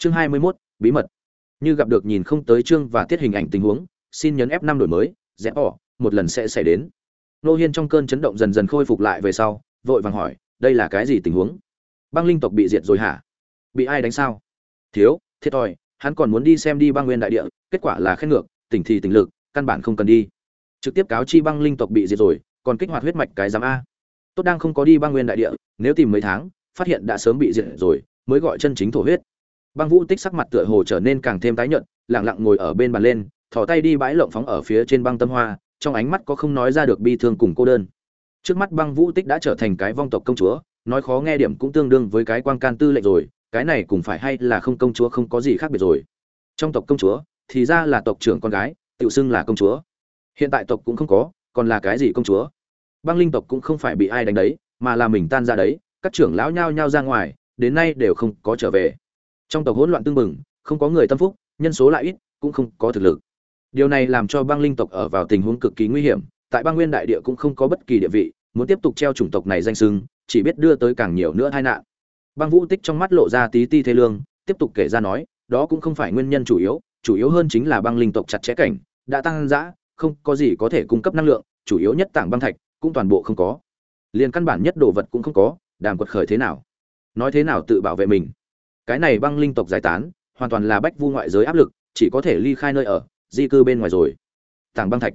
chương hai mươi 21, bí mật. Như gặp được nhìn không tới chương và tiết hình ảnh tình huống xin nhấn f 5 đổi mới rẽ bỏ một lần sẽ xảy đến. Nô hiên trong cơn chấn động dần dần khôi phục lại về sau vội vàng hỏi đây là cái gì tình huống? Băng linh tộc bị diệt rồi hả? Bị ai đánh sao? Thiếu thiệt thòi hắn còn muốn đi xem đi băng nguyên đại địa kết quả là khen ngược tỉnh thì tỉnh lực căn bản không cần đi. Trực tiếp cáo chi băng linh tộc bị diệt rồi còn kích hoạt huyết mạch cái giám a. Tốt đang không có đi băng nguyên đại địa nếu tìm mấy tháng phát hiện đã sớm bị diệt rồi mới gọi chân chính thổ huyết băng vũ tích sắc mặt tựa hồ trở nên càng thêm tái nhợt, lặng lặng ngồi ở bên bàn lên, thò tay đi bãi lộng phóng ở phía trên băng tâm hoa, trong ánh mắt có không nói ra được bi thương cùng cô đơn. Trước mắt băng vũ tích đã trở thành cái vong tộc công chúa, nói khó nghe điểm cũng tương đương với cái quan can tư lệnh rồi, cái này cũng phải hay là không công chúa không có gì khác biệt rồi. Trong tộc công chúa, thì ra là tộc trưởng con gái, tự xưng là công chúa. Hiện tại tộc cũng không có, còn là cái gì công chúa? Băng linh tộc cũng không phải bị ai đánh đấy, mà là mình tan ra đấy, các trưởng lão nhao nhao ra ngoài, đến nay đều không có trở về trong tộc hỗn loạn tương bừng, không có người tâm phúc, nhân số lại ít, cũng không có thực lực. Điều này làm cho băng linh tộc ở vào tình huống cực kỳ nguy hiểm, tại băng nguyên đại địa cũng không có bất kỳ địa vị, muốn tiếp tục treo chủng tộc này danh sưng chỉ biết đưa tới càng nhiều nữa tai nạn. Băng vũ tích trong mắt lộ ra tí ti thế lương, tiếp tục kể ra nói, đó cũng không phải nguyên nhân chủ yếu chủ yếu hơn chính là băng linh tộc chặt chẽ cảnh, đã tăng dã, không có gì có thể cung cấp năng lượng, chủ yếu nhất tảng băng thạch, cũng toàn bộ không có. Liền căn bản nhất đồ vật cũng không có, đàm quật khởi thế nào? Nói thế nào tự bảo vệ mình? Cái này băng linh tộc giải tán, hoàn toàn là bách vu ngoại giới áp lực, chỉ có thể ly khai nơi ở, di cư bên ngoài rồi. Tảng băng thạch.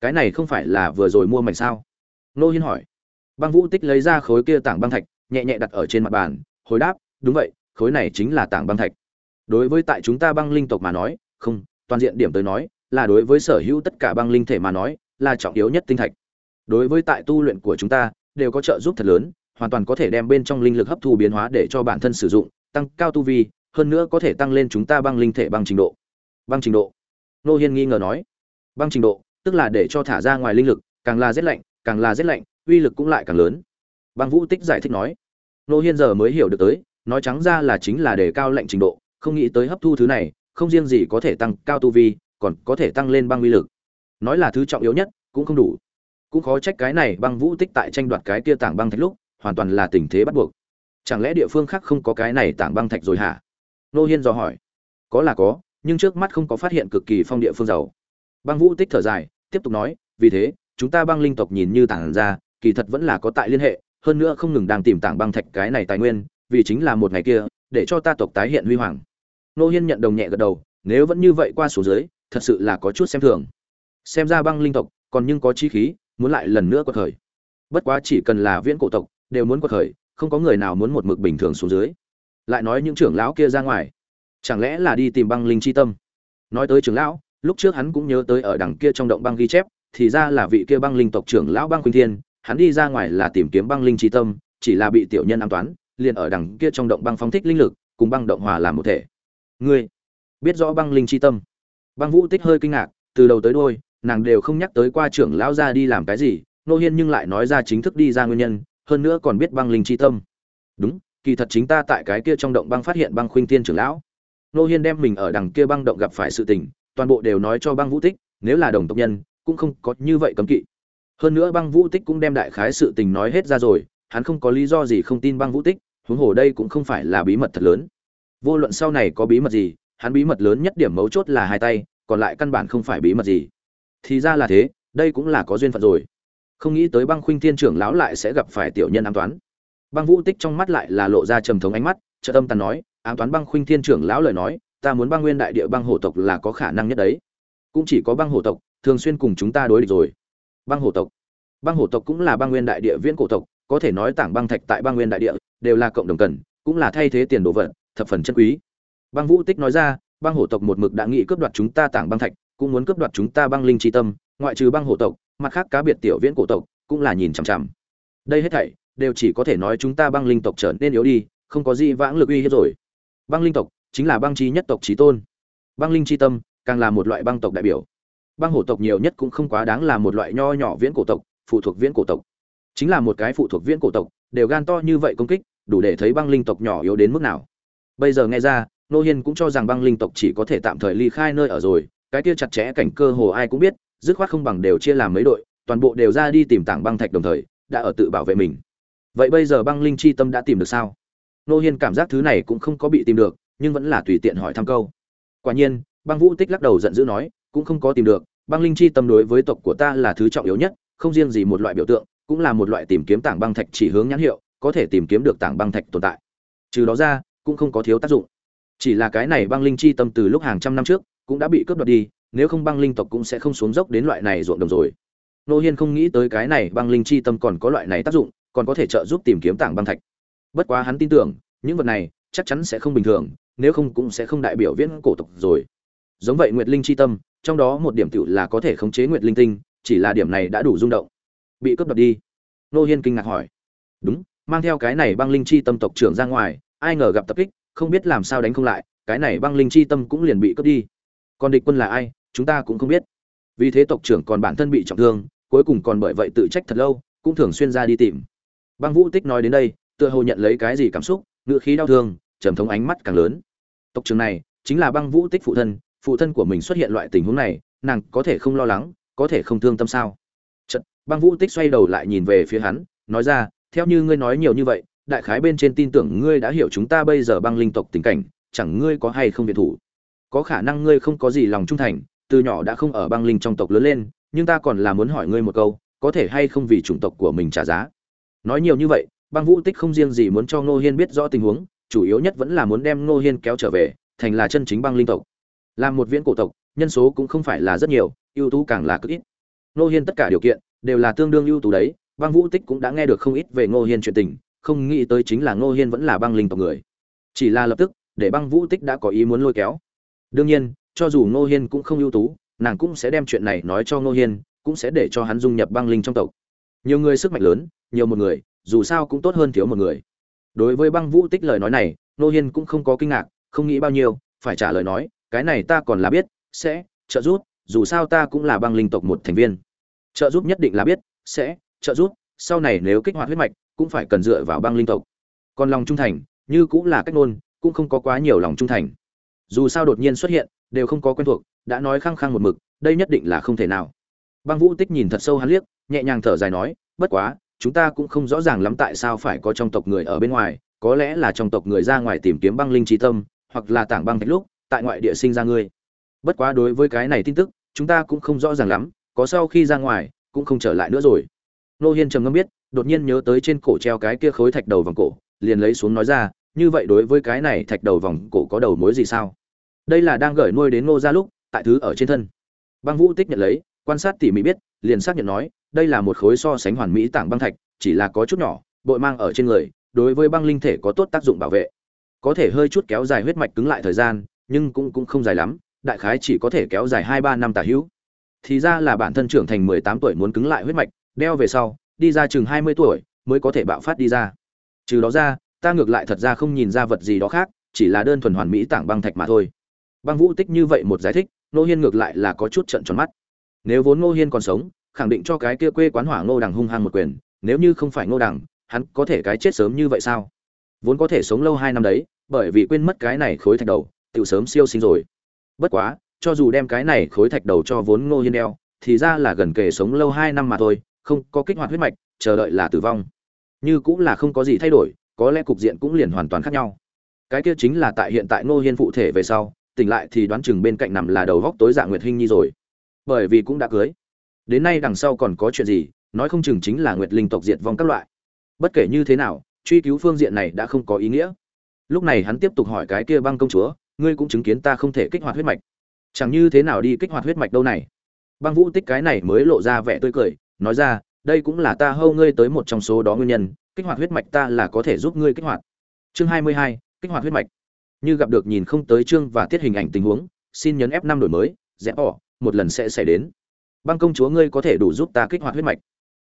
Cái này không phải là vừa rồi mua mảnh sao? Nô hiên hỏi. Băng vũ tích lấy ra khối kia tảng băng thạch, nhẹ nhẹ đặt ở trên mặt bàn, hồi đáp, đúng vậy, khối này chính là tảng băng thạch. Đối với tại chúng ta băng linh tộc mà nói, không, toàn diện điểm tới nói, là đối với sở hữu tất cả băng linh thể mà nói, là trọng yếu nhất tinh thạch. Đối với tại tu luyện của chúng ta, đều có trợ giúp thật lớn, hoàn toàn có thể đem bên trong linh lực hấp thu biến hóa để cho bản thân sử dụng tăng cao tu vi, hơn nữa có thể tăng lên chúng ta băng linh thể băng trình độ. Băng trình độ. Nô hiên nghi ngờ nói. Băng trình độ, tức là để cho thả ra ngoài linh lực, càng là rét lạnh, càng là rét lạnh, uy lực cũng lại càng lớn. Băng vũ tích giải thích nói. Nô hiên giờ mới hiểu được tới, nói trắng ra là chính là để cao lạnh trình độ, không nghĩ tới hấp thu thứ này, không riêng gì có thể tăng cao tu vi, còn có thể tăng lên băng uy lực. Nói là thứ trọng yếu nhất, cũng không đủ. Cũng khó trách cái này băng vũ tích tại tranh đoạt cái kia tảng băng thạch lúc, hoàn toàn là tình thế bắt buộc chẳng lẽ địa phương khác không có cái này tảng băng thạch rồi hả? Nô hiên dò hỏi. Có là có, nhưng trước mắt không có phát hiện cực kỳ phong địa phương giàu. Băng vũ tích thở dài, tiếp tục nói, vì thế, chúng ta băng linh tộc nhìn như tảng ra, kỳ thật vẫn là có tại liên hệ, hơn nữa không ngừng đang tìm tảng băng thạch cái này tài nguyên, vì chính là một ngày kia, để cho ta tộc tái hiện huy hoàng. Nô hiên nhận đồng nhẹ gật đầu, nếu vẫn như vậy qua số dưới, thật sự là có chút xem thường. Xem ra băng linh tộc còn nhưng có chi khí, muốn lại lần nữa quật khởi. Bất quá chỉ cần là viễn cổ tộc, đều muốn quật khởi không có người nào muốn một mực bình thường xuống dưới. Lại nói những trưởng lão kia ra ngoài, chẳng lẽ là đi tìm băng linh chi tâm? Nói tới trưởng lão, lúc trước hắn cũng nhớ tới ở đằng kia trong động băng ghi chép, thì ra là vị kia băng linh tộc trưởng lão băng khuynh thiên, hắn đi ra ngoài là tìm kiếm băng linh chi tâm, chỉ là bị tiểu nhân an toán, liền ở đằng kia trong động băng phóng thích linh lực, cùng băng động hòa làm một thể. Ngươi biết rõ băng linh chi tâm? Băng vũ tích hơi kinh ngạc, từ đầu tới đôi nàng đều không nhắc tới qua trưởng lão ra đi làm cái gì nô hiên nhưng lại nói ra chính thức đi ra nguyên nhân hơn nữa còn biết băng linh chi tâm. Đúng, kỳ thật chính ta tại cái kia trong động băng phát hiện băng khuynh thiên trưởng lão. Nô hiên đem mình ở đằng kia băng động gặp phải sự tình, toàn bộ đều nói cho băng vũ tích, nếu là đồng tộc nhân, cũng không có như vậy cấm kỵ. Hơn nữa băng vũ tích cũng đem đại khái sự tình nói hết ra rồi, hắn không có lý do gì không tin băng vũ tích, huống hồ đây cũng không phải là bí mật thật lớn. Vô luận sau này có bí mật gì, hắn bí mật lớn nhất điểm mấu chốt là hai tay, còn lại căn bản không phải bí mật gì. Thì ra là thế, đây cũng là có duyên phận rồi không nghĩ tới băng khuynh thiên trưởng lão lại sẽ gặp phải tiểu nhân ám toán. Băng vũ tích trong mắt lại là lộ ra trầm thống ánh mắt trợ tâm tàn nói, ám toán băng khuynh thiên trưởng lão lời nói, ta muốn băng nguyên đại địa băng hổ tộc là có khả năng nhất đấy. Cũng chỉ có băng hổ tộc, thường xuyên cùng chúng ta đối địch rồi. Băng hổ tộc. Băng hổ tộc cũng là băng nguyên đại địa viễn cổ tộc, có thể nói tảng băng thạch tại băng nguyên đại địa đều là cộng đồng cần, cũng là thay thế tiền đồ vật, thập phần chân quý. Băng vũ tích nói ra, băng hổ tộc một mực đã nghĩ cướp đoạt chúng ta tảng băng thạch, cũng muốn cướp đoạt chúng ta băng linh tri tâm, ngoại trừ băng hổ tộc mặt khác cá biệt tiểu viễn cổ tộc cũng là nhìn chằm chằm. Đây hết thảy đều chỉ có thể nói chúng ta băng linh tộc trở nên yếu đi, không có gì vãng lực uy hiếp rồi. Băng linh tộc chính là băng chi nhất tộc trí tôn. Băng linh chi tâm càng là một loại băng tộc đại biểu. Băng hổ tộc nhiều nhất cũng không quá đáng là một loại nho nhỏ viễn cổ tộc, phụ thuộc viễn cổ tộc. Chính là một cái phụ thuộc viễn cổ tộc, đều gan to như vậy công kích, đủ để thấy băng linh tộc nhỏ yếu đến mức nào. Bây giờ nghe ra, nô hiên cũng cho rằng băng linh tộc chỉ có thể tạm thời ly khai nơi ở rồi, cái kia chặt chẽ cảnh cơ hồ ai cũng biết dứt khoát không bằng đều chia làm mấy đội, toàn bộ đều ra đi tìm tảng băng thạch đồng thời, đã ở tự bảo vệ mình. Vậy bây giờ băng linh chi tâm đã tìm được sao? Nô hiên cảm giác thứ này cũng không có bị tìm được, nhưng vẫn là tùy tiện hỏi thăm câu. Quả nhiên, băng vũ tích lắc đầu giận dữ nói, cũng không có tìm được, băng linh chi tâm đối với tộc của ta là thứ trọng yếu nhất, không riêng gì một loại biểu tượng, cũng là một loại tìm kiếm tảng băng thạch chỉ hướng nhãn hiệu, có thể tìm kiếm được tảng băng thạch tồn tại. Trừ đó ra, cũng không có thiếu tác dụng. Chỉ là cái này băng linh chi tâm từ lúc hàng trăm năm trước, cũng đã bị cướp đoạt đi nếu không băng linh tộc cũng sẽ không xuống dốc đến loại này ruộng đồng rồi. Nô hiên không nghĩ tới cái này băng linh chi tâm còn có loại này tác dụng, còn có thể trợ giúp tìm kiếm tảng băng thạch. Bất quá hắn tin tưởng, những vật này chắc chắn sẽ không bình thường, nếu không cũng sẽ không đại biểu viễn cổ tộc rồi. Giống vậy nguyệt linh chi tâm, trong đó một điểm tựu là có thể khống chế nguyệt linh tinh, chỉ là điểm này đã đủ rung động. Bị cướp đoạt đi. Nô hiên kinh ngạc hỏi. Đúng, mang theo cái này băng linh chi tâm tộc trưởng ra ngoài, ai ngờ gặp tập kích, không biết làm sao đánh không lại, cái này băng linh chi tâm cũng liền bị cướp đi. Còn địch quân là ai? Chúng ta cũng không biết. Vì thế tộc trưởng còn bản thân bị trọng thương cuối cùng còn bởi vậy tự trách thật lâu cũng thường xuyên ra đi tìm. Băng vũ tích nói đến đây tựa hồ nhận lấy cái gì cảm xúc ngựa khí đau thương trầm thống ánh mắt càng lớn. Tộc trưởng này chính là băng vũ tích phụ thân phụ thân của mình xuất hiện loại tình huống này nàng có thể không lo lắng có thể không thương tâm sao? Chật, băng vũ tích xoay đầu lại nhìn về phía hắn nói ra theo như ngươi nói nhiều như vậy đại khái bên trên tin tưởng ngươi đã hiểu chúng ta bây giờ băng linh tộc tình cảnh chẳng ngươi có hay không viện thủ? Có khả năng ngươi không có gì lòng trung thành từ nhỏ đã không ở băng linh trong tộc lớn lên, nhưng ta còn là muốn hỏi ngươi một câu, có thể hay không vì chủng tộc của mình trả giá? Nói nhiều như vậy, băng vũ tích không riêng gì muốn cho ngô hiên biết rõ tình huống, chủ yếu nhất vẫn là muốn đem ngô hiên kéo trở về, thành là chân chính băng linh tộc. Là một viễn cổ tộc, nhân số cũng không phải là rất nhiều, ưu tú càng là cực ít. Ngô hiên tất cả điều kiện, đều là tương đương ưu tú đấy, băng vũ tích cũng đã nghe được không ít về ngô hiên chuyện tình, không nghĩ tới chính là ngô hiên vẫn là băng linh tộc người. Chỉ là lập tức, để băng vũ tích đã có ý muốn lôi kéo. Đương nhiên cho dù ngô hiên cũng không ưu tú nàng cũng sẽ đem chuyện này nói cho ngô hiên cũng sẽ để cho hắn dung nhập băng linh trong tộc. Nhiều người sức mạnh lớn nhiều một người dù sao cũng tốt hơn thiếu một người. Đối với băng vũ tích lời nói này ngô hiên cũng không có kinh ngạc không nghĩ bao nhiêu phải trả lời nói cái này ta còn là biết sẽ trợ giúp dù sao ta cũng là băng linh tộc một thành viên. Trợ giúp nhất định là biết sẽ trợ giúp sau này nếu kích hoạt huyết mạch cũng phải cần dựa vào băng linh tộc. Còn lòng trung thành như cũng là cách ngôn, cũng không có quá nhiều lòng trung thành. Dù sao đột nhiên xuất hiện đều không có quen thuộc, đã nói khăng khăng một mực, đây nhất định là không thể nào. Băng vũ tích nhìn thật sâu hắn liếc, nhẹ nhàng thở dài nói, bất quá, chúng ta cũng không rõ ràng lắm tại sao phải có trong tộc người ở bên ngoài, có lẽ là trong tộc người ra ngoài tìm kiếm băng linh trí tâm, hoặc là tảng băng thạch lúc, tại ngoại địa sinh ra ngươi. Bất quá đối với cái này tin tức, chúng ta cũng không rõ ràng lắm, có sau khi ra ngoài, cũng không trở lại nữa rồi. Nô hiên trầm ngâm biết, đột nhiên nhớ tới trên cổ treo cái kia khối thạch đầu vòng cổ, liền lấy xuống nói ra, như vậy đối với cái này thạch đầu vòng cổ có đầu mối gì sao? Đây là đang gửi nuôi đến ngô ra lúc, tại thứ ở trên thân. Băng vũ tích nhận lấy, quan sát tỉ mỉ biết, liền xác nhận nói, đây là một khối so sánh hoàn mỹ tảng băng thạch, chỉ là có chút nhỏ, bội mang ở trên người, đối với băng linh thể có tốt tác dụng bảo vệ. Có thể hơi chút kéo dài huyết mạch cứng lại thời gian, nhưng cũng cũng không dài lắm, đại khái chỉ có thể kéo dài hai ba năm tả hữu. Thì ra là bản thân trưởng thành mười tám tuổi muốn cứng lại huyết mạch, đeo về sau, đi ra chừng hai mươi tuổi mới có thể bạo phát đi ra. Trừ đó ra, ta ngược lại thật ra không nhìn ra vật gì đó khác, chỉ là đơn thuần hoàn mỹ tảng băng thạch mà thôi băng vũ tích như vậy một giải thích, Ngô hiên ngược lại là có chút trận tròn mắt. Nếu vốn ngô hiên còn sống, khẳng định cho cái kia quê quán hỏa ngô đằng hung hăng một quyền, nếu như không phải ngô đằng, hắn có thể cái chết sớm như vậy sao? Vốn có thể sống lâu hai năm đấy, bởi vì quên mất cái này khối thạch đầu tự sớm siêu sinh rồi. Bất quá, cho dù đem cái này khối thạch đầu cho vốn ngô hiên đeo, thì ra là gần kề sống lâu hai năm mà thôi, không có kích hoạt huyết mạch, chờ đợi là tử vong. Như cũng là không có gì thay đổi, có lẽ cục diện cũng liền hoàn toàn khác nhau. Cái kia chính là tại hiện tại ngô hiên phụ thể về sau tỉnh lại thì đoán chừng bên cạnh nằm là đầu góc tối dạ nguyệt hinh nhi rồi. Bởi vì cũng đã cưới. Đến nay đằng sau còn có chuyện gì, nói không chừng chính là nguyệt linh tộc diệt vong các loại. Bất kể như thế nào, truy cứu phương diện này đã không có ý nghĩa. Lúc này hắn tiếp tục hỏi cái kia băng công chúa, ngươi cũng chứng kiến ta không thể kích hoạt huyết mạch. Chẳng như thế nào đi kích hoạt huyết mạch đâu này? Băng vũ tích cái này mới lộ ra vẻ tươi cười, nói ra, đây cũng là ta hâu ngươi tới một trong số đó nguyên nhân, kích hoạt huyết mạch ta là có thể giúp ngươi kích hoạt. Chương hai mươi hai, kích hoạt huyết mạch như gặp được nhìn không tới chương và tiết hình ảnh tình huống, xin nhấn f năm đổi mới rẽ bỏ, một lần sẽ xảy đến. Băng công chúa ngươi có thể đủ giúp ta kích hoạt huyết mạch.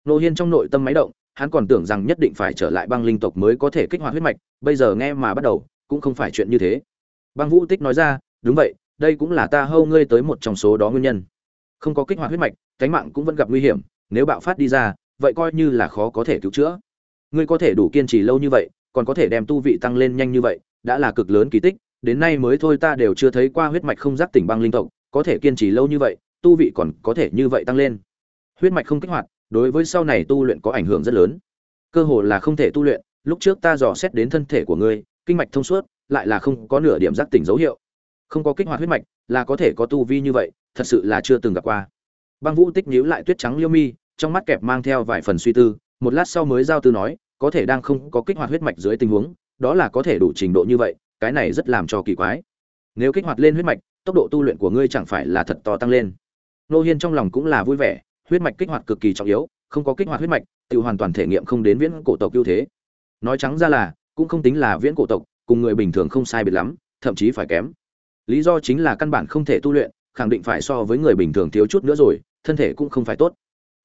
Nô hiên trong nội tâm máy động, hắn còn tưởng rằng nhất định phải trở lại băng linh tộc mới có thể kích hoạt huyết mạch, bây giờ nghe mà bắt đầu, cũng không phải chuyện như thế. Băng vũ tích nói ra, đúng vậy, đây cũng là ta hâu ngươi tới một trong số đó nguyên nhân. Không có kích hoạt huyết mạch, cánh mạng cũng vẫn gặp nguy hiểm, nếu bạo phát đi ra, vậy coi như là khó có thể cứu chữa. Ngươi có thể đủ kiên trì lâu như vậy còn có thể đem tu vị tăng lên nhanh như vậy, đã là cực lớn kỳ tích, đến nay mới thôi ta đều chưa thấy qua huyết mạch không giác tỉnh băng linh tộc, có thể kiên trì lâu như vậy, tu vị còn có thể như vậy tăng lên. Huyết mạch không kích hoạt, đối với sau này tu luyện có ảnh hưởng rất lớn. Cơ hồ là không thể tu luyện, lúc trước ta dò xét đến thân thể của ngươi, kinh mạch thông suốt, lại là không có nửa điểm giác tỉnh dấu hiệu. Không có kích hoạt huyết mạch, là có thể có tu vi như vậy, thật sự là chưa từng gặp qua. Băng vũ tích nhíu lại tuyết trắng liêu mi, trong mắt kẹp mang theo vài phần suy tư, một lát sau mới giao tư nói có thể đang không có kích hoạt huyết mạch dưới tình huống, đó là có thể đủ trình độ như vậy, cái này rất làm cho kỳ quái. Nếu kích hoạt lên huyết mạch, tốc độ tu luyện của ngươi chẳng phải là thật to tăng lên. Nô hiên trong lòng cũng là vui vẻ, huyết mạch kích hoạt cực kỳ trọng yếu, không có kích hoạt huyết mạch tiểu hoàn toàn thể nghiệm không đến viễn cổ tộc ưu thế. Nói trắng ra là, cũng không tính là viễn cổ tộc, cùng người bình thường không sai biệt lắm, thậm chí phải kém. Lý do chính là căn bản không thể tu luyện, khẳng định phải so với người bình thường thiếu chút nữa rồi, thân thể cũng không phải tốt.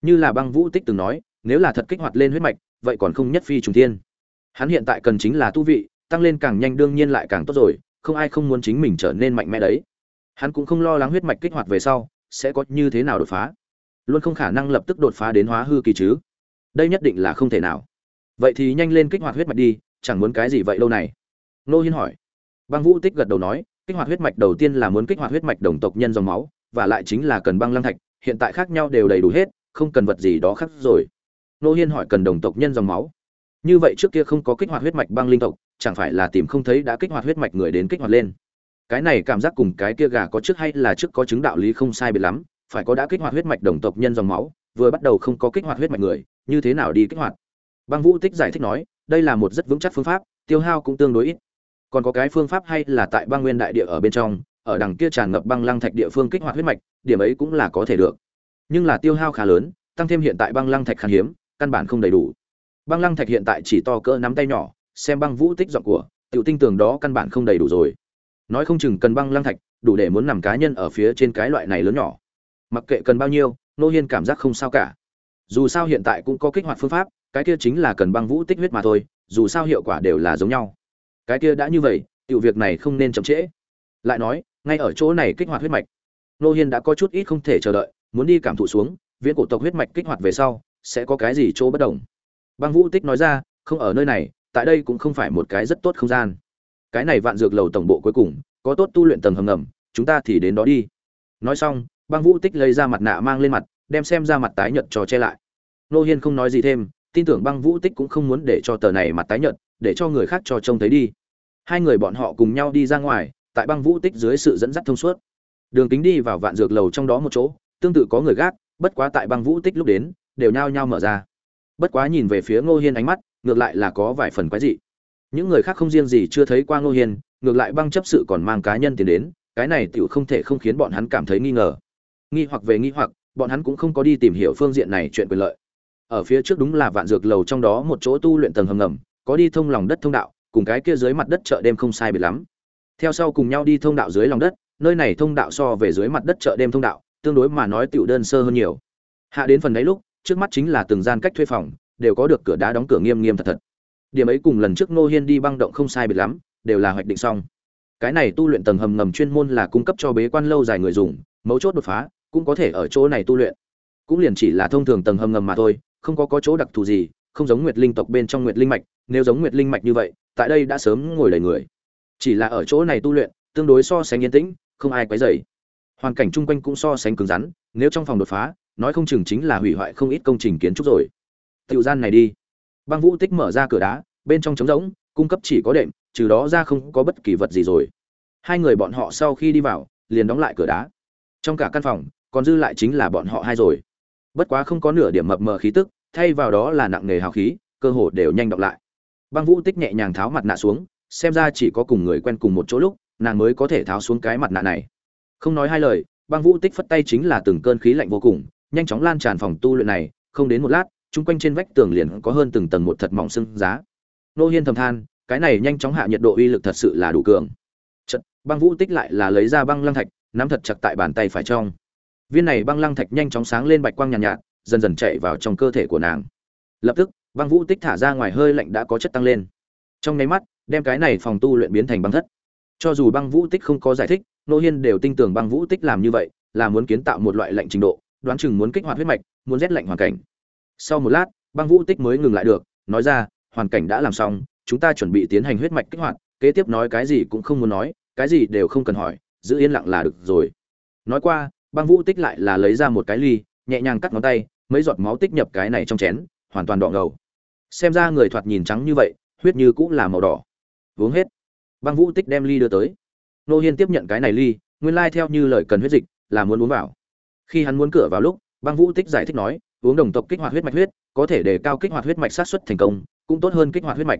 Như là băng vũ tích từng nói nếu là thật kích hoạt lên huyết mạch, vậy còn không nhất phi trùng thiên. Hắn hiện tại cần chính là tu vị, tăng lên càng nhanh đương nhiên lại càng tốt rồi, không ai không muốn chính mình trở nên mạnh mẽ đấy. Hắn cũng không lo lắng huyết mạch kích hoạt về sau, sẽ có như thế nào đột phá. Luôn không khả năng lập tức đột phá đến hóa hư kỳ chứ. Đây nhất định là không thể nào. Vậy thì nhanh lên kích hoạt huyết mạch đi, chẳng muốn cái gì vậy lâu này? Nô hiên hỏi. Băng vũ tích gật đầu nói, kích hoạt huyết mạch đầu tiên là muốn kích hoạt huyết mạch đồng tộc nhân dòng máu, và lại chính là cần băng lăng thạch, hiện tại khác nhau đều đầy đủ hết, không cần vật gì đó khác rồi nô hiên hỏi cần đồng tộc nhân dòng máu. Như vậy trước kia không có kích hoạt huyết mạch băng linh tộc, chẳng phải là tìm không thấy đã kích hoạt huyết mạch người đến kích hoạt lên. Cái này cảm giác cùng cái kia gà có trước hay là trước có chứng đạo lý không sai biệt lắm, phải có đã kích hoạt huyết mạch đồng tộc nhân dòng máu, vừa bắt đầu không có kích hoạt huyết mạch người, như thế nào đi kích hoạt? Băng vũ tích giải thích nói, đây là một rất vững chắc phương pháp, tiêu hao cũng tương đối ít. Còn có cái phương pháp hay là tại băng nguyên đại địa ở bên trong, ở đằng kia tràn ngập băng lăng thạch địa phương kích hoạt huyết mạch, điểm ấy cũng là có thể được. Nhưng là tiêu hao khá lớn, tăng thêm hiện tại băng lăng thạch khan hiếm căn bản không đầy đủ. Băng lăng thạch hiện tại chỉ to cỡ nắm tay nhỏ, xem băng vũ tích giọng của, tiểu tinh tường đó căn bản không đầy đủ rồi. Nói không chừng cần băng lăng thạch, đủ để muốn nằm cá nhân ở phía trên cái loại này lớn nhỏ. Mặc kệ cần bao nhiêu nô hiên cảm giác không sao cả. Dù sao hiện tại cũng có kích hoạt phương pháp, cái kia chính là cần băng vũ tích huyết mà thôi, dù sao hiệu quả đều là giống nhau. Cái kia đã như vậy, tiểu việc này không nên chậm trễ. Lại nói, ngay ở chỗ này kích hoạt huyết mạch. Nô hiên đã có chút ít không thể chờ đợi, muốn đi cảm thụ xuống, viễn cổ tộc huyết mạch kích hoạt về sau sẽ có cái gì chỗ bất đồng. Băng vũ tích nói ra, không ở nơi này, tại đây cũng không phải một cái rất tốt không gian. Cái này vạn dược lầu tổng bộ cuối cùng, có tốt tu luyện tầng hầm ngầm, chúng ta thì đến đó đi. Nói xong, băng vũ tích lấy ra mặt nạ mang lên mặt, đem xem ra mặt tái nhợt cho che lại. Nô hiên không nói gì thêm, tin tưởng băng vũ tích cũng không muốn để cho tờ này mặt tái nhợt, để cho người khác cho trông thấy đi. Hai người bọn họ cùng nhau đi ra ngoài, tại băng vũ tích dưới sự dẫn dắt thông suốt. Đường kính đi vào vạn dược lầu trong đó một chỗ, tương tự có người gác, bất quá tại băng vũ tích lúc đến đều nhao nhao mở ra. Bất quá nhìn về phía ngô hiên ánh mắt, ngược lại là có vài phần quái dị. Những người khác không riêng gì chưa thấy qua ngô hiên, ngược lại băng chấp sự còn mang cá nhân tiền đến, cái này tựu không thể không khiến bọn hắn cảm thấy nghi ngờ. Nghi hoặc về nghi hoặc, bọn hắn cũng không có đi tìm hiểu phương diện này chuyện quyền lợi. Ở phía trước đúng là vạn dược lầu trong đó một chỗ tu luyện tầng hầm ngầm, có đi thông lòng đất thông đạo, cùng cái kia dưới mặt đất chợ đêm không sai biệt lắm. Theo sau cùng nhau đi thông đạo dưới lòng đất, nơi này thông đạo so về dưới mặt đất chợ đêm thông đạo, tương đối mà nói tiểu đơn sơ hơn nhiều. Hạ đến phần đấy lúc trước mắt chính là từng gian cách thuê phòng, đều có được cửa đá đóng cửa nghiêm nghiêm thật thật. Điểm ấy cùng lần trước nô hiên đi băng động không sai biệt lắm, đều là hoạch định xong. Cái này tu luyện tầng hầm ngầm chuyên môn là cung cấp cho bế quan lâu dài người dùng, mấu chốt đột phá, cũng có thể ở chỗ này tu luyện. Cũng liền chỉ là thông thường tầng hầm ngầm mà thôi, không có có chỗ đặc thù gì, không giống nguyệt linh tộc bên trong nguyệt linh mạch, nếu giống nguyệt linh mạch như vậy, tại đây đã sớm ngồi đầy người. Chỉ là ở chỗ này tu luyện, tương đối so sánh yên tĩnh, không ai quấy rầy. Hoàn cảnh chung quanh cũng so sánh cứng rắn, nếu trong phòng đột phá nói không chừng chính là hủy hoại không ít công trình kiến trúc rồi. Tiểu gian này đi. Băng vũ tích mở ra cửa đá, bên trong trống rỗng, cung cấp chỉ có đệm, trừ đó ra không có bất kỳ vật gì rồi. Hai người bọn họ sau khi đi vào, liền đóng lại cửa đá. Trong cả căn phòng, còn dư lại chính là bọn họ hai rồi. Bất quá không có nửa điểm mập mờ khí tức, thay vào đó là nặng nề hào khí, cơ hồ đều nhanh đọc lại. Băng vũ tích nhẹ nhàng tháo mặt nạ xuống, xem ra chỉ có cùng người quen cùng một chỗ lúc, nàng mới có thể tháo xuống cái mặt nạ này. Không nói hai lời, băng vũ tích phất tay chính là từng cơn khí lạnh vô cùng nhanh chóng lan tràn phòng tu luyện này không đến một lát chung quanh trên vách tường liền có hơn từng tầng một thật mỏng sưng giá. Nô hiên thầm than cái này nhanh chóng hạ nhiệt độ uy lực thật sự là đủ cường. Chật, băng vũ tích lại là lấy ra băng lăng thạch nắm thật chặt tại bàn tay phải trong. Viên này băng lăng thạch nhanh chóng sáng lên bạch quang nhàn nhạt, nhạt dần dần chạy vào trong cơ thể của nàng. Lập tức băng vũ tích thả ra ngoài hơi lạnh đã có chất tăng lên. Trong nháy mắt đem cái này phòng tu luyện biến thành băng thất. Cho dù băng vũ tích không có giải thích nô hiên đều tin tưởng băng vũ tích làm như vậy là muốn kiến tạo một loại lạnh trình độ đoán chừng muốn kích hoạt huyết mạch, muốn rét lạnh hoàn cảnh. Sau một lát, băng vũ tích mới ngừng lại được, nói ra, hoàn cảnh đã làm xong, chúng ta chuẩn bị tiến hành huyết mạch kích hoạt, kế tiếp nói cái gì cũng không muốn nói, cái gì đều không cần hỏi, giữ yên lặng là được rồi. Nói qua, băng vũ tích lại là lấy ra một cái ly, nhẹ nhàng cắt ngón tay, mấy giọt máu tích nhập cái này trong chén, hoàn toàn đỏ ngầu. Xem ra người thoạt nhìn trắng như vậy, huyết như cũng là màu đỏ. Uống hết. Băng vũ tích đem ly đưa tới. Nô hiên tiếp nhận cái này ly, nguyên lai theo như lời cần huyết dịch, là muốn uống vào khi hắn muốn cửa vào lúc, băng vũ tích giải thích nói, uống đồng tộc kích hoạt huyết mạch huyết, có thể để cao kích hoạt huyết mạch sát xuất thành công, cũng tốt hơn kích hoạt huyết mạch.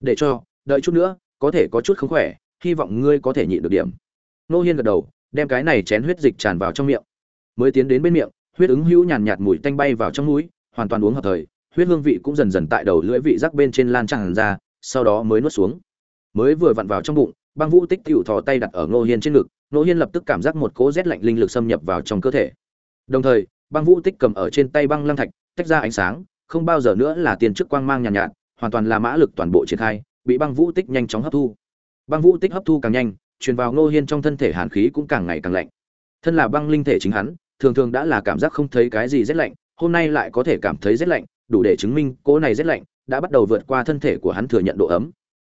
Để cho, đợi chút nữa, có thể có chút không khỏe, hy vọng ngươi có thể nhịn được điểm. Nô hiên gật đầu, đem cái này chén huyết dịch tràn vào trong miệng. Mới tiến đến bên miệng, huyết ứng hữu nhàn nhạt mùi tanh bay vào trong mũi, hoàn toàn uống hợp thời, huyết hương vị cũng dần dần tại đầu lưỡi vị rắc bên trên lan tràn ra, sau đó mới nuốt xuống. Mới vừa vặn vào trong bụng, băng vũ tích tựu thò tay đặt ở ngô hiên trên ngực ngô hiên lập tức cảm giác một cỗ rét lạnh linh lực xâm nhập vào trong cơ thể đồng thời băng vũ tích cầm ở trên tay băng lăng thạch tách ra ánh sáng không bao giờ nữa là tiền chức quang mang nhàn nhạt, nhạt hoàn toàn là mã lực toàn bộ triển khai bị băng vũ tích nhanh chóng hấp thu. Băng vũ tích hấp thu càng nhanh truyền vào ngô hiên trong thân thể hàn khí cũng càng ngày càng lạnh. Thân là băng linh thể chính hắn thường thường đã là cảm giác không thấy cái gì rét lạnh hôm nay lại có thể cảm thấy rét lạnh đủ để chứng minh cỗ này rét lạnh đã bắt đầu vượt qua thân thể của hắn thừa nhận độ ấm.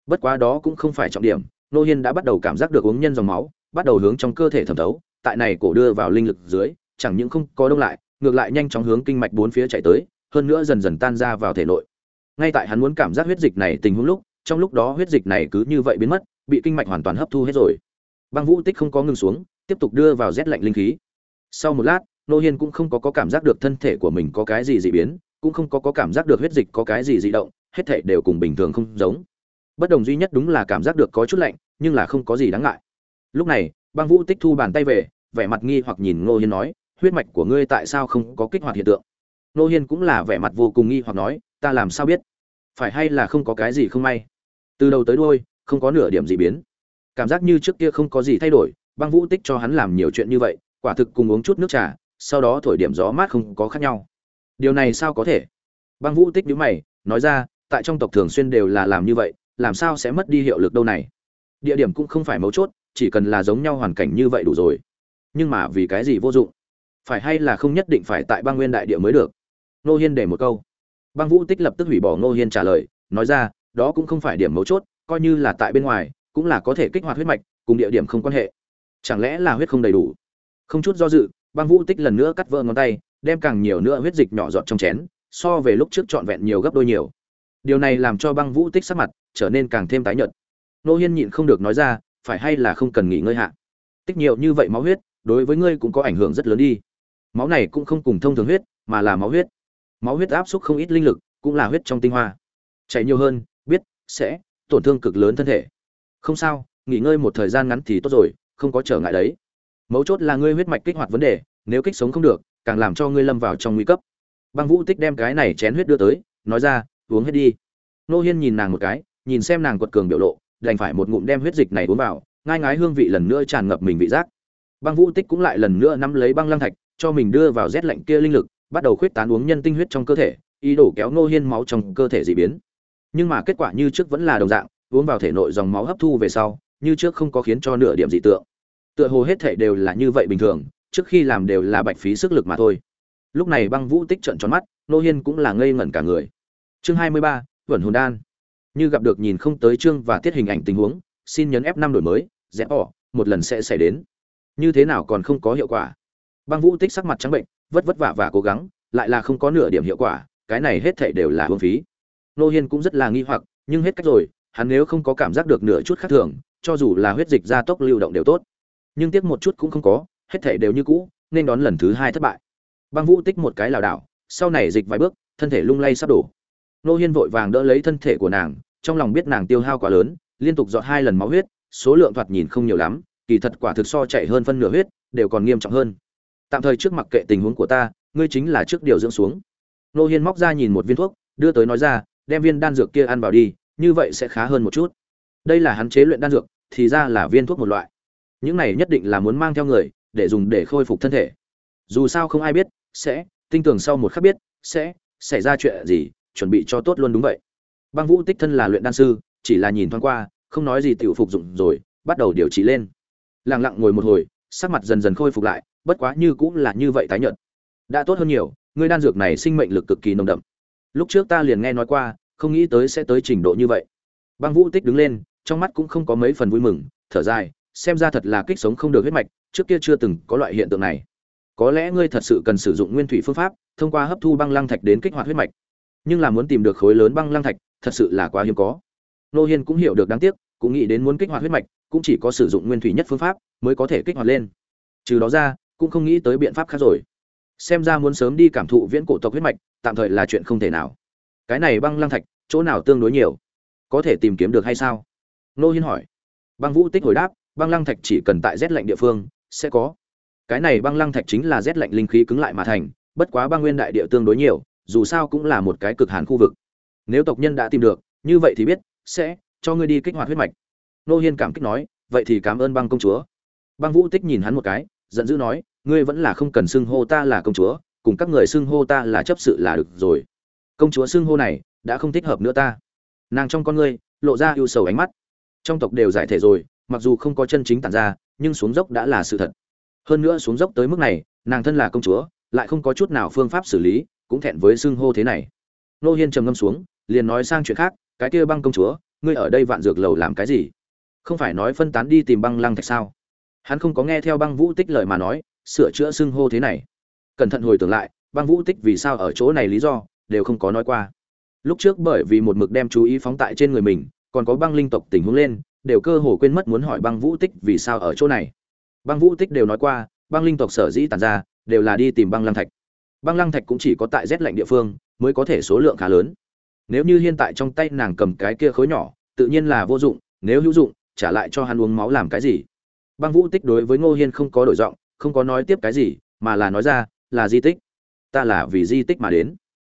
Bất quá đó cũng không phải trọng điểm nô hiên đã bắt đầu cảm giác được uống nhân dòng máu bắt đầu hướng trong cơ thể thẩm thấu tại này cổ đưa vào linh lực dưới chẳng những không có đông lại ngược lại nhanh chóng hướng kinh mạch bốn phía chạy tới hơn nữa dần dần tan ra vào thể nội. Ngay tại hắn muốn cảm giác huyết dịch này tình huống lúc trong lúc đó huyết dịch này cứ như vậy biến mất bị kinh mạch hoàn toàn hấp thu hết rồi. Băng vũ tích không có ngừng xuống tiếp tục đưa vào rét lạnh linh khí. Sau một lát nô hiên cũng không có, có cảm giác được thân thể của mình có cái gì dị biến cũng không có, có cảm giác được huyết dịch có cái gì dị động hết thể đều cùng bình thường không giống. Bất đồng duy nhất đúng là cảm giác được có chút lạnh nhưng là không có gì đáng ngại. Lúc này băng vũ tích thu bàn tay về vẻ mặt nghi hoặc nhìn ngô hiên nói huyết mạch của ngươi tại sao không có kích hoạt hiện tượng? Nô hiên cũng là vẻ mặt vô cùng nghi hoặc nói, ta làm sao biết? Phải hay là không có cái gì không may? Từ đầu tới đôi không có nửa điểm gì biến. Cảm giác như trước kia không có gì thay đổi, băng vũ tích cho hắn làm nhiều chuyện như vậy, quả thực cùng uống chút nước trà, sau đó thổi điểm gió mát không có khác nhau. Điều này sao có thể? Băng vũ tích nhíu mày, nói ra, tại trong tộc thường xuyên đều là làm như vậy, làm sao sẽ mất đi hiệu lực đâu này? Địa điểm cũng không phải mấu chốt, chỉ cần là giống nhau hoàn cảnh như vậy đủ rồi. Nhưng mà vì cái gì vô dụng? Phải hay là không nhất định phải tại băng nguyên đại địa mới được? Nô hiên để một câu. Băng vũ tích lập tức hủy bỏ nô hiên trả lời, nói ra, đó cũng không phải điểm mấu chốt, coi như là tại bên ngoài, cũng là có thể kích hoạt huyết mạch, cùng địa điểm không quan hệ. Chẳng lẽ là huyết không đầy đủ? Không chút do dự, băng vũ tích lần nữa cắt vỡ ngón tay, đem càng nhiều nữa huyết dịch nhỏ giọt trong chén, so về lúc trước trọn vẹn nhiều gấp đôi nhiều. Điều này làm cho băng vũ tích sắc mặt trở nên càng thêm tái nhợt. Nô hiên nhịn không được nói ra, phải hay là không cần nghỉ ngơi hạ? Tích nhiều như vậy máu huyết, đối với ngươi cũng có ảnh hưởng rất lớn đi máu này cũng không cùng thông thường huyết, mà là máu huyết. Máu huyết áp suất không ít linh lực, cũng là huyết trong tinh hoa. Chảy nhiều hơn, biết, sẽ tổn thương cực lớn thân thể. Không sao, nghỉ ngơi một thời gian ngắn thì tốt rồi, không có trở ngại đấy. Mấu chốt là ngươi huyết mạch kích hoạt vấn đề, nếu kích sống không được, càng làm cho ngươi lâm vào trong nguy cấp. Băng vũ tích đem cái này chén huyết đưa tới, nói ra, uống hết đi. Nô hiên nhìn nàng một cái, nhìn xem nàng quật cường biểu lộ, đành phải một ngụm đem huyết dịch này uống vào, ngai ngái hương vị lần nữa tràn ngập mình vị giác. Băng vũ tích cũng lại lần nữa nắm lấy băng lăng thạch cho mình đưa vào rét lạnh kia linh lực, bắt đầu khuyết tán uống nhân tinh huyết trong cơ thể, ý đồ kéo nô hiên máu trong cơ thể dị biến. Nhưng mà kết quả như trước vẫn là đồng dạng, uống vào thể nội dòng máu hấp thu về sau, như trước không có khiến cho nửa điểm dị tượng. Tựa hồ hết thể đều là như vậy bình thường, trước khi làm đều là bạch phí sức lực mà thôi. Lúc này băng vũ tích trận tròn mắt nô hiên cũng là ngây ngẩn cả người. Chương hai mươi ba, vẩn hồn đan. Như gặp được nhìn không tới chương và tiết hình ảnh tình huống, xin nhấn f năm đổi mới rẽ bỏ một lần sẽ xảy đến. Như thế nào còn không có hiệu quả băng vũ tích sắc mặt trắng bệnh, vất vất vả và cố gắng, lại là không có nửa điểm hiệu quả, cái này hết thảy đều là hương phí. Nô hiên cũng rất là nghi hoặc, nhưng hết cách rồi, hắn nếu không có cảm giác được nửa chút khác thường, cho dù là huyết dịch gia tốc lưu động đều tốt. Nhưng tiếc một chút cũng không có, hết thảy đều như cũ, nên đón lần thứ hai thất bại. Băng vũ tích một cái lảo đảo, sau này dịch vài bước, thân thể lung lay sắp đổ. Nô hiên vội vàng đỡ lấy thân thể của nàng, trong lòng biết nàng tiêu hao quá lớn, liên tục dọn hai lần máu huyết, số lượng thoạt nhìn không nhiều lắm, kỳ thật quả thực so chạy hơn phân nửa huyết, đều còn nghiêm trọng hơn tạm thời trước mặc kệ tình huống của ta, ngươi chính là trước điều dưỡng xuống. Nô hiên móc ra nhìn một viên thuốc, đưa tới nói ra, đem viên đan dược kia ăn vào đi, như vậy sẽ khá hơn một chút. Đây là hắn chế luyện đan dược, thì ra là viên thuốc một loại. Những này nhất định là muốn mang theo người, để dùng để khôi phục thân thể. Dù sao không ai biết, sẽ tinh tường sau một khắc biết, sẽ xảy ra chuyện gì, chuẩn bị cho tốt luôn đúng vậy. Băng vũ tích thân là luyện đan sư, chỉ là nhìn thoáng qua, không nói gì tiểu phục dụng rồi, bắt đầu điều trị lên. Lặng lặng ngồi một hồi, sắc mặt dần dần khôi phục lại bất quá như cũng là như vậy tái nhợt. Đã tốt hơn nhiều người đan dược này sinh mệnh lực cực kỳ nồng đậm. Lúc trước ta liền nghe nói qua, không nghĩ tới sẽ tới trình độ như vậy. Băng vũ tích đứng lên, trong mắt cũng không có mấy phần vui mừng, thở dài, xem ra thật là kích sống không được huyết mạch, trước kia chưa từng có loại hiện tượng này. Có lẽ ngươi thật sự cần sử dụng nguyên thủy phương pháp, thông qua hấp thu băng lăng thạch đến kích hoạt huyết mạch. Nhưng là muốn tìm được khối lớn băng lăng thạch, thật sự là quá hiếm có. Nô hiên cũng hiểu được đáng tiếc, cũng nghĩ đến muốn kích hoạt huyết mạch, cũng chỉ có sử dụng nguyên thủy nhất phương pháp mới có thể kích hoạt lên. Trừ đó ra cũng không nghĩ tới biện pháp khác rồi. Xem ra muốn sớm đi cảm thụ viễn cổ tộc huyết mạch, tạm thời là chuyện không thể nào. Cái này băng lăng thạch, chỗ nào tương đối nhiều? Có thể tìm kiếm được hay sao? Nô hiên hỏi. Băng vũ tích hồi đáp, băng lăng thạch chỉ cần tại rét lạnh địa phương, sẽ có. Cái này băng lăng thạch chính là rét lạnh linh khí cứng lại mà thành, bất quá băng nguyên đại địa tương đối nhiều, dù sao cũng là một cái cực hàn khu vực. Nếu tộc nhân đã tìm được, như vậy thì biết, sẽ cho ngươi đi kích hoạt huyết mạch. Nô hiên cảm kích nói, vậy thì cảm ơn băng công chúa. Băng vũ tích nhìn hắn một cái giận dữ nói, ngươi vẫn là không cần xưng hô ta là công chúa, cùng các người xưng hô ta là chấp sự là được rồi. Công chúa xưng hô này đã không thích hợp nữa ta. Nàng trong con ngươi lộ ra ưu sầu ánh mắt. Trong tộc đều giải thể rồi, mặc dù không có chân chính tản ra, nhưng xuống dốc đã là sự thật. Hơn nữa xuống dốc tới mức này, nàng thân là công chúa, lại không có chút nào phương pháp xử lý, cũng thẹn với xưng hô thế này. Nô hiên trầm ngâm xuống, liền nói sang chuyện khác, cái kia băng công chúa, ngươi ở đây vạn dược lầu làm cái gì? Không phải nói phân tán đi tìm băng lăng thạch sao? Hắn không có nghe theo băng vũ tích lời mà nói, sửa chữa xưng hô thế này. Cẩn thận hồi tưởng lại, băng vũ tích vì sao ở chỗ này lý do, đều không có nói qua. Lúc trước bởi vì một mực đem chú ý phóng tại trên người mình, còn có băng linh tộc tình huống lên, đều cơ hồ quên mất muốn hỏi băng vũ tích vì sao ở chỗ này. Băng vũ tích đều nói qua, băng linh tộc sở dĩ tàn ra, đều là đi tìm băng lăng thạch. Băng lăng thạch cũng chỉ có tại rét lạnh địa phương, mới có thể số lượng khá lớn. Nếu như hiện tại trong tay nàng cầm cái kia khối nhỏ, tự nhiên là vô dụng, nếu hữu dụng, trả lại cho hắn uống máu làm cái gì? Băng vũ tích đối với ngô hiên không có đổi giọng, không có nói tiếp cái gì, mà là nói ra, là di tích. Ta là vì di tích mà đến.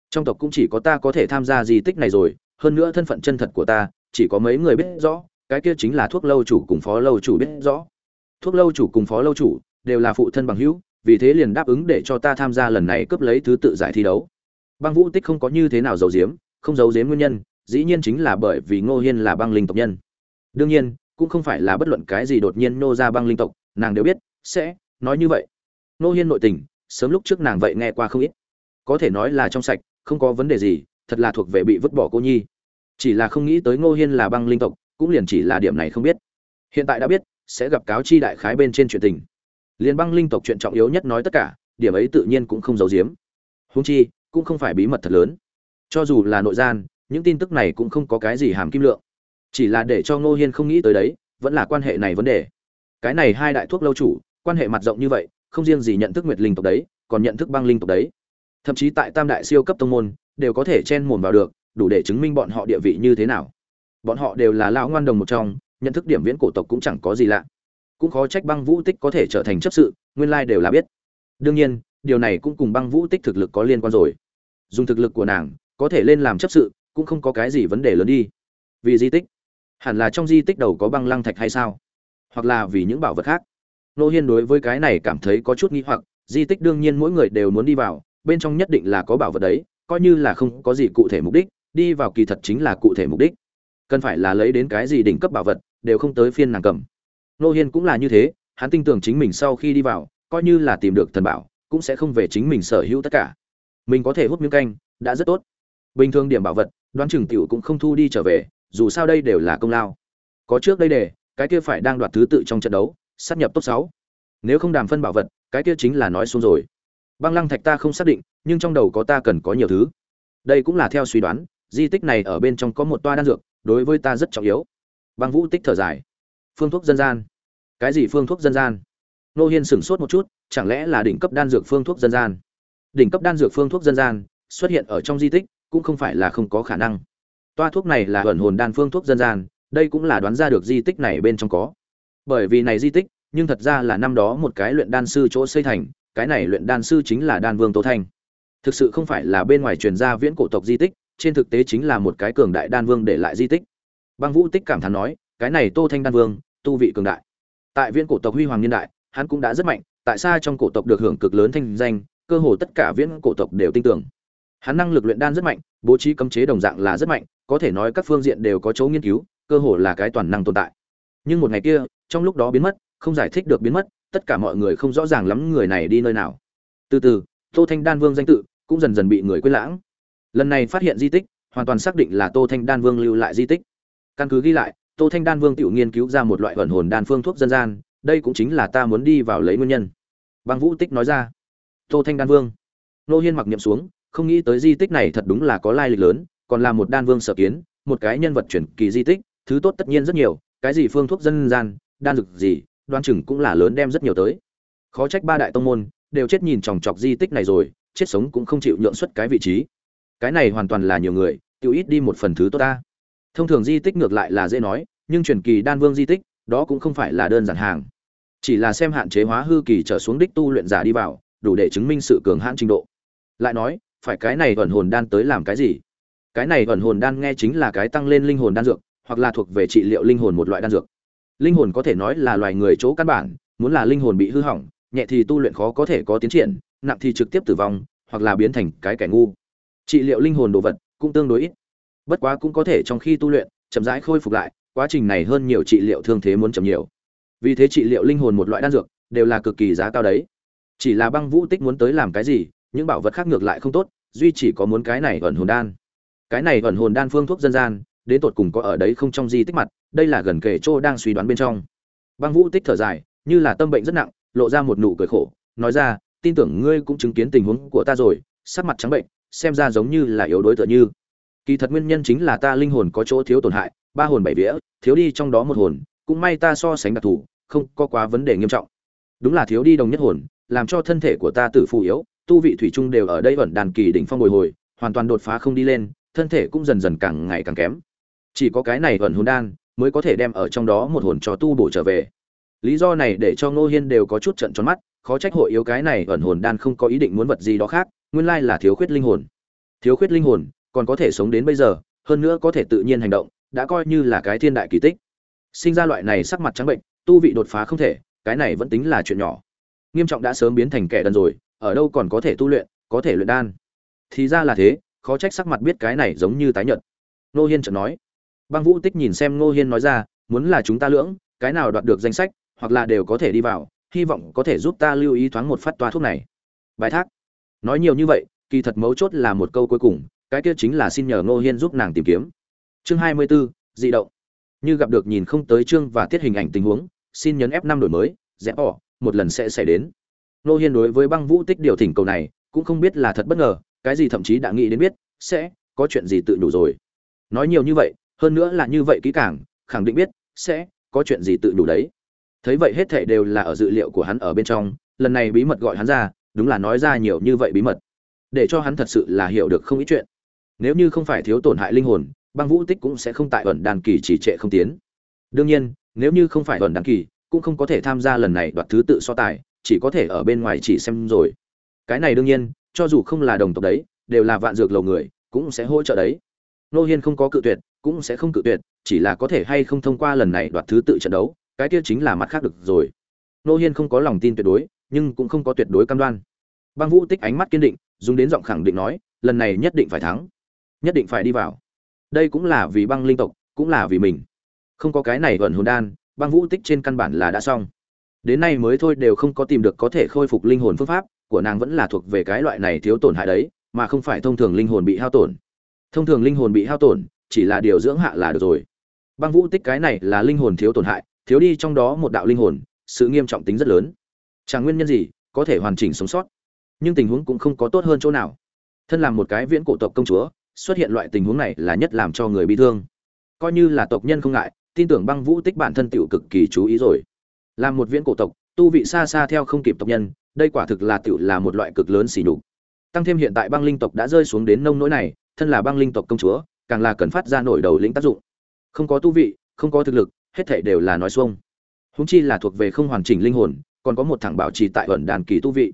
Trong tộc cũng chỉ có ta có thể tham gia di tích này rồi, hơn nữa thân phận chân thật của ta, chỉ có mấy người biết rõ, cái kia chính là thuốc lâu chủ cùng phó lâu chủ biết rõ. Thuốc lâu chủ cùng phó lâu chủ đều là phụ thân bằng hữu, vì thế liền đáp ứng để cho ta tham gia lần này cướp lấy thứ tự giải thi đấu. Băng vũ tích không có như thế nào giấu giếm, không giấu giếm nguyên nhân, dĩ nhiên chính là bởi vì ngô hiên là băng linh tộc nhân. Đương nhiên cũng không phải là bất luận cái gì đột nhiên nô ra băng linh tộc, nàng đều biết, sẽ nói như vậy. Ngô hiên nội tình, sớm lúc trước nàng vậy nghe qua không ít. Có thể nói là trong sạch, không có vấn đề gì, thật là thuộc về bị vứt bỏ cô nhi. Chỉ là không nghĩ tới ngô hiên là băng linh tộc, cũng liền chỉ là điểm này không biết. Hiện tại đã biết, sẽ gặp cáo chi đại khái bên trên chuyện tình. Liên băng linh tộc chuyện trọng yếu nhất nói tất cả, điểm ấy tự nhiên cũng không giấu giếm. Húng chi, cũng không phải bí mật thật lớn. Cho dù là nội gian, những tin tức này cũng không có cái gì hàm kim lượng chỉ là để cho ngô hiên không nghĩ tới đấy, vẫn là quan hệ này vấn đề. Cái này hai đại thuốc lâu chủ, quan hệ mặt rộng như vậy, không riêng gì nhận thức nguyệt linh tộc đấy, còn nhận thức băng linh tộc đấy. Thậm chí tại tam đại siêu cấp tông môn, đều có thể chen mồn vào được, đủ để chứng minh bọn họ địa vị như thế nào. Bọn họ đều là lão ngoan đồng một trong, nhận thức điểm viễn cổ tộc cũng chẳng có gì lạ. Cũng khó trách băng vũ tích có thể trở thành chấp sự, nguyên lai đều là biết. Đương nhiên, điều này cũng cùng băng vũ tích thực lực có liên quan rồi. Dùng thực lực của nàng, có thể lên làm chấp sự, cũng không có cái gì vấn đề lớn đi. Vì di tích hẳn là trong di tích đầu có băng lăng thạch hay sao? Hoặc là vì những bảo vật khác? Nô hiên đối với cái này cảm thấy có chút nghi hoặc, di tích đương nhiên mỗi người đều muốn đi vào, bên trong nhất định là có bảo vật đấy, coi như là không có gì cụ thể mục đích, đi vào kỳ thật chính là cụ thể mục đích. Cần phải là lấy đến cái gì đỉnh cấp bảo vật, đều không tới phiên nàng cầm. Nô hiên cũng là như thế, hắn tin tưởng chính mình sau khi đi vào, coi như là tìm được thần bảo, cũng sẽ không về chính mình sở hữu tất cả. Mình có thể hút miếng canh, đã rất tốt. Bình thường điểm bảo vật, đoán chừng tiểu cũng không thu đi trở về dù sao đây đều là công lao. Có trước đây để, cái kia phải đang đoạt thứ tự trong trận đấu, sát nhập top sáu. Nếu không đàm phân bảo vật, cái kia chính là nói xuống rồi. Băng lăng thạch ta không xác định, nhưng trong đầu có ta cần có nhiều thứ. Đây cũng là theo suy đoán, di tích này ở bên trong có một toa đan dược, đối với ta rất trọng yếu. Băng vũ tích thở dài. Phương thuốc dân gian. Cái gì phương thuốc dân gian? Nô hiên sửng sốt một chút, chẳng lẽ là đỉnh cấp đan dược phương thuốc dân gian? Đỉnh cấp đan dược phương thuốc dân gian, xuất hiện ở trong di tích, cũng không phải là không có khả năng toa thuốc này là ẩn hồn đan phương thuốc dân gian, đây cũng là đoán ra được di tích này bên trong có. Bởi vì này di tích, nhưng thật ra là năm đó một cái luyện đan sư chỗ xây thành, cái này luyện đan sư chính là đan vương tô thanh. Thực sự không phải là bên ngoài truyền ra viễn cổ tộc di tích, trên thực tế chính là một cái cường đại đan vương để lại di tích. Băng vũ tích cảm thán nói, cái này tô thanh đan vương, tu vị cường đại. Tại viễn cổ tộc huy hoàng niên đại, hắn cũng đã rất mạnh, tại sao trong cổ tộc được hưởng cực lớn thanh danh, cơ hồ tất cả viễn cổ tộc đều tin tưởng. Hắn năng lực luyện đan rất mạnh, bố trí cấm chế đồng dạng là rất mạnh có thể nói các phương diện đều có chỗ nghiên cứu, cơ hồ là cái toàn năng tồn tại. Nhưng một ngày kia, trong lúc đó biến mất, không giải thích được biến mất, tất cả mọi người không rõ ràng lắm người này đi nơi nào. Từ từ, tô thanh đan vương danh tự cũng dần dần bị người quên lãng. Lần này phát hiện di tích, hoàn toàn xác định là tô thanh đan vương lưu lại di tích. Căn cứ ghi lại, tô thanh đan vương tự nghiên cứu ra một loại ẩn hồn đan phương thuốc dân gian, đây cũng chính là ta muốn đi vào lấy nguyên nhân. Băng vũ tích nói ra. Tô thanh đan vương. Nô hiên mặc niệm xuống, không nghĩ tới di tích này thật đúng là có lai lịch lớn còn là một đan vương sở kiến, một cái nhân vật chuyển kỳ di tích, thứ tốt tất nhiên rất nhiều, cái gì phương thuốc dân gian, đan dược gì, đoan chừng cũng là lớn đem rất nhiều tới. Khó trách ba đại tông môn đều chết nhìn chòng chọc di tích này rồi, chết sống cũng không chịu nhượng xuất cái vị trí. Cái này hoàn toàn là nhiều người, tiêu ít đi một phần thứ tốt ta. Thông thường di tích ngược lại là dễ nói, nhưng truyền kỳ đan vương di tích, đó cũng không phải là đơn giản hàng. Chỉ là xem hạn chế hóa hư kỳ trở xuống đích tu luyện giả đi vào, đủ để chứng minh sự cường hãn trình độ. Lại nói, phải cái này ẩn hồn đan tới làm cái gì? Cái này ẩn hồn đan nghe chính là cái tăng lên linh hồn đan dược, hoặc là thuộc về trị liệu linh hồn một loại đan dược. Linh hồn có thể nói là loài người chỗ căn bản, muốn là linh hồn bị hư hỏng, nhẹ thì tu luyện khó có thể có tiến triển, nặng thì trực tiếp tử vong, hoặc là biến thành cái kẻ ngu. Trị liệu linh hồn đồ vật cũng tương đối ít. Bất quá cũng có thể trong khi tu luyện, chậm rãi khôi phục lại, quá trình này hơn nhiều trị liệu thương thế muốn chậm nhiều. Vì thế trị liệu linh hồn một loại đan dược đều là cực kỳ giá cao đấy. Chỉ là băng vũ tích muốn tới làm cái gì, những bảo vật khác ngược lại không tốt, duy chỉ có muốn cái này ẩn hồn đan cái này ẩn hồn đan phương thuốc dân gian, đến tột cùng có ở đấy không trong di tích mặt, đây là gần kể chỗ đang suy đoán bên trong. Băng vũ tích thở dài, như là tâm bệnh rất nặng, lộ ra một nụ cười khổ, nói ra, tin tưởng ngươi cũng chứng kiến tình huống của ta rồi, sắc mặt trắng bệnh, xem ra giống như là yếu đối tựa như. Kỳ thật nguyên nhân chính là ta linh hồn có chỗ thiếu tổn hại, ba hồn bảy vía, thiếu đi trong đó một hồn, cũng may ta so sánh đặc thù, không có quá vấn đề nghiêm trọng. Đúng là thiếu đi đồng nhất hồn, làm cho thân thể của ta tử phù yếu, tu vị thủy trung đều ở đây vẫn đàn kỳ đỉnh phong bồi hồi, hoàn toàn đột phá không đi lên thân thể cũng dần dần càng ngày càng kém. Chỉ có cái này ẩn hồn đan mới có thể đem ở trong đó một hồn cho tu bổ trở về. Lý do này để cho ngô hiên đều có chút trận tròn mắt, khó trách hội yếu cái này ẩn hồn đan không có ý định muốn vật gì đó khác, nguyên lai là thiếu khuyết linh hồn. Thiếu khuyết linh hồn còn có thể sống đến bây giờ, hơn nữa có thể tự nhiên hành động, đã coi như là cái thiên đại kỳ tích. Sinh ra loại này sắc mặt trắng bệnh, tu vị đột phá không thể, cái này vẫn tính là chuyện nhỏ. Nghiêm trọng đã sớm biến thành kẻ đần rồi, ở đâu còn có thể tu luyện, có thể luyện đan. Thì ra là thế khó trách sắc mặt biết cái này giống như tái nhợt. Nô hiên chợt nói. Băng vũ tích nhìn xem nô hiên nói ra muốn là chúng ta lưỡng cái nào đoạt được danh sách hoặc là đều có thể đi vào hy vọng có thể giúp ta lưu ý thoáng một phát toa thuốc này. Bài thác. Nói nhiều như vậy kỳ thật mấu chốt là một câu cuối cùng cái kia chính là xin nhờ ngô hiên giúp nàng tìm kiếm. Chương hai mươi 24, dị động. Như gặp được nhìn không tới chương và tiết hình ảnh tình huống xin nhấn f năm đổi mới rẽ bỏ một lần sẽ xảy đến. Ngô hiên đối với băng vũ tích điều thỉnh cầu này cũng không biết là thật bất ngờ cái gì thậm chí đã nghĩ đến biết, sẽ có chuyện gì tự đủ rồi. Nói nhiều như vậy, hơn nữa là như vậy kỹ càng, khẳng định biết, sẽ có chuyện gì tự đủ đấy. Thấy vậy hết thảy đều là ở dự liệu của hắn ở bên trong, lần này bí mật gọi hắn ra, đúng là nói ra nhiều như vậy bí mật. Để cho hắn thật sự là hiểu được không ít chuyện. Nếu như không phải thiếu tổn hại linh hồn, băng vũ tích cũng sẽ không tại ẩn đàn kỳ chỉ trệ không tiến. Đương nhiên, nếu như không phải ẩn đàn kỳ, cũng không có thể tham gia lần này đoạt thứ tự so tài, chỉ có thể ở bên ngoài chỉ xem rồi. Cái này đương nhiên cho dù không là đồng tộc đấy, đều là vạn dược lầu người, cũng sẽ hỗ trợ đấy. Nô hiên không có cự tuyệt, cũng sẽ không cự tuyệt, chỉ là có thể hay không thông qua lần này đoạt thứ tự trận đấu, cái kia chính là mặt khác được rồi. Nô hiên không có lòng tin tuyệt đối, nhưng cũng không có tuyệt đối cam đoan. Băng vũ tích ánh mắt kiên định, dùng đến giọng khẳng định nói, lần này nhất định phải thắng, nhất định phải đi vào. Đây cũng là vì băng linh tộc, cũng là vì mình. Không có cái này ẩn hồn đan, băng vũ tích trên căn bản là đã xong. Đến nay mới thôi đều không có tìm được có thể khôi phục linh hồn phương pháp của nàng vẫn là thuộc về cái loại này thiếu tổn hại đấy, mà không phải thông thường linh hồn bị hao tổn. Thông thường linh hồn bị hao tổn, chỉ là điều dưỡng hạ là được rồi. Băng vũ tích cái này là linh hồn thiếu tổn hại, thiếu đi trong đó một đạo linh hồn, sự nghiêm trọng tính rất lớn. Chẳng nguyên nhân gì có thể hoàn chỉnh sống sót, nhưng tình huống cũng không có tốt hơn chỗ nào. Thân làm một cái viễn cổ tộc công chúa, xuất hiện loại tình huống này là nhất làm cho người bị thương. Coi như là tộc nhân không ngại, tin tưởng băng vũ tích bản thân tiểu cực kỳ chú ý rồi. Làm một viễn cổ tộc, tu vị xa xa theo không kịp tộc nhân đây quả thực là tựu là một loại cực lớn xỉ nhục. Tăng thêm hiện tại băng linh tộc đã rơi xuống đến nông nỗi này, thân là băng linh tộc công chúa, càng là cần phát ra nổi đầu lĩnh tác dụng. Không có tu vị, không có thực lực, hết thảy đều là nói xuông. Húng chi là thuộc về không hoàn chỉnh linh hồn, còn có một thằng bảo trì tại ẩn đàn kỳ tu vị.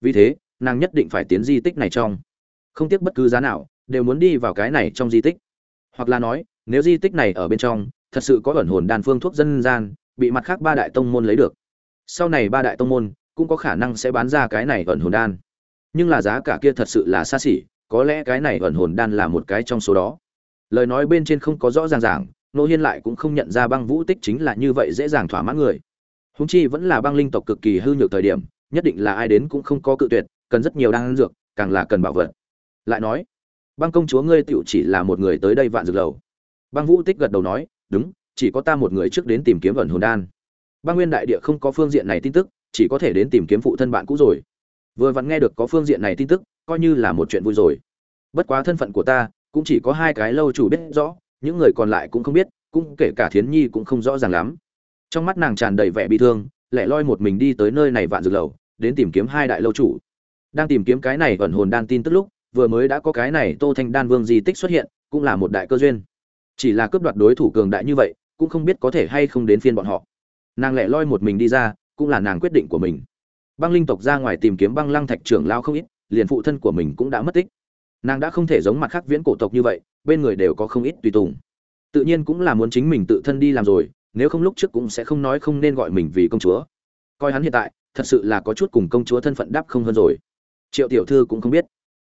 Vì thế, nàng nhất định phải tiến di tích này trong. Không tiếc bất cứ giá nào, đều muốn đi vào cái này trong di tích. Hoặc là nói, nếu di tích này ở bên trong, thật sự có ẩn hồn đan phương thuốc dân gian, bị mặt khác ba đại tông môn lấy được. Sau này ba đại tông môn cũng có khả năng sẽ bán ra cái này ẩn hồn đan. Nhưng là giá cả kia thật sự là xa xỉ, có lẽ cái này ẩn hồn đan là một cái trong số đó. Lời nói bên trên không có rõ ràng ràng, nô hiên lại cũng không nhận ra băng vũ tích chính là như vậy dễ dàng thỏa mãn người. Húng chi vẫn là băng linh tộc cực kỳ hư nhược thời điểm, nhất định là ai đến cũng không có cự tuyệt, cần rất nhiều đan dược, càng là cần bảo vật. Lại nói, băng công chúa ngươi tựu chỉ là một người tới đây vạn dược lầu. Băng vũ tích gật đầu nói, đúng, chỉ có ta một người trước đến tìm kiếm ẩn hồn đan. Băng nguyên đại địa không có phương diện này tin tức chỉ có thể đến tìm kiếm phụ thân bạn cũ rồi. Vừa vặn nghe được có phương diện này tin tức, coi như là một chuyện vui rồi. Bất quá thân phận của ta, cũng chỉ có hai cái lâu chủ biết rõ, những người còn lại cũng không biết, cũng kể cả thiến nhi cũng không rõ ràng lắm. Trong mắt nàng tràn đầy vẻ bi thương, lẻ loi một mình đi tới nơi này vạn dược lầu, đến tìm kiếm hai đại lâu chủ. Đang tìm kiếm cái này ẩn hồn đan tin tức lúc, vừa mới đã có cái này tô thanh đan vương di tích xuất hiện, cũng là một đại cơ duyên. Chỉ là cướp đoạt đối thủ cường đại như vậy, cũng không biết có thể hay không đến phiên bọn họ. Nàng lẻ loi một mình đi ra cũng là nàng quyết định của mình. Băng linh tộc ra ngoài tìm kiếm băng lăng thạch trưởng lao không ít, liền phụ thân của mình cũng đã mất tích. Nàng đã không thể giống mặt khác viễn cổ tộc như vậy, bên người đều có không ít tùy tùng. Tự nhiên cũng là muốn chính mình tự thân đi làm rồi, nếu không lúc trước cũng sẽ không nói không nên gọi mình vì công chúa. Coi hắn hiện tại, thật sự là có chút cùng công chúa thân phận đáp không hơn rồi. Triệu tiểu thư cũng không biết.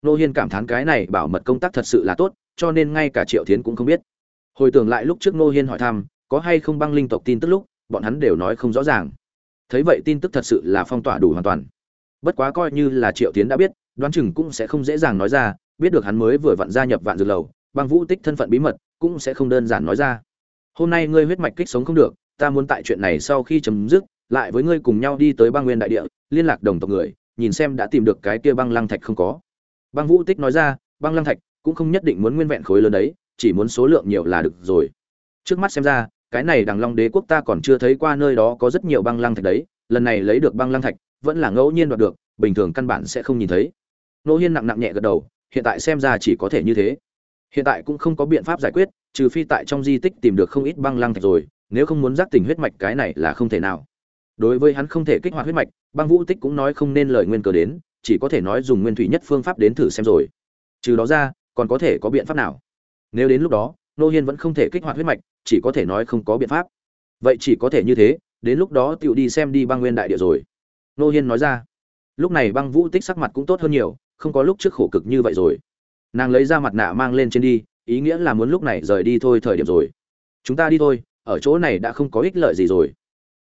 Nô hiên cảm thán cái này bảo mật công tác thật sự là tốt, cho nên ngay cả triệu thiến cũng không biết. Hồi tưởng lại lúc trước nô hiên hỏi thăm, có hay không băng linh tộc tin tức lúc, bọn hắn đều nói không rõ ràng thấy vậy tin tức thật sự là phong tỏa đủ hoàn toàn. Bất quá coi như là triệu tiến đã biết, đoán chừng cũng sẽ không dễ dàng nói ra, biết được hắn mới vừa vặn gia nhập vạn dược lầu, băng vũ tích thân phận bí mật cũng sẽ không đơn giản nói ra. Hôm nay ngươi huyết mạch kích sống không được, ta muốn tại chuyện này sau khi chấm dứt, lại với ngươi cùng nhau đi tới băng nguyên đại địa, liên lạc đồng tộc người, nhìn xem đã tìm được cái kia băng lăng thạch không có. Băng vũ tích nói ra, băng lăng thạch cũng không nhất định muốn nguyên vẹn khối lớn đấy, chỉ muốn số lượng nhiều là được rồi. Trước mắt xem ra cái này đằng long đế quốc ta còn chưa thấy qua nơi đó có rất nhiều băng lăng thạch đấy, lần này lấy được băng lăng thạch, vẫn là ngẫu nhiên đoạt được, bình thường căn bản sẽ không nhìn thấy. Nô hiên nặng nặng nhẹ gật đầu, hiện tại xem ra chỉ có thể như thế. Hiện tại cũng không có biện pháp giải quyết, trừ phi tại trong di tích tìm được không ít băng lăng thạch rồi, nếu không muốn giác tỉnh huyết mạch cái này là không thể nào. Đối với hắn không thể kích hoạt huyết mạch, băng vũ tích cũng nói không nên lời nguyên cờ đến, chỉ có thể nói dùng nguyên thủy nhất phương pháp đến thử xem rồi. Trừ đó ra, còn có thể có biện pháp nào? Nếu đến lúc đó nô hiên vẫn không thể kích hoạt huyết mạch, chỉ có thể nói không có biện pháp. Vậy chỉ có thể như thế, đến lúc đó tựu đi xem đi băng nguyên đại địa rồi. Nô hiên nói ra. Lúc này băng vũ tích sắc mặt cũng tốt hơn nhiều, không có lúc trước khổ cực như vậy rồi. Nàng lấy ra mặt nạ mang lên trên đi, ý nghĩa là muốn lúc này rời đi thôi thời điểm rồi. Chúng ta đi thôi, ở chỗ này đã không có ích lợi gì rồi.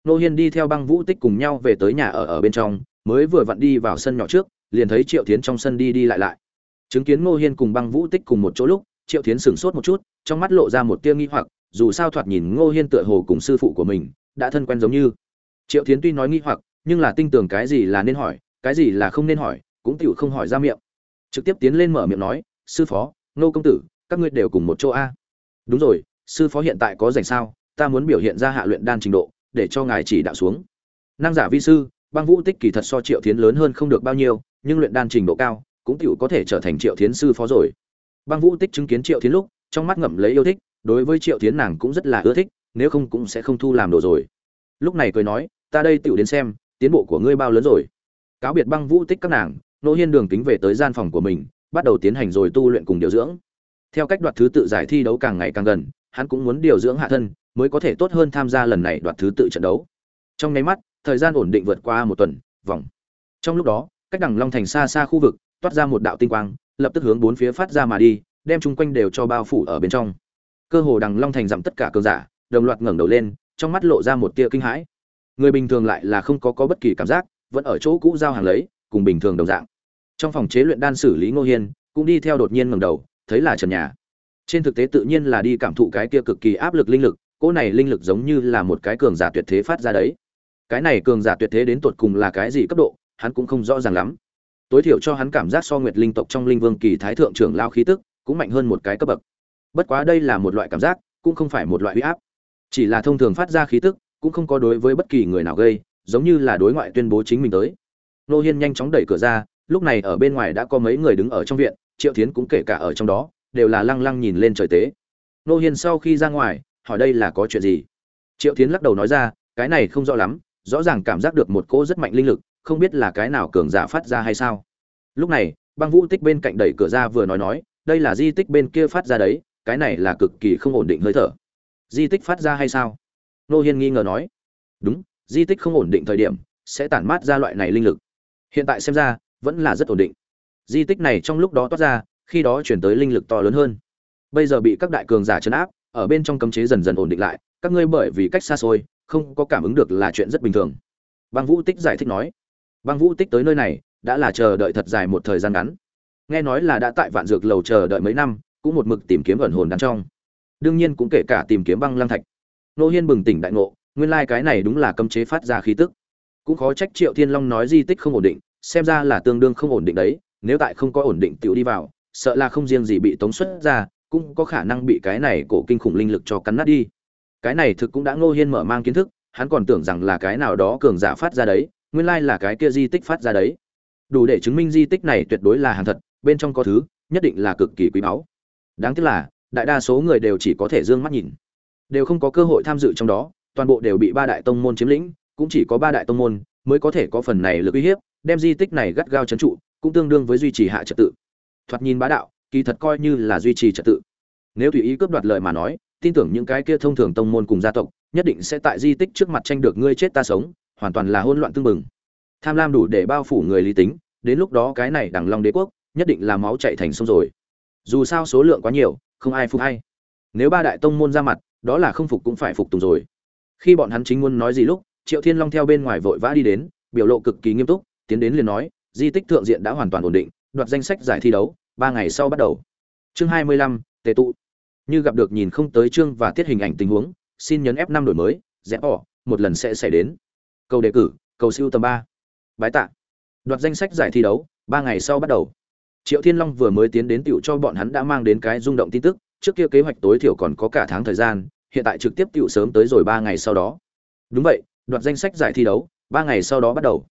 Nô hiên đi theo băng vũ tích cùng nhau về tới nhà ở ở bên trong, mới vừa vặn đi vào sân nhỏ trước, liền thấy triệu tiến trong sân đi đi lại lại. Chứng kiến nô hiên cùng băng vũ tích cùng một chỗ lúc, triệu tiến sửng sốt một chút trong mắt lộ ra một tia nghi hoặc, dù sao thoạt nhìn ngô hiên tựa hồ cùng sư phụ của mình đã thân quen giống như. Triệu Thiến tuy nói nghi hoặc, nhưng là tin tưởng cái gì là nên hỏi, cái gì là không nên hỏi, cũng tiểu không hỏi ra miệng. Trực tiếp tiến lên mở miệng nói, sư phó, Ngô công tử, các ngươi đều cùng một chỗ a. Đúng rồi, sư phó hiện tại có rảnh sao? Ta muốn biểu hiện ra hạ luyện đan trình độ, để cho ngài chỉ đạo xuống. Năng giả vi sư, băng vũ tích kỳ thật so triệu thiến lớn hơn không được bao nhiêu, nhưng luyện đan trình độ cao, cũng tiểu có thể trở thành triệu thiến sư phó rồi. Băng vũ tích chứng kiến triệu thiến lúc trong mắt ngậm lấy yêu thích, đối với triệu tiến nàng cũng rất là ưa thích, nếu không cũng sẽ không thu làm đồ rồi. Lúc này cười nói, ta đây tựu đến xem, tiến bộ của ngươi bao lớn rồi. Cáo biệt băng vũ tích các nàng, nô hiên đường kính về tới gian phòng của mình, bắt đầu tiến hành rồi tu luyện cùng điều dưỡng. Theo cách đoạt thứ tự giải thi đấu càng ngày càng gần, hắn cũng muốn điều dưỡng hạ thân, mới có thể tốt hơn tham gia lần này đoạt thứ tự trận đấu. Trong nháy mắt, thời gian ổn định vượt qua một tuần, vòng. Trong lúc đó, cách đằng long thành xa xa khu vực, toát ra một đạo tinh quang, lập tức hướng bốn phía phát ra mà đi đem chung quanh đều cho bao phủ ở bên trong. Cơ hồ đằng long thành giảm tất cả cường giả, đồng loạt ngẩng đầu lên, trong mắt lộ ra một tia kinh hãi. Người bình thường lại là không có có bất kỳ cảm giác, vẫn ở chỗ cũ giao hàng lấy, cùng bình thường đồng dạng. Trong phòng chế luyện đan xử lý ngô hiên, cũng đi theo đột nhiên ngẩng đầu, thấy là trần nhà. Trên thực tế tự nhiên là đi cảm thụ cái kia cực kỳ áp lực linh lực, cỗ này linh lực giống như là một cái cường giả tuyệt thế phát ra đấy. Cái này cường giả tuyệt thế đến tột cùng là cái gì cấp độ, hắn cũng không rõ ràng lắm. Tối thiểu cho hắn cảm giác so nguyệt linh tộc trong linh vương kỳ thái thượng trưởng lao khí tức cũng mạnh hơn một cái cấp bậc. Bất quá đây là một loại cảm giác, cũng không phải một loại huy áp. Chỉ là thông thường phát ra khí tức, cũng không có đối với bất kỳ người nào gây, giống như là đối ngoại tuyên bố chính mình tới. Nô hiên nhanh chóng đẩy cửa ra, lúc này ở bên ngoài đã có mấy người đứng ở trong viện, triệu tiến cũng kể cả ở trong đó, đều là lăng lăng nhìn lên trời tế. Nô hiên sau khi ra ngoài, hỏi đây là có chuyện gì? Triệu tiến lắc đầu nói ra, cái này không rõ lắm, rõ ràng cảm giác được một cỗ rất mạnh linh lực, không biết là cái nào cường giả phát ra hay sao. Lúc này, băng vũ tích bên cạnh đẩy cửa ra vừa nói nói đây là di tích bên kia phát ra đấy, cái này là cực kỳ không ổn định hơi thở. Di tích phát ra hay sao? Nô hiên nghi ngờ nói. Đúng, di tích không ổn định thời điểm, sẽ tản mát ra loại này linh lực. Hiện tại xem ra, vẫn là rất ổn định. Di tích này trong lúc đó toát ra, khi đó chuyển tới linh lực to lớn hơn. Bây giờ bị các đại cường giả chấn áp, ở bên trong cấm chế dần dần ổn định lại, các ngươi bởi vì cách xa xôi, không có cảm ứng được là chuyện rất bình thường. Băng vũ tích giải thích nói. Băng vũ tích tới nơi này, đã là chờ đợi thật dài một thời gian ngắn nghe nói là đã tại vạn dược lầu chờ đợi mấy năm, cũng một mực tìm kiếm ẩn hồn đan trong. Đương nhiên cũng kể cả tìm kiếm băng lăng thạch. Nô hiên bừng tỉnh đại ngộ, nguyên lai cái này đúng là cấm chế phát ra khí tức. Cũng khó trách triệu thiên long nói di tích không ổn định, xem ra là tương đương không ổn định đấy, nếu tại không có ổn định tiểu đi vào, sợ là không riêng gì bị tống xuất ra, cũng có khả năng bị cái này cổ kinh khủng linh lực cho cắn nát đi. Cái này thực cũng đã ngô hiên mở mang kiến thức, hắn còn tưởng rằng là cái nào đó cường giả phát ra đấy, nguyên lai là cái kia di tích phát ra đấy. Đủ để chứng minh di tích này tuyệt đối là hàng thật bên trong có thứ, nhất định là cực kỳ quý báu. Đáng tiếc là, đại đa số người đều chỉ có thể d ư ơ n g mắt nhìn. Đều không có cơ hội tham dự trong đó, toàn bộ đều bị ba đại tông môn chiếm lĩnh, cũng chỉ có ba đại tông môn mới có thể có phần này lực uy hiếp, đem di tích này gắt gao c h ấ n trụ, cũng tương đương với duy trì hạ trật tự. Thoạt nhìn bá đạo, kỳ thật coi như là duy trì trật tự. Nếu tùy ý cướp đoạt lời mà nói, tin tưởng những cái kia thông thường tông môn cùng gia tộc, nhất định sẽ tại di tích trước mặt tranh được ngươi chết ta sống, hoàn toàn là hỗn loạn tương mừng tham lam đủ để bao phủ người lý tính, đến lúc đó cái này đằng long đế quốc nhất định là máu chạy thành sông rồi dù sao số lượng quá nhiều không ai phục hay nếu ba đại tông môn ra mặt đó là không phục cũng phải phục tùng rồi khi bọn hắn chính muốn nói gì lúc triệu thiên long theo bên ngoài vội vã đi đến biểu lộ cực kỳ nghiêm túc tiến đến liền nói di tích thượng diện đã hoàn toàn ổn định đoạt danh sách giải thi đấu ba ngày sau bắt đầu chương hai mươi lăm tề tụ như gặp được nhìn không tới chương và tiết hình ảnh tình huống xin nhấn F5 đổi mới, rẽ bỏ, một lần sẽ xảy đến. Cầu đề cử, cầu siêu tầm 3. Bái tạ. Đoạt danh sách giải thi đấu, 3 ngày sau bắt đầu. Triệu Thiên Long vừa mới tiến đến tựu cho bọn hắn đã mang đến cái rung động tin tức, trước kia kế hoạch tối thiểu còn có cả tháng thời gian, hiện tại trực tiếp tựu sớm tới rồi ba ngày sau đó. Đúng vậy, đoạt danh sách giải thi đấu, ba ngày sau đó bắt đầu.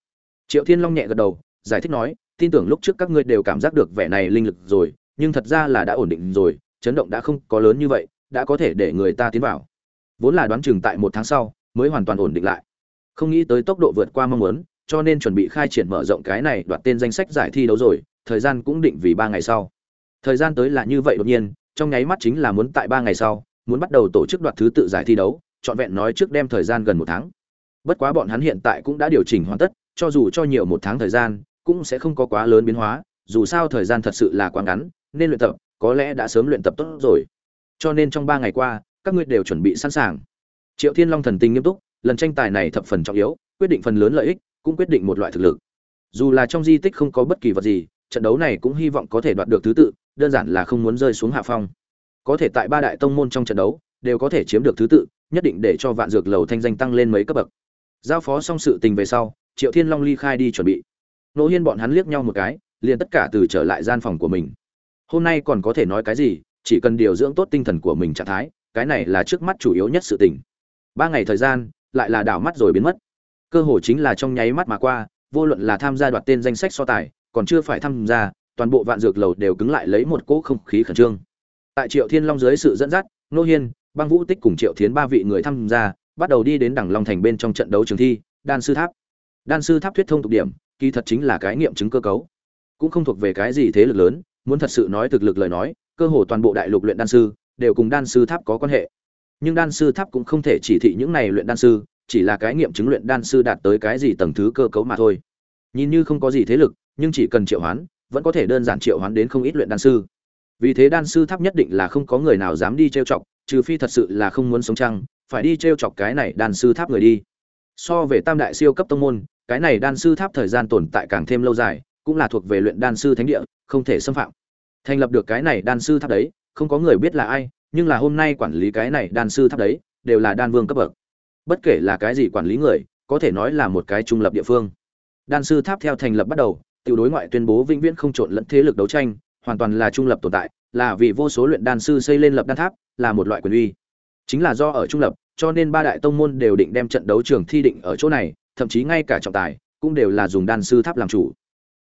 Triệu Thiên Long nhẹ gật đầu, giải thích nói, tin tưởng lúc trước các ngươi đều cảm giác được vẻ này linh lực rồi, nhưng thật ra là đã ổn định rồi, chấn động đã không có lớn như vậy, đã có thể để người ta tiến vào vốn là đoán chừng tại một tháng sau mới hoàn toàn ổn định lại không nghĩ tới tốc độ vượt qua mong muốn cho nên chuẩn bị khai triển mở rộng cái này đoạt tên danh sách giải thi đấu rồi thời gian cũng định vì ba ngày sau. Thời gian tới là như vậy đột nhiên, trong nháy mắt chính là muốn tại ba ngày sau, muốn bắt đầu tổ chức đoạt thứ tự giải thi đấu, trọn vẹn nói trước đem thời gian gần một tháng. Bất quá bọn hắn hiện tại cũng đã điều chỉnh hoàn tất, cho dù cho nhiều một tháng thời gian, cũng sẽ không có quá lớn biến hóa, dù sao thời gian thật sự là quá ngắn, nên luyện tập, có lẽ đã sớm luyện tập tốt rồi. Cho nên trong ba ngày qua, các ngươi đều chuẩn bị sẵn sàng. Triệu thiên long thần tình nghiêm túc, lần tranh tài này thập phần trọng yếu, quyết định phần lớn lợi ích, cũng quyết định một loại thực lực. Dù là trong di tích không có bất kỳ vật gì trận đấu này cũng hy vọng có thể đoạt được thứ tự, đơn giản là không muốn rơi xuống hạ phong. Có thể tại ba đại tông môn trong trận đấu, đều có thể chiếm được thứ tự, nhất định để cho vạn dược lầu thanh danh tăng lên mấy cấp bậc. Giao phó xong sự tình về sau, triệu thiên long ly khai đi chuẩn bị. Nỗ hiên bọn hắn liếc nhau một cái, liền tất cả từ trở lại gian phòng của mình. Hôm nay còn có thể nói cái gì, chỉ cần điều dưỡng tốt tinh thần của mình trạng thái, cái này là trước mắt chủ yếu nhất sự tình. Ba ngày thời gian, lại là đảo mắt rồi biến mất. Cơ hội chính là trong nháy mắt mà qua, vô luận là tham gia đoạt tên danh sách so tài còn chưa phải tham gia, toàn bộ vạn dược lầu đều cứng lại lấy một cỗ không khí khẩn trương. Tại triệu thiên long dưới sự dẫn dắt, nô hiên, băng vũ tích cùng triệu thiến ba vị người tham gia, bắt đầu đi đến đẳng long thành bên trong trận đấu trường thi, đan sư tháp. Đan sư tháp thuyết thông tục điểm, kỳ thật chính là cái nghiệm chứng cơ cấu. Cũng không thuộc về cái gì thế lực lớn, muốn thật sự nói thực lực lời nói, cơ hồ toàn bộ đại lục luyện đan sư đều cùng đan sư tháp có quan hệ. Nhưng đan sư tháp cũng không thể chỉ thị những này luyện đan sư, chỉ là cái nghiệm chứng luyện đan sư đạt tới cái gì tầng thứ cơ cấu mà thôi. Nhìn như không có gì thế lực nhưng chỉ cần triệu hoán vẫn có thể đơn giản triệu hoán đến không ít luyện đan sư. Vì thế đan sư tháp nhất định là không có người nào dám đi trêu chọc trừ phi thật sự là không muốn sống chăng, phải đi trêu chọc cái này đan sư tháp người đi. So về tam đại siêu cấp tông môn cái này đan sư tháp thời gian tồn tại càng thêm lâu dài cũng là thuộc về luyện đan sư thánh địa không thể xâm phạm. Thành lập được cái này đan sư tháp đấy không có người biết là ai nhưng là hôm nay quản lý cái này đan sư tháp đấy đều là đan vương cấp bậc. Bất kể là cái gì quản lý người có thể nói là một cái trung lập địa phương. Đan sư tháp theo thành lập bắt đầu tiểu đối ngoại tuyên bố vĩnh viễn không trộn lẫn thế lực đấu tranh, hoàn toàn là trung lập tồn tại, là vì vô số luyện đan sư xây lên lập đan tháp, là một loại quyền uy. Chính là do ở trung lập, cho nên ba đại tông môn đều định đem trận đấu trường thi định ở chỗ này, thậm chí ngay cả trọng tài cũng đều là dùng đan sư tháp làm chủ.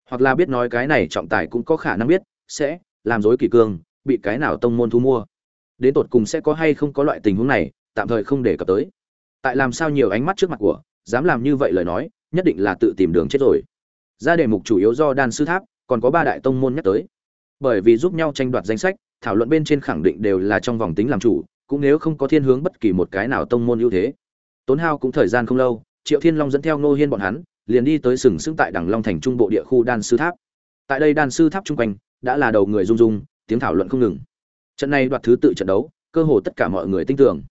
Hoặc là biết nói cái này trọng tài cũng có khả năng biết, sẽ làm dối kỳ cương, bị cái nào tông môn thu mua. Đến tột cùng sẽ có hay không có loại tình huống này, tạm thời không để cập tới. Tại làm sao nhiều ánh mắt trước mặt của, dám làm như vậy lời nói, nhất định là tự tìm đường chết rồi ra đề mục chủ yếu do đan sư tháp, còn có ba đại tông môn nhắc tới. Bởi vì giúp nhau tranh đoạt danh sách, thảo luận bên trên khẳng định đều là trong vòng tính làm chủ, cũng nếu không có thiên hướng bất kỳ một cái nào tông môn ưu thế. Tốn hao cũng thời gian không lâu, triệu thiên long dẫn theo ngô hiên bọn hắn, liền đi tới sừng sững tại đằng long thành trung bộ địa khu đan sư tháp. Tại đây đan sư tháp chung quanh, đã là đầu người rung rung, tiếng thảo luận không ngừng. Trận này đoạt thứ tự trận đấu, cơ hồ tất cả mọi người tin tưởng.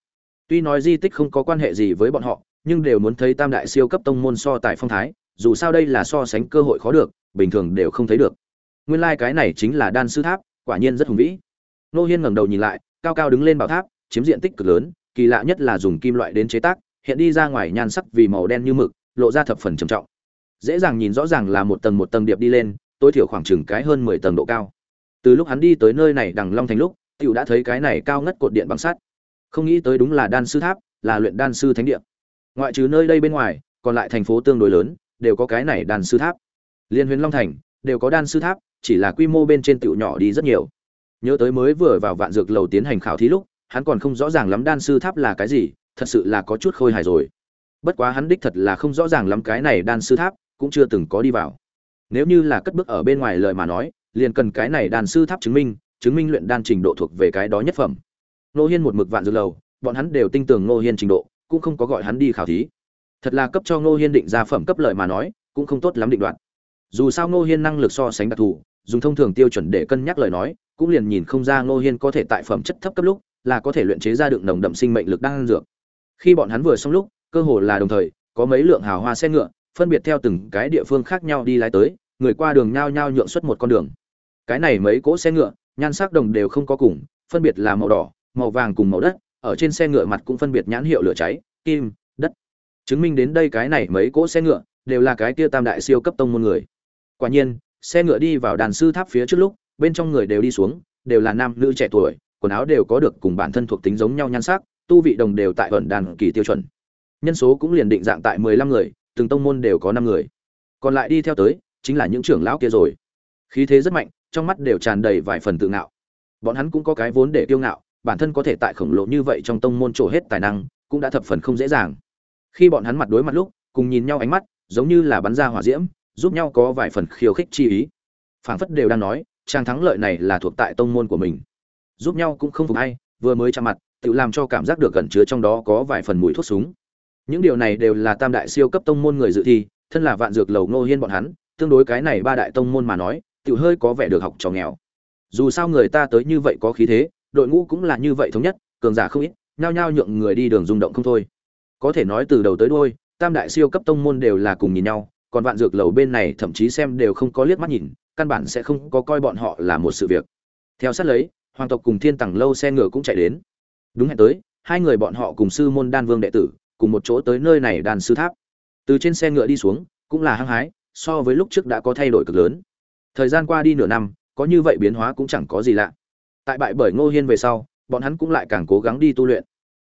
Tuy nói di tích không có quan hệ gì với bọn họ, nhưng đều muốn thấy tam đại siêu cấp tông môn so tài phong thái dù sao đây là so sánh cơ hội khó được, bình thường đều không thấy được. Nguyên lai、like、cái này chính là đan sư tháp, quả nhiên rất hùng vĩ. Nô hiên ngẩng đầu nhìn lại, cao cao đứng lên bảo tháp, chiếm diện tích cực lớn, kỳ lạ nhất là dùng kim loại đến chế tác, hiện đi ra ngoài nhan sắc vì màu đen như mực, lộ ra thập phần trầm trọng. Dễ dàng nhìn rõ ràng là một tầng một tầng điệp đi lên, tối thiểu khoảng chừng cái hơn mười tầng độ cao. Từ lúc hắn đi tới nơi này đằng long thành lúc, tiểu đã thấy cái này cao ngất cột điện bằng sắt. Không nghĩ tới đúng là đan sư tháp, là luyện đan sư thánh địa. Ngoại trừ nơi đây bên ngoài, còn lại thành phố tương đối lớn đều có cái này đan sư tháp. Liên huyền long thành, đều có đan sư tháp, chỉ là quy mô bên trên tiểu nhỏ đi rất nhiều. Nhớ tới mới vừa vào vạn dược lầu tiến hành khảo thí lúc, hắn còn không rõ ràng lắm đan sư tháp là cái gì, thật sự là có chút khôi hài rồi. Bất quá hắn đích thật là không rõ ràng lắm cái này đan sư tháp, cũng chưa từng có đi vào. Nếu như là cất bước ở bên ngoài lời mà nói, liền cần cái này đan sư tháp chứng minh chứng minh luyện đan trình độ thuộc về cái đó nhất phẩm. Nô hiên một mực vạn dược lầu, bọn hắn đều tin tưởng nô hiên trình độ, cũng không có gọi hắn đi khảo thí thật là cấp cho Ngô hiên định ra phẩm cấp lợi mà nói, cũng không tốt lắm định đoạn dù sao Ngô hiên năng lực so sánh đặc thù, dùng thông thường tiêu chuẩn để cân nhắc lời nói, cũng liền nhìn không ra Ngô hiên có thể tại phẩm chất thấp cấp lúc, là có thể luyện chế ra được nồng đậm sinh mệnh lực đan dược. Khi bọn hắn vừa xong lúc, cơ hồ là đồng thời, có mấy lượng hào hoa xe ngựa, phân biệt theo từng cái địa phương khác nhau đi lái tới, người qua đường nhao nhao nhượng xuất một con đường. Cái này mấy cỗ xe ngựa, nhan sắc đồng đều không có cùng, phân biệt là màu đỏ, màu vàng cùng màu đất, ở trên xe ngựa mặt cũng phân biệt nhãn hiệu lửa cháy, kim chứng minh đến đây cái này mấy cỗ xe ngựa đều là cái kia tam đại siêu cấp tông môn người. Quả nhiên, xe ngựa đi vào đàn sư tháp phía trước lúc, bên trong người đều đi xuống, đều là nam nữ trẻ tuổi, quần áo đều có được cùng bản thân thuộc tính giống nhau nhan sắc, tu vị đồng đều tại vận đàn kỳ tiêu chuẩn. Nhân số cũng liền định dạng tại mười lăm người, từng tông môn đều có năm người. Còn lại đi theo tới, chính là những trưởng lão kia rồi. Khí thế rất mạnh, trong mắt đều tràn đầy vài phần tự ngạo. Bọn hắn cũng có cái vốn để kiêu ngạo, bản thân có thể tại khổng lồ như vậy trong tông môn trổ hết tài năng, cũng đã thập phần không dễ dàng khi bọn hắn mặt đối mặt lúc, cùng nhìn nhau ánh mắt, giống như là bắn ra hỏa diễm, giúp nhau có vài phần khiêu khích chi ý. Phảng phất đều đang nói, trang thắng lợi này là thuộc tại tông môn của mình. Giúp nhau cũng không phục hay vừa mới chạm mặt, tự làm cho cảm giác được gần chứa trong đó có vài phần mùi thuốc súng. Những điều này đều là tam đại siêu cấp tông môn người dự thi, thân là vạn dược lầu ngô hiên bọn hắn, tương đối cái này ba đại tông môn mà nói, tự hơi có vẻ được học trò nghèo. Dù sao người ta tới như vậy có khí thế, đội ngũ cũng là như vậy thống nhất, cường giả không ít, nhao nhao nhượng người đi đường rung động không thôi có thể nói từ đầu tới đuôi, tam đại siêu cấp tông môn đều là cùng nhìn nhau, còn vạn dược lầu bên này thậm chí xem đều không có liếc mắt nhìn, căn bản sẽ không có coi bọn họ là một sự việc. Theo sát lấy, hoàng tộc cùng thiên tầng lâu xe ngựa cũng chạy đến. Đúng hẹn tới, hai người bọn họ cùng sư môn đan vương đệ tử, cùng một chỗ tới nơi này đàn sư tháp. Từ trên xe ngựa đi xuống, cũng là hăng hái, so với lúc trước đã có thay đổi cực lớn. Thời gian qua đi nửa năm, có như vậy biến hóa cũng chẳng có gì lạ. Tại bại bởi ngô hiên về sau, bọn hắn cũng lại càng cố gắng đi tu luyện.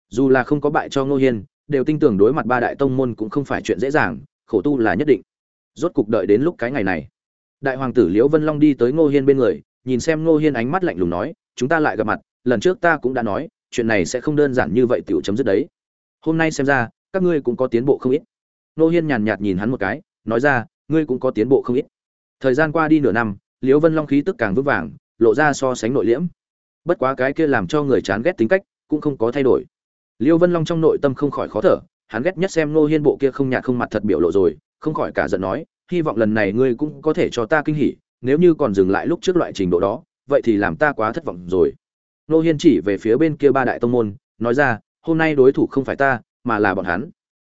Dù là không có bại cho ngô hiên đều tin tưởng đối mặt ba đại tông môn cũng không phải chuyện dễ dàng, khổ tu là nhất định. Rốt cục đợi đến lúc cái ngày này, đại hoàng tử liễu vân long đi tới ngô hiên bên người, nhìn xem ngô hiên ánh mắt lạnh lùng nói, chúng ta lại gặp mặt, lần trước ta cũng đã nói, chuyện này sẽ không đơn giản như vậy tiểu chấm dứt đấy. Hôm nay xem ra, các ngươi cũng có tiến bộ không ít. Ngô hiên nhàn nhạt nhìn hắn một cái, nói ra, ngươi cũng có tiến bộ không ít. Thời gian qua đi nửa năm, liễu vân long khí tức càng vững vàng, lộ ra so sánh nội liễm. Bất quá cái kia làm cho người chán ghét tính cách, cũng không có thay đổi. Liêu vân long trong nội tâm không khỏi khó thở, hắn ghét nhất xem ngô hiên bộ kia không nhạt không mặt thật biểu lộ rồi, không khỏi cả giận nói, hy vọng lần này ngươi cũng có thể cho ta kinh hỉ, nếu như còn dừng lại lúc trước loại trình độ đó, vậy thì làm ta quá thất vọng rồi. Nô hiên chỉ về phía bên kia ba đại tông môn, nói ra, hôm nay đối thủ không phải ta, mà là bọn hắn.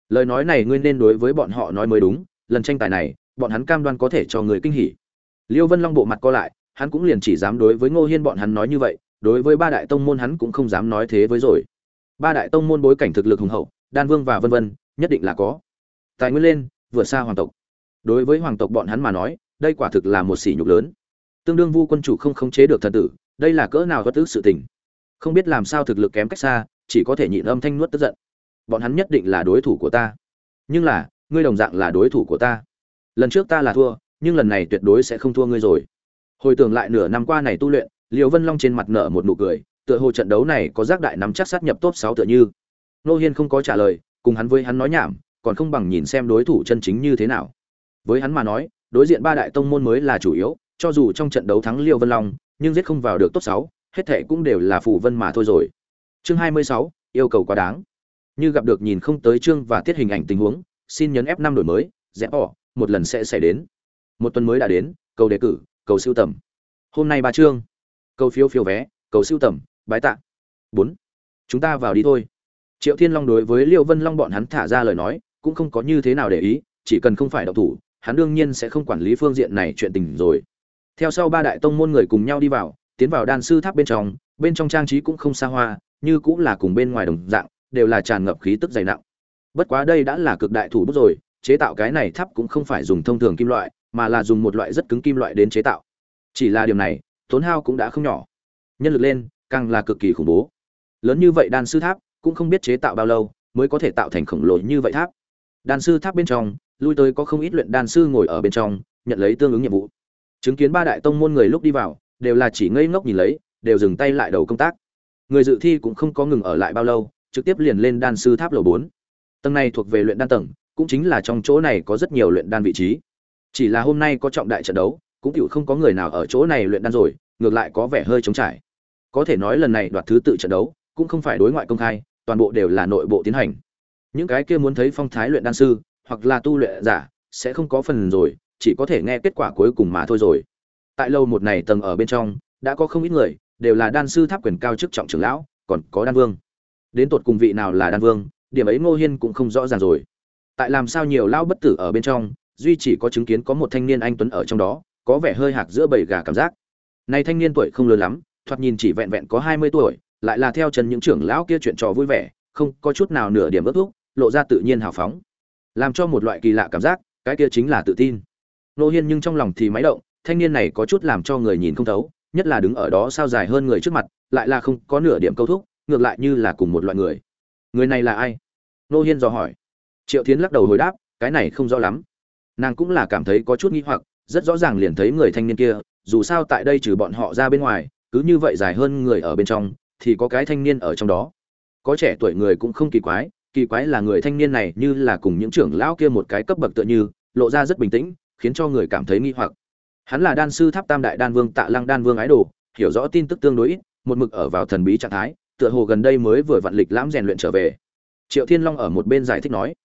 Lời nói này ngươi nên đối với bọn họ nói mới đúng, lần tranh tài này, bọn hắn cam đoan có thể cho người kinh hỉ. Liêu vân long bộ mặt co lại, hắn cũng liền chỉ dám đối với ngô hiên bọn hắn nói như vậy, đối với ba đại tông môn hắn cũng không dám nói thế với rồi ba đại tông môn bối cảnh thực lực hùng hậu, đan vương và vân vân, nhất định là có. Tài nguyên lên, vượt xa hoàng tộc. Đối với hoàng tộc bọn hắn mà nói, đây quả thực là một sỉ nhục lớn. Tương đương vu quân chủ không khống chế được thần tử, đây là cỡ nào bất tức sự tình. Không biết làm sao thực lực kém cách xa, chỉ có thể nhịn âm thanh nuốt tức giận. Bọn hắn nhất định là đối thủ của ta. Nhưng là, ngươi đồng dạng là đối thủ của ta. Lần trước ta là thua, nhưng lần này tuyệt đối sẽ không thua ngươi rồi. Hồi tưởng lại nửa năm qua này tu luyện liều vân long trên mặt nở một nụ cười tựa hồ trận đấu này có giác đại nắm chắc sát nhập top sáu tựa như. Nô hiên không có trả lời, cùng hắn với hắn nói nhảm, còn không bằng nhìn xem đối thủ chân chính như thế nào. Với hắn mà nói, đối diện ba đại tông môn mới là chủ yếu, cho dù trong trận đấu thắng liêu vân long, nhưng giết không vào được top sáu, hết thệ cũng đều là phụ vân mà thôi rồi. Chương hai mươi sáu, yêu cầu quá đáng. Như gặp được nhìn không tới chương và tiết hình ảnh tình huống, xin nhấn f năm đổi mới rẽ bỏ, một lần sẽ xảy đến. Một tuần mới đã đến, cầu đề cử, cầu siêu tầm. Hôm nay ba chương. Cầu phiếu phiếu vé, cầu siêu tầm bái tạ. Bốn. Chúng ta vào đi thôi. Triệu thiên long đối với liêu vân long bọn hắn thả ra lời nói, cũng không có như thế nào để ý, chỉ cần không phải độc thủ, hắn đương nhiên sẽ không quản lý phương diện này chuyện tình rồi. Theo sau ba đại tông môn người cùng nhau đi vào, tiến vào đan sư tháp bên trong bên trong trang trí cũng không xa hoa, như cũng là cùng bên ngoài đồng dạng, đều là tràn ngập khí tức dày nặng. Bất quá đây đã là cực đại thủ bút rồi, chế tạo cái này tháp cũng không phải dùng thông thường kim loại, mà là dùng một loại rất cứng kim loại đến chế tạo. Chỉ là điều này, tốn hao cũng đã không nhỏ. Nhân lực lên càng là cực kỳ khủng bố. Lớn như vậy đan sư tháp, cũng không biết chế tạo bao lâu, mới có thể tạo thành khổng lồ như vậy tháp. Đan sư tháp bên trong, lui tới có không ít luyện đan sư ngồi ở bên trong, nhận lấy tương ứng nhiệm vụ. Chứng kiến ba đại tông môn người lúc đi vào, đều là chỉ ngây ngốc nhìn lấy, đều dừng tay lại đầu công tác. Người dự thi cũng không có ngừng ở lại bao lâu, trực tiếp liền lên đan sư tháp lầu bốn. Tầng này thuộc về luyện đan tầng, cũng chính là trong chỗ này có rất nhiều luyện đan vị trí. Chỉ là hôm nay có trọng đại trận đấu, cũng chịu không có người nào ở chỗ này luyện đan rồi, ngược lại có vẻ hơi trống trải có thể nói lần này đoạt thứ tự trận đấu, cũng không phải đối ngoại công khai, toàn bộ đều là nội bộ tiến hành. Những cái kia muốn thấy phong thái luyện đan sư, hoặc là tu luyện giả, sẽ không có phần rồi, chỉ có thể nghe kết quả cuối cùng mà thôi rồi. Tại lâu một này tầng ở bên trong, đã có không ít người, đều là đan sư tháp quyền cao chức trọng trưởng lão, còn có đan vương. Đến tột cùng vị nào là đan vương, điểm ấy ngô hiên cũng không rõ ràng rồi. Tại làm sao nhiều lão bất tử ở bên trong, duy chỉ có chứng kiến có một thanh niên anh tuấn ở trong đó, có vẻ hơi hạc giữa bầy gà cảm giác. Này thanh niên tuổi không lớn lắm thoạt nhìn chỉ vẹn vẹn có hai mươi tuổi, lại là theo chân những trưởng lão kia chuyện trò vui vẻ, không có chút nào nửa điểm ước thúc, lộ ra tự nhiên hào phóng. Làm cho một loại kỳ lạ cảm giác, cái kia chính là tự tin. Nô hiên nhưng trong lòng thì máy động, thanh niên này có chút làm cho người nhìn không thấu, nhất là đứng ở đó sao dài hơn người trước mặt, lại là không có nửa điểm câu thúc, ngược lại như là cùng một loại người. Người này là ai? Nô hiên dò hỏi. Triệu Thiến lắc đầu hồi đáp, cái này không rõ lắm. Nàng cũng là cảm thấy có chút nghi hoặc, rất rõ ràng liền thấy người thanh niên kia, dù sao tại đây trừ bọn họ ra bên ngoài cứ như vậy dài hơn người ở bên trong, thì có cái thanh niên ở trong đó. Có trẻ tuổi người cũng không kỳ quái kỳ quái là người thanh niên này như là cùng những trưởng lão kia một cái cấp bậc tựa như, lộ ra rất bình tĩnh, khiến cho người cảm thấy nghi hoặc. Hắn là đan sư tháp tam đại đan vương tạ lăng đan vương ái đồ, hiểu rõ tin tức tương đối ít, một mực ở vào thần bí trạng thái, tựa hồ gần đây mới vừa vặn lịch lãm rèn luyện trở về. Triệu thiên long ở một bên giải thích nói,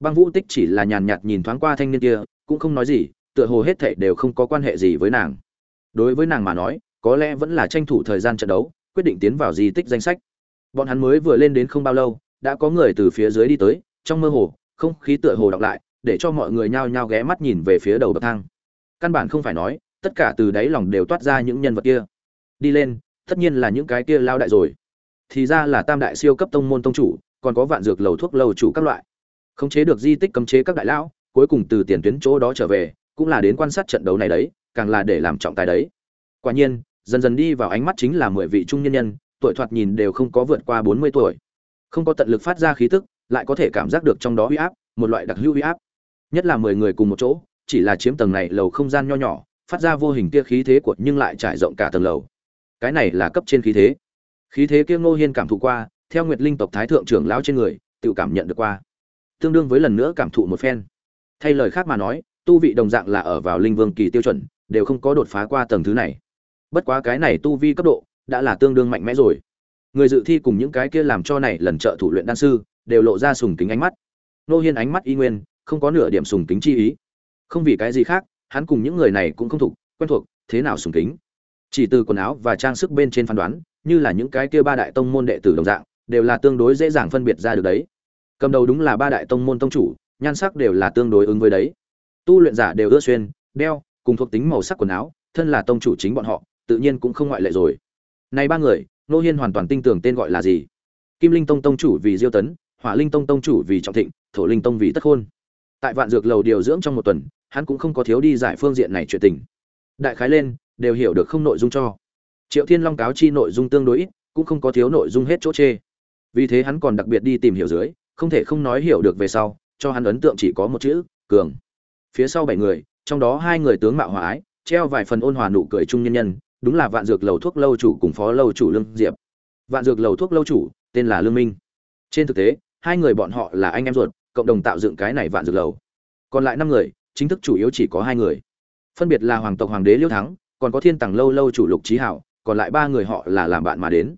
băng vũ tích chỉ là nhàn nhạt nhìn thoáng qua thanh niên kia, cũng không nói gì, tựa hồ hết thệ đều không có quan hệ gì với nàng. Đối với nàng mà nói có lẽ vẫn là tranh thủ thời gian trận đấu, quyết định tiến vào di tích danh sách. Bọn hắn mới vừa lên đến không bao lâu, đã có người từ phía dưới đi tới, trong mơ hồ, không khí tựa hồ đọc lại, để cho mọi người nhao nhao ghé mắt nhìn về phía đầu bậc thang. Căn bản không phải nói, tất cả từ đáy lòng đều toát ra những nhân vật kia. Đi lên, tất nhiên là những cái kia lao đại rồi. Thì ra là tam đại siêu cấp tông môn tông chủ, còn có vạn dược lầu thuốc lầu chủ các loại. Khống chế được di tích cấm chế các đại lão, cuối cùng từ tiền tuyến chỗ đó trở về, cũng là đến quan sát trận đấu này đấy, càng là để làm trọng tài đấy. Quả nhiên dần dần đi vào ánh mắt chính là mười vị trung nhân nhân, tuổi thoạt nhìn đều không có vượt qua bốn mươi tuổi. Không có tận lực phát ra khí tức, lại có thể cảm giác được trong đó huy áp, một loại đặc hữu huy áp. Nhất là mười người cùng một chỗ, chỉ là chiếm tầng này lầu không gian nho nhỏ, phát ra vô hình kia khí thế của nhưng lại trải rộng cả tầng lầu. Cái này là cấp trên khí thế. Khí thế kia ngô hiên cảm thụ qua, theo nguyệt linh tộc thái thượng trưởng lão trên người, tự cảm nhận được qua. Tương đương với lần nữa cảm thụ một phen. Thay lời khác mà nói, tu vị đồng dạng là ở vào linh vương kỳ tiêu chuẩn, đều không có đột phá qua tầng thứ này bất quá cái này tu vi cấp độ, đã là tương đương mạnh mẽ rồi. Người dự thi cùng những cái kia làm cho này lần trợ thủ luyện đan sư, đều lộ ra sùng kính ánh mắt. Nô hiên ánh mắt y nguyên, không có nửa điểm sùng kính chi ý. Không vì cái gì khác, hắn cùng những người này cũng không thuộc, quen thuộc, thế nào sùng kính? Chỉ từ quần áo và trang sức bên trên phán đoán, như là những cái kia ba đại tông môn đệ tử đồng dạng, đều là tương đối dễ dàng phân biệt ra được đấy. Cầm đầu đúng là ba đại tông môn tông chủ, nhan sắc đều là tương đối ứng với đấy. Tu luyện giả đều ưa xuyên, đeo, cùng thuộc tính màu sắc quần áo, thân là tông chủ chính bọn họ tự nhiên cũng không ngoại lệ rồi. Này ba người nô hiên hoàn toàn tin tưởng tên gọi là gì? Kim linh tông tông chủ vì diêu tấn, hỏa linh tông tông chủ vì trọng thịnh, thổ linh tông vì tất khôn. Tại vạn dược lầu điều dưỡng trong một tuần, hắn cũng không có thiếu đi giải phương diện này chuyện tình. Đại khái lên, đều hiểu được không nội dung cho. Triệu thiên long cáo chi nội dung tương đối ít, cũng không có thiếu nội dung hết chỗ chê. Vì thế hắn còn đặc biệt đi tìm hiểu dưới, không thể không nói hiểu được về sau, cho hắn ấn tượng chỉ có một chữ, cường. Phía sau bảy người, trong đó hai người tướng mạo hòa ái, treo vài phần ôn hòa nụ cười trung nhân nhân đúng là vạn dược lầu thuốc lâu chủ cùng phó lâu chủ lương diệp. Vạn dược lầu thuốc lâu chủ, tên là lương minh. Trên thực tế, hai người bọn họ là anh em ruột, cộng đồng tạo dựng cái này vạn dược lầu. Còn lại năm người, chính thức chủ yếu chỉ có hai người. Phân biệt là hoàng tộc hoàng đế liêu thắng, còn có thiên tàng lâu lâu chủ lục trí hảo, còn lại ba người họ là làm bạn mà đến.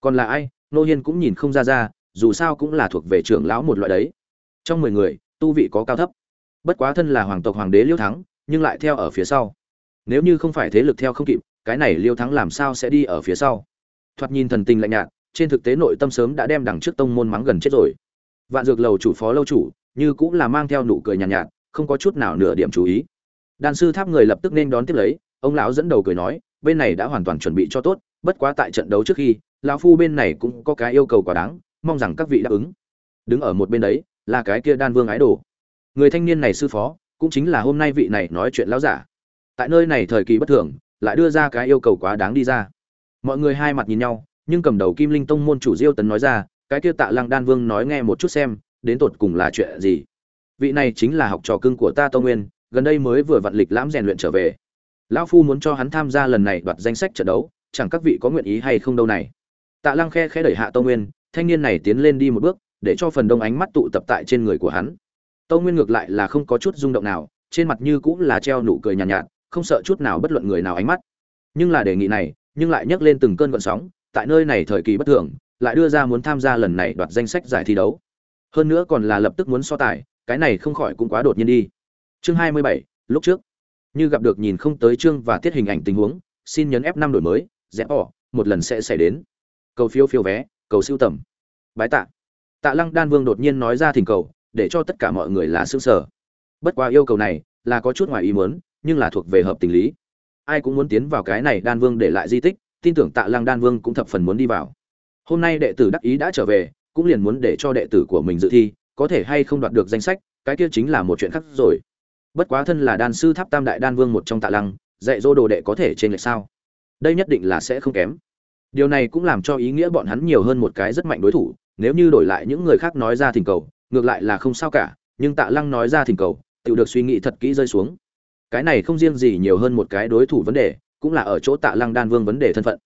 Còn là ai? Nô hiên cũng nhìn không ra ra, dù sao cũng là thuộc về trưởng lão một loại đấy. Trong mười người, tu vị có cao thấp. Bất quá thân là hoàng tộc hoàng đế liêu thắng, nhưng lại theo ở phía sau. Nếu như không phải thế lực theo không kịp cái này liêu thắng làm sao sẽ đi ở phía sau? Thoạt nhìn thần tình lạnh nhạt trên thực tế nội tâm sớm đã đem đằng trước tông môn mắng gần chết rồi. Vạn dược lầu chủ phó lâu chủ như cũng là mang theo nụ cười nhàn nhạt, nhạt không có chút nào nửa điểm chú ý. Đan sư tháp người lập tức nên đón tiếp lấy ông lão dẫn đầu cười nói bên này đã hoàn toàn chuẩn bị cho tốt bất quá tại trận đấu trước khi lão phu bên này cũng có cái yêu cầu quá đáng mong rằng các vị đáp ứng. Đứng ở một bên đấy là cái kia đan vương ái đồ. Người thanh niên này sư phó cũng chính là hôm nay vị này nói chuyện lão giả. Tại nơi này thời kỳ bất thường lại đưa ra cái yêu cầu quá đáng đi ra. Mọi người hai mặt nhìn nhau nhưng cầm đầu kim linh tông môn chủ diêu tấn nói ra cái kia tạ lăng đan vương nói nghe một chút xem đến tột cùng là chuyện gì? Vị này chính là học trò cưng của ta tô nguyên gần đây mới vừa vặn lịch lãm rèn luyện trở về. Lão phu muốn cho hắn tham gia lần này đoạt danh sách trận đấu chẳng các vị có nguyện ý hay không đâu này? Tạ lăng khe khẽ đẩy hạ tô nguyên thanh niên này tiến lên đi một bước để cho phần đông ánh mắt tụ tập tại trên người của hắn. Tô nguyên ngược lại là không có chút rung động nào trên mặt như cũng là treo nụ cười nhàn nhạt, nhạt không sợ chút nào bất luận người nào ánh mắt. Nhưng là đề nghị này, nhưng lại nhấc lên từng cơn gợn sóng, tại nơi này thời kỳ bất thường, lại đưa ra muốn tham gia lần này đoạt danh sách giải thi đấu. Hơn nữa còn là lập tức muốn so tài, cái này không khỏi cũng quá đột nhiên đi. Chương hai mươi bảy, lúc trước. Như gặp được nhìn không tới chương và tiết hình ảnh tình huống, xin nhấn f năm đổi mới rẽ bỏ, một lần sẽ xảy đến. Cầu phiếu phiếu vé, cầu siêu tầm. Bái tạ. Tạ lăng đan vương đột nhiên nói ra thỉnh cầu, để cho tất cả mọi người là xương sở bất quá yêu cầu này là có chút ngoài ý muốn nhưng là thuộc về hợp tình lý. Ai cũng muốn tiến vào cái này đan vương để lại di tích, tin tưởng tạ lăng đan vương cũng thập phần muốn đi vào. Hôm nay đệ tử đắc ý đã trở về, cũng liền muốn để cho đệ tử của mình dự thi, có thể hay không đoạt được danh sách, cái kia chính là một chuyện khác rồi. Bất quá thân là đan sư tháp tam đại đan vương một trong tạ lăng, dạy dỗ đồ đệ có thể trên lệch sao? Đây nhất định là sẽ không kém. Điều này cũng làm cho ý nghĩa bọn hắn nhiều hơn một cái rất mạnh đối thủ, nếu như đổi lại những người khác nói ra thỉnh cầu, ngược lại là không sao cả, nhưng tạ lăng nói ra thỉnh cầu tự được suy nghĩ thật kỹ rơi xuống cái này không riêng gì nhiều hơn một cái đối thủ vấn đề, cũng là ở chỗ tạ lăng đan vương vấn đề thân phận.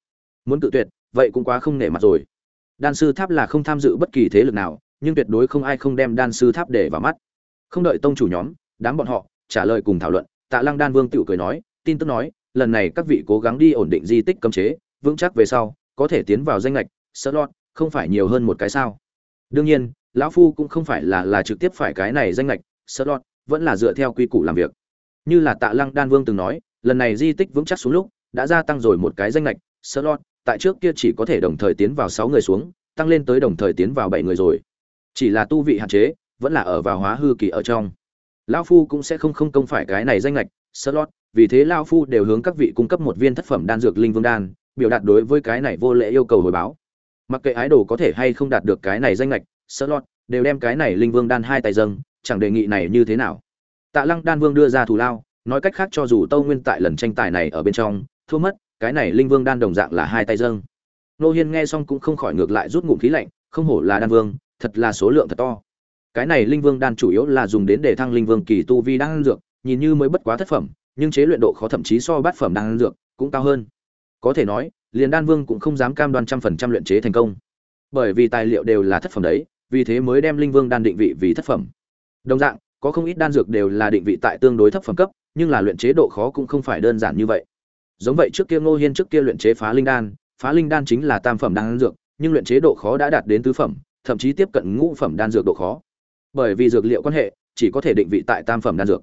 Muốn tự tuyệt, vậy cũng quá không nể mặt rồi. Đan sư tháp là không tham dự bất kỳ thế lực nào, nhưng tuyệt đối không ai không đem đan sư tháp để vào mắt. Không đợi tông chủ nhóm, đám bọn họ, trả lời cùng thảo luận, tạ lăng đan vương tự cười nói, tin tức nói, lần này các vị cố gắng đi ổn định di tích cấm chế, vững chắc về sau, có thể tiến vào danh lệch, sợ lọt, không phải nhiều hơn một cái sao. Đương nhiên, lão phu cũng không phải là là trực tiếp phải cái này danh lệch, sợ lọt, vẫn là dựa theo quy củ làm việc như là tạ lăng đan vương từng nói, lần này di tích vững chắc xuống lúc, đã gia tăng rồi một cái danh lệch Slot. tại trước kia chỉ có thể đồng thời tiến vào sáu người xuống, tăng lên tới đồng thời tiến vào bảy người rồi. Chỉ là tu vị hạn chế, vẫn là ở vào hóa hư kỳ ở trong. Lão phu cũng sẽ không không công phải cái này danh lệch slot vì thế lão phu đều hướng các vị cung cấp một viên thất phẩm đan dược linh vương đan, biểu đạt đối với cái này vô lễ yêu cầu hồi báo. Mặc kệ ái đồ có thể hay không đạt được cái này danh lệch slot đều đem cái này linh vương đan hai tay dâng, chẳng đề nghị này như thế nào tạ lăng đan vương đưa ra thù lao, nói cách khác cho dù tâu nguyên tại lần tranh tài này ở bên trong, thua mất, cái này linh vương đan đồng dạng là hai tay dâng. Nô hiên nghe xong cũng không khỏi ngược lại rút ngụm khí lạnh, không hổ là đan vương, thật là số lượng thật to. Cái này linh vương đan chủ yếu là dùng đến để thăng linh vương kỳ tu vi đan dược, nhìn như mới bất quá thất phẩm, nhưng chế luyện độ khó thậm chí so bát phẩm đan dược cũng cao hơn. Có thể nói, liền đan vương cũng không dám cam đoan trăm phần trăm luyện chế thành công. Bởi vì tài liệu đều là thất phẩm đấy, vì thế mới đem linh vương đan định vị vì thất phẩm. Đồng dạng có không ít đan dược đều là định vị tại tương đối thấp phẩm cấp, nhưng là luyện chế độ khó cũng không phải đơn giản như vậy. Giống vậy trước kia ngô hiên trước kia luyện chế phá linh đan, phá linh đan chính là tam phẩm đan dược, nhưng luyện chế độ khó đã đạt đến tứ phẩm, thậm chí tiếp cận ngũ phẩm đan dược độ khó. Bởi vì dược liệu quan hệ, chỉ có thể định vị tại tam phẩm đan dược.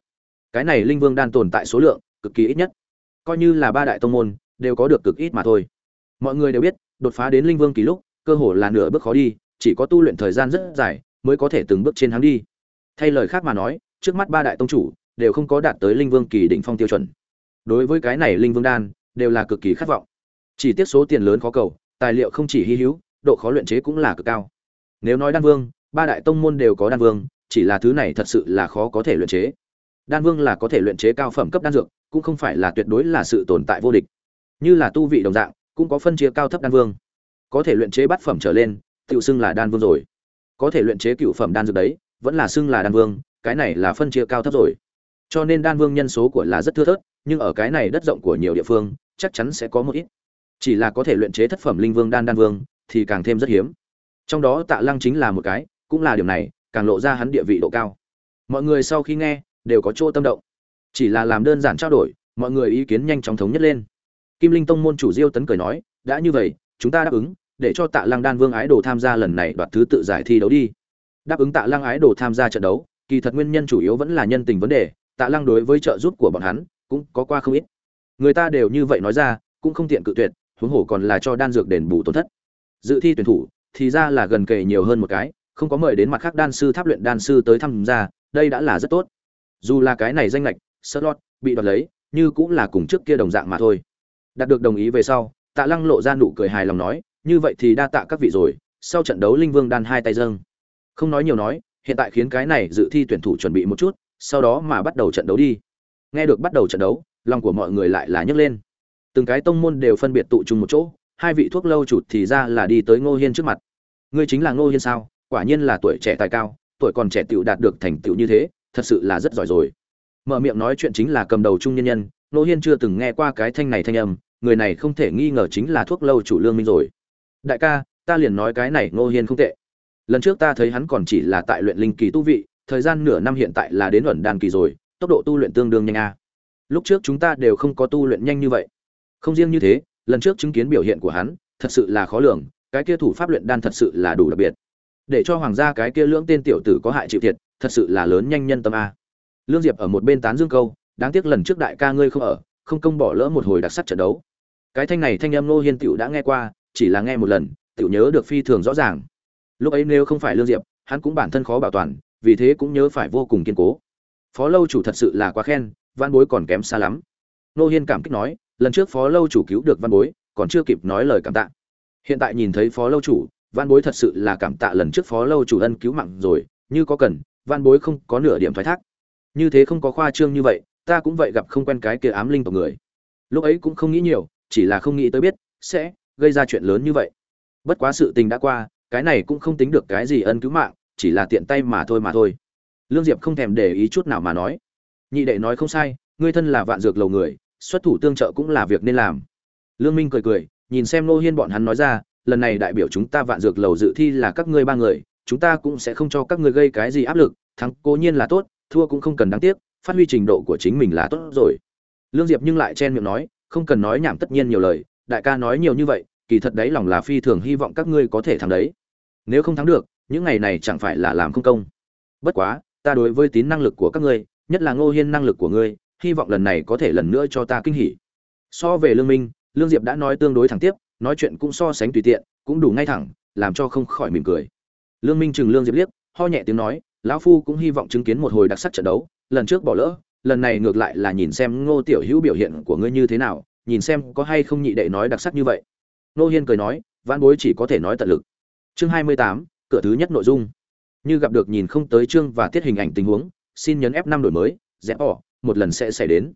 Cái này linh vương đan tồn tại số lượng, cực kỳ ít nhất. Coi như là ba đại tông môn, đều có được cực ít mà thôi. Mọi người đều biết, đột phá đến linh vương kỳ lúc, cơ hồ là nửa bước khó đi, chỉ có tu luyện thời gian rất dài, mới có thể từng bước trên hắn đi thay lời khác mà nói, trước mắt ba đại tông chủ đều không có đạt tới linh vương kỳ đỉnh phong tiêu chuẩn. Đối với cái này linh vương đan, đều là cực kỳ khát vọng. Chỉ tiếc số tiền lớn khó cầu, tài liệu không chỉ hy hữu, độ khó luyện chế cũng là cực cao. Nếu nói đan vương, ba đại tông môn đều có đan vương, chỉ là thứ này thật sự là khó có thể luyện chế. Đan vương là có thể luyện chế cao phẩm cấp đan dược, cũng không phải là tuyệt đối là sự tồn tại vô địch. Như là tu vị đồng dạng, cũng có phân chia cao thấp đan vương. Có thể luyện chế bát phẩm trở lên, tự xưng là đan vương rồi. Có thể luyện chế cựu phẩm đan dược đấy vẫn là xưng là đan vương, cái này là phân chia cao thấp rồi. Cho nên đan vương nhân số của là rất thưa thớt, nhưng ở cái này đất rộng của nhiều địa phương, chắc chắn sẽ có một ít. Chỉ là có thể luyện chế thất phẩm linh vương đan đan vương, thì càng thêm rất hiếm. Trong đó tạ lăng chính là một cái, cũng là điểm này, càng lộ ra hắn địa vị độ cao. Mọi người sau khi nghe, đều có chỗ tâm động. Chỉ là làm đơn giản trao đổi, mọi người ý kiến nhanh chóng thống nhất lên. Kim linh tông môn chủ diêu tấn cười nói, đã như vậy, chúng ta đáp ứng, để cho tạ lăng đan vương ái đồ tham gia lần này đoạt thứ tự giải thi đấu đi đáp ứng tạ lăng ái đồ tham gia trận đấu, kỳ thật nguyên nhân chủ yếu vẫn là nhân tình vấn đề, tạ lăng đối với trợ giúp của bọn hắn cũng có qua không ít. Người ta đều như vậy nói ra, cũng không tiện cự tuyệt, huống hồ còn là cho đan dược đền bù tổn thất. Dự thi tuyển thủ thì ra là gần kề nhiều hơn một cái, không có mời đến mặt khác đan sư tháp luyện đan sư tới tham gia, đây đã là rất tốt. Dù là cái này danh lệch, slot bị đoạt lấy, như cũng là cùng trước kia đồng dạng mà thôi. Đạt được đồng ý về sau, tạ lăng lộ ra nụ cười hài lòng nói, như vậy thì đa tạ các vị rồi, sau trận đấu linh vương đan hai tay dâng không nói nhiều nói, hiện tại khiến cái này dự thi tuyển thủ chuẩn bị một chút, sau đó mà bắt đầu trận đấu đi. Nghe được bắt đầu trận đấu, lòng của mọi người lại là nhấc lên. Từng cái tông môn đều phân biệt tụ trung một chỗ, hai vị thuốc lâu chủ thì ra là đi tới ngô hiên trước mặt. Ngươi chính là ngô hiên sao? Quả nhiên là tuổi trẻ tài cao, tuổi còn trẻ tựu đạt được thành tựu như thế, thật sự là rất giỏi rồi. Mở miệng nói chuyện chính là cầm đầu trung nhân nhân, ngô hiên chưa từng nghe qua cái thanh này thanh âm, người này không thể nghi ngờ chính là thuốc lâu chủ lương minh rồi. Đại ca, ta liền nói cái này ngô hiên không tệ lần trước ta thấy hắn còn chỉ là tại luyện linh kỳ tu vị, thời gian nửa năm hiện tại là đến ẩn đàn kỳ rồi, tốc độ tu luyện tương đương nhanh a. Lúc trước chúng ta đều không có tu luyện nhanh như vậy. Không riêng như thế, lần trước chứng kiến biểu hiện của hắn, thật sự là khó lường, cái kia thủ pháp luyện đan thật sự là đủ đặc biệt. Để cho hoàng gia cái kia lưỡng tên tiểu tử có hại chịu thiệt, thật sự là lớn nhanh nhân tâm a. Lương diệp ở một bên tán dương câu, đáng tiếc lần trước đại ca ngươi không ở, không công bỏ lỡ một hồi đặc sắc trận đấu. Cái thanh này thanh âm nô hiên tiểu đã nghe qua, chỉ là nghe một lần, tiểu nhớ được phi thường rõ ràng lúc ấy nếu không phải lương diệp, hắn cũng bản thân khó bảo toàn, vì thế cũng nhớ phải vô cùng kiên cố. Phó lâu chủ thật sự là quá khen, văn bối còn kém xa lắm. Nô hiên cảm kích nói, lần trước phó lâu chủ cứu được văn bối, còn chưa kịp nói lời cảm tạ. Hiện tại nhìn thấy phó lâu chủ, văn bối thật sự là cảm tạ lần trước phó lâu chủ ân cứu mạng rồi, như có cần, văn bối không có nửa điểm thoái thác. Như thế không có khoa trương như vậy, ta cũng vậy gặp không quen cái kia ám linh tộc người. Lúc ấy cũng không nghĩ nhiều, chỉ là không nghĩ tới biết, sẽ gây ra chuyện lớn như vậy. Bất quá sự tình đã qua cái này cũng không tính được cái gì ân cứu mạng, chỉ là tiện tay mà thôi mà thôi. Lương diệp không thèm để ý chút nào mà nói. Nhị đệ nói không sai, ngươi thân là vạn dược lầu người, xuất thủ tương trợ cũng là việc nên làm. Lương minh cười cười, nhìn xem nô hiên bọn hắn nói ra, lần này đại biểu chúng ta vạn dược lầu dự thi là các ngươi ba người, chúng ta cũng sẽ không cho các ngươi gây cái gì áp lực, thắng cố nhiên là tốt, thua cũng không cần đáng tiếc, phát huy trình độ của chính mình là tốt rồi. Lương diệp nhưng lại chen miệng nói, không cần nói nhảm tất nhiên nhiều lời, đại ca nói nhiều như vậy, kỳ thật đấy lòng là phi thường hy vọng các ngươi có thể thắng đấy nếu không thắng được, những ngày này chẳng phải là làm không công. Bất quá, ta đối với tín năng lực của các ngươi, nhất là ngô hiên năng lực của ngươi, hy vọng lần này có thể lần nữa cho ta kinh hỉ. So về lương minh, lương diệp đã nói tương đối thẳng tiếp, nói chuyện cũng so sánh tùy tiện, cũng đủ ngay thẳng, làm cho không khỏi mỉm cười. Lương minh chừng lương diệp liếc, ho nhẹ tiếng nói, lão phu cũng hy vọng chứng kiến một hồi đặc sắc trận đấu, lần trước bỏ lỡ, lần này ngược lại là nhìn xem ngô tiểu hữu biểu hiện của ngươi như thế nào, nhìn xem có hay không nhị đệ nói đặc sắc như vậy. Nô hiên cười nói văn bối chỉ có thể nói tận lực chương hai mươi tám, cửa thứ nhất nội dung. Như gặp được nhìn không tới chương và tiết hình ảnh tình huống, xin nhấn f năm đổi mới rẽ bỏ, một lần sẽ xảy đến.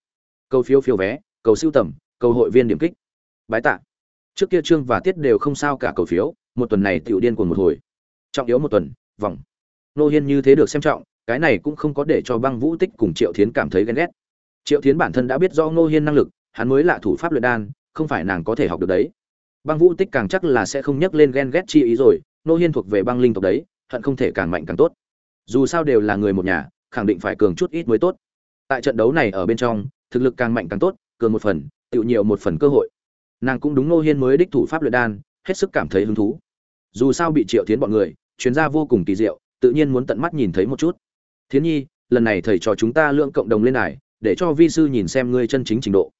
Câu phiếu phiếu vé, cầu siêu tầm, cầu hội viên điểm kích. Bái tạ. Trước kia chương và tiết đều không sao cả cầu phiếu, một tuần này tiểu điên cuồng một hồi. Trọng yếu một tuần, vòng. Nô hiên như thế được xem trọng, cái này cũng không có để cho băng vũ tích cùng triệu thiến cảm thấy ghen ghét. Triệu thiến bản thân đã biết do nô hiên năng lực, hắn mới là thủ pháp luyện đan, không phải nàng có thể học được đấy. Băng vũ tích càng chắc là sẽ không nhắc lên ghen ghét chi ý rồi nô hiên thuộc về băng linh tộc đấy, hận không thể càng mạnh càng tốt. Dù sao đều là người một nhà, khẳng định phải cường chút ít mới tốt. Tại trận đấu này ở bên trong, thực lực càng mạnh càng tốt, cường một phần tự nhiều một phần cơ hội. Nàng cũng đúng nô hiên mới đích thủ pháp luyện đan, hết sức cảm thấy hứng thú. Dù sao bị triệu tiến bọn người chuyến ra vô cùng kỳ diệu, tự nhiên muốn tận mắt nhìn thấy một chút. Thiến nhi, lần này thầy trò chúng ta lượng cộng đồng lên này để cho vi sư nhìn xem ngươi chân chính trình độ.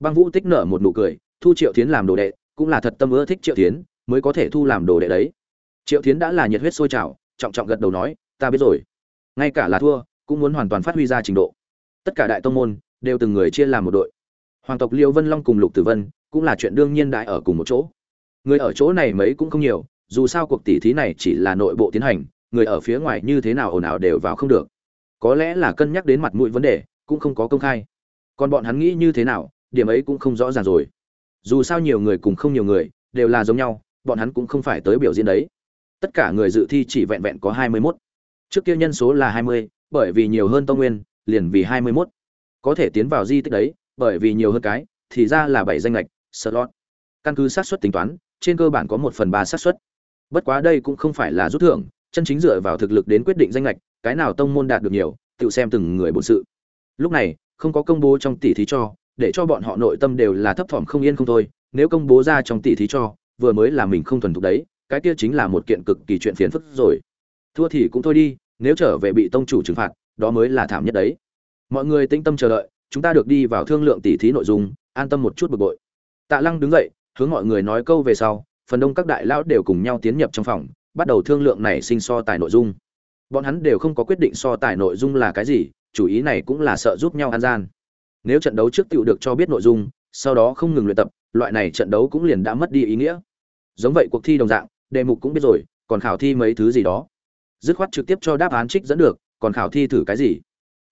Băng vũ tích nở một nụ cười, thu triệu tiến làm đồ đệ, cũng là thật tâm ưa thích triệu tiến mới có thể thu làm đồ đệ đấy triệu tiến đã là nhiệt huyết sôi trào, trọng trọng gật đầu nói, ta biết rồi. Ngay cả là thua, cũng muốn hoàn toàn phát huy ra trình độ. Tất cả đại tông môn đều từng người chia làm một đội. Hoàng tộc liêu vân long cùng lục tử vân cũng là chuyện đương nhiên đại ở cùng một chỗ. Người ở chỗ này mấy cũng không nhiều, dù sao cuộc tỷ thí này chỉ là nội bộ tiến hành, người ở phía ngoài như thế nào ồn ào đều vào không được. Có lẽ là cân nhắc đến mặt mũi vấn đề, cũng không có công khai. Còn bọn hắn nghĩ như thế nào, điểm ấy cũng không rõ ràng rồi. Dù sao nhiều người cùng không nhiều người đều là giống nhau, bọn hắn cũng không phải tới biểu diễn đấy tất cả người dự thi chỉ vẹn vẹn có hai mươi 21. trước kia nhân số là hai mươi, bởi vì nhiều hơn tông nguyên, liền vì hai mươi 21. có thể tiến vào di tích đấy, bởi vì nhiều hơn cái, thì ra là bảy danh lệch, slot căn cứ xác suất tính toán, trên cơ bản có một phần ba xác suất bất quá đây cũng không phải là rút thưởng, chân chính dựa vào thực lực đến quyết định danh lệch, cái nào tông môn đạt được nhiều, tự xem từng người bổn sự lúc này, không có công bố trong tỷ thí cho, để cho bọn họ nội tâm đều là thấp thỏm không yên không thôi, nếu công bố ra trong tỷ thí cho, vừa mới là mình không thuần thục đấy cái kia chính là một kiện cực kỳ chuyện phiền phức rồi. Thua thì cũng thôi đi, nếu trở về bị tông chủ trừng phạt, đó mới là thảm nhất đấy. Mọi người tĩnh tâm chờ đợi, chúng ta được đi vào thương lượng tỉ thí nội dung, an tâm một chút bực bội. Tạ lăng đứng dậy, hướng mọi người nói câu về sau, phần đông các đại lão đều cùng nhau tiến nhập trong phòng, bắt đầu thương lượng này sinh so tài nội dung. Bọn hắn đều không có quyết định so tài nội dung là cái gì, chủ ý này cũng là sợ giúp nhau an gian. Nếu trận đấu trước tựu được cho biết nội dung, sau đó không ngừng luyện tập, loại này trận đấu cũng liền đã mất đi ý nghĩa. Giống vậy cuộc thi đồng dạng đề mục cũng biết rồi, còn khảo thi mấy thứ gì đó. Dứt khoát trực tiếp cho đáp án trích dẫn được, còn khảo thi thử cái gì.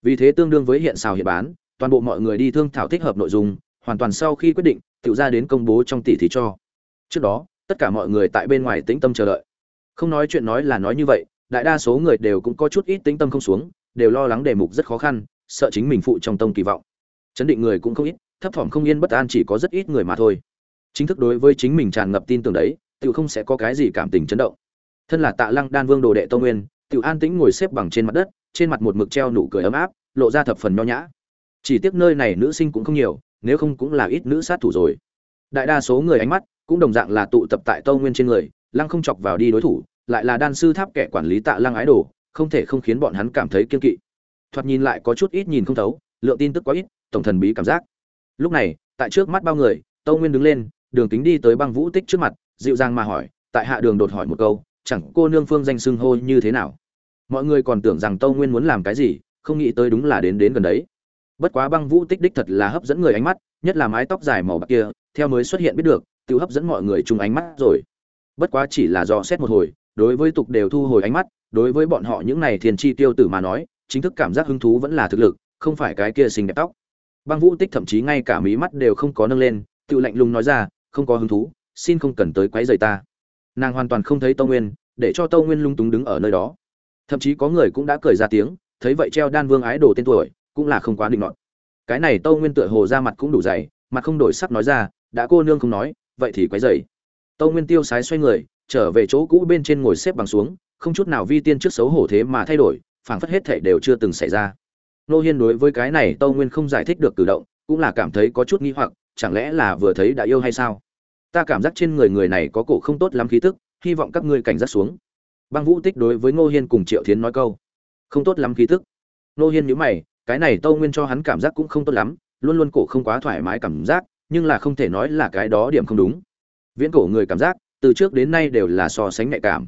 Vì thế tương đương với hiện xào hiện bán, toàn bộ mọi người đi thương thảo thích hợp nội dung, hoàn toàn sau khi quyết định, tự ra đến công bố trong tỷ thí cho. Trước đó, tất cả mọi người tại bên ngoài tĩnh tâm chờ đợi. Không nói chuyện nói là nói như vậy, đại đa số người đều cũng có chút ít tĩnh tâm không xuống, đều lo lắng đề mục rất khó khăn, sợ chính mình phụ trong tông kỳ vọng. Chấn định người cũng không ít, thấp thỏm không yên bất an chỉ có rất ít người mà thôi. Chính thức đối với chính mình tràn ngập tin tưởng đấy tự không sẽ có cái gì cảm tình chấn động. Thân là tạ lăng đan vương đồ đệ tô nguyên tự an tĩnh ngồi xếp bằng trên mặt đất, trên mặt một mực treo nụ cười ấm áp, lộ ra thập phần nho nhã. Chỉ tiếc nơi này nữ sinh cũng không nhiều, nếu không cũng là ít nữ sát thủ rồi. Đại đa số người ánh mắt cũng đồng dạng là tụ tập tại tô nguyên trên người, lăng không chọc vào đi đối thủ, lại là đan sư tháp kẻ quản lý tạ lăng ái đồ, không thể không khiến bọn hắn cảm thấy kiên kỵ. Thoạt nhìn lại có chút ít nhìn không thấu, lượng tin tức quá ít, tổng thần bí cảm giác. Lúc này, tại trước mắt bao người tâu nguyên đứng lên, đường kính đi tới băng vũ tích trước mặt dịu dàng mà hỏi, tại hạ đường đột hỏi một câu, chẳng cô nương phương danh xưng hô như thế nào? Mọi người còn tưởng rằng tâu nguyên muốn làm cái gì, không nghĩ tới đúng là đến đến gần đấy. Bất quá băng vũ tích đích thật là hấp dẫn người ánh mắt, nhất là mái tóc dài màu bạc kia, theo mới xuất hiện biết được, tự hấp dẫn mọi người chung ánh mắt rồi. Bất quá chỉ là do xét một hồi, đối với tục đều thu hồi ánh mắt, đối với bọn họ những này thiền chi tiêu tử mà nói, chính thức cảm giác hứng thú vẫn là thực lực, không phải cái kia xinh đẹp tóc. Băng vũ tích thậm chí ngay cả mí mắt đều không có nâng lên, tự lạnh lùng nói ra, không có hứng thú xin không cần tới quấy rầy ta. Nàng hoàn toàn không thấy tâu nguyên, để cho tâu nguyên lung túng đứng ở nơi đó. Thậm chí có người cũng đã cười ra tiếng, thấy vậy treo đan vương ái đồ tên tuổi, cũng là không quá định luận cái này tâu nguyên tựa hồ ra mặt cũng đủ dày, mặt không đổi sắc nói ra, đã cô nương không nói, vậy thì quấy dày tâu nguyên tiêu sái xoay người, trở về chỗ cũ bên trên ngồi xếp bằng xuống, không chút nào vi tiên trước xấu hổ thế mà thay đổi, phảng phất hết thể đều chưa từng xảy ra. Nô hiên đối với cái này tâu nguyên không giải thích được cử động, cũng là cảm thấy có chút nghi hoặc, chẳng lẽ là vừa thấy đã yêu hay sao? Ta cảm giác trên người người này có cổ không tốt lắm khí tức, hy vọng các ngươi cảnh giác xuống. Băng vũ tích đối với ngô hiên cùng triệu thiến nói câu. Không tốt lắm khí tức. Ngô hiên nhíu mày, cái này tâu nguyên cho hắn cảm giác cũng không tốt lắm, luôn luôn cổ không quá thoải mái cảm giác, nhưng là không thể nói là cái đó điểm không đúng. Viễn cổ người cảm giác, từ trước đến nay đều là so sánh nhạy cảm.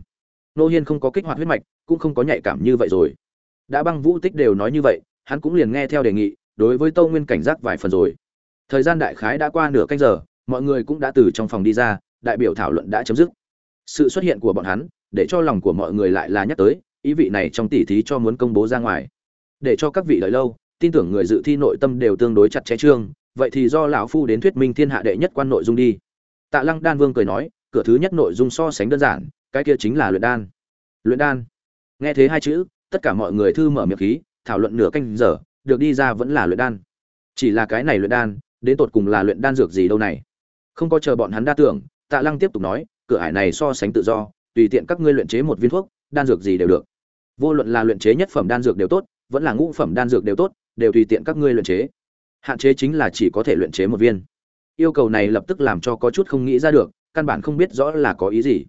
Ngô hiên không có kích hoạt huyết mạch, cũng không có nhạy cảm như vậy rồi. Đã băng vũ tích đều nói như vậy, hắn cũng liền nghe theo đề nghị, đối với tâu nguyên cảnh giác vài phần rồi. Thời gian đại khái đã qua nửa canh giờ mọi người cũng đã từ trong phòng đi ra, đại biểu thảo luận đã chấm dứt. Sự xuất hiện của bọn hắn, để cho lòng của mọi người lại là nhắc tới, ý vị này trong tỉ thí cho muốn công bố ra ngoài. Để cho các vị đợi lâu, tin tưởng người dự thi nội tâm đều tương đối chặt chẽ trương, vậy thì do lão phu đến thuyết minh thiên hạ đệ nhất quan nội dung đi. Tạ lăng đan vương cười nói, cửa thứ nhất nội dung so sánh đơn giản, cái kia chính là luyện đan. Luyện đan. Nghe thế hai chữ, tất cả mọi người thư mở miệng khí, thảo luận nửa canh giờ, được đi ra vẫn là luyện đan. Chỉ là cái này luyện đan, đến tột cùng là luyện đan dược gì đâu này? Không có chờ bọn hắn đa tưởng, tạ lăng tiếp tục nói, cửa hải này so sánh tự do, tùy tiện các ngươi luyện chế một viên thuốc, đan dược gì đều được. Vô luận là luyện chế nhất phẩm đan dược đều tốt, vẫn là ngũ phẩm đan dược đều tốt, đều tùy tiện các ngươi luyện chế. Hạn chế chính là chỉ có thể luyện chế một viên. Yêu cầu này lập tức làm cho có chút không nghĩ ra được, căn bản không biết rõ là có ý gì.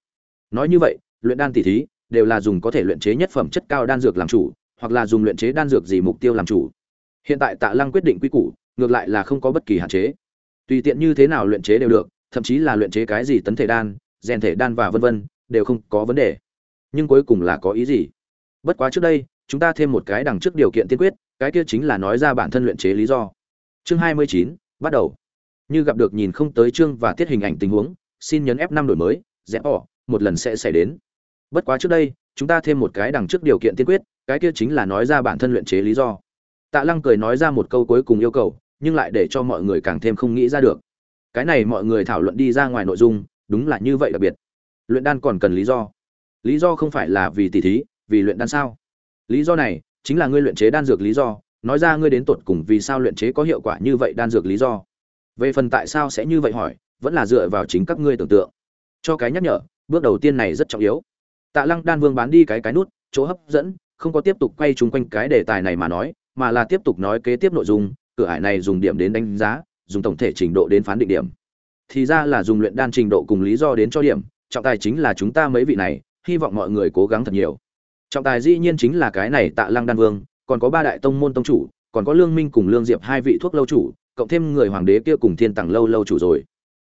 Nói như vậy, luyện đan tỉ thí, đều là dùng có thể luyện chế nhất phẩm chất cao đan dược làm chủ, hoặc là dùng luyện chế đan dược gì mục tiêu làm chủ. Hiện tại tạ lăng quyết định quy củ, ngược lại là không có bất kỳ hạn chế tùy tiện như thế nào luyện chế đều được, thậm chí là luyện chế cái gì tấn thể đan, rèn thể đan và vân vân, đều không có vấn đề. Nhưng cuối cùng là có ý gì? Bất quá trước đây, chúng ta thêm một cái đằng trước điều kiện tiên quyết, cái kia chính là nói ra bản thân luyện chế lý do. Chương hai mươi chín, bắt đầu. Như gặp được nhìn không tới chương và tiết hình ảnh tình huống, xin nhấn f năm đổi mới rẽ bỏ, một lần sẽ xảy đến. Bất quá trước đây, chúng ta thêm một cái đằng trước điều kiện tiên quyết, cái kia chính là nói ra bản thân luyện chế lý do. Tạ lăng cười nói ra một câu cuối cùng yêu cầu nhưng lại để cho mọi người càng thêm không nghĩ ra được. Cái này mọi người thảo luận đi ra ngoài nội dung, đúng là như vậy đặc biệt. Luyện đan còn cần lý do. Lý do không phải là vì tỷ thí, vì luyện đan sao? Lý do này chính là ngươi luyện chế đan dược lý do, nói ra ngươi đến tột cùng vì sao luyện chế có hiệu quả như vậy đan dược lý do. Về phần tại sao sẽ như vậy hỏi, vẫn là dựa vào chính các ngươi tưởng tượng. Cho cái nhắc nhở, bước đầu tiên này rất trọng yếu. Tạ lăng đan vương bán đi cái cái nút, chỗ hấp dẫn, không có tiếp tục quay chung quanh cái đề tài này mà nói, mà là tiếp tục nói kế tiếp nội dung cửa ải này dùng điểm đến đánh giá, dùng tổng thể trình độ đến phán định điểm. Thì ra là dùng luyện đan trình độ cùng lý do đến cho điểm, trọng tài chính là chúng ta mấy vị này, hy vọng mọi người cố gắng thật nhiều. Trọng tài dĩ nhiên chính là cái này tạ lăng đan vương, còn có ba đại tông môn tông chủ, còn có lương minh cùng lương diệp hai vị thuốc lâu chủ, cộng thêm người hoàng đế kia cùng thiên tặng lâu lâu chủ rồi.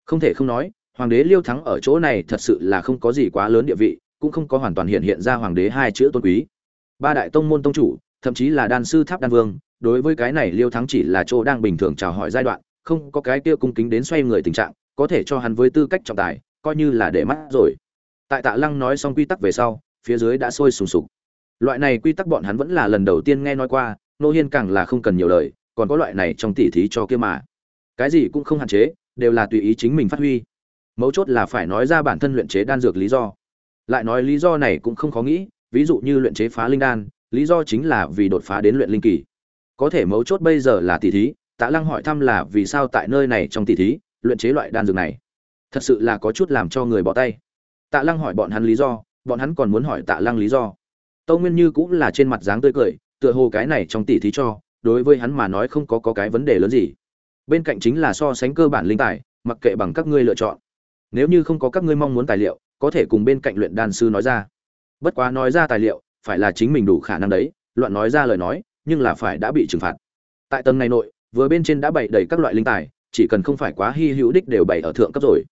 Không thể không nói, hoàng đế liêu thắng ở chỗ này thật sự là không có gì quá lớn địa vị, cũng không có hoàn toàn hiện hiện ra hoàng đế hai chữ tôn quý. Ba đại tông môn tông chủ, thậm chí là đan sư tháp đan vương đối với cái này liêu thắng chỉ là chỗ đang bình thường chào hỏi giai đoạn, không có cái kia cung kính đến xoay người tình trạng, có thể cho hắn với tư cách trọng tài, coi như là để mắt rồi. Tại tạ lăng nói xong quy tắc về sau, phía dưới đã sôi sùng sục. Loại này quy tắc bọn hắn vẫn là lần đầu tiên nghe nói qua, nô hiên càng là không cần nhiều lời, còn có loại này trong tỉ thí cho kia mà. Cái gì cũng không hạn chế, đều là tùy ý chính mình phát huy. Mấu chốt là phải nói ra bản thân luyện chế đan dược lý do. Lại nói lý do này cũng không khó nghĩ, ví dụ như luyện chế phá linh đan, lý do chính là vì đột phá đến luyện linh kỳ có thể mấu chốt bây giờ là tỷ thí tạ lăng hỏi thăm là vì sao tại nơi này trong tỷ thí luyện chế loại đan dược này. Thật sự là có chút làm cho người bỏ tay. Tạ lăng hỏi bọn hắn lý do bọn hắn còn muốn hỏi tạ lăng lý do. Tâu nguyên như cũng là trên mặt dáng tươi cười tựa hồ cái này trong tỷ thí cho đối với hắn mà nói không có, có cái vấn đề lớn gì. Bên cạnh chính là so sánh cơ bản linh tài mặc kệ bằng các ngươi lựa chọn. Nếu như không có các ngươi mong muốn tài liệu có thể cùng bên cạnh luyện đan sư nói ra. Bất quá nói ra tài liệu phải là chính mình đủ khả năng đấy loạn nói ra lời nói nhưng là phải đã bị trừng phạt. Tại tầng này nội, vừa bên trên đã bày đầy các loại linh tài, chỉ cần không phải quá hy hữu đích đều bày ở thượng cấp rồi.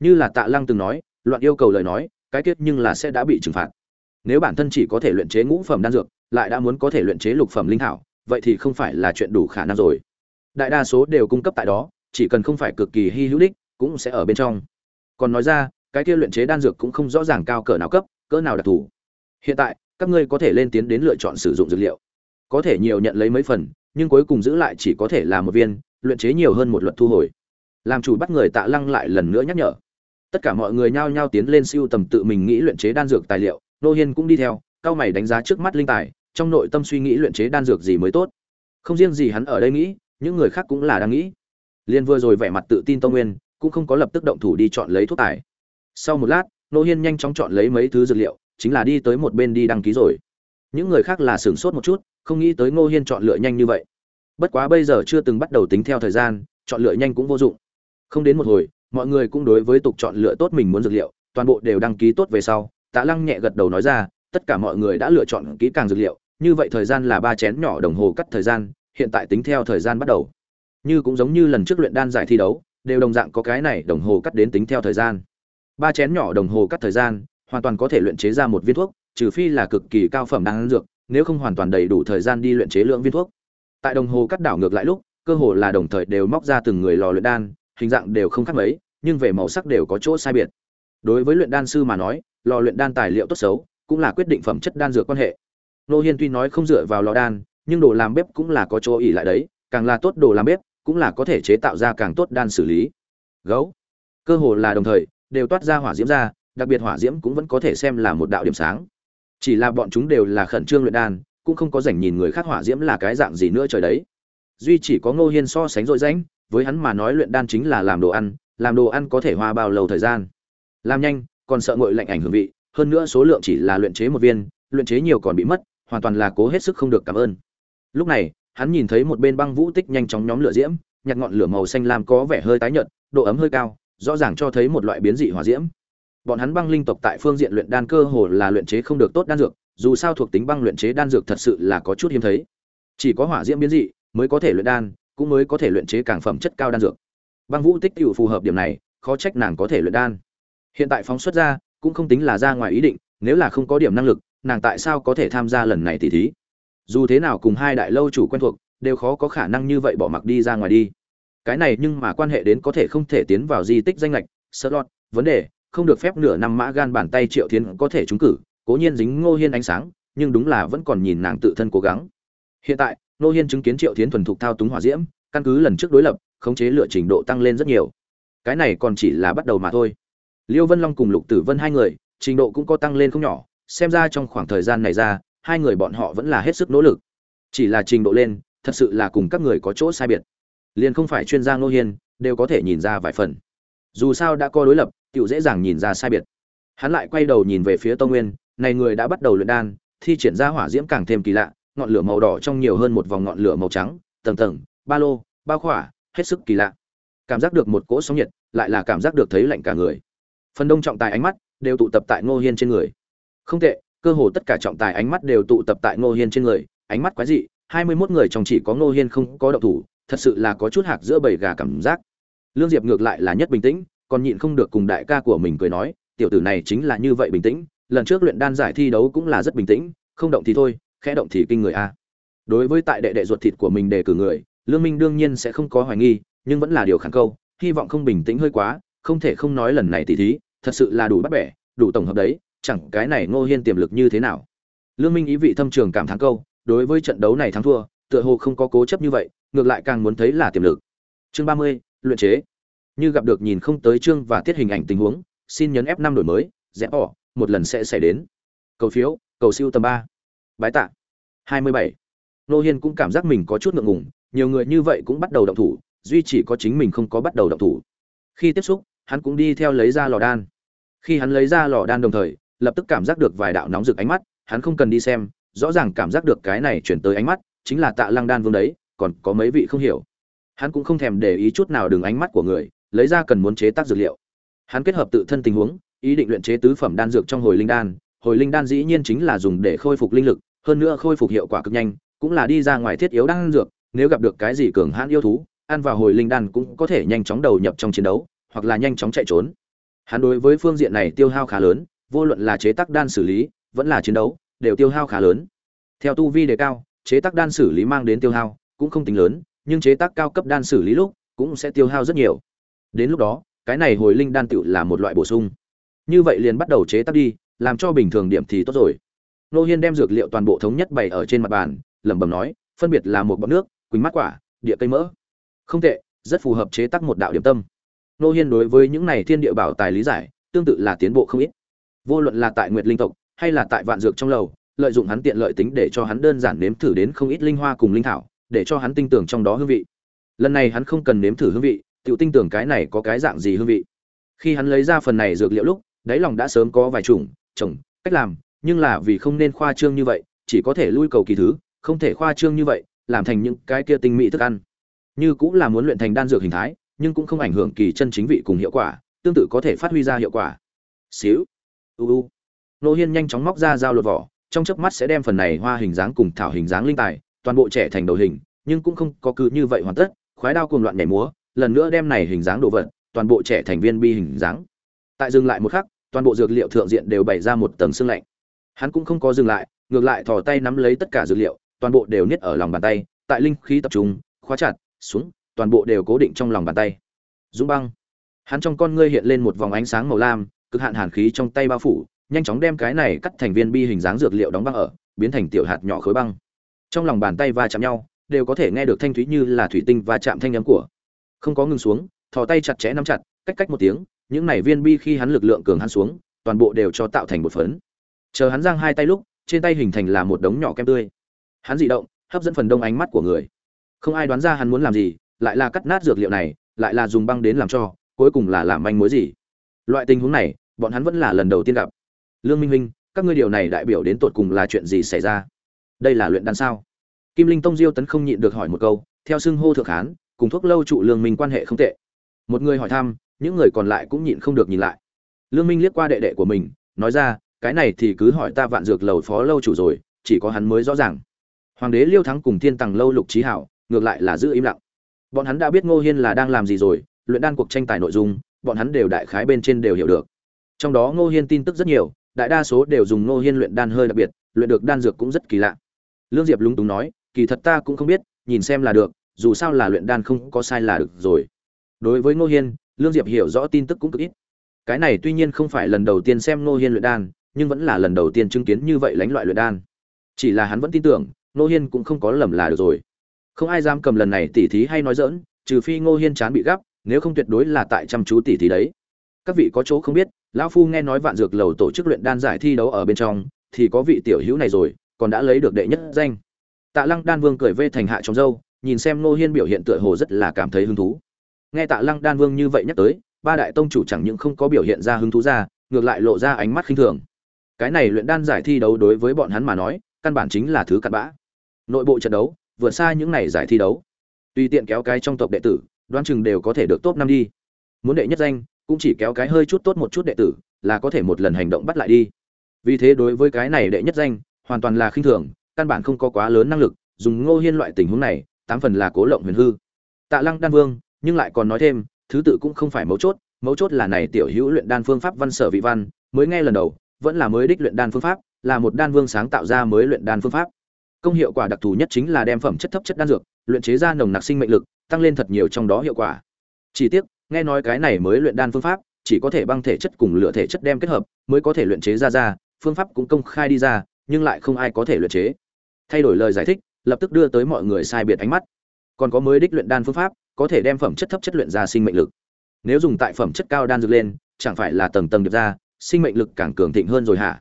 Như là tạ lăng từng nói, loạn yêu cầu lời nói, cái kết nhưng là sẽ đã bị trừng phạt. Nếu bản thân chỉ có thể luyện chế ngũ phẩm đan dược, lại đã muốn có thể luyện chế lục phẩm linh thảo, vậy thì không phải là chuyện đủ khả năng rồi. Đại đa số đều cung cấp tại đó, chỉ cần không phải cực kỳ hy hữu đích, cũng sẽ ở bên trong. Còn nói ra, cái kia luyện chế đan dược cũng không rõ ràng cao cỡ nào cấp, cỡ nào đặc thù. Hiện tại, các ngươi có thể lên tiến đến lựa chọn sử dụng dược liệu có thể nhiều nhận lấy mấy phần, nhưng cuối cùng giữ lại chỉ có thể là một viên, luyện chế nhiều hơn một luật thu hồi. Làm chủ bắt người tạ lăng lại lần nữa nhắc nhở. Tất cả mọi người nhao nhao tiến lên siêu tầm tự mình nghĩ luyện chế đan dược tài liệu, nô hiên cũng đi theo, cao mày đánh giá trước mắt linh tài, trong nội tâm suy nghĩ luyện chế đan dược gì mới tốt. Không riêng gì hắn ở đây nghĩ, những người khác cũng là đang nghĩ. Liên vừa rồi vẻ mặt tự tin tông nguyên, cũng không có lập tức động thủ đi chọn lấy thuốc tài. Sau một lát, nô hiên nhanh chóng chọn lấy mấy thứ dược liệu, chính là đi tới một bên đi đăng ký rồi. Những người khác là sửng sốt một chút không nghĩ tới ngô hiên chọn lựa nhanh như vậy. Bất quá bây giờ chưa từng bắt đầu tính theo thời gian, chọn lựa nhanh cũng vô dụng. Không đến một hồi, mọi người cũng đối với tục chọn lựa tốt mình muốn dược liệu, toàn bộ đều đăng ký tốt về sau, tạ lăng nhẹ gật đầu nói ra, tất cả mọi người đã lựa chọn kỹ càng dược liệu, như vậy thời gian là ba chén nhỏ đồng hồ cắt thời gian, hiện tại tính theo thời gian bắt đầu. Như cũng giống như lần trước luyện đan giải thi đấu, đều đồng dạng có cái này đồng hồ cắt đến tính theo thời gian. Ba chén nhỏ đồng hồ cắt thời gian, hoàn toàn có thể luyện chế ra một viên thuốc, trừ phi là cực kỳ cao phẩm đan dược nếu không hoàn toàn đầy đủ thời gian đi luyện chế lượng viên thuốc. Tại đồng hồ cắt đảo ngược lại lúc, cơ hồ là đồng thời đều móc ra từng người lò luyện đan, hình dạng đều không khác mấy, nhưng về màu sắc đều có chỗ sai biệt. Đối với luyện đan sư mà nói, lò luyện đan tài liệu tốt xấu, cũng là quyết định phẩm chất đan dược quan hệ. Nô hiên tuy nói không dựa vào lò đan, nhưng đồ làm bếp cũng là có chỗ ỉ lại đấy, càng là tốt đồ làm bếp, cũng là có thể chế tạo ra càng tốt đan xử lý. Gấu. Cơ hồ là đồng thời, đều toát ra hỏa diễm ra, đặc biệt hỏa diễm cũng vẫn có thể xem là một đạo điểm sáng chỉ là bọn chúng đều là khẩn trương luyện đan, cũng không có rảnh nhìn người khác hỏa diễm là cái dạng gì nữa trời đấy. Duy chỉ có ngô hiên so sánh dội rãnh, với hắn mà nói luyện đan chính là làm đồ ăn, làm đồ ăn có thể hoa bao lâu thời gian. Làm nhanh, còn sợ ngội lạnh ảnh hưởng vị, hơn nữa số lượng chỉ là luyện chế một viên, luyện chế nhiều còn bị mất, hoàn toàn là cố hết sức không được cảm ơn. Lúc này, hắn nhìn thấy một bên băng vũ tích nhanh chóng nhóm lửa diễm, nhặt ngọn lửa màu xanh lam có vẻ hơi tái nhợt, độ ấm hơi cao, rõ ràng cho thấy một loại biến dị hỏa diễm bọn hắn băng linh tộc tại phương diện luyện đan cơ hồ là luyện chế không được tốt đan dược, dù sao thuộc tính băng luyện chế đan dược thật sự là có chút hiếm thấy. Chỉ có hỏa diễm biến dị mới có thể luyện đan, cũng mới có thể luyện chế càng phẩm chất cao đan dược. Băng vũ tích cựu phù hợp điểm này, khó trách nàng có thể luyện đan. Hiện tại phóng xuất ra, cũng không tính là ra ngoài ý định, nếu là không có điểm năng lực, nàng tại sao có thể tham gia lần này tỷ thí? Dù thế nào cùng hai đại lâu chủ quen thuộc, đều khó có khả năng như vậy bỏ mặc đi ra ngoài đi. Cái này nhưng mà quan hệ đến có thể không thể tiến vào di tích danh lệch sơ lọt vấn đề không được phép nửa năm mã gan bàn tay triệu thiến có thể trúng cử, cố nhiên dính ngô hiên ánh sáng, nhưng đúng là vẫn còn nhìn nàng tự thân cố gắng. Hiện tại, ngô hiên chứng kiến triệu thiến thuần thục thao túng hỏa diễm, căn cứ lần trước đối lập, khống chế lựa trình độ tăng lên rất nhiều. Cái này còn chỉ là bắt đầu mà thôi. Liêu vân long cùng lục tử vân hai người, trình độ cũng có tăng lên không nhỏ, xem ra trong khoảng thời gian này ra, hai người bọn họ vẫn là hết sức nỗ lực. Chỉ là trình độ lên, thật sự là cùng các người có chỗ sai biệt. Liền không phải chuyên gia ngô hiên, đều có thể nhìn ra vài phần dù sao đã có đối lập tựu dễ dàng nhìn ra sai biệt. Hắn lại quay đầu nhìn về phía tông nguyên, này người đã bắt đầu luyện đan, thi triển ra hỏa diễm càng thêm kỳ lạ, ngọn lửa màu đỏ trong nhiều hơn một vòng ngọn lửa màu trắng, tầng tầng, ba lô bao khỏa, hết sức kỳ lạ. Cảm giác được một cỗ sóng nhiệt, lại là cảm giác được thấy lạnh cả người. Phần đông trọng tài ánh mắt đều tụ tập tại ngô hiên trên người. Không tệ, cơ hồ tất cả trọng tài ánh mắt đều tụ tập tại ngô hiên trên người, ánh mắt quái dị, hai mươi mốt người trong chỉ có ngô hiên không có động thủ, thật sự là có chút hạc giữa bầy gà cảm giác lương diệp ngược lại là nhất bình tĩnh, còn nhịn không được cùng đại ca của mình cười nói, tiểu tử này chính là như vậy bình tĩnh, lần trước luyện đan giải thi đấu cũng là rất bình tĩnh, không động thì thôi, khẽ động thì kinh người a. Đối với tại đệ đệ ruột thịt của mình đề cử người, lương minh đương nhiên sẽ không có hoài nghi, nhưng vẫn là điều khẳng câu, hy vọng không bình tĩnh hơi quá, không thể không nói lần này tỉ thí, thật sự là đủ bắt bẻ, đủ tổng hợp đấy, chẳng cái này ngô hiên tiềm lực như thế nào. Lương minh ý vị thâm trường cảm thắng câu, đối với trận đấu này thắng thua, tựa hồ không có cố chấp như vậy, ngược lại càng muốn thấy là tiềm lực. Chương ba mươi luyện chế. Như gặp được nhìn không tới chương và tiết hình ảnh tình huống, xin nhấn f 5 đổi mới rẽ bỏ, một lần sẽ xảy đến. Cầu phiếu, cầu siêu tầm ba. Bái tạ. Hai mươi bảy. Nô hiên cũng cảm giác mình có chút ngượng ngùng, nhiều người như vậy cũng bắt đầu động thủ, duy chỉ có chính mình không có bắt đầu động thủ. Khi tiếp xúc, hắn cũng đi theo lấy ra lò đan. Khi hắn lấy ra lò đan đồng thời, lập tức cảm giác được vài đạo nóng rực ánh mắt, hắn không cần đi xem, rõ ràng cảm giác được cái này chuyển tới ánh mắt, chính là tạ lăng đan vương đấy, còn có mấy vị không hiểu hắn cũng không thèm để ý chút nào đường ánh mắt của người, lấy ra cần muốn chế tác dược liệu. Hắn kết hợp tự thân tình huống, ý định luyện chế tứ phẩm đan dược trong hồi linh đan. Hồi linh đan dĩ nhiên chính là dùng để khôi phục linh lực, hơn nữa khôi phục hiệu quả cực nhanh, cũng là đi ra ngoài thiết yếu đan dược, nếu gặp được cái gì cường hãn yêu thú, ăn vào hồi linh đan cũng có thể nhanh chóng đầu nhập trong chiến đấu, hoặc là nhanh chóng chạy trốn. Hắn đối với phương diện này tiêu hao khá lớn, vô luận là chế tác đan xử lý, vẫn là chiến đấu, đều tiêu hao khá lớn. Theo tu vi đề cao, chế tác đan xử lý mang đến tiêu hao cũng không tính lớn nhưng chế tác cao cấp đan xử lý lúc cũng sẽ tiêu hao rất nhiều. Đến lúc đó, cái này hồi linh đan tựu là một loại bổ sung. Như vậy liền bắt đầu chế tác đi, làm cho bình thường điểm thì tốt rồi. Nô hiên đem dược liệu toàn bộ thống nhất bày ở trên mặt bàn, lẩm bẩm nói, phân biệt là một bọc nước, quỳnh mắt quả, địa cây mỡ. Không tệ, rất phù hợp chế tác một đạo điểm tâm. Nô hiên đối với những này thiên địa bảo tài lý giải, tương tự là tiến bộ không ít. Vô luận là tại nguyệt linh tộc, hay là tại vạn dược trong lầu, lợi dụng hắn tiện lợi tính để cho hắn đơn giản nếm thử đến không ít linh hoa cùng linh thảo để cho hắn tin tưởng trong đó hương vị. Lần này hắn không cần nếm thử hương vị tự tin tưởng cái này có cái dạng gì hương vị. Khi hắn lấy ra phần này dược liệu lúc, đáy lòng đã sớm có vài chủng trồng cách làm, nhưng là vì không nên khoa trương như vậy, chỉ có thể lui cầu kỳ thứ, không thể khoa trương như vậy, làm thành những cái kia tinh mỹ thức ăn. Như cũng là muốn luyện thành đan dược hình thái, nhưng cũng không ảnh hưởng kỳ chân chính vị cùng hiệu quả, tương tự có thể phát huy ra hiệu quả. Xíu. U u. Nô hiên nhanh chóng móc ra dao lột vỏ, trong chớp mắt sẽ đem phần này hoa hình dáng cùng thảo hình dáng linh tài toàn bộ trẻ thành đầu hình, nhưng cũng không có cứ như vậy hoàn tất, khoái đao cuồng loạn nhảy múa, lần nữa đem này hình dáng đồ vật, toàn bộ trẻ thành viên bi hình dáng. Tại dừng lại một khắc, toàn bộ dược liệu thượng diện đều bày ra một tầng xương lạnh. Hắn cũng không có dừng lại, ngược lại thò tay nắm lấy tất cả dược liệu, toàn bộ đều niết ở lòng bàn tay, tại linh khí tập trung, khóa chặt, xuống, toàn bộ đều cố định trong lòng bàn tay. Dũng băng. Hắn trong con ngươi hiện lên một vòng ánh sáng màu lam, cực hạn hàn khí trong tay bao phủ, nhanh chóng đem cái này cắt thành viên bi hình dáng dược liệu đóng băng ở, biến thành tiểu hạt nhỏ khối băng trong lòng bàn tay va chạm nhau, đều có thể nghe được thanh thúy như là thủy tinh va chạm thanh âm của. Không có ngừng xuống, thò tay chặt chẽ nắm chặt, cách cách một tiếng, những này viên bi khi hắn lực lượng cường hắn xuống, toàn bộ đều cho tạo thành một phấn. Chờ hắn giang hai tay lúc, trên tay hình thành là một đống nhỏ kem tươi. Hắn dị động, hấp dẫn phần đông ánh mắt của người. Không ai đoán ra hắn muốn làm gì, lại là cắt nát dược liệu này, lại là dùng băng đến làm cho, cuối cùng là làm manh mối gì. Loại tình huống này, bọn hắn vẫn là lần đầu tiên gặp. Lương minh minh các ngươi điều này đại biểu đến tột cùng là chuyện gì xảy ra? Đây là luyện đan sao? Kim linh tông diêu tấn không nhịn được hỏi một câu, theo xưng hô thượng hán cùng thuốc lâu trụ lương minh quan hệ không tệ. Một người hỏi thăm, những người còn lại cũng nhịn không được nhìn lại. Lương minh liếc qua đệ đệ của mình, nói ra, cái này thì cứ hỏi ta vạn dược lầu phó lâu chủ rồi, chỉ có hắn mới rõ ràng. Hoàng đế liêu thắng cùng thiên tằng lâu lục trí hảo, ngược lại là giữ im lặng. Bọn hắn đã biết ngô hiên là đang làm gì rồi, luyện đan cuộc tranh tài nội dung, bọn hắn đều đại khái bên trên đều hiểu được. Trong đó ngô hiên tin tức rất nhiều, đại đa số đều dùng ngô hiên luyện đan hơi đặc biệt, luyện được đan dược cũng rất kỳ lạ lương diệp lúng túng nói, kỳ thật ta cũng không biết, nhìn xem là được, dù sao là luyện đan không có sai là được rồi. Đối với ngô hiên, lương diệp hiểu rõ tin tức cũng cực ít. Cái này tuy nhiên không phải lần đầu tiên xem ngô hiên luyện đan, nhưng vẫn là lần đầu tiên chứng kiến như vậy lánh loại luyện đan. Chỉ là hắn vẫn tin tưởng, ngô hiên cũng không có lầm là được rồi. Không ai dám cầm lần này tỉ thí hay nói dỡn trừ phi ngô hiên chán bị gấp nếu không tuyệt đối là tại chăm chú tỉ thí đấy. Các vị có chỗ không biết, lão phu nghe nói vạn dược lầu tổ chức luyện đan giải thi đấu ở bên trong, thì có vị tiểu hữu này rồi còn đã lấy được đệ nhất danh. Tạ lăng đan vương cười vê thành hạ trong dâu, nhìn xem ngô hiên biểu hiện tựa hồ rất là cảm thấy hứng thú. Nghe tạ lăng đan vương như vậy nhắc tới, ba đại tông chủ chẳng những không có biểu hiện ra hứng thú ra, ngược lại lộ ra ánh mắt khinh thường. Cái này luyện đan giải thi đấu đối với bọn hắn mà nói, căn bản chính là thứ cặn bã. Nội bộ trận đấu, vượt xa những này giải thi đấu. Tùy tiện kéo cái trong tộc đệ tử, đoán chừng đều có thể được top năm đi. Muốn đệ nhất danh, cũng chỉ kéo cái hơi chút tốt một chút đệ tử, là có thể một lần hành động bắt lại đi. Vì thế đối với cái này đệ nhất danh hoàn toàn là khinh thường, căn bản không có quá lớn năng lực, dùng ngô hiên loại tình huống này, tám phần là cố lộng huyền hư. Tạ lăng đan vương, nhưng lại còn nói thêm, thứ tự cũng không phải mấu chốt mấu chốt là này tiểu hữu luyện đan phương pháp văn sở vị văn, mới nghe lần đầu, vẫn là mới đích luyện đan phương pháp, là một đan vương sáng tạo ra mới luyện đan phương pháp. Công hiệu quả đặc thù nhất chính là đem phẩm chất thấp chất đan dược, luyện chế ra nồng nặc sinh mệnh lực, tăng lên thật nhiều trong đó hiệu quả. Chỉ tiếc, nghe nói cái này mới luyện đan phương pháp, chỉ có thể băng thể chất cùng lửa thể chất đem kết hợp, mới có thể luyện chế ra ra, phương pháp cũng công khai đi ra nhưng lại không ai có thể luyện chế. Thay đổi lời giải thích, lập tức đưa tới mọi người sai biệt ánh mắt. Còn có mới đích luyện đan phương pháp, có thể đem phẩm chất thấp chất luyện ra sinh mệnh lực. Nếu dùng tại phẩm chất cao đan dược lên, chẳng phải là tầng tầng được ra, sinh mệnh lực càng cường thịnh hơn rồi hả?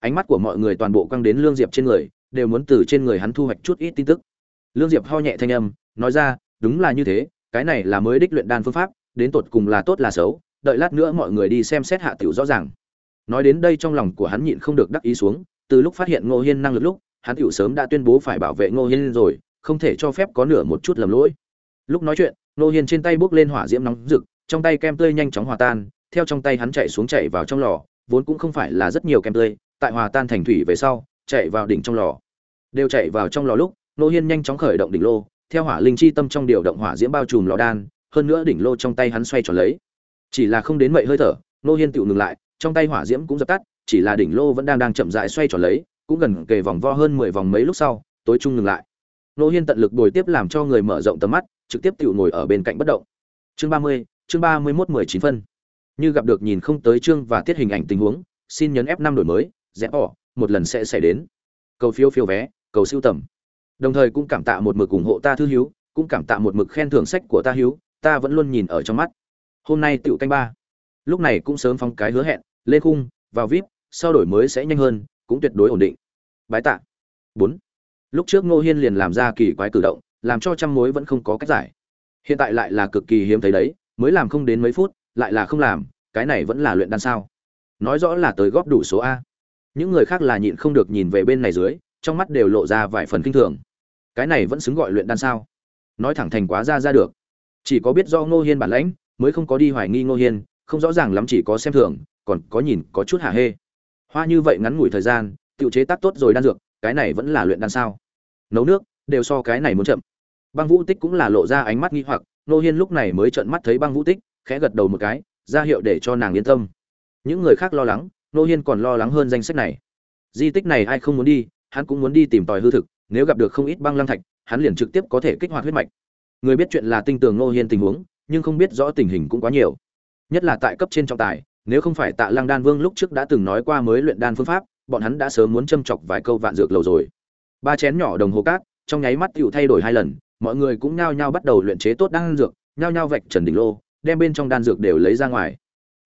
Ánh mắt của mọi người toàn bộ quăng đến lương diệp trên người, đều muốn từ trên người hắn thu hoạch chút ít tin tức. Lương diệp ho nhẹ thanh âm, nói ra, đúng là như thế, cái này là mới đích luyện đan phương pháp, đến tột cùng là tốt là xấu, đợi lát nữa mọi người đi xem xét hạ tiểu rõ ràng. Nói đến đây trong lòng của hắn nhịn không được đắc ý xuống từ lúc phát hiện ngô hiên năng lực lúc, hắn tiểu sớm đã tuyên bố phải bảo vệ ngô hiên rồi, không thể cho phép có nửa một chút lầm lỗi. Lúc nói chuyện, ngô hiên trên tay bốc lên hỏa diễm nóng rực, trong tay kem tươi nhanh chóng hòa tan, theo trong tay hắn chạy xuống chạy vào trong lò, vốn cũng không phải là rất nhiều kem tươi, tại hòa tan thành thủy về sau, chạy vào đỉnh trong lò. Đều chạy vào trong lò lúc, ngô hiên nhanh chóng khởi động đỉnh lô, theo hỏa linh chi tâm trong điều động hỏa diễm bao trùm lò đan, hơn nữa đỉnh lô trong tay hắn xoay tròn lấy. Chỉ là không đến mấy hơi thở, ngô hiên tự ngừng lại, trong tay hỏa diễm cũng dập tắt chỉ là đỉnh lô vẫn đang đang chậm rãi xoay tròn lấy, cũng gần kề vòng vo hơn mười vòng mấy lúc sau, tối trung ngừng lại. Nô hiên tận lực đổi tiếp làm cho người mở rộng tầm mắt, trực tiếp tiểu ngồi ở bên cạnh bất động. Chương ba mươi, chương ba mươi mốt mười chín phân. Như gặp được nhìn không tới chương và tiết hình ảnh tình huống, xin nhấn f năm đổi mới rẽ bỏ, một lần sẽ xảy đến. Cầu phiếu phiếu vé, cầu siêu tầm. Đồng thời cũng cảm tạ một mực ủng hộ ta thư hiếu cũng cảm tạ một mực khen thưởng sách của ta hiếu ta vẫn luôn nhìn ở trong mắt. Hôm nay tựu canh ba. Lúc này cũng sớm phóng cái hứa hẹn, lên khung, vào vip sau đổi mới sẽ nhanh hơn, cũng tuyệt đối ổn định. Bái tạ. Bốn. Lúc trước ngô hiên liền làm ra kỳ quái cử động, làm cho trăm mối vẫn không có cách giải. Hiện tại lại là cực kỳ hiếm thấy đấy, mới làm không đến mấy phút, lại là không làm, cái này vẫn là luyện đan sao? Nói rõ là tới góp đủ số a. Những người khác là nhịn không được nhìn về bên này dưới, trong mắt đều lộ ra vài phần kinh thường. Cái này vẫn xứng gọi luyện đan sao? Nói thẳng thành quá ra ra được. Chỉ có biết do ngô hiên bản lãnh, mới không có đi hoài nghi ngô hiên, không rõ ràng lắm chỉ có xem thường, còn có nhìn có chút hả hê hoa như vậy ngắn ngủi thời gian tự chế tác tốt rồi đan dược, cái này vẫn là luyện đan sao? Nấu nước, đều so cái này muốn chậm. Băng vũ tích cũng là lộ ra ánh mắt nghi hoặc, nô hiên lúc này mới trợn mắt thấy băng vũ tích, khẽ gật đầu một cái, ra hiệu để cho nàng yên tâm. Những người khác lo lắng, nô hiên còn lo lắng hơn danh sách này. Di tích này ai không muốn đi, hắn cũng muốn đi tìm tòi hư thực, nếu gặp được không ít băng lăng thạch, hắn liền trực tiếp có thể kích hoạt huyết mạch. Người biết chuyện là tinh tường nô hiên tình huống, nhưng không biết rõ tình hình cũng quá nhiều. Nhất là tại cấp trên trọng tài nếu không phải tạ lăng đan vương lúc trước đã từng nói qua mới luyện đan phương pháp, bọn hắn đã sớm muốn châm chọc vài câu vạn dược lầu rồi. Ba chén nhỏ đồng hồ cát, trong nháy mắt tựu thay đổi hai lần, mọi người cũng nhao nhao bắt đầu luyện chế tốt đan dược, nhao nhao vạch trần đỉnh lô, đem bên trong đan dược đều lấy ra ngoài.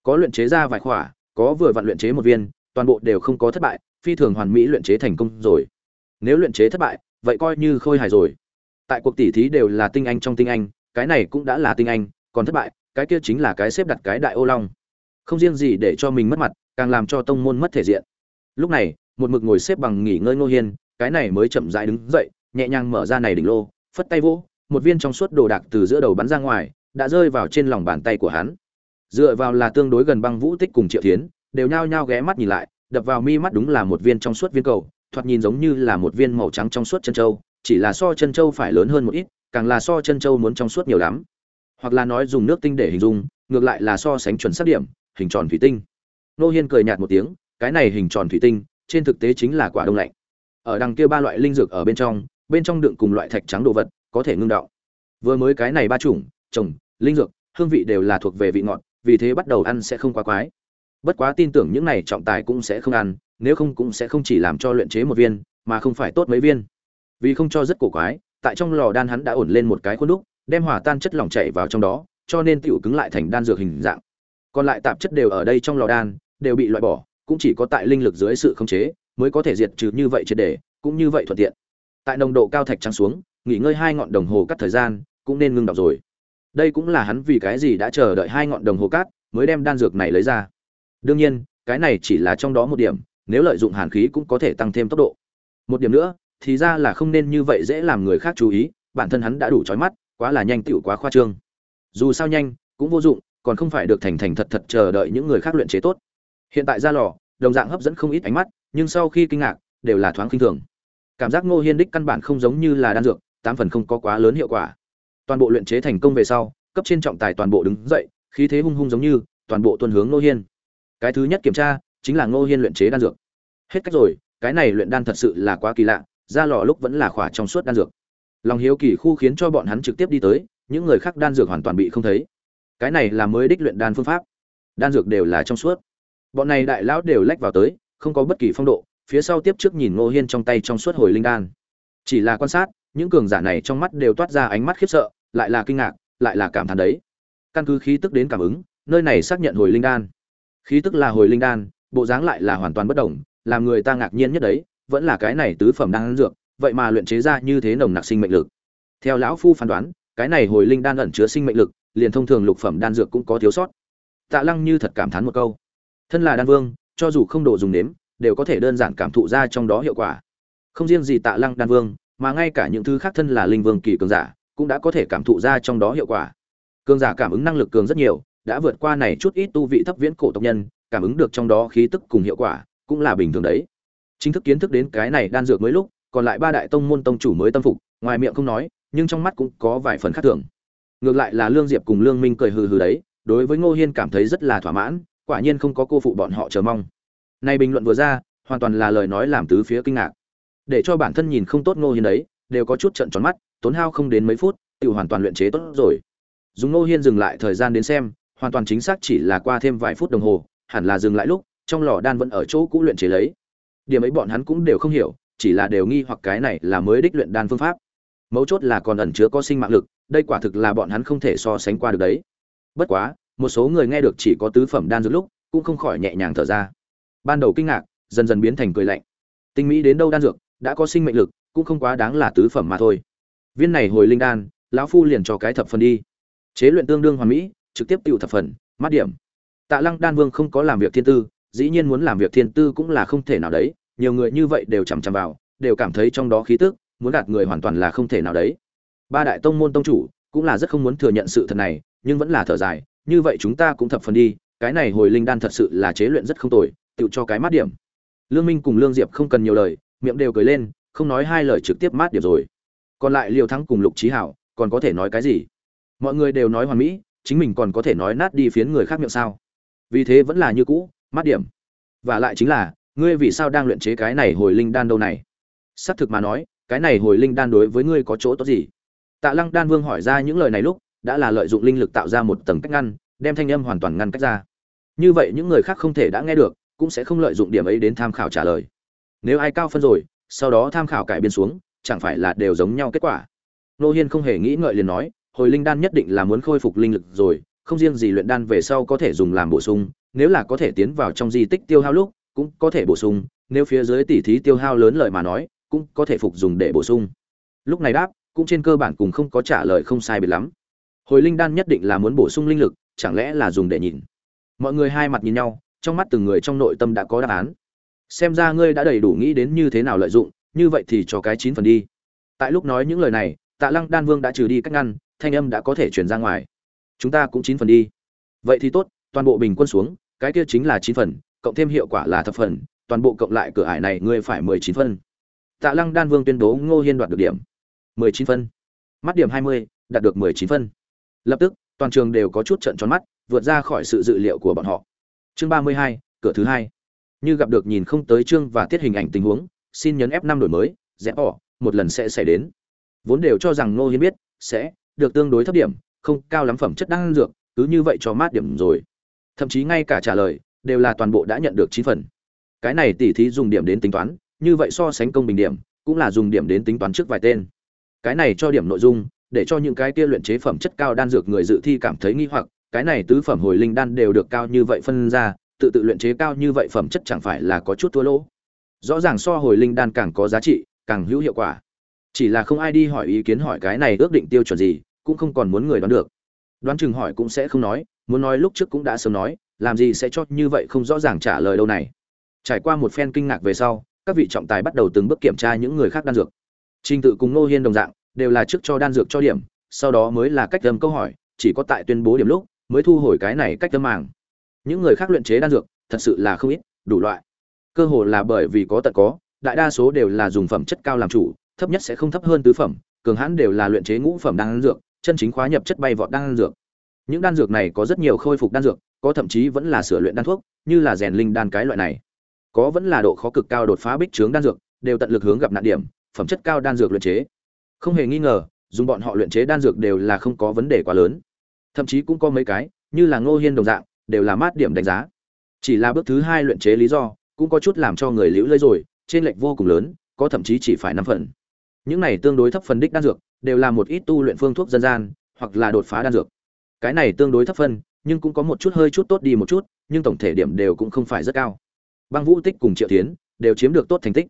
Có luyện chế ra vài khỏa, có vừa vặn luyện chế một viên, toàn bộ đều không có thất bại, phi thường hoàn mỹ luyện chế thành công rồi. Nếu luyện chế thất bại, vậy coi như khôi hài rồi. Tại cuộc tỉ thí đều là tinh anh trong tinh anh, cái này cũng đã là tinh anh, còn thất bại, cái kia chính là cái xếp đặt cái đại ô long không riêng gì để cho mình mất mặt, càng làm cho tông môn mất thể diện. Lúc này, một mực ngồi xếp bằng nghỉ ngơi ngô hiên, cái này mới chậm rãi đứng dậy, nhẹ nhàng mở ra này đỉnh lô, phất tay vỗ, một viên trong suốt đồ đạc từ giữa đầu bắn ra ngoài, đã rơi vào trên lòng bàn tay của hắn. Dựa vào là tương đối gần băng vũ tích cùng triệu thiến, đều nhao nhao ghé mắt nhìn lại, đập vào mi mắt đúng là một viên trong suốt viên cầu, thoạt nhìn giống như là một viên màu trắng trong suốt chân châu chỉ là so chân châu phải lớn hơn một ít, càng là so chân châu muốn trong suốt nhiều lắm. Hoặc là nói dùng nước tinh để hình dung, ngược lại là so sánh chuẩn xác điểm hình tròn thủy tinh. Nô hiên cười nhạt một tiếng, cái này hình tròn thủy tinh, trên thực tế chính là quả đông lạnh. Ở đằng kia ba loại linh dược ở bên trong bên trong đựng cùng loại thạch trắng đồ vật, có thể ngưng đọng vừa mới cái này ba chủng, trồng, linh dược, hương vị đều là thuộc về vị ngọt, vì thế bắt đầu ăn sẽ không quá quái. Bất quá tin tưởng những này trọng tài cũng sẽ không ăn, nếu không cũng sẽ không chỉ làm cho luyện chế một viên, mà không phải tốt mấy viên. Vì không cho rất cổ quái, tại trong lò đan hắn đã ổn lên một cái khuôn đúc, đem hòa tan chất lỏng chảy vào trong đó, cho nên tiểu cứng lại thành đan dược hình dạng còn lại tạp chất đều ở đây trong lò đan, đều bị loại bỏ, cũng chỉ có tại linh lực dưới sự khống chế mới có thể diệt trừ như vậy triệt để, cũng như vậy thuận tiện. Tại nồng độ cao thạch trắng xuống, nghỉ ngơi hai ngọn đồng hồ cắt thời gian, cũng nên ngưng đọc rồi. Đây cũng là hắn vì cái gì đã chờ đợi hai ngọn đồng hồ cát mới đem đan dược này lấy ra. Đương nhiên, cái này chỉ là trong đó một điểm, nếu lợi dụng hàn khí cũng có thể tăng thêm tốc độ. Một điểm nữa, thì ra là không nên như vậy dễ làm người khác chú ý, bản thân hắn đã đủ trói mắt, quá là nhanh tựu quá khoa trương. Dù sao nhanh, cũng vô dụng còn không phải được thành thành thật thật chờ đợi những người khác luyện chế tốt. Hiện tại ra lò, đồng dạng hấp dẫn không ít ánh mắt, nhưng sau khi kinh ngạc, đều là thoáng khinh thường. Cảm giác ngô hiên đích căn bản không giống như là đan dược, tám phần không có quá lớn hiệu quả. Toàn bộ luyện chế thành công về sau, cấp trên trọng tài toàn bộ đứng dậy, khí thế hung hung giống như, toàn bộ tuân hướng ngô hiên. Cái thứ nhất kiểm tra, chính là ngô hiên luyện chế đan dược. Hết cách rồi, cái này luyện đan thật sự là quá kỳ lạ, ra lò lúc vẫn là khỏa trong suốt đan dược. Lòng hiếu kỳ khu khiến cho bọn hắn trực tiếp đi tới, những người khác đan dược hoàn toàn bị không thấy cái này là mới đích luyện đan phương pháp. Đan dược đều là trong suốt. Bọn này đại lão đều lách vào tới, không có bất kỳ phong độ, phía sau tiếp trước nhìn ngô hiên trong tay trong suốt hồi linh đan. Chỉ là quan sát, những cường giả này trong mắt đều toát ra ánh mắt khiếp sợ, lại là kinh ngạc, lại là cảm thán đấy. Căn cứ khí tức đến cảm ứng, nơi này xác nhận hồi linh đan. Khí tức là hồi linh đan, bộ dáng lại là hoàn toàn bất đồng, làm người ta ngạc nhiên nhất đấy, vẫn là cái này tứ phẩm đan dược, vậy mà luyện chế ra như thế nồng nặc sinh mệnh lực. Theo lão phu phán đoán, cái này hồi linh đan ẩn chứa sinh mệnh lực liền thông thường lục phẩm đan dược cũng có thiếu sót. Tạ lăng như thật cảm thán một câu. Thân là đan vương, cho dù không độ dùng nếm, đều có thể đơn giản cảm thụ ra trong đó hiệu quả. Không riêng gì tạ lăng đan vương, mà ngay cả những thứ khác thân là linh vương kỳ cường giả, cũng đã có thể cảm thụ ra trong đó hiệu quả. Cường giả cảm ứng năng lực cường rất nhiều, đã vượt qua này chút ít tu vị thấp viễn cổ tộc nhân, cảm ứng được trong đó khí tức cùng hiệu quả, cũng là bình thường đấy. Chính thức kiến thức đến cái này đan dược mới lúc, còn lại ba đại tông môn tông chủ mới tâm phục, ngoài miệng không nói, nhưng trong mắt cũng có vài phần khác thường ngược lại là lương diệp cùng lương minh cười hừ hừ đấy, đối với ngô hiên cảm thấy rất là thỏa mãn, quả nhiên không có cô phụ bọn họ chờ mong. Nay bình luận vừa ra, hoàn toàn là lời nói làm tứ phía kinh ngạc. Để cho bản thân nhìn không tốt ngô hiên đấy, đều có chút trận tròn mắt, tốn hao không đến mấy phút, tự hoàn toàn luyện chế tốt rồi. Dùng ngô hiên dừng lại thời gian đến xem, hoàn toàn chính xác chỉ là qua thêm vài phút đồng hồ, hẳn là dừng lại lúc, trong lò đan vẫn ở chỗ cũ luyện chế lấy. Điểm ấy bọn hắn cũng đều không hiểu, chỉ là đều nghi hoặc cái này là mới đích luyện đan phương pháp. Mấu chốt là còn ẩn chứa có sinh mạng lực đây quả thực là bọn hắn không thể so sánh qua được đấy. Bất quá, một số người nghe được chỉ có tứ phẩm đan dược lúc, cũng không khỏi nhẹ nhàng thở ra. Ban đầu kinh ngạc, dần dần biến thành cười lạnh. Tinh mỹ đến đâu đan dược, đã có sinh mệnh lực, cũng không quá đáng là tứ phẩm mà thôi. Viên này hồi linh đan, lão phu liền cho cái thập phần đi. Chế luyện tương đương hoàn mỹ, trực tiếp tiêu thập phần mắt điểm. Tạ lăng đan vương không có làm việc thiên tư, dĩ nhiên muốn làm việc thiên tư cũng là không thể nào đấy, nhiều người như vậy đều chằm chằm vào, đều cảm thấy trong đó khí tức, muốn gạt người hoàn toàn là không thể nào đấy ba đại tông môn tông chủ cũng là rất không muốn thừa nhận sự thật này, nhưng vẫn là thở dài, như vậy chúng ta cũng thập phần đi, cái này hồi linh đan thật sự là chế luyện rất không tồi tự cho cái mát điểm. Lương minh cùng lương diệp không cần nhiều lời, miệng đều cười lên, không nói hai lời trực tiếp mát điểm rồi. Còn lại liều thắng cùng lục trí hảo, còn có thể nói cái gì? Mọi người đều nói hoàn mỹ, chính mình còn có thể nói nát đi phiến người khác miệng sao? Vì thế vẫn là như cũ, mát điểm. Và lại chính là, ngươi vì sao đang luyện chế cái này hồi linh đan đâu này? Xác thực mà nói, cái này hồi linh đan đối với ngươi có chỗ tốt gì? Tạ lăng đan vương hỏi ra những lời này lúc, đã là lợi dụng linh lực tạo ra một tầng cách ngăn, đem thanh âm hoàn toàn ngăn cách ra. Như vậy những người khác không thể đã nghe được, cũng sẽ không lợi dụng điểm ấy đến tham khảo trả lời. Nếu ai cao phân rồi, sau đó tham khảo cải biên xuống, chẳng phải là đều giống nhau kết quả? Nô hiên không hề nghĩ ngợi liền nói, hồi linh đan nhất định là muốn khôi phục linh lực rồi, không riêng gì luyện đan về sau có thể dùng làm bổ sung, nếu là có thể tiến vào trong di tích tiêu hao lúc, cũng có thể bổ sung, nếu phía dưới tỉ thí tiêu hao lớn lợi mà nói, cũng có thể phục dùng để bổ sung. Lúc này đáp cũng trên cơ bản cùng không có trả lời không sai biệt lắm. Hồi linh đan nhất định là muốn bổ sung linh lực, chẳng lẽ là dùng để nhìn? Mọi người hai mặt nhìn nhau, trong mắt từng người trong nội tâm đã có đáp án. Xem ra ngươi đã đầy đủ nghĩ đến như thế nào lợi dụng, như vậy thì cho cái chín phần đi. Tại lúc nói những lời này, tạ lăng đan vương đã trừ đi cách ngăn, thanh âm đã có thể chuyển ra ngoài. Chúng ta cũng chín phần đi. Vậy thì tốt, toàn bộ bình quân xuống, cái kia chính là chín phần, cộng thêm hiệu quả là thập phần, toàn bộ cộng lại cửa ải này ngươi phải mười chín phân tạ lăng đan vương tuyên bố ngô hiên đoạt được điểm mười chín phân. Mắt điểm hai mươi, đạt được mười chín phân. Lập tức, toàn trường đều có chút trận tròn mắt, vượt ra khỏi sự dự liệu của bọn họ. Chương ba mươi hai, cửa thứ hai. Như gặp được nhìn không tới chương và tiết hình ảnh tình huống, xin nhấn f năm đổi mới rẽ bỏ, một lần sẽ xảy đến. Vốn đều cho rằng ngô hiên biết, sẽ được tương đối thấp điểm, không cao lắm phẩm chất đang dược, cứ như vậy cho mát điểm rồi. Thậm chí ngay cả trả lời, đều là toàn bộ đã nhận được chín phần. Cái này tỉ thí dùng điểm đến tính toán, như vậy so sánh công bình điểm, cũng là dùng điểm đến tính toán trước vài tên cái này cho điểm nội dung, để cho những cái kia luyện chế phẩm chất cao đan dược người dự thi cảm thấy nghi hoặc, cái này tứ phẩm hồi linh đan đều được cao như vậy phân ra, tự tự luyện chế cao như vậy phẩm chất chẳng phải là có chút thua lỗ. Rõ ràng so hồi linh đan càng có giá trị, càng hữu hiệu quả. Chỉ là không ai đi hỏi ý kiến hỏi cái này ước định tiêu chuẩn gì, cũng không còn muốn người đoán được. Đoán chừng hỏi cũng sẽ không nói, muốn nói lúc trước cũng đã sớm nói, làm gì sẽ cho như vậy không rõ ràng trả lời đâu này. Trải qua một phen kinh ngạc về sau, các vị trọng tài bắt đầu từng bước kiểm tra những người khác đan dược trình tự cùng nô hiên đồng dạng, đều là trước cho đan dược cho điểm, sau đó mới là cách âm câu hỏi, chỉ có tại tuyên bố điểm lúc, mới thu hồi cái này cách âm màng. Những người khác luyện chế đan dược, thật sự là không ít, đủ loại. Cơ hồ là bởi vì có tận có, đại đa số đều là dùng phẩm chất cao làm chủ, thấp nhất sẽ không thấp hơn tứ phẩm, cường hãn đều là luyện chế ngũ phẩm đan dược, chân chính khóa nhập chất bay vọt đan dược. Những đan dược này có rất nhiều khôi phục đan dược, có thậm chí vẫn là sửa luyện đan thuốc, như là rèn linh đan cái loại này. Có vẫn là độ khó cực cao đột phá bích trướng đan dược, đều tận lực hướng gặp nạn điểm phẩm chất cao đan dược luyện chế. Không hề nghi ngờ, dùng bọn họ luyện chế đan dược đều là không có vấn đề quá lớn. Thậm chí cũng có mấy cái, như là ngô hiên đồng dạng, đều là mát điểm đánh giá. Chỉ là bước thứ hai luyện chế lý do, cũng có chút làm cho người liễu lơi rồi, trên lệch vô cùng lớn, có thậm chí chỉ phải năm phần. Những này tương đối thấp phần đích đan dược, đều là một ít tu luyện phương thuốc dân gian, hoặc là đột phá đan dược. Cái này tương đối thấp phân, nhưng cũng có một chút hơi chút tốt đi một chút, nhưng tổng thể điểm đều cũng không phải rất cao. Băng vũ tích cùng triệu tiến đều chiếm được tốt thành tích.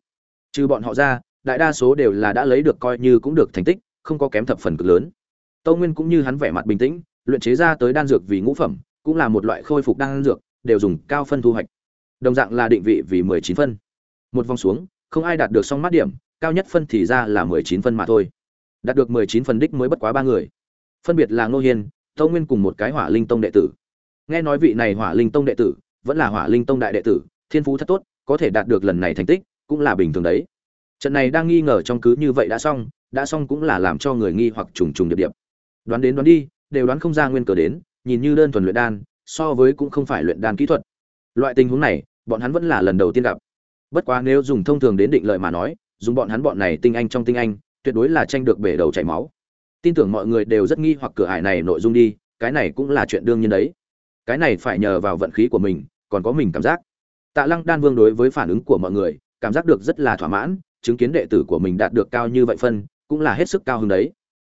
Trừ bọn họ ra đại đa số đều là đã lấy được coi như cũng được thành tích, không có kém thập phần cực lớn. Tô nguyên cũng như hắn vẻ mặt bình tĩnh, luyện chế ra tới đan dược vì ngũ phẩm, cũng là một loại khôi phục đan dược, đều dùng cao phân thu hoạch. Đồng dạng là định vị vì mười chín phân. Một vòng xuống, không ai đạt được song mắt điểm, cao nhất phân thì ra là mười chín phân mà thôi. Đạt được mười chín phân đích mới bất quá ba người. Phân biệt là ngô hiên Tô nguyên cùng một cái hỏa linh tông đệ tử. Nghe nói vị này hỏa linh tông đệ tử, vẫn là hỏa linh tông đại đệ tử, thiên phú thật tốt, có thể đạt được lần này thành tích, cũng là bình thường đấy trận này đang nghi ngờ trong cứ như vậy đã xong đã xong cũng là làm cho người nghi hoặc trùng trùng điệp điệp. Đoán đến đoán đi, đều đoán không ra nguyên cờ đến, nhìn như đơn thuần luyện đan, so với cũng không phải luyện đan kỹ thuật. Loại tình huống này, bọn hắn vẫn là lần đầu tiên gặp. Bất quá nếu dùng thông thường đến định lợi mà nói, dùng bọn hắn bọn này tinh anh trong tinh anh, tuyệt đối là tranh được bể đầu chảy máu. Tin tưởng mọi người đều rất nghi hoặc cửa ải này nội dung đi, cái này cũng là chuyện đương nhiên đấy. Cái này phải nhờ vào vận khí của mình, còn có mình cảm giác. Tạ lăng đan vương đối với phản ứng của mọi người, cảm giác được rất là thỏa mãn chứng kiến đệ tử của mình đạt được cao như vậy phân, cũng là hết sức cao hơn đấy.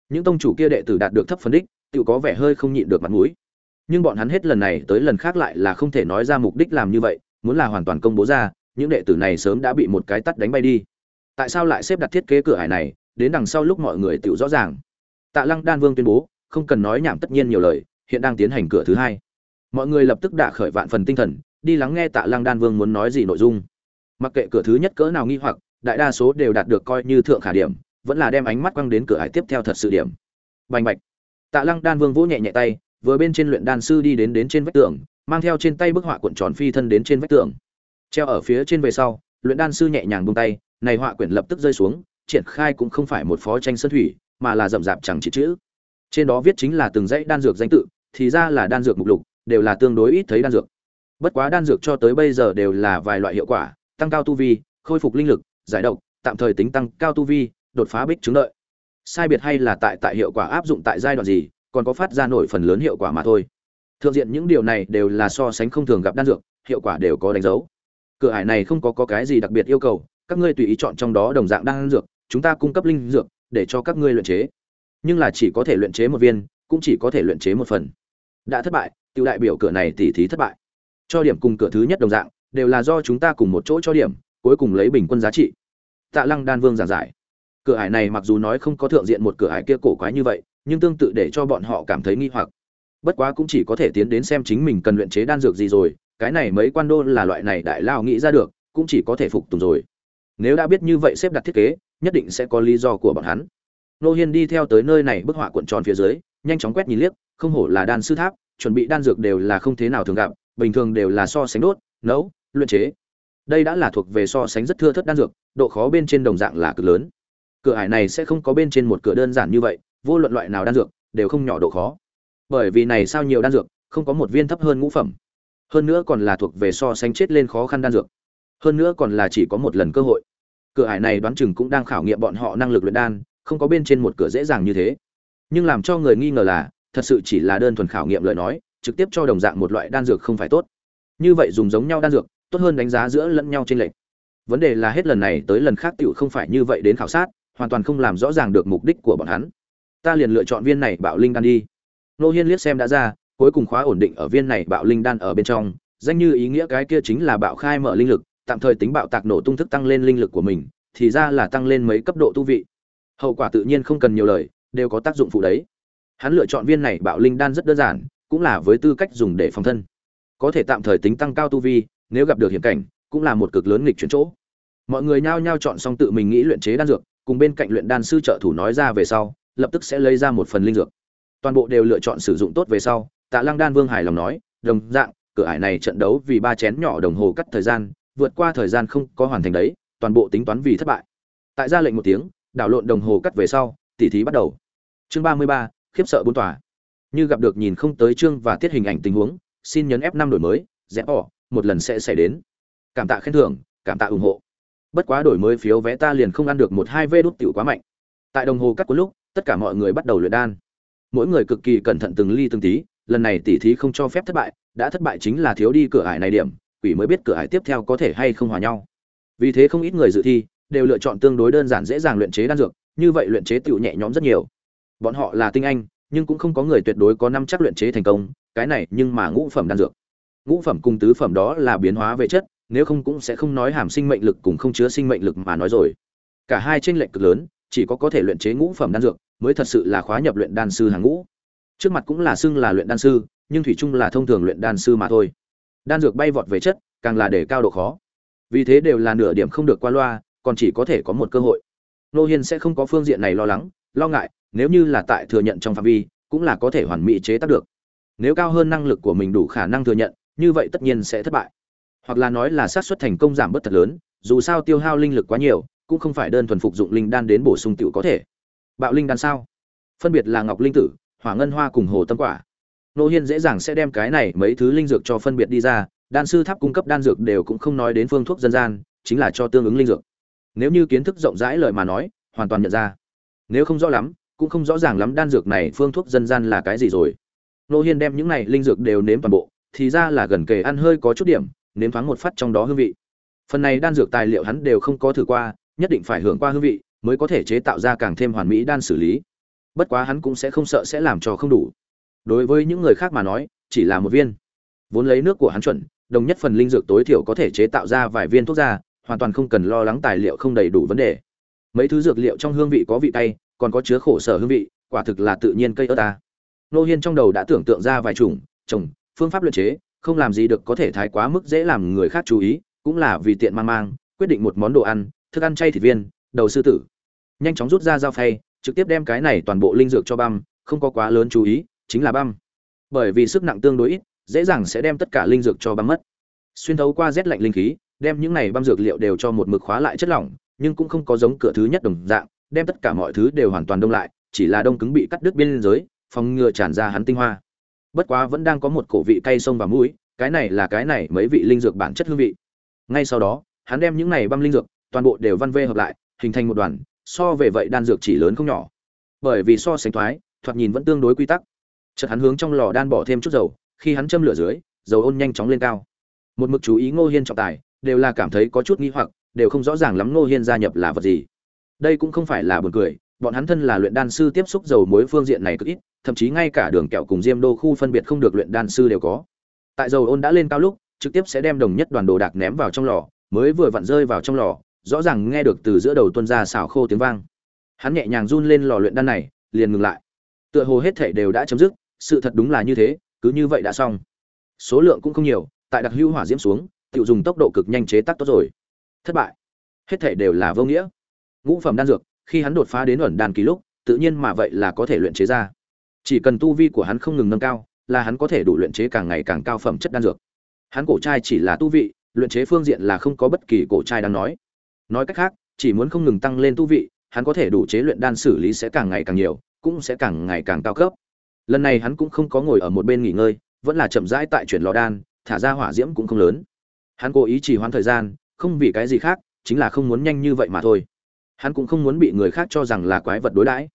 Những tông chủ kia đệ tử đạt được thấp phân đích tự có vẻ hơi không nhịn được mặt mũi. Nhưng bọn hắn hết lần này tới lần khác lại là không thể nói ra mục đích làm như vậy, muốn là hoàn toàn công bố ra, những đệ tử này sớm đã bị một cái tắt đánh bay đi. Tại sao lại xếp đặt thiết kế cửa ải này, đến đằng sau lúc mọi người tự rõ ràng. Tạ lăng đan vương tuyên bố, không cần nói nhảm tất nhiên nhiều lời, hiện đang tiến hành cửa thứ hai. Mọi người lập tức đả khởi vạn phần tinh thần, đi lắng nghe tạ lăng đan vương muốn nói gì nội dung. Mặc kệ cửa thứ nhất cỡ nào nghi hoặc đại đa số đều đạt được coi như thượng khả điểm, vẫn là đem ánh mắt quăng đến cửa hải tiếp theo thật sự điểm. Bành bạch. Tạ lăng đan vương vỗ nhẹ nhẹ tay, vừa bên trên luyện đan sư đi đến đến trên vách tường, mang theo trên tay bức họa cuộn tròn phi thân đến trên vách tường. Treo ở phía trên về sau, luyện đan sư nhẹ nhàng buông tay, này họa quyển lập tức rơi xuống, triển khai cũng không phải một phó tranh sơn thủy, mà là rậm rạp chẳng chỉ chữ. Trên đó viết chính là từng dãy đan dược danh tự, thì ra là đan dược mục lục, đều là tương đối ít thấy đan dược. Bất quá đan dược cho tới bây giờ đều là vài loại hiệu quả, tăng cao tu vi, khôi phục linh lực giải độc tạm thời tính tăng cao tu vi đột phá bích chứng đợi. Sai biệt hay là tại tại hiệu quả áp dụng tại giai đoạn gì còn có phát ra nổi phần lớn hiệu quả mà thôi. Thượng diện những điều này đều là so sánh không thường gặp đan dược hiệu quả đều có đánh dấu. Cửa hải này không có, có cái gì đặc biệt yêu cầu các ngươi tùy ý chọn trong đó đồng dạng đan dược chúng ta cung cấp linh dược để cho các ngươi luyện chế. Nhưng là chỉ có thể luyện chế một viên cũng chỉ có thể luyện chế một phần. Đã thất bại tiêu đại biểu cửa này tỉ thí thất bại. Cho điểm cùng cửa thứ nhất đồng dạng đều là do chúng ta cùng một chỗ cho điểm cuối cùng lấy bình quân giá trị. Tạ lăng đan vương giảng giải. Cửa ải này mặc dù nói không có thượng diện một cửa ải kia cổ quái như vậy, nhưng tương tự để cho bọn họ cảm thấy nghi hoặc. Bất quá cũng chỉ có thể tiến đến xem chính mình cần luyện chế đan dược gì rồi, cái này mấy quan đô là loại này đại lao nghĩ ra được, cũng chỉ có thể phục tùng rồi. Nếu đã biết như vậy xếp đặt thiết kế, nhất định sẽ có lý do của bọn hắn. Nô hiên đi theo tới nơi này bức họa cuộn tròn phía dưới, nhanh chóng quét nhìn liếc, không hổ là đan sư tháp, chuẩn bị đan dược đều là không thế nào thường gặp, bình thường đều là so sánh đốt, nấu, luyện chế đây đã là thuộc về so sánh rất thưa thất đan dược, độ khó bên trên đồng dạng là cực lớn. Cửa ải này sẽ không có bên trên một cửa đơn giản như vậy, vô luận loại nào đan dược, đều không nhỏ độ khó. Bởi vì này sao nhiều đan dược, không có một viên thấp hơn ngũ phẩm. Hơn nữa còn là thuộc về so sánh chết lên khó khăn đan dược. Hơn nữa còn là chỉ có một lần cơ hội. Cửa ải này đoán chừng cũng đang khảo nghiệm bọn họ năng lực luyện đan, không có bên trên một cửa dễ dàng như thế. Nhưng làm cho người nghi ngờ là, thật sự chỉ là đơn thuần khảo nghiệm lời nói, trực tiếp cho đồng dạng một loại đan dược không phải tốt. Như vậy dùng giống nhau đan dược tốt hơn đánh giá giữa lẫn nhau trên lệch. Vấn đề là hết lần này tới lần khác tựu không phải như vậy đến khảo sát, hoàn toàn không làm rõ ràng được mục đích của bọn hắn. Ta liền lựa chọn viên này bạo linh đan đi. Nô hiên liếc xem đã ra, cuối cùng khóa ổn định ở viên này bạo linh đan ở bên trong, danh như ý nghĩa cái kia chính là bạo khai mở linh lực, tạm thời tính bạo tạc nổ tung thức tăng lên linh lực của mình, thì ra là tăng lên mấy cấp độ tu vị. Hậu quả tự nhiên không cần nhiều lời, đều có tác dụng phụ đấy. Hắn lựa chọn viên này bạo linh đan rất đơn giản, cũng là với tư cách dùng để phòng thân. Có thể tạm thời tính tăng cao tu vi nếu gặp được hiểm cảnh, cũng là một cực lớn nghịch chuyển chỗ. Mọi người nhao nhao chọn xong tự mình nghĩ luyện chế đan dược, cùng bên cạnh luyện đan sư trợ thủ nói ra về sau, lập tức sẽ lấy ra một phần linh dược. Toàn bộ đều lựa chọn sử dụng tốt về sau, tạ lăng đan vương hài lòng nói, đồng dạng, cửa ải này trận đấu vì ba chén nhỏ đồng hồ cắt thời gian, vượt qua thời gian không có hoàn thành đấy, toàn bộ tính toán vì thất bại. Tại ra lệnh một tiếng, đảo lộn đồng hồ cắt về sau, tỉ thí bắt đầu. Chương ba mươi ba, khiếp sợ bốn tòa. Như gặp được nhìn không tới chương và tiết hình ảnh tình huống, xin nhấn f năm đổi mới rẽ bỏ một lần sẽ xảy đến. Cảm tạ khen thưởng, cảm tạ ủng hộ. Bất quá đổi mới phiếu vé ta liền không ăn được một hai vê đút tiểu quá mạnh. Tại đồng hồ cắt cuối lúc, tất cả mọi người bắt đầu luyện đan. Mỗi người cực kỳ cẩn thận từng ly từng tí, lần này tỉ thí không cho phép thất bại, đã thất bại chính là thiếu đi cửa ải này điểm, quỷ mới biết cửa ải tiếp theo có thể hay không hòa nhau. Vì thế không ít người dự thi, đều lựa chọn tương đối đơn giản dễ dàng luyện chế đan dược, như vậy luyện chế tựu nhẹ nhõm rất nhiều. Bọn họ là tinh anh, nhưng cũng không có người tuyệt đối có năm chắc luyện chế thành công, cái này nhưng mà ngũ phẩm đan dược ngũ phẩm cùng tứ phẩm đó là biến hóa về chất, nếu không cũng sẽ không nói hàm sinh mệnh lực cùng không chứa sinh mệnh lực mà nói rồi. Cả hai tranh lệch cực lớn, chỉ có có thể luyện chế ngũ phẩm đan dược, mới thật sự là khóa nhập luyện đan sư hàng ngũ. Trước mặt cũng là xưng là luyện đan sư, nhưng thủy chung là thông thường luyện đan sư mà thôi. Đan dược bay vọt về chất, càng là để cao độ khó. Vì thế đều là nửa điểm không được qua loa, còn chỉ có thể có một cơ hội. Nô hiên sẽ không có phương diện này lo lắng, lo ngại, nếu như là tại thừa nhận trong phạm vi, cũng là có thể hoàn mỹ chế tác được. Nếu cao hơn năng lực của mình đủ khả năng thừa nhận như vậy tất nhiên sẽ thất bại. Hoặc là nói là xác suất thành công giảm bớt thật lớn, dù sao tiêu hao linh lực quá nhiều, cũng không phải đơn thuần phục dụng linh đan đến bổ sung tiểu có thể. Bạo linh đan sao? Phân biệt là ngọc linh tử, hỏa ngân hoa cùng hồ tâm quả. Nô hiên dễ dàng sẽ đem cái này mấy thứ linh dược cho phân biệt đi ra, đan sư tháp cung cấp đan dược đều cũng không nói đến phương thuốc dân gian, chính là cho tương ứng linh dược. Nếu như kiến thức rộng rãi lời mà nói, hoàn toàn nhận ra. Nếu không rõ lắm, cũng không rõ ràng lắm đan dược này phương thuốc dân gian là cái gì rồi. Nô hiên đem những này linh dược đều nếm toàn bộ thì ra là gần kề ăn hơi có chút điểm, nếm thoáng một phát trong đó hương vị. Phần này đan dược tài liệu hắn đều không có thử qua, nhất định phải hưởng qua hương vị mới có thể chế tạo ra càng thêm hoàn mỹ đan xử lý. Bất quá hắn cũng sẽ không sợ sẽ làm cho không đủ. Đối với những người khác mà nói, chỉ là một viên. Vốn lấy nước của hắn chuẩn, đồng nhất phần linh dược tối thiểu có thể chế tạo ra vài viên thuốc ra hoàn toàn không cần lo lắng tài liệu không đầy đủ vấn đề. Mấy thứ dược liệu trong hương vị có vị cay, còn có chứa khổ sở hương vị, quả thực là tự nhiên cây ớt ta. Nô hiên trong đầu đã tưởng tượng ra vài chủng, trồng phương pháp luyện chế, không làm gì được có thể thái quá mức dễ làm người khác chú ý, cũng là vì tiện mang mang, quyết định một món đồ ăn, thức ăn chay thịt viên, đầu sư tử. Nhanh chóng rút ra dao phay, trực tiếp đem cái này toàn bộ linh dược cho băm, không có quá lớn chú ý, chính là băm. Bởi vì sức nặng tương đối ít, dễ dàng sẽ đem tất cả linh dược cho băm mất. Xuyên thấu qua rét lạnh linh khí, đem những này băm dược liệu đều cho một mực khóa lại chất lỏng, nhưng cũng không có giống cửa thứ nhất đồng dạng, đem tất cả mọi thứ đều hoàn toàn đông lại, chỉ là đông cứng bị cắt đứt biên giới, phòng ngừa tràn ra hắn tinh hoa bất quá vẫn đang có một cổ vị cay sông và mũi, cái này là cái này mấy vị linh dược bản chất hương vị. Ngay sau đó, hắn đem những này băm linh dược, toàn bộ đều văn vê hợp lại, hình thành một đoàn, so về vậy đan dược chỉ lớn không nhỏ. Bởi vì so sánh thoái, thoạt nhìn vẫn tương đối quy tắc. Chợt hắn hướng trong lò đan bỏ thêm chút dầu, khi hắn châm lửa dưới, dầu ôn nhanh chóng lên cao. Một mực chú ý ngô hiên trọng tài, đều là cảm thấy có chút nghi hoặc, đều không rõ ràng lắm ngô hiên gia nhập là vật gì. Đây cũng không phải là buồn cười bọn hắn thân là luyện đan sư tiếp xúc dầu muối phương diện này cực ít, thậm chí ngay cả đường kẹo cùng diêm đô khu phân biệt không được luyện đan sư đều có. Tại dầu ôn đã lên cao lúc, trực tiếp sẽ đem đồng nhất đoàn đồ đạc ném vào trong lò, mới vừa vặn rơi vào trong lò, rõ ràng nghe được từ giữa đầu tuân ra xào khô tiếng vang. Hắn nhẹ nhàng run lên lò luyện đan này, liền ngừng lại. Tựa hồ hết thể đều đã chấm dứt, sự thật đúng là như thế, cứ như vậy đã xong. Số lượng cũng không nhiều, tại đặc hữu hỏa diễm xuống, tiểu dùng tốc độ cực nhanh chế tác tốt rồi. Thất bại. Hết thể đều là vô nghĩa. Ngũ phẩm đan dược khi hắn đột phá đến ẩn đan kỳ lúc, tự nhiên mà vậy là có thể luyện chế ra. Chỉ cần tu vi của hắn không ngừng nâng cao, là hắn có thể đủ luyện chế càng ngày càng cao phẩm chất đan dược. Hắn cổ trai chỉ là tu vị, luyện chế phương diện là không có bất kỳ cổ trai đang nói. Nói cách khác, chỉ muốn không ngừng tăng lên tu vị, hắn có thể đủ chế luyện đan xử lý sẽ càng ngày càng nhiều, cũng sẽ càng ngày càng cao cấp. Lần này hắn cũng không có ngồi ở một bên nghỉ ngơi, vẫn là chậm rãi tại chuyển lò đan, thả ra hỏa diễm cũng không lớn. Hắn cố ý trì hoãn thời gian, không vì cái gì khác, chính là không muốn nhanh như vậy mà thôi hắn cũng không muốn bị người khác cho rằng là quái vật đối đãi.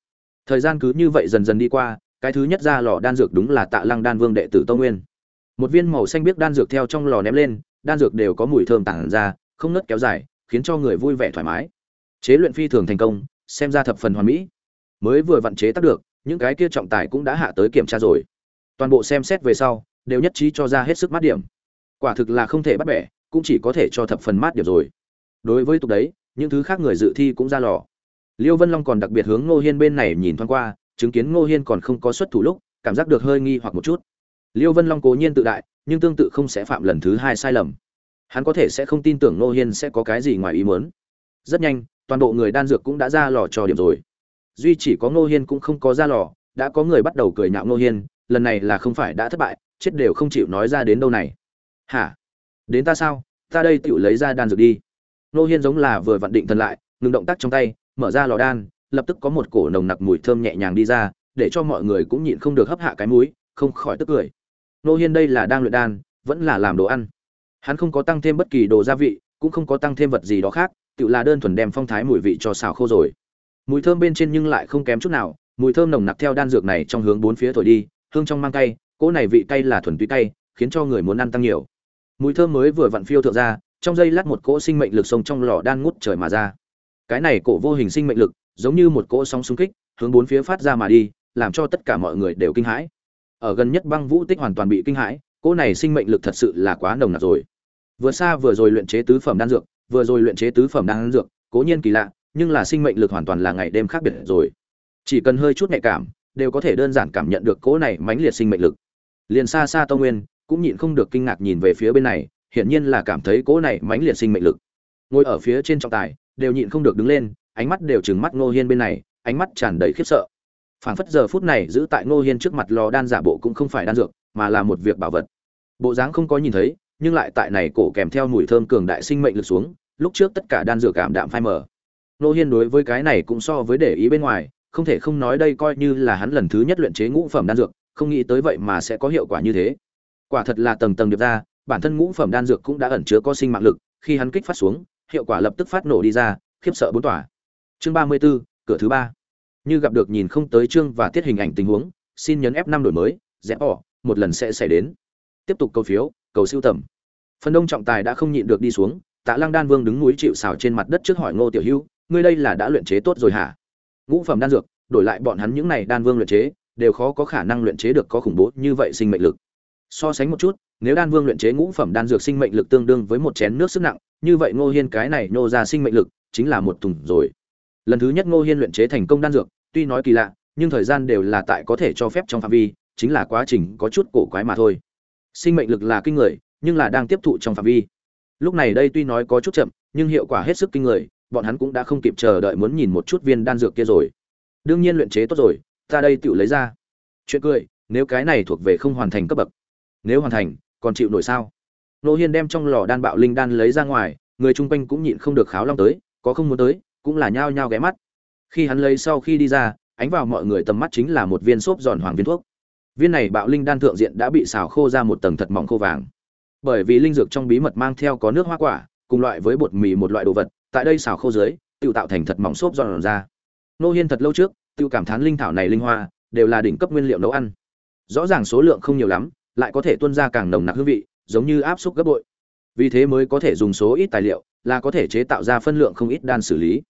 Thời gian cứ như vậy dần dần đi qua, cái thứ nhất ra lò đan dược đúng là tạ lăng đan vương đệ tử tông nguyên. Một viên màu xanh biếc đan dược theo trong lò ném lên, đan dược đều có mùi thơm tản ra, không nứt kéo dài, khiến cho người vui vẻ thoải mái. Chế luyện phi thường thành công, xem ra thập phần hoàn mỹ. Mới vừa vặn chế tác được, những cái kia trọng tài cũng đã hạ tới kiểm tra rồi. Toàn bộ xem xét về sau, đều nhất trí cho ra hết sức mát điểm. Quả thực là không thể bắt bẻ, cũng chỉ có thể cho thập phần mát điểm rồi. Đối với tục đấy những thứ khác người dự thi cũng ra lò. Liêu vân long còn đặc biệt hướng ngô hiên bên này nhìn thoáng qua, chứng kiến ngô hiên còn không có xuất thủ lúc, cảm giác được hơi nghi hoặc một chút. Liêu vân long cố nhiên tự đại, nhưng tương tự không sẽ phạm lần thứ hai sai lầm. Hắn có thể sẽ không tin tưởng ngô hiên sẽ có cái gì ngoài ý muốn. Rất nhanh, toàn bộ người đan dược cũng đã ra lò trò điểm rồi. Duy chỉ có ngô hiên cũng không có ra lò, đã có người bắt đầu cười nhạo ngô hiên, lần này là không phải đã thất bại, chết đều không chịu nói ra đến đâu này. Hả? Đến ta sao? Ta đây tựu lấy ra đan dược đi. Nô hiên giống là vừa vặn định thần lại, ngừng động tác trong tay, mở ra lò đan, lập tức có một cổ nồng nặc mùi thơm nhẹ nhàng đi ra, để cho mọi người cũng nhịn không được hấp hạ cái mũi, không khỏi tức cười. Nô hiên đây là đang luyện đan, vẫn là làm đồ ăn. Hắn không có tăng thêm bất kỳ đồ gia vị, cũng không có tăng thêm vật gì đó khác, tự là đơn thuần đem phong thái mùi vị cho xào khô rồi. Mùi thơm bên trên nhưng lại không kém chút nào, mùi thơm nồng nặc theo đan dược này trong hướng bốn phía thổi đi, hương trong mang cay, cỗ này vị cay là thuần túy cay, khiến cho người muốn ăn tăng nhiều. Mùi thơm mới vừa vặn phiêu thượng ra trong dây lát một cỗ sinh mệnh lực sông trong lò đan ngút trời mà ra. Cái này cổ vô hình sinh mệnh lực, giống như một cỗ sóng xung kích, hướng bốn phía phát ra mà đi, làm cho tất cả mọi người đều kinh hãi. Ở gần nhất băng vũ tích hoàn toàn bị kinh hãi, cỗ này sinh mệnh lực thật sự là quá nồng nặc rồi. Vừa xa vừa rồi luyện chế tứ phẩm đan dược, vừa rồi luyện chế tứ phẩm đan dược, cố nhiên kỳ lạ, nhưng là sinh mệnh lực hoàn toàn là ngày đêm khác biệt rồi. Chỉ cần hơi chút nhạy cảm, đều có thể đơn giản cảm nhận được cỗ này mãnh liệt sinh mệnh lực. Liền xa xa tông nguyên cũng nhịn không được kinh ngạc nhìn về phía bên này hiển nhiên là cảm thấy cỗ này mãnh liệt sinh mệnh lực. Ngồi ở phía trên trọng tài, đều nhịn không được đứng lên, ánh mắt đều trừng mắt ngô hiên bên này, ánh mắt tràn đầy khiếp sợ. Phảng phất giờ phút này giữ tại ngô hiên trước mặt lò đan giả bộ cũng không phải đan dược, mà là một việc bảo vật. Bộ dáng không có nhìn thấy, nhưng lại tại này cổ kèm theo mùi thơm cường đại sinh mệnh lực xuống, lúc trước tất cả đan dược cảm đạm phai mờ. Ngô hiên đối với cái này cũng so với để ý bên ngoài, không thể không nói đây coi như là hắn lần thứ nhất luyện chế ngũ phẩm đan dược, không nghĩ tới vậy mà sẽ có hiệu quả như thế. Quả thật là tầng tầng điệp ra bản thân ngũ phẩm đan dược cũng đã ẩn chứa có sinh mạng lực khi hắn kích phát xuống hiệu quả lập tức phát nổ đi ra khiếp sợ bốn tỏa chương ba mươi 34, cửa thứ ba. Như gặp được nhìn không tới chương và tiết hình ảnh tình huống xin nhấn f năm đổi mới rẽ bỏ một lần sẽ xảy đến. Tiếp tục cầu phiếu cầu siêu tầm. Phần đông trọng tài đã không nhịn được đi xuống tạ lăng đan vương đứng núi chịu sào trên mặt đất trước hỏi ngô tiểu hữu ngươi đây là đã luyện chế tốt rồi hả? Ngũ phẩm đan dược đổi lại bọn hắn những này đan vương luyện chế đều khó có khả năng luyện chế được có khủng bố như vậy sinh mệnh lực. So sánh một chút nếu đan vương luyện chế ngũ phẩm đan dược sinh mệnh lực tương đương với một chén nước sức nặng, như vậy ngô hiên cái này nô ra sinh mệnh lực chính là một thùng rồi. Lần thứ nhất ngô hiên luyện chế thành công đan dược, tuy nói kỳ lạ, nhưng thời gian đều là tại có thể cho phép trong phạm vi, chính là quá trình có chút cổ quái mà thôi. Sinh mệnh lực là kinh người, nhưng là đang tiếp thụ trong phạm vi. Lúc này đây tuy nói có chút chậm, nhưng hiệu quả hết sức kinh người, bọn hắn cũng đã không kịp chờ đợi muốn nhìn một chút viên đan dược kia rồi. Đương nhiên luyện chế tốt rồi, ta đây tự lấy ra. Chuyện cười, nếu cái này thuộc về không hoàn thành cấp bậc nếu hoàn thành, còn chịu nổi sao? Nô hiên đem trong lò đan bạo linh đan lấy ra ngoài, người chung quanh cũng nhịn không được kháo long tới, có không muốn tới, cũng là nhao nhao ghé mắt. Khi hắn lấy sau khi đi ra, ánh vào mọi người tầm mắt chính là một viên xốp giòn hoàng viên thuốc. Viên này bạo linh đan thượng diện đã bị xào khô ra một tầng thật mỏng khô vàng. Bởi vì linh dược trong bí mật mang theo có nước hoa quả, cùng loại với bột mì một loại đồ vật, tại đây xào khô dưới, tự tạo thành thật mỏng xốp giòn ra. Nô hiên thật lâu trước, tự cảm thán linh thảo này linh hoa, đều là đỉnh cấp nguyên liệu nấu ăn. Rõ ràng số lượng không nhiều lắm lại có thể tuân ra càng nồng nặc hương vị, giống như áp suất gấp bội. Vì thế mới có thể dùng số ít tài liệu, là có thể chế tạo ra phân lượng không ít đan xử lý.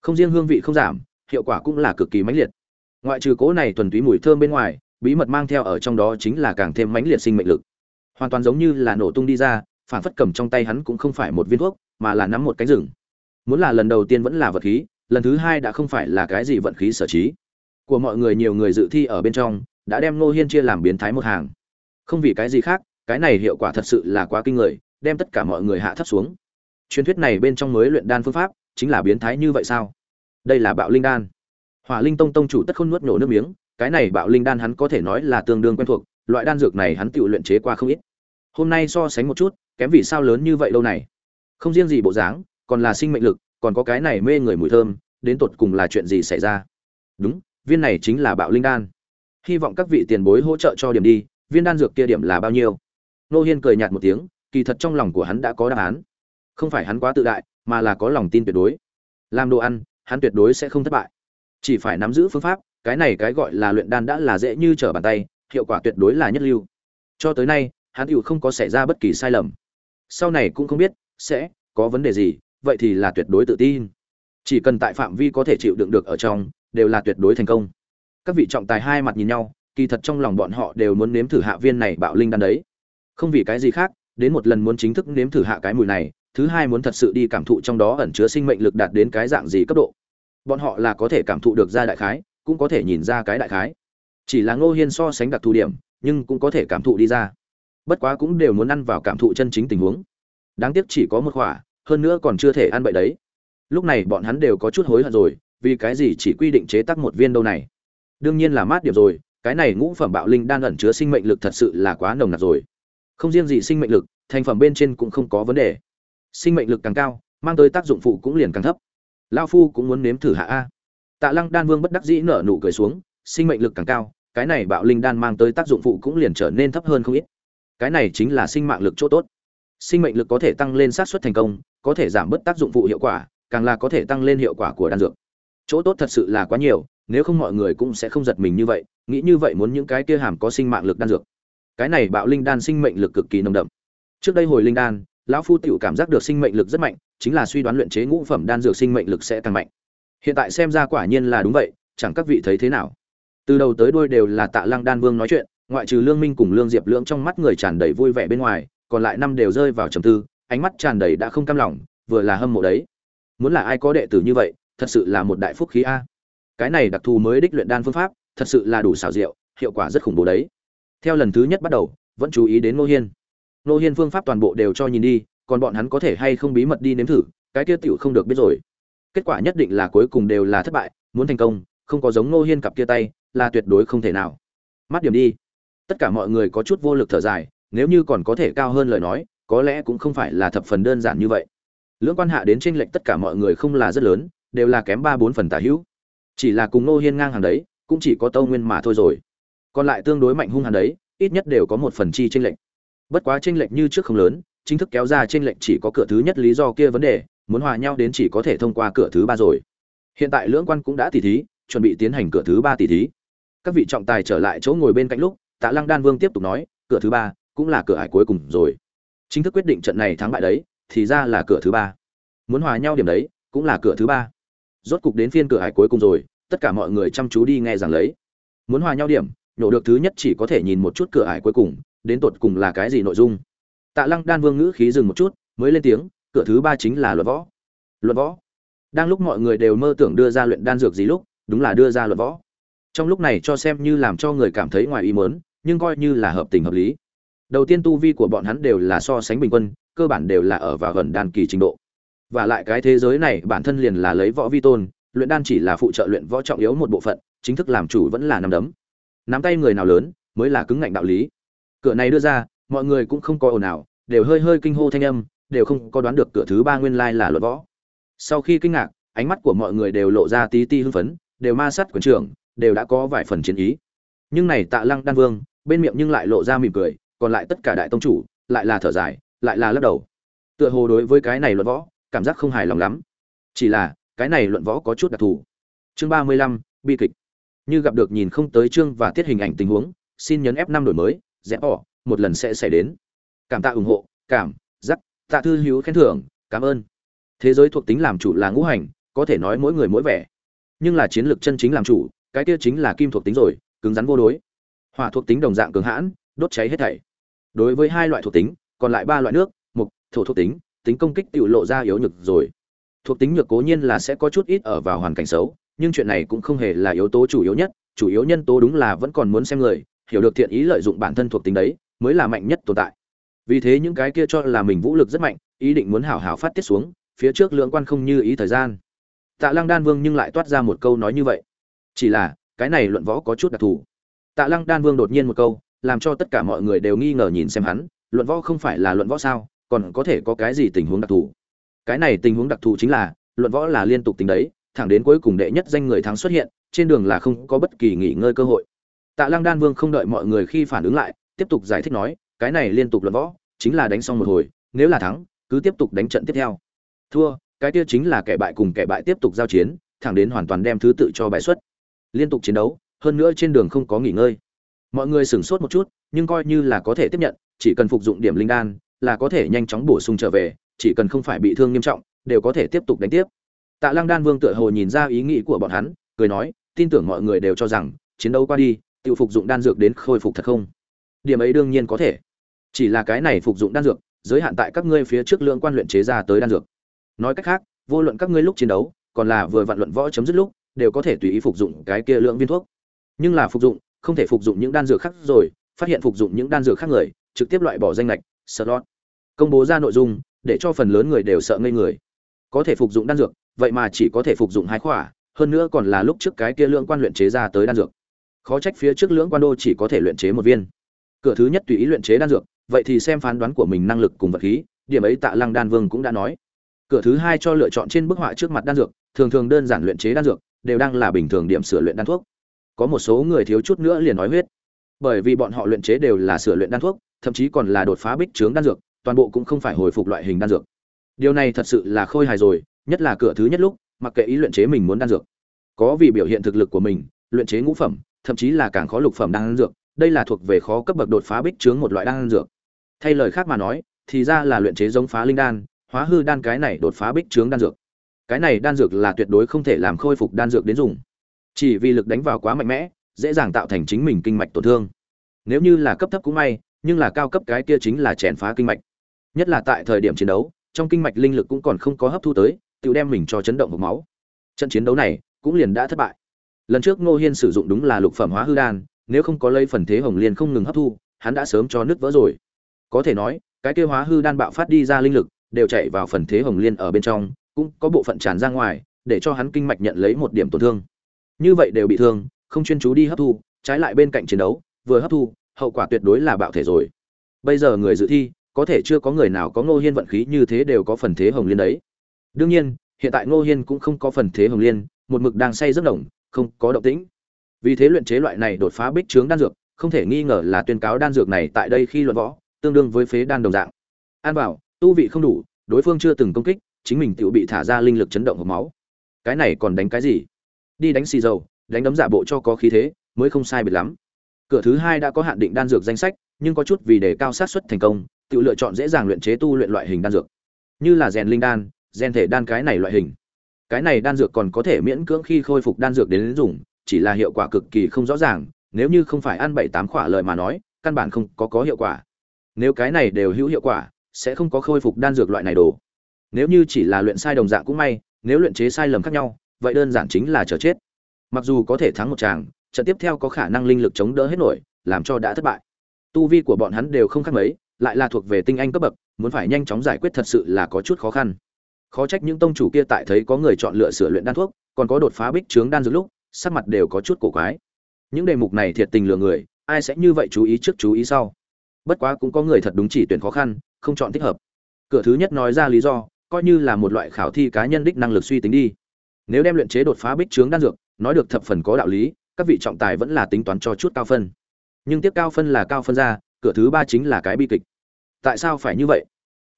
Không riêng hương vị không giảm, hiệu quả cũng là cực kỳ mãnh liệt. Ngoại trừ cố này thuần túy mùi thơm bên ngoài, bí mật mang theo ở trong đó chính là càng thêm mãnh liệt sinh mệnh lực. Hoàn toàn giống như là nổ tung đi ra, phản phất cầm trong tay hắn cũng không phải một viên thuốc, mà là nắm một cánh rừng. Muốn là lần đầu tiên vẫn là vật khí, lần thứ hai đã không phải là cái gì vận khí sở trí. Của mọi người nhiều người dự thi ở bên trong, đã đem ngô hiên chia làm biến thái một hàng không vì cái gì khác, cái này hiệu quả thật sự là quá kinh người, đem tất cả mọi người hạ thấp xuống. Truyền thuyết này bên trong mới luyện đan phương pháp, chính là biến thái như vậy sao? Đây là bạo linh đan. Hỏa linh tông tông chủ tất không nuốt nổ nước miếng, cái này bạo linh đan hắn có thể nói là tương đương quen thuộc, loại đan dược này hắn tự luyện chế qua không ít. Hôm nay so sánh một chút, kém vì sao lớn như vậy đâu này? Không riêng gì bộ dáng, còn là sinh mệnh lực, còn có cái này mê người mùi thơm, đến tột cùng là chuyện gì xảy ra? Đúng, viên này chính là bạo linh đan. Hy vọng các vị tiền bối hỗ trợ cho điểm đi viên đan dược kia điểm là bao nhiêu? Nô hiên cười nhạt một tiếng, kỳ thật trong lòng của hắn đã có đáp án. Không phải hắn quá tự đại, mà là có lòng tin tuyệt đối. Làm đồ ăn, hắn tuyệt đối sẽ không thất bại. Chỉ phải nắm giữ phương pháp, cái này cái gọi là luyện đan đã là dễ như trở bàn tay, hiệu quả tuyệt đối là nhất lưu. Cho tới nay, hắn tựu không có xảy ra bất kỳ sai lầm. Sau này cũng không biết, sẽ có vấn đề gì, vậy thì là tuyệt đối tự tin. Chỉ cần tại phạm vi có thể chịu đựng được ở trong, đều là tuyệt đối thành công. Các vị trọng tài hai mặt nhìn nhau kỳ thật trong lòng bọn họ đều muốn nếm thử hạ viên này bạo linh đan đấy. Không vì cái gì khác, đến một lần muốn chính thức nếm thử hạ cái mùi này, thứ hai muốn thật sự đi cảm thụ trong đó ẩn chứa sinh mệnh lực đạt đến cái dạng gì cấp độ. Bọn họ là có thể cảm thụ được ra đại khái, cũng có thể nhìn ra cái đại khái. Chỉ là ngô hiên so sánh đặc thù điểm, nhưng cũng có thể cảm thụ đi ra. Bất quá cũng đều muốn ăn vào cảm thụ chân chính tình huống. Đáng tiếc chỉ có một khỏa, hơn nữa còn chưa thể ăn bậy đấy. Lúc này bọn hắn đều có chút hối hận rồi, vì cái gì chỉ quy định chế tác một viên đâu này? Đương nhiên là mát điểm rồi cái này ngũ phẩm bạo linh đan ẩn chứa sinh mệnh lực thật sự là quá nồng nặc rồi. Không riêng gì sinh mệnh lực, thành phẩm bên trên cũng không có vấn đề. Sinh mệnh lực càng cao, mang tới tác dụng phụ cũng liền càng thấp. Lao phu cũng muốn nếm thử hạ a. Tạ lăng đan vương bất đắc dĩ nở nụ cười xuống, sinh mệnh lực càng cao, cái này bạo linh đan mang tới tác dụng phụ cũng liền trở nên thấp hơn không ít. Cái này chính là sinh mạng lực chỗ tốt. Sinh mệnh lực có thể tăng lên xác suất thành công, có thể giảm bớt tác dụng phụ hiệu quả, càng là có thể tăng lên hiệu quả của đan dược. Chỗ tốt thật sự là quá nhiều nếu không mọi người cũng sẽ không giật mình như vậy, nghĩ như vậy muốn những cái kia hàm có sinh mạng lực đan dược. Cái này bạo linh đan sinh mệnh lực cực kỳ nồng đậm. Trước đây hồi linh đan, lão phu tiểu cảm giác được sinh mệnh lực rất mạnh, chính là suy đoán luyện chế ngũ phẩm đan dược sinh mệnh lực sẽ tăng mạnh. Hiện tại xem ra quả nhiên là đúng vậy, chẳng các vị thấy thế nào? Từ đầu tới đuôi đều là tạ lăng đan vương nói chuyện, ngoại trừ lương minh cùng lương diệp lưỡng trong mắt người tràn đầy vui vẻ bên ngoài, còn lại năm đều rơi vào trầm tư, ánh mắt tràn đầy đã không cam lòng, vừa là hâm mộ đấy. Muốn là ai có đệ tử như vậy, thật sự là một đại phúc khí a cái này đặc thù mới đích luyện đan phương pháp, thật sự là đủ xảo diệu, hiệu quả rất khủng bố đấy. Theo lần thứ nhất bắt đầu, vẫn chú ý đến ngô hiên. Ngô hiên phương pháp toàn bộ đều cho nhìn đi, còn bọn hắn có thể hay không bí mật đi nếm thử, cái kia tiểu không được biết rồi. Kết quả nhất định là cuối cùng đều là thất bại, muốn thành công, không có giống ngô hiên cặp kia tay, là tuyệt đối không thể nào. Mắt điểm đi. Tất cả mọi người có chút vô lực thở dài, nếu như còn có thể cao hơn lời nói, có lẽ cũng không phải là thập phần đơn giản như vậy. Lưỡng quan hạ đến tranh lệch tất cả mọi người không là rất lớn, đều là kém ba bốn phần tả hữu chỉ là cùng nô hiên ngang hàng đấy, cũng chỉ có tâu nguyên mà thôi rồi. Còn lại tương đối mạnh hung hàng đấy, ít nhất đều có một phần chi tranh lệch. Bất quá tranh lệch như trước không lớn, chính thức kéo ra tranh lệch chỉ có cửa thứ nhất lý do kia vấn đề, muốn hòa nhau đến chỉ có thể thông qua cửa thứ ba rồi. Hiện tại lưỡng quan cũng đã tỉ thí, chuẩn bị tiến hành cửa thứ ba tỉ thí. Các vị trọng tài trở lại chỗ ngồi bên cạnh lúc, tạ lăng đan vương tiếp tục nói, cửa thứ ba cũng là cửa ải cuối cùng rồi. Chính thức quyết định trận này thắng bại đấy, thì ra là cửa thứ ba. Muốn hòa nhau điểm đấy, cũng là cửa thứ ba rốt cục đến phiên cửa ải cuối cùng rồi, tất cả mọi người chăm chú đi nghe rằng lấy. Muốn hòa nhau điểm, nhổ được thứ nhất chỉ có thể nhìn một chút cửa ải cuối cùng, đến tột cùng là cái gì nội dung. Tạ lăng đan vương ngữ khí dừng một chút, mới lên tiếng, cửa thứ ba chính là luật võ. Luật võ? Đang lúc mọi người đều mơ tưởng đưa ra luyện đan dược gì lúc, đúng là đưa ra luật võ. Trong lúc này cho xem như làm cho người cảm thấy ngoài ý mớn nhưng coi như là hợp tình hợp lý. Đầu tiên tu vi của bọn hắn đều là so sánh bình quân, cơ bản đều là ở vào gần đan kỳ trình độ và lại cái thế giới này bản thân liền là lấy võ vi tôn, luyện đan chỉ là phụ trợ luyện võ trọng yếu một bộ phận, chính thức làm chủ vẫn là nắm đấm. Nắm tay người nào lớn mới là cứng ngạnh đạo lý. Cửa này đưa ra, mọi người cũng không có ồn ào, đều hơi hơi kinh hô thanh âm, đều không có đoán được cửa thứ ba nguyên lai là luật võ. Sau khi kinh ngạc, ánh mắt của mọi người đều lộ ra tí tí hưng phấn, đều ma sát quần trưởng, đều đã có vài phần chiến ý. Nhưng này tạ lăng đan vương, bên miệng nhưng lại lộ ra mỉm cười, còn lại tất cả đại tông chủ, lại là thở dài, lại là lắc đầu. Tựa hồ đối với cái này luận võ cảm giác không hài lòng lắm. Chỉ là, cái này luận võ có chút đặc thù. Chương ba mươi lăm, bi kịch. Như gặp được nhìn không tới chương và tiết hình ảnh tình huống, xin nhấn f năm đổi mới rẽ bỏ, một lần sẽ xảy đến. Cảm tạ ủng hộ, cảm, giác, tạ thư hữu khen thưởng, cảm ơn. Thế giới thuộc tính làm chủ là ngũ hành, có thể nói mỗi người mỗi vẻ. Nhưng là chiến lược chân chính làm chủ, cái kia chính là kim thuộc tính rồi, cứng rắn vô đối. Hỏa thuộc tính đồng dạng cường hãn, đốt cháy hết thảy. Đối với hai loại thuộc tính, còn lại ba loại nước, mục, thổ thuộc tính tính công kích tự lộ ra yếu nhược rồi. Thuộc tính nhược cố nhiên là sẽ có chút ít ở vào hoàn cảnh xấu, nhưng chuyện này cũng không hề là yếu tố chủ yếu nhất, chủ yếu nhân tố đúng là vẫn còn muốn xem người, hiểu được thiện ý lợi dụng bản thân thuộc tính đấy, mới là mạnh nhất tồn tại. Vì thế những cái kia cho là mình vũ lực rất mạnh, ý định muốn hảo hảo phát tiết xuống, phía trước lượng quan không như ý thời gian. Tạ lăng đan vương nhưng lại toát ra một câu nói như vậy. Chỉ là, cái này luận võ có chút đặc thù. Tạ lăng đan vương đột nhiên một câu, làm cho tất cả mọi người đều nghi ngờ nhìn xem hắn, luận võ không phải là luận võ sao? Còn có thể có cái gì tình huống đặc thù? Cái này tình huống đặc thù chính là, luận võ là liên tục tính đấy, thẳng đến cuối cùng đệ nhất danh người thắng xuất hiện, trên đường là không có bất kỳ nghỉ ngơi cơ hội. Tạ lăng đan vương không đợi mọi người khi phản ứng lại, tiếp tục giải thích nói, cái này liên tục luận võ, chính là đánh xong một hồi, nếu là thắng, cứ tiếp tục đánh trận tiếp theo. Thua, cái kia chính là kẻ bại cùng kẻ bại tiếp tục giao chiến, thẳng đến hoàn toàn đem thứ tự cho bại xuất. Liên tục chiến đấu, hơn nữa trên đường không có nghỉ ngơi. Mọi người sửng sốt một chút, nhưng coi như là có thể tiếp nhận, chỉ cần phục dụng điểm linh đan là có thể nhanh chóng bổ sung trở về, chỉ cần không phải bị thương nghiêm trọng, đều có thể tiếp tục đánh tiếp. Tạ lăng đan vương tựa hồ nhìn ra ý nghĩ của bọn hắn, cười nói, tin tưởng mọi người đều cho rằng, chiến đấu qua đi tự phục dụng đan dược đến khôi phục thật không? Điểm ấy đương nhiên có thể. Chỉ là cái này phục dụng đan dược, giới hạn tại các ngươi phía trước lượng quan luyện chế ra tới đan dược. Nói cách khác, vô luận các ngươi lúc chiến đấu, còn là vừa vận luận võ chấm dứt lúc, đều có thể tùy ý phục dụng cái kia lượng viên thuốc. Nhưng là phục dụng, không thể phục dụng những đan dược khác rồi, phát hiện phục dụng những đan dược khác người, trực tiếp loại bỏ danh lệch slot công bố ra nội dung, để cho phần lớn người đều sợ ngây người. Có thể phục dụng đan dược, vậy mà chỉ có thể phục dụng hai khỏa, hơn nữa còn là lúc trước cái kia lưỡng quan luyện chế ra tới đan dược. Khó trách phía trước lưỡng quan đô chỉ có thể luyện chế một viên. Cửa thứ nhất tùy ý luyện chế đan dược, vậy thì xem phán đoán của mình năng lực cùng vật khí, điểm ấy tạ lăng đan vương cũng đã nói. Cửa thứ hai cho lựa chọn trên bức họa trước mặt đan dược, thường thường đơn giản luyện chế đan dược, đều đang là bình thường điểm sửa luyện đan thuốc. Có một số người thiếu chút nữa liền nói huyết. Bởi vì bọn họ luyện chế đều là sửa luyện đan thuốc, thậm chí còn là đột phá bích trướng đan dược toàn bộ cũng không phải hồi phục loại hình đan dược. Điều này thật sự là khôi hài rồi, nhất là cửa thứ nhất lúc, mặc kệ ý luyện chế mình muốn đan dược. Có vì biểu hiện thực lực của mình, luyện chế ngũ phẩm, thậm chí là càng khó lục phẩm đan dược, đây là thuộc về khó cấp bậc đột phá bích trướng một loại đan dược. Thay lời khác mà nói, thì ra là luyện chế giống phá linh đan, hóa hư đan cái này đột phá bích trướng đan dược. Cái này đan dược là tuyệt đối không thể làm khôi phục đan dược đến dùng. Chỉ vì lực đánh vào quá mạnh mẽ, dễ dàng tạo thành chính mình kinh mạch tổn thương. Nếu như là cấp thấp cũng may, nhưng là cao cấp cái kia chính là chèn phá kinh mạch nhất là tại thời điểm chiến đấu, trong kinh mạch linh lực cũng còn không có hấp thu tới, tự đem mình cho chấn động hộp máu. Trận chiến đấu này cũng liền đã thất bại. Lần trước ngô hiên sử dụng đúng là lục phẩm hóa hư đan, nếu không có lây phần thế hồng liên không ngừng hấp thu, hắn đã sớm cho nứt vỡ rồi. Có thể nói, cái kêu hóa hư đan bạo phát đi ra linh lực, đều chạy vào phần thế hồng liên ở bên trong, cũng có bộ phận tràn ra ngoài, để cho hắn kinh mạch nhận lấy một điểm tổn thương. Như vậy đều bị thương, không chuyên chú đi hấp thu, trái lại bên cạnh chiến đấu, vừa hấp thu, hậu quả tuyệt đối là bạo thể rồi. Bây giờ người dự thi có thể chưa có người nào có ngô hiên vận khí như thế đều có phần thế hồng liên đấy. Đương nhiên hiện tại ngô hiên cũng không có phần thế hồng liên một mực đang say rất động, không có động tĩnh. Vì thế luyện chế loại này đột phá bích trướng đan dược không thể nghi ngờ là tuyên cáo đan dược này tại đây khi luận võ tương đương với phế đan đồng dạng. An bảo tu vị không đủ đối phương chưa từng công kích chính mình tự bị thả ra linh lực chấn động hộp máu. Cái này còn đánh cái gì? Đi đánh xì dầu đánh đấm giả bộ cho có khí thế mới không sai biệt lắm. Cửa thứ hai đã có hạn định đan dược danh sách nhưng có chút vì để cao sát suất thành công tự lựa chọn dễ dàng luyện chế tu luyện loại hình đan dược. Như là rèn linh đan, rèn thể đan cái này loại hình. Cái này đan dược còn có thể miễn cưỡng khi khôi phục đan dược đến dùng, chỉ là hiệu quả cực kỳ không rõ ràng, nếu như không phải ăn bảy tám khỏa lợi mà nói, căn bản không có có hiệu quả. Nếu cái này đều hữu hiệu quả, sẽ không có khôi phục đan dược loại này đồ. Nếu như chỉ là luyện sai đồng dạng cũng may, nếu luyện chế sai lầm khác nhau, vậy đơn giản chính là chờ chết. Mặc dù có thể thắng một tràng, trận tiếp theo có khả năng linh lực chống đỡ hết nổi, làm cho đã thất bại. Tu vi của bọn hắn đều không khác mấy lại là thuộc về tinh anh cấp bậc, muốn phải nhanh chóng giải quyết thật sự là có chút khó khăn. Khó trách những tông chủ kia tại thấy có người chọn lựa sửa luyện đan thuốc, còn có đột phá bích trướng đan dược lúc, sắc mặt đều có chút cổ quái. Những đề mục này thiệt tình lừa người, ai sẽ như vậy chú ý trước chú ý sau. Bất quá cũng có người thật đúng chỉ tuyển khó khăn, không chọn thích hợp. Cửa thứ nhất nói ra lý do, coi như là một loại khảo thi cá nhân đích năng lực suy tính đi. Nếu đem luyện chế đột phá bích trướng đan dược, nói được thập phần có đạo lý, các vị trọng tài vẫn là tính toán cho chút cao phân. Nhưng tiếp cao phân là cao phân ra cửa thứ ba chính là cái bi kịch. Tại sao phải như vậy?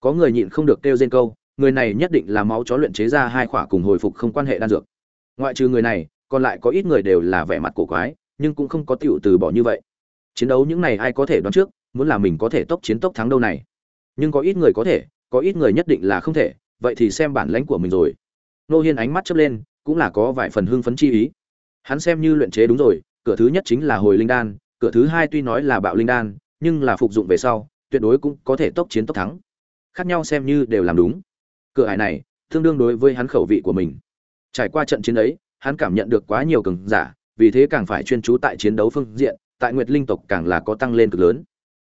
Có người nhịn không được kêu trên câu, người này nhất định là máu chó luyện chế ra hai khỏa cùng hồi phục không quan hệ đan dược. Ngoại trừ người này, còn lại có ít người đều là vẻ mặt cổ quái, nhưng cũng không có tiểu từ bỏ như vậy. Chiến đấu những này ai có thể đoán trước, muốn là mình có thể tốc chiến tốc thắng đâu này. Nhưng có ít người có thể, có ít người nhất định là không thể, vậy thì xem bản lãnh của mình rồi. Nô hiên ánh mắt chớp lên, cũng là có vài phần hưng phấn chi ý. Hắn xem như luyện chế đúng rồi, cửa thứ nhất chính là hồi linh đan, cửa thứ hai tuy nói là bạo linh đan nhưng là phục dụng về sau, tuyệt đối cũng có thể tốc chiến tốc thắng. Khác nhau xem như đều làm đúng. Cửa hải này, tương đương đối với hắn khẩu vị của mình. Trải qua trận chiến ấy, hắn cảm nhận được quá nhiều cường giả, vì thế càng phải chuyên chú tại chiến đấu phương diện, tại nguyệt linh tộc càng là có tăng lên cực lớn.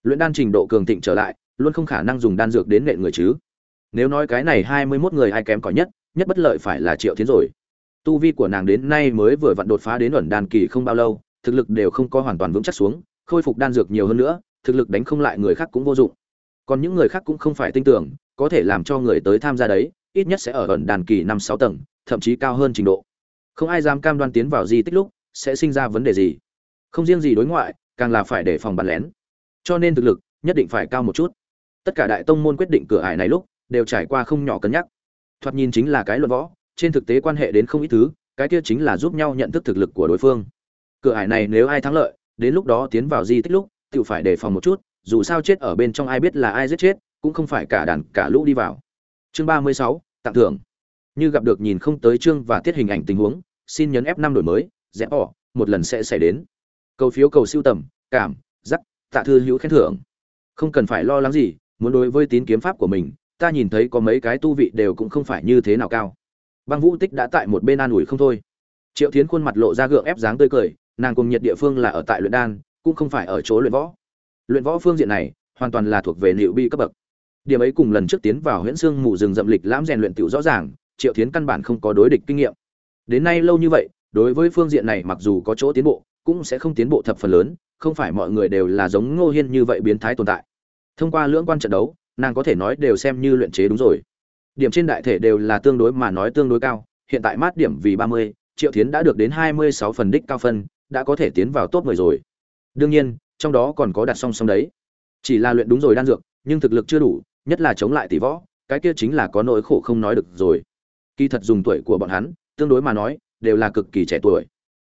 Luyện đan trình độ cường thịnh trở lại, luôn không khả năng dùng đan dược đến nện người chứ. Nếu nói cái này hai mươi 21 người ai kém cỏi nhất nhất bất lợi phải là triệu Thiến rồi. Tu vi của nàng đến nay mới vừa vặn đột phá đến ẩn đan kỳ không bao lâu, thực lực đều không có hoàn toàn vững chắc xuống, khôi phục đan dược nhiều hơn nữa thực lực đánh không lại người khác cũng vô dụng. Còn những người khác cũng không phải tin tưởng, có thể làm cho người tới tham gia đấy, ít nhất sẽ ở ẩn đàn kỳ năm sáu tầng, thậm chí cao hơn trình độ. Không ai dám cam đoan tiến vào di tích lúc sẽ sinh ra vấn đề gì. Không riêng gì đối ngoại, càng là phải đề phòng bàn lén. Cho nên thực lực nhất định phải cao một chút. Tất cả đại tông môn quyết định cửa ải này lúc đều trải qua không nhỏ cân nhắc. Thoạt nhìn chính là cái luận võ, trên thực tế quan hệ đến không ít thứ, cái kia chính là giúp nhau nhận thức thực lực của đối phương. Cửa ải này nếu ai thắng lợi, đến lúc đó tiến vào di tích lúc tự phải đề phòng một chút, dù sao chết ở bên trong ai biết là ai giết chết, cũng không phải cả đàn cả lũ đi vào. Chương ba mươi sáu, tặng thưởng. Như gặp được nhìn không tới chương và tiết hình ảnh tình huống, xin nhấn f năm đổi mới rẽ bỏ, một lần sẽ xảy đến. Cầu phiếu cầu siêu tầm, cảm giắc tạ thư hữu khen thưởng. Không cần phải lo lắng gì, muốn đối với tín kiếm pháp của mình, ta nhìn thấy có mấy cái tu vị đều cũng không phải như thế nào cao. Băng vũ tích đã tại một bên an ủi không thôi. Triệu tiến khuôn mặt lộ ra gượng ép dáng tươi cười, nàng cùng nhiệt địa phương là ở tại luyện đan cũng không phải ở chỗ luyện võ. Luyện võ phương diện này, hoàn toàn là thuộc về liệu bi cấp bậc. Điểm ấy cùng lần trước tiến vào huyễn xương mù rừng rậm lịch lãm rèn luyện tiểu rõ ràng, triệu tiến căn bản không có đối địch kinh nghiệm. Đến nay lâu như vậy, đối với phương diện này mặc dù có chỗ tiến bộ, cũng sẽ không tiến bộ thập phần lớn, không phải mọi người đều là giống ngô hiên như vậy biến thái tồn tại. Thông qua lưỡng quan trận đấu, nàng có thể nói đều xem như luyện chế đúng rồi. Điểm trên đại thể đều là tương đối mà nói tương đối cao, hiện tại mát điểm vì ba mươi, triệu tiến đã được đến hai mươi sáu phần đích cao phân, đã có thể tiến vào top mười rồi đương nhiên, trong đó còn có đặt song song đấy. Chỉ là luyện đúng rồi đan dược, nhưng thực lực chưa đủ, nhất là chống lại tỷ võ, cái kia chính là có nỗi khổ không nói được rồi. Kỳ thật dùng tuổi của bọn hắn, tương đối mà nói, đều là cực kỳ trẻ tuổi.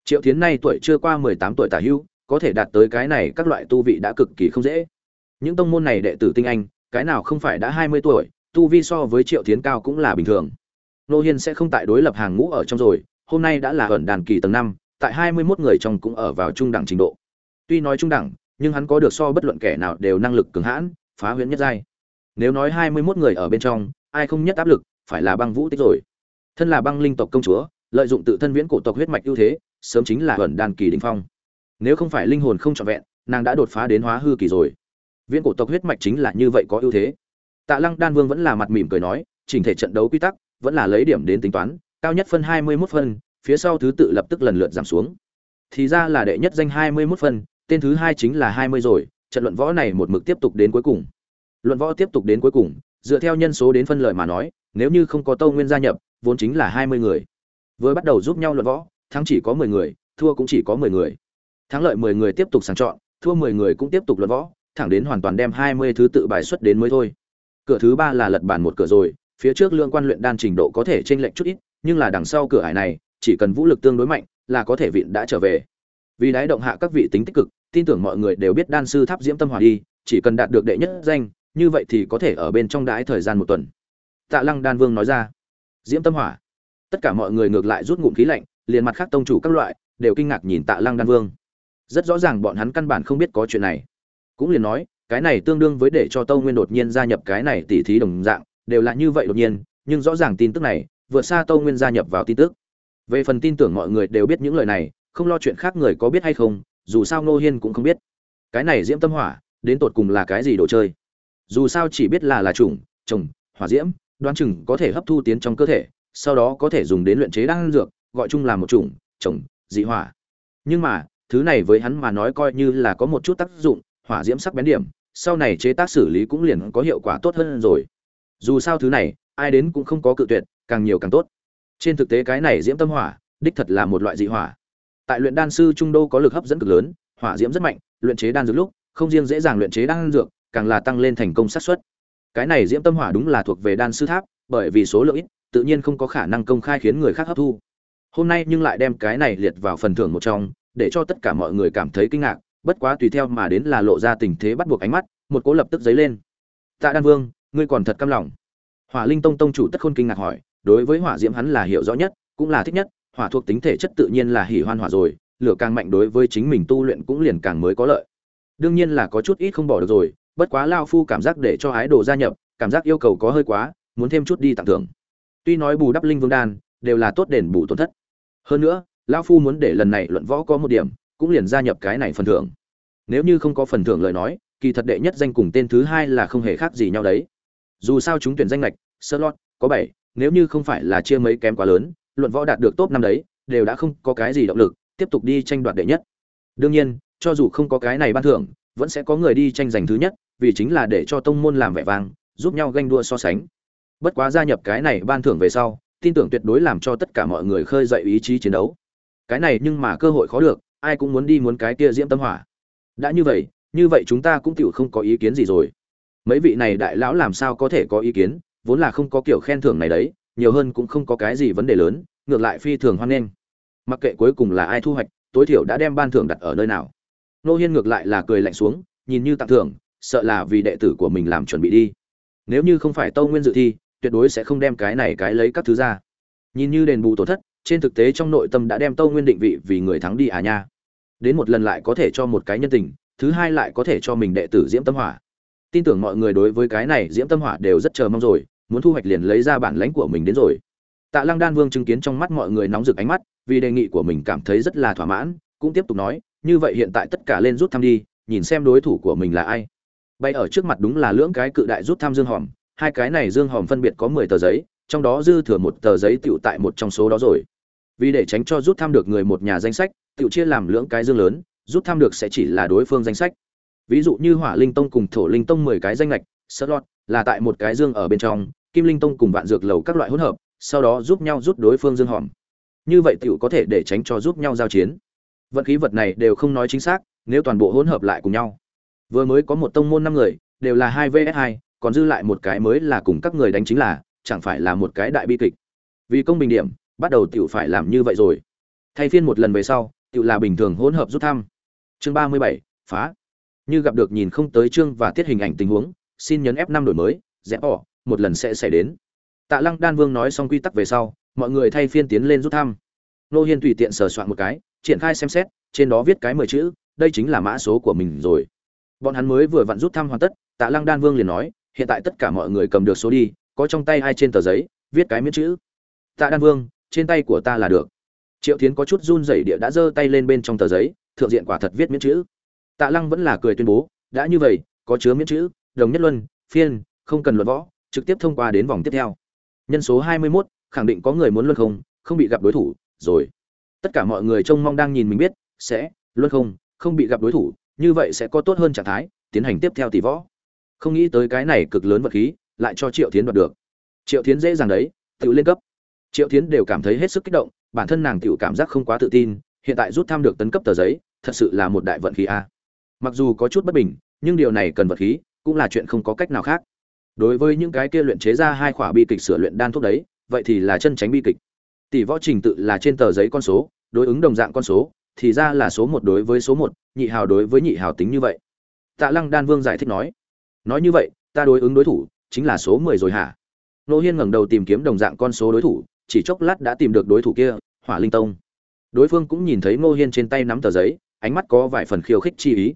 Triệu tiến nay tuổi chưa qua mười tám tuổi tả hưu, có thể đạt tới cái này các loại tu vị đã cực kỳ không dễ. Những tông môn này đệ tử tinh anh, cái nào không phải đã hai mươi tuổi, tu vi so với triệu tiến cao cũng là bình thường. Nô hiên sẽ không tại đối lập hàng ngũ ở trong rồi, hôm nay đã là ẩn đàn kỳ tầng năm, tại hai mươi 21 người trong cũng ở vào trung đẳng trình độ tuy nói trung đẳng, nhưng hắn có được so bất luận kẻ nào đều năng lực cường hãn, phá huyễn nhất giai. Nếu nói hai mươi 21 người ở bên trong, ai không nhất áp lực, phải là băng vũ tích rồi. Thân là băng linh tộc công chúa, lợi dụng tự thân viễn cổ tộc huyết mạch ưu thế, sớm chính là ẩn đan kỳ đỉnh phong. Nếu không phải linh hồn không trọn vẹn, nàng đã đột phá đến hóa hư kỳ rồi. Viễn cổ tộc huyết mạch chính là như vậy có ưu thế. Tạ lăng đan vương vẫn là mặt mỉm cười nói, chỉnh thể trận đấu quy tắc, vẫn là lấy điểm đến tính toán, cao nhất phân hai mươi 21 phân, phía sau thứ tự lập tức lần lượt giảm xuống. Thì ra là đệ nhất danh hai mươi 21 phân tên thứ hai chính là hai mươi rồi, trận luận võ này một mực tiếp tục đến cuối cùng. Luận võ tiếp tục đến cuối cùng, dựa theo nhân số đến phân lợi mà nói, nếu như không có tâu nguyên gia nhập, vốn chính là hai mươi người. Vừa bắt đầu giúp nhau luận võ, thắng chỉ có mười người, thua cũng chỉ có mười người. Thắng lợi mười người tiếp tục sàng chọn, thua mười người cũng tiếp tục luận võ, thẳng đến hoàn toàn đem hai mươi thứ tự bài xuất đến mới thôi. Cửa thứ ba là lật bản một cửa rồi, phía trước lương quan luyện đan trình độ có thể chênh lệch chút ít, nhưng là đằng sau cửa ải này, chỉ cần vũ lực tương đối mạnh, là có thể viện đã trở về vì đái động hạ các vị tính tích cực, tin tưởng mọi người đều biết đan sư tháp diễm tâm Hòa đi, chỉ cần đạt được đệ nhất danh, như vậy thì có thể ở bên trong đái thời gian một tuần. Tạ lăng đan vương nói ra. Diễm tâm hỏa tất cả mọi người ngược lại rút ngụm khí lạnh, liền mặt khác tông chủ các loại, đều kinh ngạc nhìn tạ lăng đan vương. Rất rõ ràng bọn hắn căn bản không biết có chuyện này. Cũng liền nói, cái này tương đương với để cho tâu nguyên đột nhiên gia nhập cái này tỉ thí đồng dạng, đều là như vậy đột nhiên, nhưng rõ ràng tin tức này, vượt xa tâu nguyên gia nhập vào tin tức. Về phần tin tưởng mọi người đều biết những lời này không lo chuyện khác người có biết hay không, dù sao ngô hiên cũng không biết. Cái này diễm tâm hỏa, đến tột cùng là cái gì đồ chơi? Dù sao chỉ biết là là chủng trồng hỏa diễm, đoán chừng có thể hấp thu tiến trong cơ thể, sau đó có thể dùng đến luyện chế đan dược, gọi chung là một chủng trồng dị hỏa. Nhưng mà, thứ này với hắn mà nói coi như là có một chút tác dụng, hỏa diễm sắc bén điểm, sau này chế tác xử lý cũng liền có hiệu quả tốt hơn rồi. Dù sao thứ này, ai đến cũng không có cự tuyệt, càng nhiều càng tốt. Trên thực tế cái này diễm tâm hỏa, đích thật là một loại dị hỏa tại luyện đan sư trung đô có lực hấp dẫn cực lớn, hỏa diễm rất mạnh, luyện chế đan dược lúc, không riêng dễ dàng luyện chế đan dược, càng là tăng lên thành công xác suất. Cái này diễm tâm hỏa đúng là thuộc về đan sư tháp, bởi vì số lượng ít, tự nhiên không có khả năng công khai khiến người khác hấp thu. Hôm nay nhưng lại đem cái này liệt vào phần thưởng một trong, để cho tất cả mọi người cảm thấy kinh ngạc, bất quá tùy theo mà đến là lộ ra tình thế bắt buộc ánh mắt, một cố lập tức dấy lên. Tạ đan vương, ngươi còn thật căm lòng. Hỏa linh tông tông chủ tất khôn kinh ngạc hỏi, đối với hỏa diễm hắn là hiểu rõ nhất, cũng là thích nhất hỏa thuộc tính thể chất tự nhiên là hỉ hoan hỏa rồi, lửa càng mạnh đối với chính mình tu luyện cũng liền càng mới có lợi. Đương nhiên là có chút ít không bỏ được rồi, bất quá lao phu cảm giác để cho ái đồ gia nhập, cảm giác yêu cầu có hơi quá, muốn thêm chút đi tặng thưởng. Tuy nói bù đắp linh vương đan, đều là tốt đền bù tổn thất. Hơn nữa lão phu muốn để lần này luận võ có một điểm, cũng liền gia nhập cái này phần thưởng. Nếu như không có phần thưởng lời nói, kỳ thật đệ nhất danh cùng tên thứ hai là không hề khác gì nhau đấy. Dù sao chúng tuyển danh lệch sơ có bảy, nếu như không phải là chia mấy kém quá lớn luận võ đạt được top năm đấy, đều đã không có cái gì động lực, tiếp tục đi tranh đoạt đệ nhất. Đương nhiên, cho dù không có cái này ban thưởng, vẫn sẽ có người đi tranh giành thứ nhất, vì chính là để cho tông môn làm vẻ vang, giúp nhau ganh đua so sánh. Bất quá gia nhập cái này ban thưởng về sau, tin tưởng tuyệt đối làm cho tất cả mọi người khơi dậy ý chí chiến đấu. Cái này nhưng mà cơ hội khó được, ai cũng muốn đi muốn cái kia diễm tâm hỏa. Đã như vậy như vậy chúng ta cũng tựu không có ý kiến gì rồi. Mấy vị này đại lão làm sao có thể có ý kiến, vốn là không có kiểu khen thưởng này đấy nhiều hơn cũng không có cái gì vấn đề lớn, ngược lại phi thường hoan nghênh. Mặc kệ cuối cùng là ai thu hoạch, tối thiểu đã đem ban thưởng đặt ở nơi nào. Nô hiên ngược lại là cười lạnh xuống, nhìn như tặng thưởng, sợ là vì đệ tử của mình làm chuẩn bị đi. Nếu như không phải tâu nguyên dự thi, tuyệt đối sẽ không đem cái này cái lấy các thứ ra. Nhìn như đền bù tổn thất, trên thực tế trong nội tâm đã đem tâu nguyên định vị vì người thắng đi à nha. Đến một lần lại có thể cho một cái nhân tình, thứ hai lại có thể cho mình đệ tử diễm tâm hỏa. Tin tưởng mọi người đối với cái này diễm tâm hỏa đều rất chờ mong rồi muốn thu hoạch liền lấy ra bản lãnh của mình đến rồi. Tạ lăng đan vương chứng kiến trong mắt mọi người nóng rực ánh mắt, vì đề nghị của mình cảm thấy rất là thỏa mãn, cũng tiếp tục nói, như vậy hiện tại tất cả lên rút thăm đi, nhìn xem đối thủ của mình là ai. Bay ở trước mặt đúng là lưỡng cái cự đại rút thăm dương hòm, hai cái này dương hòm phân biệt có mười tờ giấy, trong đó dư thừa một tờ giấy tựu tại một trong số đó rồi. Vì để tránh cho rút thăm được người một nhà danh sách, tựu chia làm lưỡng cái dương lớn, rút thăm được sẽ chỉ là đối phương danh sách. Ví dụ như hỏa linh tông cùng thổ linh tông mười cái danh lệch slot là tại một cái dương ở bên trong, kim linh tông cùng vạn dược lầu các loại hỗn hợp, sau đó giúp nhau rút đối phương dương hòm. Như vậy tựu có thể để tránh cho giúp nhau giao chiến. Vận khí vật này đều không nói chính xác, nếu toàn bộ hỗn hợp lại cùng nhau. Vừa mới có một tông môn năm người, đều là hai vs hai, còn dư lại một cái mới là cùng các người đánh chính là, chẳng phải là một cái đại bi kịch. Vì công bình điểm, bắt đầu tiểu phải làm như vậy rồi. Thay phiên một lần về sau, tiểu là bình thường hỗn hợp rút thăm. Chương ba mươi bảy, phá. Như gặp được nhìn không tới chương và tiết hình ảnh tình huống xin nhấn f năm đổi mới rẽ bỏ, một lần sẽ xảy đến. Tạ lăng đan vương nói xong quy tắc về sau, mọi người thay phiên tiến lên rút thăm. Nô hiên tùy tiện sờ soạn một cái, triển khai xem xét, trên đó viết cái mười chữ, đây chính là mã số của mình rồi. Bọn hắn mới vừa vặn rút thăm hoàn tất, tạ lăng đan vương liền nói, hiện tại tất cả mọi người cầm được số đi, có trong tay ai trên tờ giấy, viết cái miễn chữ. Tạ đan vương, trên tay của ta là được. Triệu Thiến có chút run rẩy địa đã giơ tay lên bên trong tờ giấy, thượng diện quả thật viết miễn chữ. Tạ lăng vẫn là cười tuyên bố, đã như vậy, có chứa miễn chữ đồng nhất luân phiên không cần luận võ trực tiếp thông qua đến vòng tiếp theo. Nhân số hai mươi 21, khẳng định có người muốn luân không không bị gặp đối thủ rồi. Tất cả mọi người trông mong đang nhìn mình biết sẽ luân không không bị gặp đối thủ như vậy sẽ có tốt hơn trạng thái tiến hành tiếp theo tỷ võ. Không nghĩ tới cái này cực lớn vật khí lại cho triệu tiến đoạt được. Triệu tiến dễ dàng đấy tự lên cấp. Triệu tiến đều cảm thấy hết sức kích động bản thân nàng tự cảm giác không quá tự tin hiện tại rút tham được tấn cấp tờ giấy thật sự là một đại vận khí a. Mặc dù có chút bất bình nhưng điều này cần vật khí cũng là chuyện không có cách nào khác. Đối với những cái kia luyện chế ra hai khỏa bi kịch sửa luyện đan thuốc đấy, vậy thì là chân tránh bi kịch. Tỷ võ trình tự là trên tờ giấy con số, đối ứng đồng dạng con số, thì ra là số một đối với số một, nhị hào đối với nhị hào tính như vậy. Tạ lăng đan vương giải thích nói nói như vậy, ta đối ứng đối thủ chính là số mười rồi hả? Nô hiên ngẩng đầu tìm kiếm đồng dạng con số đối thủ, chỉ chốc lát đã tìm được đối thủ kia, hỏa linh tông. Đối phương cũng nhìn thấy ngô hiên trên tay nắm tờ giấy, ánh mắt có vài phần khiêu khích chi ý.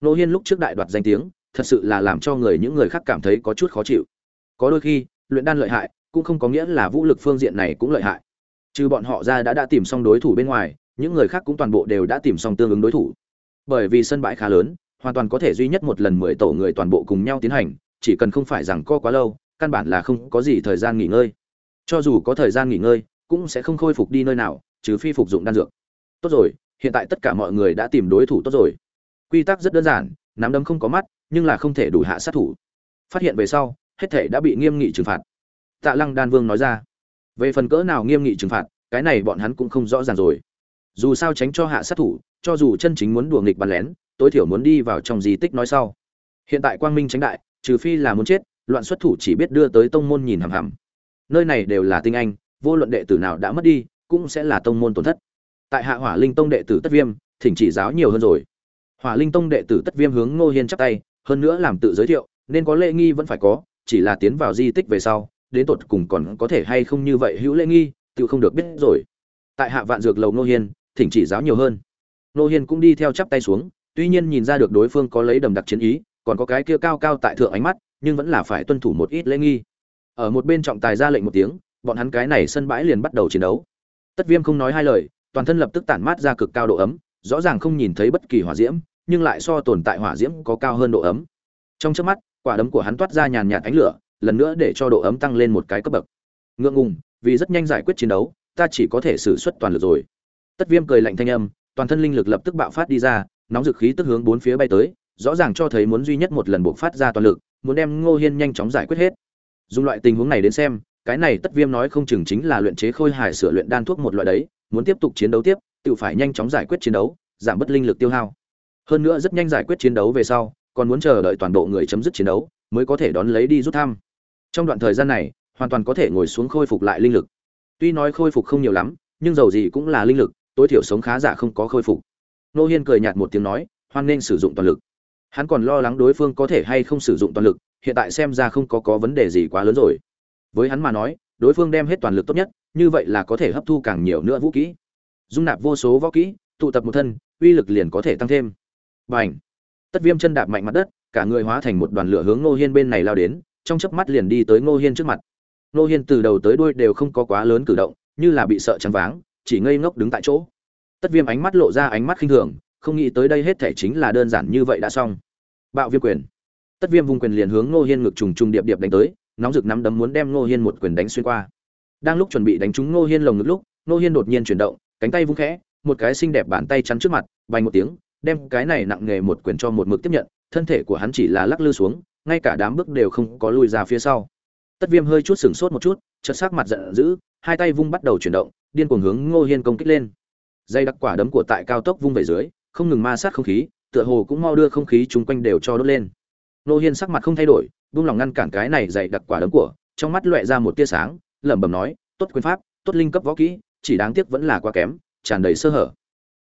Ngô hiên lúc trước đại đoạt danh tiếng thật sự là làm cho người những người khác cảm thấy có chút khó chịu. Có đôi khi, luyện đan lợi hại, cũng không có nghĩa là vũ lực phương diện này cũng lợi hại. Trừ bọn họ ra đã đã tìm xong đối thủ bên ngoài, những người khác cũng toàn bộ đều đã tìm xong tương ứng đối thủ. Bởi vì sân bãi khá lớn, hoàn toàn có thể duy nhất một lần mười tổ người toàn bộ cùng nhau tiến hành, chỉ cần không phải rằng co quá lâu, căn bản là không có gì thời gian nghỉ ngơi. Cho dù có thời gian nghỉ ngơi, cũng sẽ không khôi phục đi nơi nào, trừ phi phục dụng đan dược. Tốt rồi, hiện tại tất cả mọi người đã tìm đối thủ tốt rồi. Quy tắc rất đơn giản, nắm đấm không có mắt nhưng là không thể đủ hạ sát thủ. Phát hiện về sau, hết thể đã bị nghiêm nghị trừng phạt. Tạ lăng đan vương nói ra, về phần cỡ nào nghiêm nghị trừng phạt, cái này bọn hắn cũng không rõ ràng rồi. Dù sao tránh cho hạ sát thủ, cho dù chân chính muốn đùa nghịch bắn lén, tối thiểu muốn đi vào trong di tích nói sau. Hiện tại quang minh tránh đại, trừ phi là muốn chết, loạn xuất thủ chỉ biết đưa tới tông môn nhìn hằm hằm. Nơi này đều là tinh anh, vô luận đệ tử nào đã mất đi, cũng sẽ là tông môn tổn thất. Tại hạ hỏa linh tông đệ tử tất viêm, thỉnh chỉ giáo nhiều hơn rồi. Hỏa linh tông đệ tử tất viêm hướng ngô hiên chắp tay hơn nữa làm tự giới thiệu, nên có lễ nghi vẫn phải có, chỉ là tiến vào di tích về sau, đến tột cùng còn có thể hay không như vậy hữu lễ nghi tự không được biết rồi. Tại hạ vạn dược lầu nô hiên, thỉnh chỉ giáo nhiều hơn. Nô hiên cũng đi theo chắp tay xuống, tuy nhiên nhìn ra được đối phương có lấy đầm đặc chiến ý, còn có cái kia cao cao tại thượng ánh mắt, nhưng vẫn là phải tuân thủ một ít lễ nghi. Ở một bên trọng tài ra lệnh một tiếng, bọn hắn cái này sân bãi liền bắt đầu chiến đấu. Tất viêm không nói hai lời, toàn thân lập tức tản mát ra cực cao độ ấm, rõ ràng không nhìn thấy bất kỳ hỏa diễm nhưng lại so tồn tại hỏa diễm có cao hơn độ ấm. Trong trước mắt, quả đấm của hắn toát ra nhàn nhạt ánh lửa, lần nữa để cho độ ấm tăng lên một cái cấp bậc. Ngượng ngùng, vì rất nhanh giải quyết chiến đấu, ta chỉ có thể sử xuất toàn lực rồi. Tất viêm cười lạnh thanh âm, toàn thân linh lực lập tức bạo phát đi ra, nóng dực khí tức hướng bốn phía bay tới, rõ ràng cho thấy muốn duy nhất một lần buộc phát ra toàn lực, muốn đem ngô hiên nhanh chóng giải quyết hết. Dùng loại tình huống này đến xem, cái này tất viêm nói không chừng chính là luyện chế khôi hài sửa luyện đan thuốc một loại đấy, muốn tiếp tục chiến đấu tiếp, tự phải nhanh chóng giải quyết chiến đấu, giảm bớt linh lực tiêu hao hơn nữa rất nhanh giải quyết chiến đấu về sau, còn muốn chờ đợi toàn bộ người chấm dứt chiến đấu, mới có thể đón lấy đi rút thăm. Trong đoạn thời gian này, hoàn toàn có thể ngồi xuống khôi phục lại linh lực. Tuy nói khôi phục không nhiều lắm, nhưng dầu gì cũng là linh lực, tối thiểu sống khá giả không có khôi phục. Nô hiên cười nhạt một tiếng nói, hoan nên sử dụng toàn lực. Hắn còn lo lắng đối phương có thể hay không sử dụng toàn lực, hiện tại xem ra không có có vấn đề gì quá lớn rồi. Với hắn mà nói, đối phương đem hết toàn lực tốt nhất, như vậy là có thể hấp thu càng nhiều nữa vũ kỹ. Dung nạp vô số võ kỹ, tụ tập một thân, uy lực liền có thể tăng thêm. Bành! tất viêm chân đạp mạnh mặt đất cả người hóa thành một đoàn lửa hướng ngô hiên bên này lao đến trong chớp mắt liền đi tới ngô hiên trước mặt ngô hiên từ đầu tới đuôi đều không có quá lớn cử động như là bị sợ chăn váng chỉ ngây ngốc đứng tại chỗ tất viêm ánh mắt lộ ra ánh mắt khinh thường không nghĩ tới đây hết thể chính là đơn giản như vậy đã xong bạo viêm quyền tất viêm vùng quyền liền hướng ngô hiên ngực trùng trùng điệp điệp đánh tới nóng rực nắm đấm muốn đem Ngô Hiên một quyền đánh xuyên qua. Đang lúc chuẩn bị đánh trúng Ngô Hiên lồng ngực lúc, Ngô Hiên đột nhiên chuyển động, cánh tay vung khẽ, một cái xinh đẹp bàn tay chắn trước mặt, vang một tiếng, đem cái này nặng nghề một quyền cho một mực tiếp nhận, thân thể của hắn chỉ là lắc lư xuống, ngay cả đám bước đều không có lùi ra phía sau. Tất Viêm hơi chút sửng sốt một chút, chợt sắc mặt giận dữ, hai tay vung bắt đầu chuyển động, điên cuồng hướng Ngô Hiên công kích lên. Dây đặc quả đấm của tại cao tốc vung về dưới, không ngừng ma sát không khí, tựa hồ cũng mau đưa không khí chung quanh đều cho đốt lên. Ngô Hiên sắc mặt không thay đổi, buông lòng ngăn cản cái này dày đặc quả đấm của, trong mắt lóe ra một tia sáng, lẩm bẩm nói, tốt quyền pháp, tốt linh cấp võ kỹ, chỉ đáng tiếc vẫn là quá kém, tràn đầy sơ hở.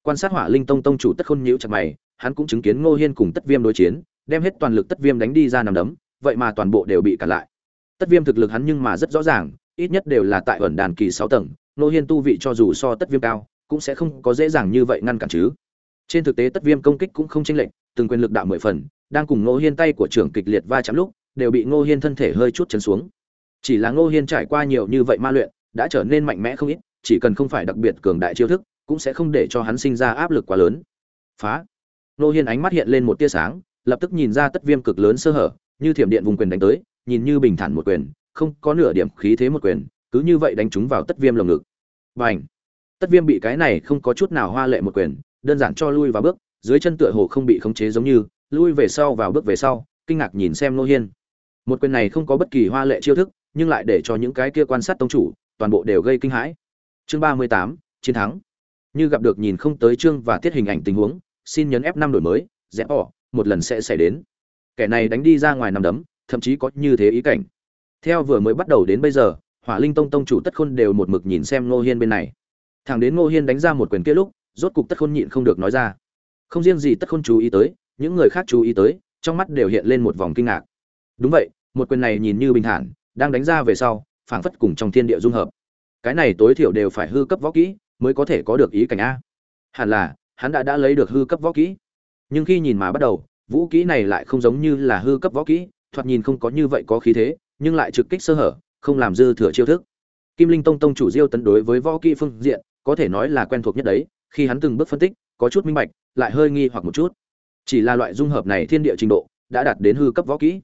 Quan sát Hỏa Linh Tông tông chủ Tất Khôn nhíu chặt mày, hắn cũng chứng kiến Ngô Hiên cùng Tất Viêm đối chiến, đem hết toàn lực Tất Viêm đánh đi ra nằm đấm, vậy mà toàn bộ đều bị cản lại. Tất Viêm thực lực hắn nhưng mà rất rõ ràng, ít nhất đều là tại ẩn đàn kỳ sáu tầng, Ngô Hiên tu vị cho dù so Tất Viêm cao, cũng sẽ không có dễ dàng như vậy ngăn cản chứ. Trên thực tế Tất Viêm công kích cũng không chênh lệch, từng quyền lực đạo mười phần, đang cùng Ngô Hiên tay của trưởng kịch liệt va chạm lúc, đều bị ngô hiên thân thể hơi chút chấn xuống chỉ là ngô hiên trải qua nhiều như vậy ma luyện đã trở nên mạnh mẽ không ít chỉ cần không phải đặc biệt cường đại chiêu thức cũng sẽ không để cho hắn sinh ra áp lực quá lớn. Phá. Nô hiên ánh mắt hiện lên một tia sáng, lập tức nhìn ra tất viêm cực lớn sơ hở, như thiểm điện vùng quyền đánh tới, nhìn như bình thản một quyền, không có nửa điểm khí thế một quyền, cứ như vậy đánh trúng vào tất viêm lồng ngực. Bành. tất viêm bị cái này không có chút nào hoa lệ một quyền, đơn giản cho lui vào bước, dưới chân tựa hồ không bị khống chế giống như, lui về sau vào bước về sau, kinh ngạc nhìn xem nô hiên. Một quyền này không có bất kỳ hoa lệ chiêu thức, nhưng lại để cho những cái kia quan sát tông chủ, toàn bộ đều gây kinh hãi. Chương ba mươi tám, chiến thắng như gặp được nhìn không tới chương và tiết hình ảnh tình huống, xin nhấn f năm đổi mới rẽ bỏ, một lần sẽ xảy đến. Kẻ này đánh đi ra ngoài nằm đấm, thậm chí có như thế ý cảnh. Theo vừa mới bắt đầu đến bây giờ, hỏa linh tông tông chủ tất khôn đều một mực nhìn xem ngô hiên bên này. Thẳng đến ngô hiên đánh ra một quyền kia lúc, rốt cục tất khôn nhịn không được nói ra. Không riêng gì tất khôn chú ý tới, những người khác chú ý tới, trong mắt đều hiện lên một vòng kinh ngạc. Đúng vậy, một quyền này nhìn như bình thản, đang đánh ra về sau, phảng phất cùng trong thiên địa dung hợp. Cái này tối thiểu đều phải hư cấp võ kỹ mới có thể có được ý cảnh a. Hẳn là, hắn đã đã lấy được hư cấp võ kỹ. Nhưng khi nhìn mà bắt đầu, vũ kỹ này lại không giống như là hư cấp võ kỹ, thoạt nhìn không có như vậy có khí thế, nhưng lại trực kích sơ hở, không làm dư thừa chiêu thức. Kim linh tông tông chủ diêu tấn đối với võ kỹ phương diện, có thể nói là quen thuộc nhất đấy, khi hắn từng bước phân tích, có chút minh bạch, lại hơi nghi hoặc một chút. Chỉ là loại dung hợp này thiên địa trình độ, đã đạt đến hư cấp võ kỹ.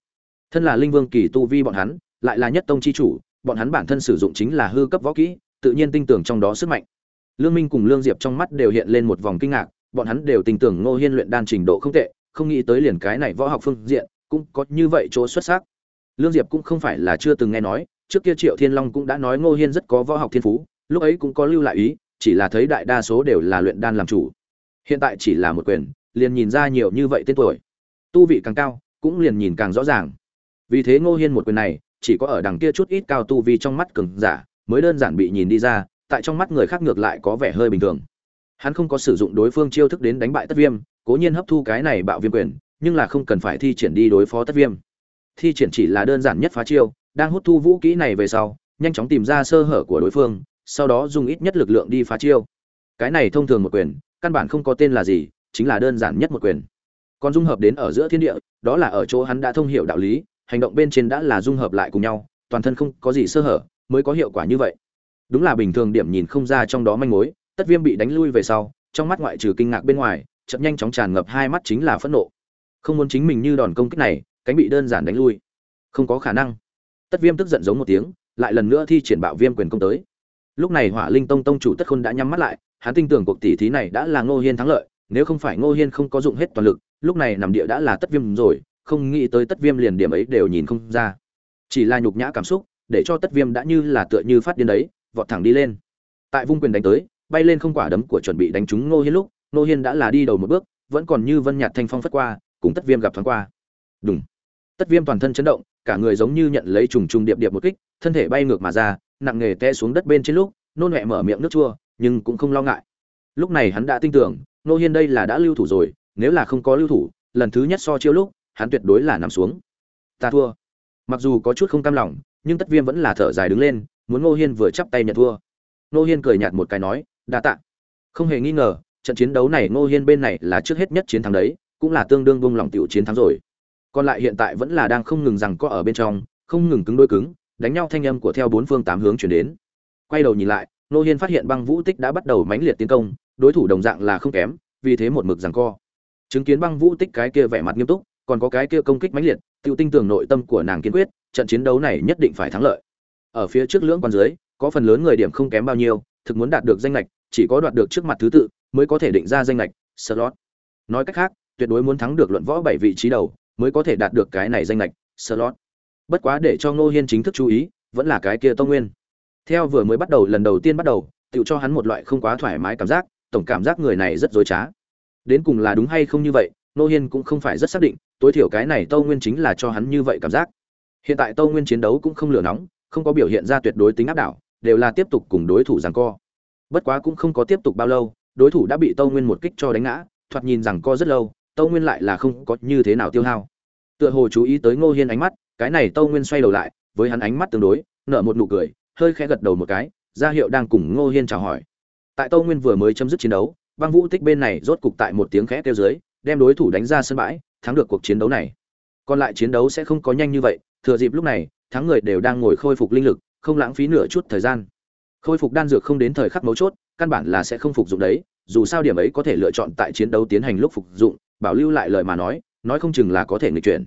Thân là linh vương kỳ tu vi bọn hắn, lại là nhất tông chi chủ, bọn hắn bản thân sử dụng chính là hư cấp võ kỹ, tự nhiên tin tưởng trong đó sức mạnh lương minh cùng lương diệp trong mắt đều hiện lên một vòng kinh ngạc, bọn hắn đều tin tưởng ngô hiên luyện đan trình độ không tệ, không nghĩ tới liền cái này võ học phương diện cũng có như vậy chỗ xuất sắc. Lương diệp cũng không phải là chưa từng nghe nói, trước kia triệu thiên long cũng đã nói ngô hiên rất có võ học thiên phú, lúc ấy cũng có lưu lại ý, chỉ là thấy đại đa số đều là luyện đan làm chủ. Hiện tại chỉ là một quyền, liền nhìn ra nhiều như vậy tên tuổi. Tu vị càng cao, cũng liền nhìn càng rõ ràng. Vì thế ngô hiên một quyền này, chỉ có ở đằng kia chút ít cao tu vi trong mắt cường giả, mới đơn giản bị nhìn đi ra tại trong mắt người khác ngược lại có vẻ hơi bình thường. Hắn không có sử dụng đối phương chiêu thức đến đánh bại tất viêm, cố nhiên hấp thu cái này bạo viêm quyền, nhưng là không cần phải thi triển đi đối phó tất viêm. Thi triển chỉ là đơn giản nhất phá chiêu, đang hút thu vũ kỹ này về sau, nhanh chóng tìm ra sơ hở của đối phương, sau đó dùng ít nhất lực lượng đi phá chiêu. Cái này thông thường một quyền, căn bản không có tên là gì, chính là đơn giản nhất một quyền. Còn dung hợp đến ở giữa thiên địa, đó là ở chỗ hắn đã thông hiểu đạo lý, hành động bên trên đã là dung hợp lại cùng nhau, toàn thân không có gì sơ hở, mới có hiệu quả như vậy đúng là bình thường điểm nhìn không ra trong đó manh mối, tất viêm bị đánh lui về sau, trong mắt ngoại trừ kinh ngạc bên ngoài chậm nhanh chóng tràn ngập hai mắt chính là phẫn nộ. Không muốn chính mình như đòn công kích này, cánh bị đơn giản đánh lui. Không có khả năng. Tất viêm tức giận giống một tiếng, lại lần nữa thi triển bạo viêm quyền công tới. Lúc này hỏa linh tông tông chủ tất khôn đã nhắm mắt lại, hắn tin tưởng cuộc tỷ thí này đã là ngô hiên thắng lợi, nếu không phải ngô hiên không có dụng hết toàn lực, lúc này nằm địa đã là tất viêm rồi, không nghĩ tới tất viêm liền điểm ấy đều nhìn không ra. Chỉ là nhục nhã cảm xúc, để cho tất viêm đã như là tựa như phát điên đấy vọt thẳng đi lên. Tại vung quyền đánh tới, bay lên không quả đấm của chuẩn bị đánh trúng ngô hiên lúc, ngô hiên đã là đi đầu một bước, vẫn còn như vân nhạt thanh phong phất qua, cùng tất viêm gặp thoáng qua. Đúng tất viêm toàn thân chấn động, cả người giống như nhận lấy trùng trùng điệp điệp một kích, thân thể bay ngược mà ra, nặng nề té xuống đất bên trên lúc, nôn mẹ mở miệng nước chua, nhưng cũng không lo ngại. Lúc này hắn đã tin tưởng nô hiên đây là đã lưu thủ rồi, nếu là không có lưu thủ, lần thứ nhất so chiêu lúc, hắn tuyệt đối là nằm xuống. Ta thua. Mặc dù có chút không cam lòng, nhưng tất viêm vẫn là thở dài đứng lên muốn ngô hiên vừa chắp tay nhận thua. Ngô hiên cười nhạt một cái nói, đa tạ. Không hề nghi ngờ, trận chiến đấu này ngô hiên bên này là trước hết nhất chiến thắng đấy, cũng là tương đương vung lòng tiểu chiến thắng rồi. Còn lại hiện tại vẫn là đang không ngừng rằng có ở bên trong, không ngừng cứng đối cứng, đánh nhau thanh âm của theo bốn phương tám hướng chuyển đến. Quay đầu nhìn lại, Ngô hiên phát hiện băng vũ tích đã bắt đầu mãnh liệt tiến công, đối thủ đồng dạng là không kém, vì thế một mực rằng co. Chứng kiến băng vũ tích cái kia vẻ mặt nghiêm túc, còn có cái kia công kích mãnh liệt, Tiểu Tinh tưởng nội tâm của nàng kiên quyết, trận chiến đấu này nhất định phải thắng lợi ở phía trước lưỡng quan dưới, có phần lớn người điểm không kém bao nhiêu, thực muốn đạt được danh lệch, chỉ có đoạt được trước mặt thứ tự, mới có thể định ra danh lệch, slot. Nói cách khác, tuyệt đối muốn thắng được luận võ bảy vị trí đầu, mới có thể đạt được cái này danh lệch, slot. Bất quá để cho ngô hiên chính thức chú ý, vẫn là cái kia tông nguyên. Theo vừa mới bắt đầu, lần đầu tiên bắt đầu, tự cho hắn một loại không quá thoải mái cảm giác, tổng cảm giác người này rất dối trá. Đến cùng là đúng hay không như vậy, ngô hiên cũng không phải rất xác định, tối thiểu cái này tâu nguyên chính là cho hắn như vậy cảm giác. Hiện tại tâu nguyên chiến đấu cũng không lửa nóng không có biểu hiện ra tuyệt đối tính áp đảo, đều là tiếp tục cùng đối thủ giằng co. Bất quá cũng không có tiếp tục bao lâu, đối thủ đã bị tâu nguyên một kích cho đánh ngã, thoạt nhìn rằng co rất lâu, tâu nguyên lại là không có như thế nào tiêu hao. Tựa hồ chú ý tới ngô hiên ánh mắt, cái này tâu nguyên xoay đầu lại, với hắn ánh mắt tương đối, nở một nụ cười, hơi khẽ gật đầu một cái, ra hiệu đang cùng ngô hiên chào hỏi. Tại tâu nguyên vừa mới chấm dứt chiến đấu, băng vũ tích bên này rốt cục tại một tiếng khẽ kêu dưới, đem đối thủ đánh ra sân bãi, thắng được cuộc chiến đấu này. Còn lại chiến đấu sẽ không có nhanh như vậy, thừa dịp lúc này Tháng người đều đang ngồi khôi phục linh lực, không lãng phí nửa chút thời gian. Khôi phục đan dược không đến thời khắc mấu chốt, căn bản là sẽ không phục dụng đấy, dù sao điểm ấy có thể lựa chọn tại chiến đấu tiến hành lúc phục dụng, bảo lưu lại lời mà nói nói không chừng là có thể nghịch chuyển.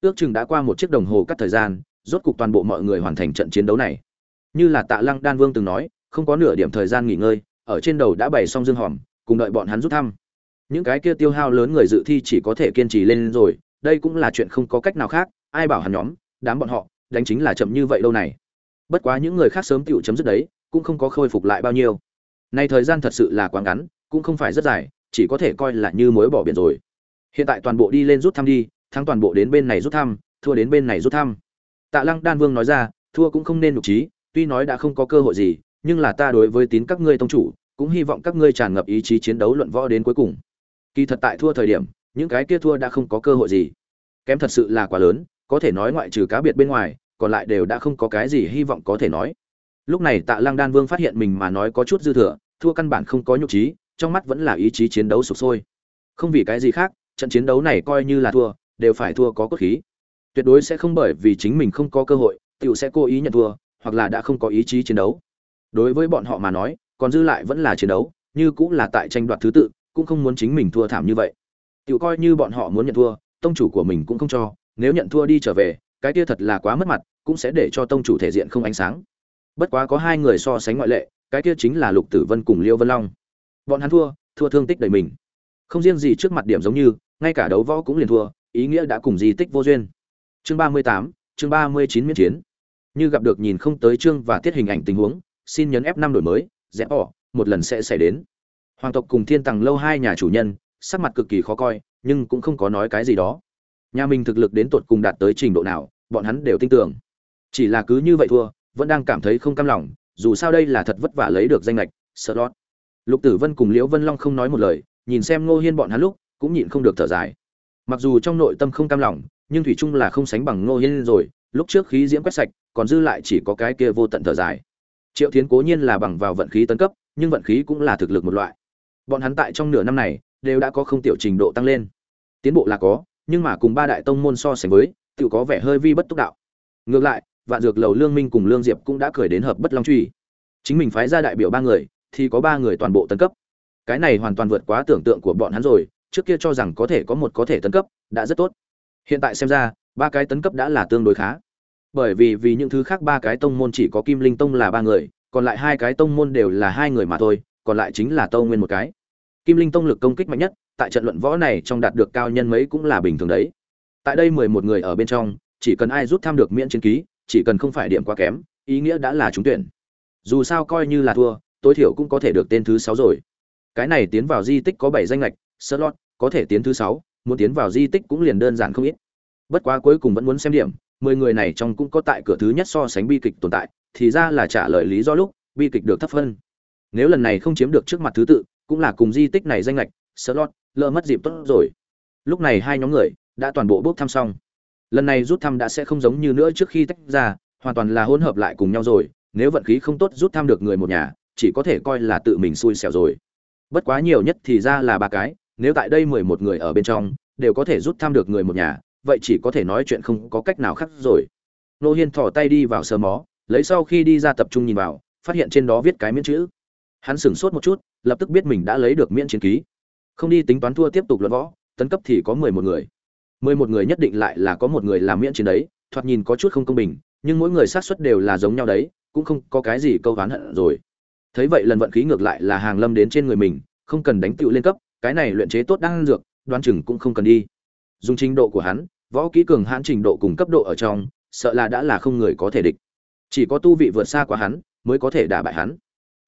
Ước chừng đã qua một chiếc đồng hồ cắt thời gian, rốt cục toàn bộ mọi người hoàn thành trận chiến đấu này. Như là tạ lăng đan vương từng nói, không có nửa điểm thời gian nghỉ ngơi, ở trên đầu đã bày xong dương hòm, cùng đợi bọn hắn rút thăm. Những cái kia tiêu hao lớn người dự thi chỉ có thể kiên trì lên rồi, đây cũng là chuyện không có cách nào khác, ai bảo hắn nhóm, đám bọn họ đánh chính là chậm như vậy lâu này. Bất quá những người khác sớm tựu chấm dứt đấy, cũng không có khôi phục lại bao nhiêu. Nay thời gian thật sự là quá ngắn, cũng không phải rất dài, chỉ có thể coi là như mối bỏ biển rồi. Hiện tại toàn bộ đi lên rút thăm đi, thắng toàn bộ đến bên này rút thăm, thua đến bên này rút thăm. Tạ lăng đan vương nói ra, thua cũng không nên nhục trí tuy nói đã không có cơ hội gì, nhưng là ta đối với tín các ngươi tông chủ, cũng hy vọng các ngươi tràn ngập ý chí chiến đấu luận võ đến cuối cùng. Kỳ thật tại thua thời điểm, những cái kia thua đã không có cơ hội gì. Kém thật sự là quá lớn có thể nói ngoại trừ cá biệt bên ngoài, còn lại đều đã không có cái gì hy vọng có thể nói. Lúc này tạ lăng đan vương phát hiện mình mà nói có chút dư thừa, thua căn bản không có nhục trí, trong mắt vẫn là ý chí chiến đấu sụp sôi. Không vì cái gì khác, trận chiến đấu này coi như là thua, đều phải thua có cốt khí. Tuyệt đối sẽ không bởi vì chính mình không có cơ hội, tiểu sẽ cố ý nhận thua, hoặc là đã không có ý chí chiến đấu. Đối với bọn họ mà nói, còn dư lại vẫn là chiến đấu, như cũng là tại tranh đoạt thứ tự, cũng không muốn chính mình thua thảm như vậy. Tiểu coi như bọn họ muốn nhận thua, tông chủ của mình cũng không cho nếu nhận thua đi trở về, cái kia thật là quá mất mặt, cũng sẽ để cho tông chủ thể diện không ánh sáng. Bất quá có hai người so sánh ngoại lệ, cái kia chính là lục tử vân cùng liêu vân long. Bọn hắn thua thua thương tích đầy mình. Không riêng gì trước mặt điểm giống như, ngay cả đấu võ cũng liền thua, ý nghĩa đã cùng di tích vô duyên. Chương ba mươi tám, chương ba mươi chín miễn chiến. Như gặp được nhìn không tới chương và tiết hình ảnh tình huống, xin nhấn f năm đổi mới rẽ bỏ, một lần sẽ xảy đến. Hoàng tộc cùng thiên tàng lâu hai nhà chủ nhân, sắc mặt cực kỳ khó coi, nhưng cũng không có nói cái gì đó nhà mình thực lực đến tột cùng đạt tới trình độ nào, bọn hắn đều tin tưởng. Chỉ là cứ như vậy thua, vẫn đang cảm thấy không cam lòng, dù sao đây là thật vất vả lấy được danh lệch, sợ lót lục tử vân cùng liễu vân long không nói một lời, nhìn xem ngô hiên bọn hắn lúc, cũng nhịn không được thở dài. Mặc dù trong nội tâm không cam lòng, nhưng thủy Trung là không sánh bằng ngô hiên rồi, lúc trước khí diễm quét sạch, còn dư lại chỉ có cái kia vô tận thở dài. Triệu thiến cố nhiên là bằng vào vận khí tấn cấp, nhưng vận khí cũng là thực lực một loại. Bọn hắn tại trong nửa năm này, đều đã có không tiểu trình độ tăng lên. Tiến bộ là có nhưng mà cùng ba đại tông môn so sánh với tự có vẻ hơi vi bất túc đạo. Ngược lại, vạn dược lầu lương minh cùng lương diệp cũng đã cười đến hợp bất long truy. Chính mình phái ra đại biểu ba người, thì có ba người toàn bộ tấn cấp. Cái này hoàn toàn vượt quá tưởng tượng của bọn hắn rồi, trước kia cho rằng có thể có một có thể tấn cấp, đã rất tốt. Hiện tại xem ra, ba cái tấn cấp đã là tương đối khá. Bởi vì vì những thứ khác ba cái tông môn chỉ có kim linh tông là ba người, còn lại hai cái tông môn đều là hai người mà thôi, còn lại chính là tâu nguyên một cái kim linh tông lực công kích mạnh nhất, tại trận luận võ này trong đạt được cao nhân mấy cũng là bình thường đấy. Tại đây mười một người ở bên trong, chỉ cần ai rút tham được miễn chiến ký, chỉ cần không phải điểm quá kém, ý nghĩa đã là trúng tuyển. Dù sao coi như là thua, tối thiểu cũng có thể được tên thứ sáu rồi. Cái này tiến vào di tích có bảy danh lệch slot có thể tiến thứ sáu, muốn tiến vào di tích cũng liền đơn giản không ít. Bất quá cuối cùng vẫn muốn xem điểm, mười người này trong cũng có tại cửa thứ nhất so sánh bi kịch tồn tại, thì ra là trả lời lý do lúc, bi kịch được thấp hơn. nếu lần này không chiếm được trước mặt thứ tự cũng là cùng di tích này danh lệch slot lỡ mất dịp tốt rồi. Lúc này hai nhóm người đã toàn bộ bốc thăm xong. Lần này rút thăm đã sẽ không giống như nữa trước khi tách ra, hoàn toàn là hỗn hợp lại cùng nhau rồi. Nếu vận khí không tốt rút thăm được người một nhà, chỉ có thể coi là tự mình xui xẻo rồi. Bất quá nhiều nhất thì ra là ba cái, nếu tại đây mười một người ở bên trong, đều có thể rút thăm được người một nhà, vậy chỉ có thể nói chuyện không có cách nào khác rồi. Nô hiên thỏ tay đi vào sờ mó, lấy sau khi đi ra tập trung nhìn vào, phát hiện trên đó viết cái miễn chữ. Hắn sửng sốt một chút lập tức biết mình đã lấy được miễn chiến ký. Không đi tính toán thua tiếp tục luận võ, tấn cấp thì có mười một người. Mười một người nhất định lại là có một người làm miễn chiến đấy, thoạt nhìn có chút không công bình, nhưng mỗi người xác suất đều là giống nhau đấy, cũng không có cái gì câu oán hận rồi. Thấy vậy lần vận khí ngược lại là hàng lâm đến trên người mình, không cần đánh tựu lên cấp, cái này luyện chế tốt đang dược đoan chừng cũng không cần đi. Dùng trình độ của hắn, võ kỹ cường hãn trình độ cùng cấp độ ở trong, sợ là đã là không người có thể địch. Chỉ có tu vị vượt xa quá hắn, mới có thể đả bại hắn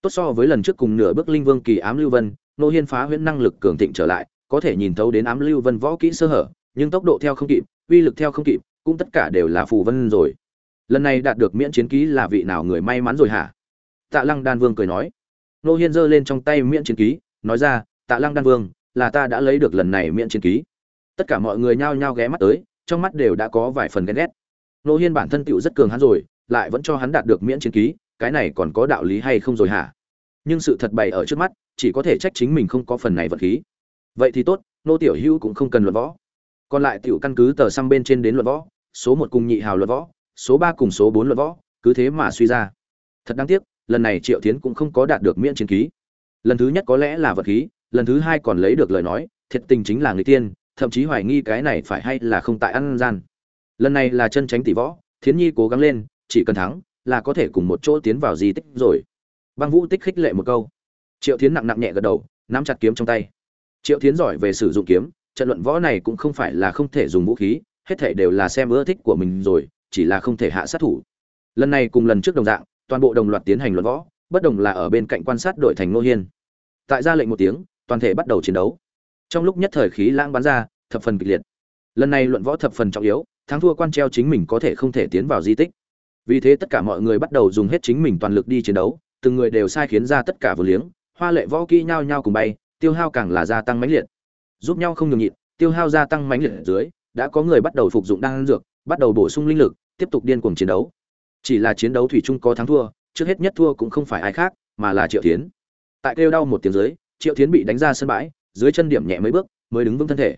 tốt so với lần trước cùng nửa bước linh vương kỳ ám lưu vân, nô hiên phá huyễn năng lực cường thịnh trở lại, có thể nhìn thấu đến ám lưu vân võ kỹ sơ hở, nhưng tốc độ theo không kịp, uy lực theo không kịp, cũng tất cả đều là phù vân rồi. Lần này đạt được miễn chiến ký là vị nào người may mắn rồi hả? Tạ lăng đan vương cười nói. Nô hiên giơ lên trong tay miễn chiến ký, nói ra, tạ lăng đan vương, là ta đã lấy được lần này miễn chiến ký. Tất cả mọi người nhao nhao ghé mắt tới, trong mắt đều đã có vài phần ghen ghét. Nô hiên bản thân tựu rất cường hắn rồi, lại vẫn cho hắn đạt được miễn chiến ký cái này còn có đạo lý hay không rồi hả? Nhưng sự thật bày ở trước mắt, chỉ có thể trách chính mình không có phần này vật khí. Vậy thì tốt, nô tiểu hữu cũng không cần luận võ. Còn lại tiểu căn cứ tờ xăm bên trên đến luận võ, số một cùng nhị hào luận võ, số ba cùng số bốn luận võ, cứ thế mà suy ra. Thật đáng tiếc, lần này triệu tiến cũng không có đạt được miễn chiến ký. Lần thứ nhất có lẽ là vật khí, lần thứ hai còn lấy được lời nói, thiệt tình chính là người tiên, thậm chí hoài nghi cái này phải hay là không tại ăn gian. Lần này là chân tránh tỷ võ, thiến nhi cố gắng lên, chỉ cần thắng là có thể cùng một chỗ tiến vào di tích rồi. Băng vũ tích khích lệ một câu. Triệu tiến nặng nặng nhẹ gật đầu, nắm chặt kiếm trong tay. Triệu tiến giỏi về sử dụng kiếm, trận luận võ này cũng không phải là không thể dùng vũ khí, hết thể đều là xem ưa thích của mình rồi, chỉ là không thể hạ sát thủ. Lần này cùng lần trước đồng dạng, toàn bộ đồng loạt tiến hành luận võ, bất đồng là ở bên cạnh quan sát đội thành nô hiên. Tại ra lệnh một tiếng, toàn thể bắt đầu chiến đấu. Trong lúc nhất thời khí lãng bắn ra, thập phần kịch liệt. Lần này luận võ thập phần trọng yếu, thắng thua quan treo chính mình có thể không thể tiến vào di tích vì thế tất cả mọi người bắt đầu dùng hết chính mình toàn lực đi chiến đấu, từng người đều sai khiến ra tất cả vừa liếng, hoa lệ võ kỹ nhao nhau cùng bay, tiêu hao càng là gia tăng mãnh liệt. Giúp nhau không nhường nhịn, tiêu hao gia tăng mãnh liệt ở dưới, đã có người bắt đầu phục dụng đan dược, bắt đầu bổ sung linh lực, tiếp tục điên cuồng chiến đấu. Chỉ là chiến đấu thủy chung có thắng thua, trước hết nhất thua cũng không phải ai khác, mà là triệu tiến tại kêu đau một tiếng dưới, triệu tiến bị đánh ra sân bãi, dưới chân điểm nhẹ mấy bước, mới đứng vững thân thể.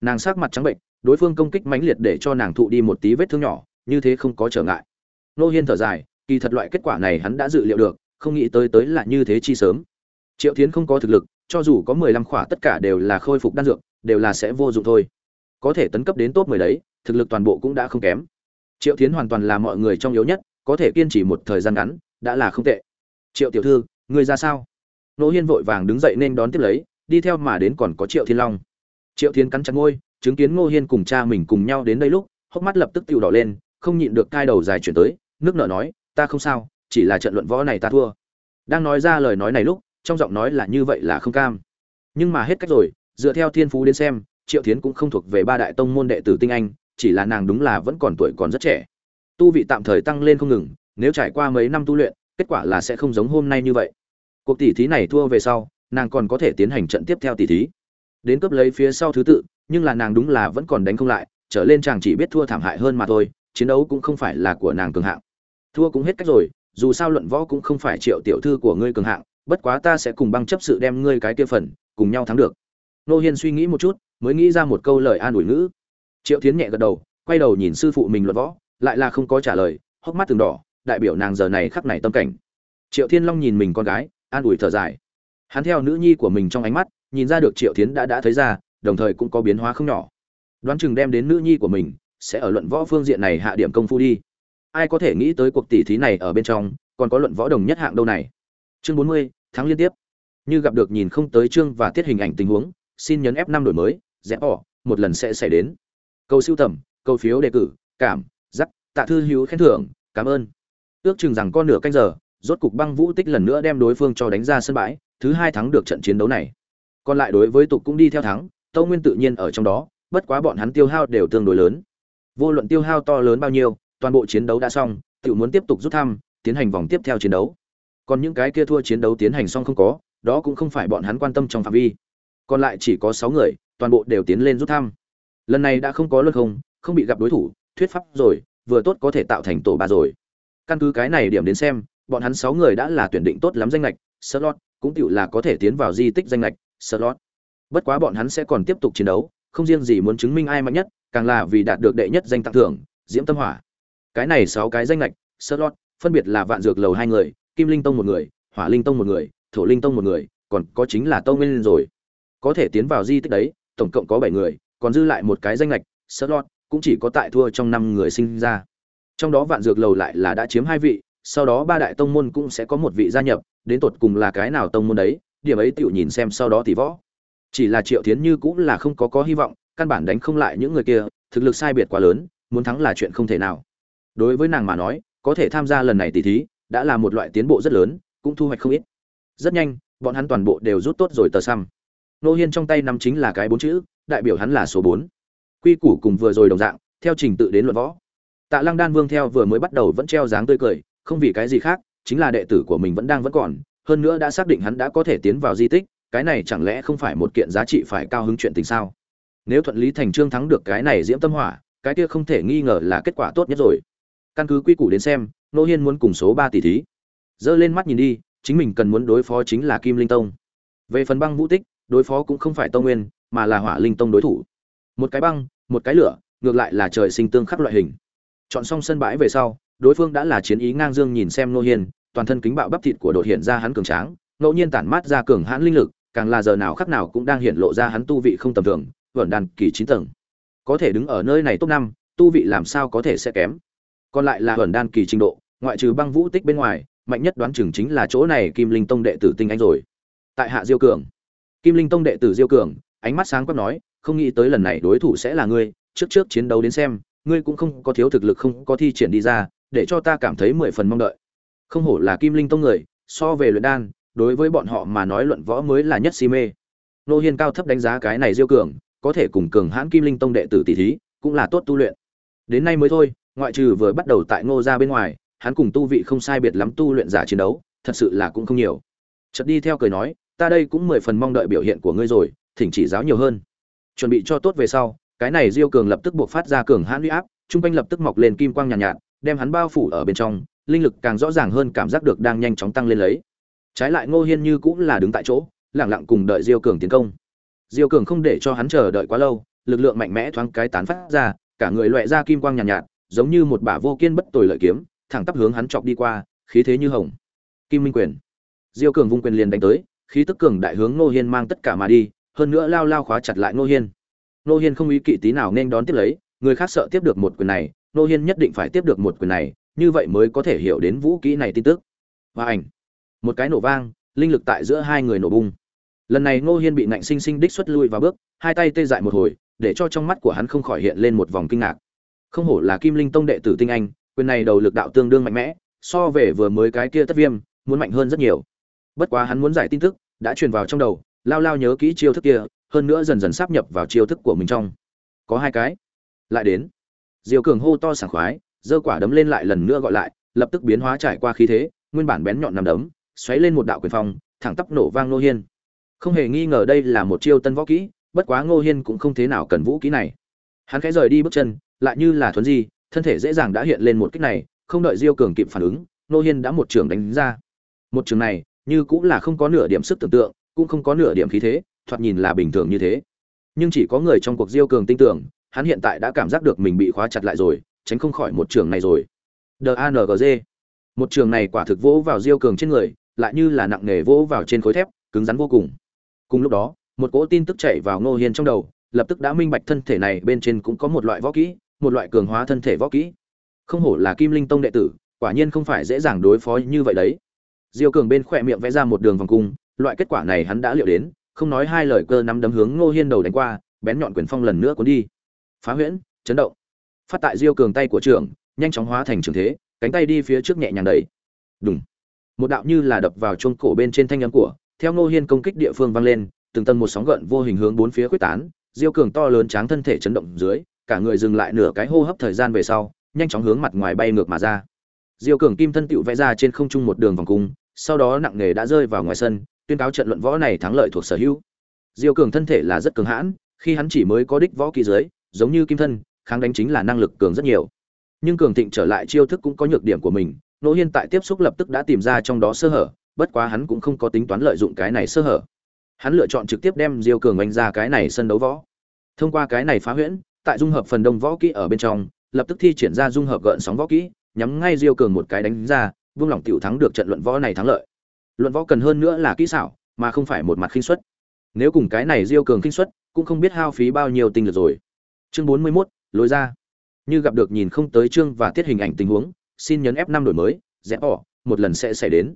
Nàng sắc mặt trắng bệnh, đối phương công kích mãnh liệt để cho nàng thụ đi một tí vết thương nhỏ, như thế không có trở ngại nô hiên thở dài, kỳ thật loại kết quả này hắn đã dự liệu được, không nghĩ tới tới là như thế chi sớm. Triệu tiến không có thực lực, cho dù có mười lăm khỏa tất cả đều là khôi phục đan dược, đều là sẽ vô dụng thôi. Có thể tấn cấp đến top mười đấy, thực lực toàn bộ cũng đã không kém. Triệu tiến hoàn toàn là mọi người trong yếu nhất, có thể kiên trì một thời gian ngắn, đã là không tệ. Triệu tiểu thư người ra sao? Nô hiên vội vàng đứng dậy nên đón tiếp lấy, đi theo mà đến còn có triệu thiên long. Triệu thiên cắn chặt ngôi chứng kiến ngô hiên cùng cha mình cùng nhau đến đây lúc, hốc mắt lập tức tiêu đỏ lên, không nhịn được cai đầu dài chuyển tới nước nợ nói, ta không sao, chỉ là trận luận võ này ta thua. Đang nói ra lời nói này lúc, trong giọng nói là như vậy là không cam. Nhưng mà hết cách rồi, dựa theo thiên phú đến xem, triệu thiến cũng không thuộc về ba đại tông môn đệ tử tinh anh, chỉ là nàng đúng là vẫn còn tuổi còn rất trẻ. Tu vị tạm thời tăng lên không ngừng, nếu trải qua mấy năm tu luyện, kết quả là sẽ không giống hôm nay như vậy. Cuộc tỷ thí này thua về sau, nàng còn có thể tiến hành trận tiếp theo tỷ thí. Đến cướp lấy phía sau thứ tự, nhưng là nàng đúng là vẫn còn đánh không lại, trở lên chàng chỉ biết thua thảm hại hơn mà thôi, chiến đấu cũng không phải là của nàng cường hạng thua cũng hết cách rồi, dù sao luận võ cũng không phải triệu tiểu thư của ngươi cường hạng, bất quá ta sẽ cùng băng chấp sự đem ngươi cái kia phần, cùng nhau thắng được. Nô hiên suy nghĩ một chút, mới nghĩ ra một câu lời an ủi ngữ. Triệu tiến nhẹ gật đầu, quay đầu nhìn sư phụ mình luận võ, lại là không có trả lời, hốc mắt từng đỏ, đại biểu nàng giờ này khắc này tâm cảnh. Triệu thiên long nhìn mình con gái, an ủi thở dài. Hắn theo nữ nhi của mình trong ánh mắt, nhìn ra được triệu tiến đã đã thấy ra, đồng thời cũng có biến hóa không nhỏ. Đoán chừng đem đến nữ nhi của mình, sẽ ở luận võ phương diện này hạ điểm công phu đi ai có thể nghĩ tới cuộc tỷ thí này ở bên trong, còn có luận võ đồng nhất hạng đâu này? Chương bốn mươi tháng liên tiếp. Như gặp được nhìn không tới chương và tiết hình ảnh tình huống, xin nhấn f năm đổi mới rẽ bỏ, một lần sẽ xảy đến. Câu siêu tầm, câu phiếu đề cử, cảm giắc tạ thư hữu khen thưởng, cảm ơn. Ước chừng rằng con nửa canh giờ, rốt cục băng vũ tích lần nữa đem đối phương cho đánh ra sân bãi, thứ hai thắng được trận chiến đấu này. Còn lại đối với tục cũng đi theo thắng tâu nguyên tự nhiên ở trong đó, bất quá bọn hắn tiêu hao đều tương đối lớn. Vô luận tiêu hao to lớn bao nhiêu toàn bộ chiến đấu đã xong tự muốn tiếp tục rút thăm tiến hành vòng tiếp theo chiến đấu. Còn những cái kia thua chiến đấu tiến hành xong không có đó cũng không phải bọn hắn quan tâm trong phạm vi. Còn lại chỉ có sáu người toàn bộ đều tiến lên rút thăm. Lần này đã không có luân hồng, không bị gặp đối thủ thuyết pháp rồi vừa tốt có thể tạo thành tổ ba rồi. Căn cứ cái này điểm đến xem bọn hắn sáu người đã là tuyển định tốt lắm danh lệch slot cũng tựu là có thể tiến vào di tích danh lệch slot. Bất quá bọn hắn sẽ còn tiếp tục chiến đấu không riêng gì muốn chứng minh ai mạnh nhất càng là vì đạt được đệ nhất danh tặng thưởng diễm tâm hỏa cái này sáu cái danh lệch slot, phân biệt là vạn dược lầu hai người, kim linh tông một người, hỏa linh tông một người, thổ linh tông một người, còn có chính là tông nguyên rồi. Có thể tiến vào di tích đấy, tổng cộng có bảy người, còn dư lại một cái danh lệch slot, cũng chỉ có tại thua trong năm người sinh ra. Trong đó vạn dược lầu lại là đã chiếm hai vị, sau đó ba đại tông môn cũng sẽ có một vị gia nhập, đến tột cùng là cái nào tông môn đấy, điểm ấy tựu nhìn xem sau đó thì võ. Chỉ là triệu tiến như cũng là không có có hy vọng, căn bản đánh không lại những người kia, thực lực sai biệt quá lớn, muốn thắng là chuyện không thể nào đối với nàng mà nói, có thể tham gia lần này tỷ thí đã là một loại tiến bộ rất lớn, cũng thu hoạch không ít. Rất nhanh, bọn hắn toàn bộ đều rút tốt rồi tờ xăm. Nô hiên trong tay nắm chính là cái bốn chữ, đại biểu hắn là số bốn. Quy củ cùng vừa rồi đồng dạng, theo trình tự đến luận võ. Tạ lăng đan vương theo vừa mới bắt đầu vẫn treo dáng tươi cười, không vì cái gì khác, chính là đệ tử của mình vẫn đang vẫn còn, hơn nữa đã xác định hắn đã có thể tiến vào di tích, cái này chẳng lẽ không phải một kiện giá trị phải cao hứng chuyện tình sao? Nếu thuận lý thành trương thắng được cái này diễm tâm hỏa, cái kia không thể nghi ngờ là kết quả tốt nhất rồi căn cứ quy củ đến xem nô hiên muốn cùng số ba tỷ thí. Giơ lên mắt nhìn đi, chính mình cần muốn đối phó chính là kim linh tông. Về phần băng vũ tích, đối phó cũng không phải tông nguyên, mà là hỏa linh tông đối thủ. Một cái băng, một cái lửa, ngược lại là trời sinh tương khắc loại hình. Chọn xong sân bãi về sau, đối phương đã là chiến ý ngang dương nhìn xem nô hiên, toàn thân kính bạo bắp thịt của đội hiện ra hắn cường tráng, ngẫu nhiên tản mát ra cường hãn linh lực, càng là giờ nào khắc nào cũng đang hiện lộ ra hắn tu vị không tầm thường, vẩn đàn kỳ chín tầng. Có thể đứng ở nơi này top năm, tu vị làm sao có thể sẽ kém? Còn lại là huyền đan kỳ trình độ, ngoại trừ băng vũ tích bên ngoài, mạnh nhất đoán chừng chính là chỗ này kim linh tông đệ tử tinh anh rồi. Tại hạ diêu cường, kim linh tông đệ tử diêu cường, ánh mắt sáng quắc nói, không nghĩ tới lần này đối thủ sẽ là ngươi, trước trước chiến đấu đến xem, ngươi cũng không có thiếu thực lực không có thi triển đi ra, để cho ta cảm thấy mười phần mong đợi. Không hổ là kim linh tông người, so về luyện đan, đối với bọn họ mà nói luận võ mới là nhất si mê. Nô hiên cao thấp đánh giá cái này diêu cường, có thể cùng cường hãn kim linh tông đệ tử tỷ thí, cũng là tốt tu luyện. Đến nay mới thôi ngoại trừ vừa bắt đầu tại ngô gia bên ngoài hắn cùng tu vị không sai biệt lắm tu luyện giả chiến đấu thật sự là cũng không nhiều. Chợt đi theo cười nói ta đây cũng mười phần mong đợi biểu hiện của ngươi rồi thỉnh chỉ giáo nhiều hơn. Chuẩn bị cho tốt về sau cái này diêu cường lập tức buộc phát ra cường hãn uy áp trung quanh lập tức mọc lên kim quang nhàn nhạt, nhạt đem hắn bao phủ ở bên trong linh lực càng rõ ràng hơn cảm giác được đang nhanh chóng tăng lên lấy. Trái lại ngô hiên như cũng là đứng tại chỗ lặng lặng cùng đợi diêu cường tiến công. Diêu cường không để cho hắn chờ đợi quá lâu lực lượng mạnh mẽ thoáng cái tán phát ra cả người loẹ ra kim quang nhàn nhạt, nhạt giống như một bả vô kiên bất tồi lợi kiếm, thẳng tắp hướng hắn chọc đi qua, khí thế như hồng. Kim minh quyền. Diêu cường vung quyền liền đánh tới, khí tức cường đại hướng ngô hiên mang tất cả mà đi, hơn nữa lao lao khóa chặt lại ngô hiên. Ngô hiên không ý kỵ tí nào nên đón tiếp lấy, người khác sợ tiếp được một quyền này, ngô hiên nhất định phải tiếp được một quyền này, như vậy mới có thể hiểu đến vũ kỹ này tin tức. Và ảnh. Một cái nổ vang, linh lực tại giữa hai người nổ bung lần này ngô hiên bị nạnh sinh sinh đích xuất lui vào bước, hai tay tê dại một hồi, để cho trong mắt của hắn không khỏi hiện lên một vòng kinh ngạc không hổ là kim linh tông đệ tử tinh anh, quyền này đầu lực đạo tương đương mạnh mẽ, so về vừa mới cái kia tất viêm, muốn mạnh hơn rất nhiều. Bất quá hắn muốn giải tin tức, đã truyền vào trong đầu, lao lao nhớ kỹ chiêu thức kia, hơn nữa dần dần sắp nhập vào chiêu thức của mình trong. Có hai cái. Lại đến. Diều cường hô to sảng khoái, giơ quả đấm lên lại lần nữa gọi lại, lập tức biến hóa trải qua khí thế, nguyên bản bén nhọn nằm đấm, xoáy lên một đạo quyền phong, thẳng tắp nổ vang nô hiên. Không hề nghi ngờ đây là một chiêu tân võ kỹ, bất quá ngô hiên cũng không thế nào cần vũ kỹ này. Hắn khẽ rời đi bước chân lại như là thuấn di, thân thể dễ dàng đã hiện lên một kích này, không đợi diêu cường kịp phản ứng ngô hiên đã một trường đánh ra. Một trường này, như cũng là không có nửa điểm sức tưởng tượng, cũng không có nửa điểm khí thế, thoạt nhìn là bình thường như thế. Nhưng chỉ có người trong cuộc diêu cường tin tưởng, hắn hiện tại đã cảm giác được mình bị khóa chặt lại rồi, tránh không khỏi một trường này rồi. Dangg một trường này quả thực vỗ vào diêu cường trên người, lại như là nặng nề vỗ vào trên khối thép, cứng rắn vô cùng. Cùng lúc đó, một cỗ tin tức chạy vào ngô hiên trong đầu, lập tức đã minh bạch thân thể này bên trên cũng có một loại võ kỹ một loại cường hóa thân thể võ kỹ. Không hổ là kim linh tông đệ tử, quả nhiên không phải dễ dàng đối phó như vậy đấy. Diêu cường bên khỏe miệng vẽ ra một đường vòng cung, loại kết quả này hắn đã liệu đến, không nói hai lời cơ nắm đấm hướng ngô hiên đầu đánh qua, bén nhọn quyền phong lần nữa cuốn đi. Phá huyễn, chấn động. Phát tại diêu cường tay của trưởng, nhanh chóng hóa thành trường thế, cánh tay đi phía trước nhẹ nhàng đẩy. Đúng một đạo như là đập vào chuông cổ bên trên thanh âm của, theo ngô hiên công kích địa phương vang lên, từng tầng một sóng gợn vô hình hướng bốn phía quyết tán, diêu cường to lớn tráng thân thể chấn động dưới cả người dừng lại nửa cái hô hấp thời gian về sau, nhanh chóng hướng mặt ngoài bay ngược mà ra. Diêu cường kim thân tựu vẽ ra trên không trung một đường vòng cung, sau đó nặng nề đã rơi vào ngoài sân, tuyên cáo trận luận võ này thắng lợi thuộc sở hữu. Diêu cường thân thể là rất cường hãn, khi hắn chỉ mới có đích võ kỳ dưới, giống như kim thân, kháng đánh chính là năng lực cường rất nhiều. Nhưng cường thịnh trở lại chiêu thức cũng có nhược điểm của mình, nỗ hiên tại tiếp xúc lập tức đã tìm ra trong đó sơ hở, bất quá hắn cũng không có tính toán lợi dụng cái này sơ hở. Hắn lựa chọn trực tiếp đem diêu cường oanh ra cái này sân đấu võ. Thông qua cái này phá huyễn tại dung hợp phần đông võ kỹ ở bên trong lập tức thi triển ra dung hợp gợn sóng võ kỹ nhắm ngay diêu cường một cái đánh ra vương lòng tiểu thắng được trận luận võ này thắng lợi. Luận võ cần hơn nữa là kỹ xảo mà không phải một mặt khinh suất. Nếu cùng cái này diêu cường khinh suất cũng không biết hao phí bao nhiêu tinh lực rồi. Chương bốn mươi 41, lối ra. Như gặp được nhìn không tới chương và tiết hình ảnh tình huống xin nhấn f năm đổi mới rẽ bỏ một lần sẽ xảy đến.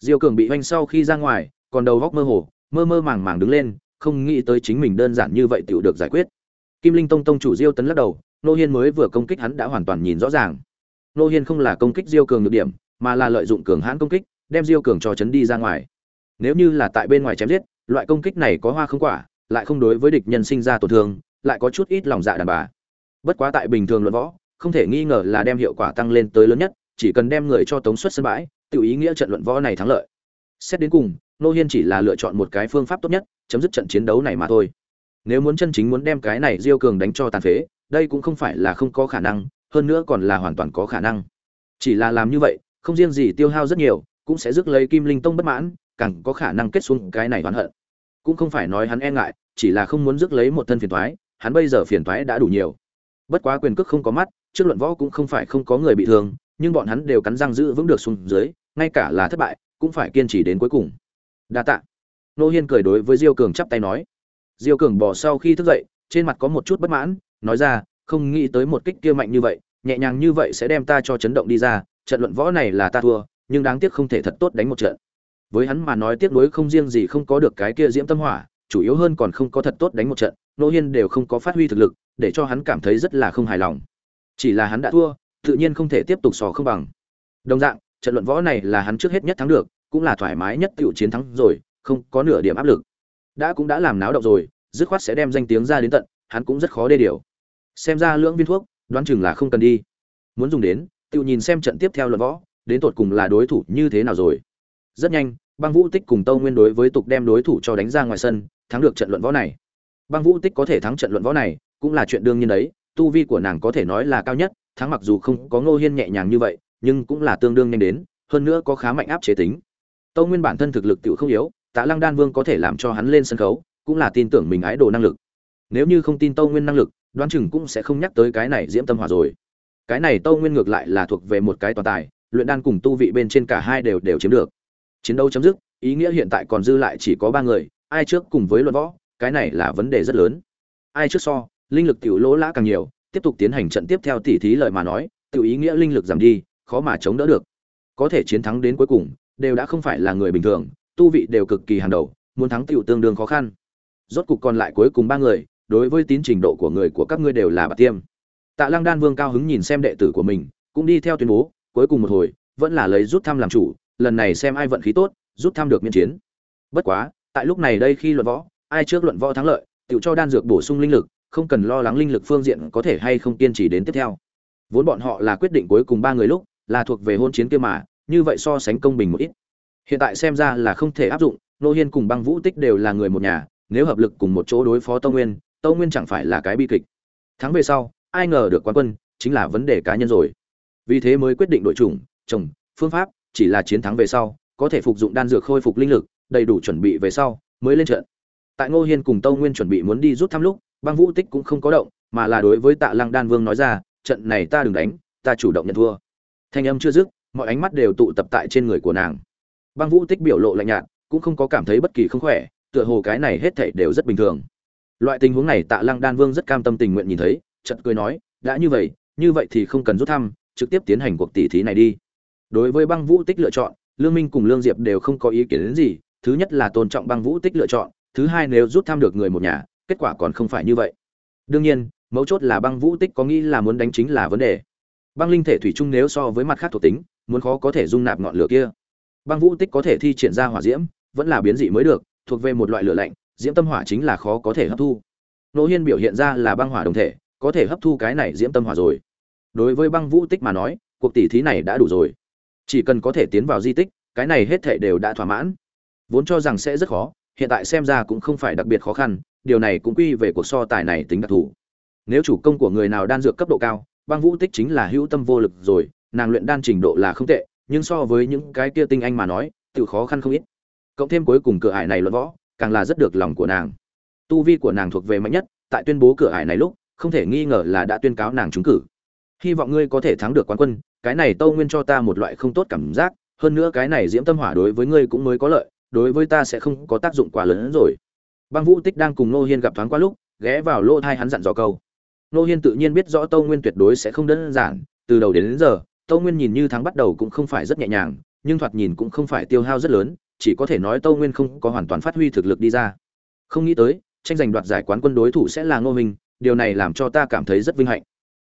Diêu cường bị oanh sau khi ra ngoài còn đầu góc mơ hồ mơ mơ màng màng đứng lên không nghĩ tới chính mình đơn giản như vậy tiểu được giải quyết kim linh tông tông chủ diêu tấn lắc đầu, nô hiên mới vừa công kích hắn đã hoàn toàn nhìn rõ ràng. Nô hiên không là công kích diêu cường được điểm, mà là lợi dụng cường hãn công kích, đem diêu cường cho chấn đi ra ngoài. Nếu như là tại bên ngoài chém giết, loại công kích này có hoa không quả, lại không đối với địch nhân sinh ra tổn thương, lại có chút ít lòng dạ đàn bà. Bất quá tại bình thường luận võ, không thể nghi ngờ là đem hiệu quả tăng lên tới lớn nhất, chỉ cần đem người cho tống xuất sân bãi, tự ý nghĩa trận luận võ này thắng lợi. Xét đến cùng, nô hiên chỉ là lựa chọn một cái phương pháp tốt nhất, chấm dứt trận chiến đấu này mà thôi nếu muốn chân chính muốn đem cái này diêu cường đánh cho tàn phế, đây cũng không phải là không có khả năng, hơn nữa còn là hoàn toàn có khả năng. Chỉ là làm như vậy, không riêng gì tiêu hao rất nhiều, cũng sẽ rước lấy kim linh tông bất mãn, càng có khả năng kết xuống cái này oán hận. Cũng không phải nói hắn e ngại, chỉ là không muốn rước lấy một thân phiền thoái hắn bây giờ phiền toái đã đủ nhiều. Bất quá quyền cước không có mắt, trước luận võ cũng không phải không có người bị thương, nhưng bọn hắn đều cắn răng giữ vững được xuống dưới, ngay cả là thất bại, cũng phải kiên trì đến cuối cùng. Đa tạ. Nô hiên cười đối với diêu cường chắp tay nói diêu cường bỏ sau khi thức dậy, trên mặt có một chút bất mãn, nói ra, không nghĩ tới một kích kia mạnh như vậy, nhẹ nhàng như vậy sẽ đem ta cho chấn động đi ra, trận luận võ này là ta thua, nhưng đáng tiếc không thể thật tốt đánh một trận. Với hắn mà nói tiếc nuối không riêng gì không có được cái kia diễm tâm hỏa, chủ yếu hơn còn không có thật tốt đánh một trận, nô hiên đều không có phát huy thực lực, để cho hắn cảm thấy rất là không hài lòng. Chỉ là hắn đã thua, tự nhiên không thể tiếp tục sò không bằng. Đồng dạng, trận luận võ này là hắn trước hết nhất thắng được, cũng là thoải mái nhất tựu chiến thắng rồi, không có nửa điểm áp lực đã cũng đã làm náo động rồi, dứt khoát sẽ đem danh tiếng ra đến tận, hắn cũng rất khó đê điều. Xem ra lưỡng viên thuốc, đoán chừng là không cần đi. Muốn dùng đến, tự nhìn xem trận tiếp theo luận võ, đến tột cùng là đối thủ như thế nào rồi. Rất nhanh, băng vũ tích cùng tâu nguyên đối với tục đem đối thủ cho đánh ra ngoài sân, thắng được trận luận võ này. Băng vũ tích có thể thắng trận luận võ này, cũng là chuyện đương nhiên đấy, tu vi của nàng có thể nói là cao nhất, thắng mặc dù không có ngô hiên nhẹ nhàng như vậy, nhưng cũng là tương đương nhanh đến, hơn nữa có khá mạnh áp chế tính. Tâu nguyên bản thân thực lực tự không yếu tạ lăng đan vương có thể làm cho hắn lên sân khấu, cũng là tin tưởng mình ái đồ năng lực. Nếu như không tin tâu nguyên năng lực, đoán chừng cũng sẽ không nhắc tới cái này diễm tâm hỏa rồi. Cái này tâu nguyên ngược lại là thuộc về một cái toàn tài, luyện đan cùng tu vị bên trên cả hai đều đều chiếm được. Chiến đấu chấm dứt, ý nghĩa hiện tại còn dư lại chỉ có ba người, ai trước cùng với luận võ, cái này là vấn đề rất lớn. Ai trước so, linh lực tiểu lỗ lã càng nhiều, tiếp tục tiến hành trận tiếp theo tỉ thí lời mà nói, tiểu ý nghĩa linh lực giảm đi, khó mà chống đỡ được. Có thể chiến thắng đến cuối cùng, đều đã không phải là người bình thường tu vị đều cực kỳ hàng đầu, muốn thắng tiểu tương đương khó khăn. Rốt cục còn lại cuối cùng ba người, đối với tín trình độ của người của các ngươi đều là bạc tiêm. Tạ lăng đan vương cao hứng nhìn xem đệ tử của mình, cũng đi theo tuyên bố, cuối cùng một hồi, vẫn là lấy rút thăm làm chủ, lần này xem ai vận khí tốt, rút thăm được miễn chiến. Bất quá, tại lúc này đây khi luận võ, ai trước luận võ thắng lợi tự cho đan dược bổ sung linh lực, không cần lo lắng linh lực phương diện có thể hay không kiên trì đến tiếp theo. Vốn bọn họ là quyết định cuối cùng ba người lúc, là thuộc về hôn chiến kia mà, như vậy so sánh công bình một ít hiện tại xem ra là không thể áp dụng, nô hiên cùng băng vũ tích đều là người một nhà, nếu hợp lực cùng một chỗ đối phó tâu nguyên tâu nguyên chẳng phải là cái bi kịch. Thắng về sau, ai ngờ được quán quân, chính là vấn đề cá nhân rồi. Vì thế mới quyết định đội chủng trồng phương pháp, chỉ là chiến thắng về sau, có thể phục dụng đan dược khôi phục linh lực, đầy đủ chuẩn bị về sau, mới lên trận. Tại ngô hiên cùng tâu nguyên chuẩn bị muốn đi rút thăm lúc, băng vũ tích cũng không có động, mà là đối với tạ lăng đan vương nói ra, trận này ta đừng đánh, ta chủ động nhận thua. Thanh âm chưa dứt, mọi ánh mắt đều tụ tập tại trên người của nàng băng vũ tích biểu lộ lạnh nhạt, cũng không có cảm thấy bất kỳ không khỏe, tựa hồ cái này hết thảy đều rất bình thường. Loại tình huống này tạ lăng đan vương rất cam tâm tình nguyện nhìn thấy, chợt cười nói, đã như vậy như vậy thì không cần rút thăm, trực tiếp tiến hành cuộc tỷ thí này đi. Đối với băng vũ tích lựa chọn, lương minh cùng lương diệp đều không có ý kiến đến gì, thứ nhất là tôn trọng băng vũ tích lựa chọn, thứ hai nếu rút thăm được người một nhà, kết quả còn không phải như vậy. Đương nhiên, mấu chốt là băng vũ tích có nghĩ là muốn đánh chính là vấn đề. Băng linh thể thủy chung nếu so với mặt khác thuộc tính, muốn khó có thể dung nạp ngọn lửa kia băng vũ tích có thể thi triển ra hỏa diễm, vẫn là biến dị mới được, thuộc về một loại lửa lạnh, diễm tâm hỏa chính là khó có thể hấp thu. Nỗ hiên biểu hiện ra là băng hỏa đồng thể, có thể hấp thu cái này diễm tâm hỏa rồi. Đối với băng vũ tích mà nói, cuộc tỷ thí này đã đủ rồi. Chỉ cần có thể tiến vào di tích, cái này hết thệ đều đã thỏa mãn. Vốn cho rằng sẽ rất khó, hiện tại xem ra cũng không phải đặc biệt khó khăn, điều này cũng quy về cuộc so tài này tính đặc thù. Nếu chủ công của người nào đan dược cấp độ cao, băng vũ tích chính là hữu tâm vô lực rồi, nàng luyện đan trình độ là không tệ nhưng so với những cái kia tinh anh mà nói tự khó khăn không ít. Cộng thêm cuối cùng cửa ải này luận võ càng là rất được lòng của nàng. Tu vi của nàng thuộc về mạnh nhất tại tuyên bố cửa ải này lúc không thể nghi ngờ là đã tuyên cáo nàng trúng cử. Hy vọng ngươi có thể thắng được quán quân cái này tâu nguyên cho ta một loại không tốt cảm giác hơn nữa cái này diễm tâm hỏa đối với ngươi cũng mới có lợi đối với ta sẽ không có tác dụng quá lớn hơn rồi. Băng vũ tích đang cùng nô hiên gặp thoáng qua lúc ghé vào lỗ tai hắn dặn dò câu. Nô hiên tự nhiên biết rõ tâu nguyên tuyệt đối sẽ không đơn giản từ đầu đến, đến giờ tâu nguyên nhìn như thắng bắt đầu cũng không phải rất nhẹ nhàng, nhưng thoạt nhìn cũng không phải tiêu hao rất lớn, chỉ có thể nói tâu nguyên không có hoàn toàn phát huy thực lực đi ra. Không nghĩ tới, tranh giành đoạt giải quán quân đối thủ sẽ là ngô minh, điều này làm cho ta cảm thấy rất vinh hạnh.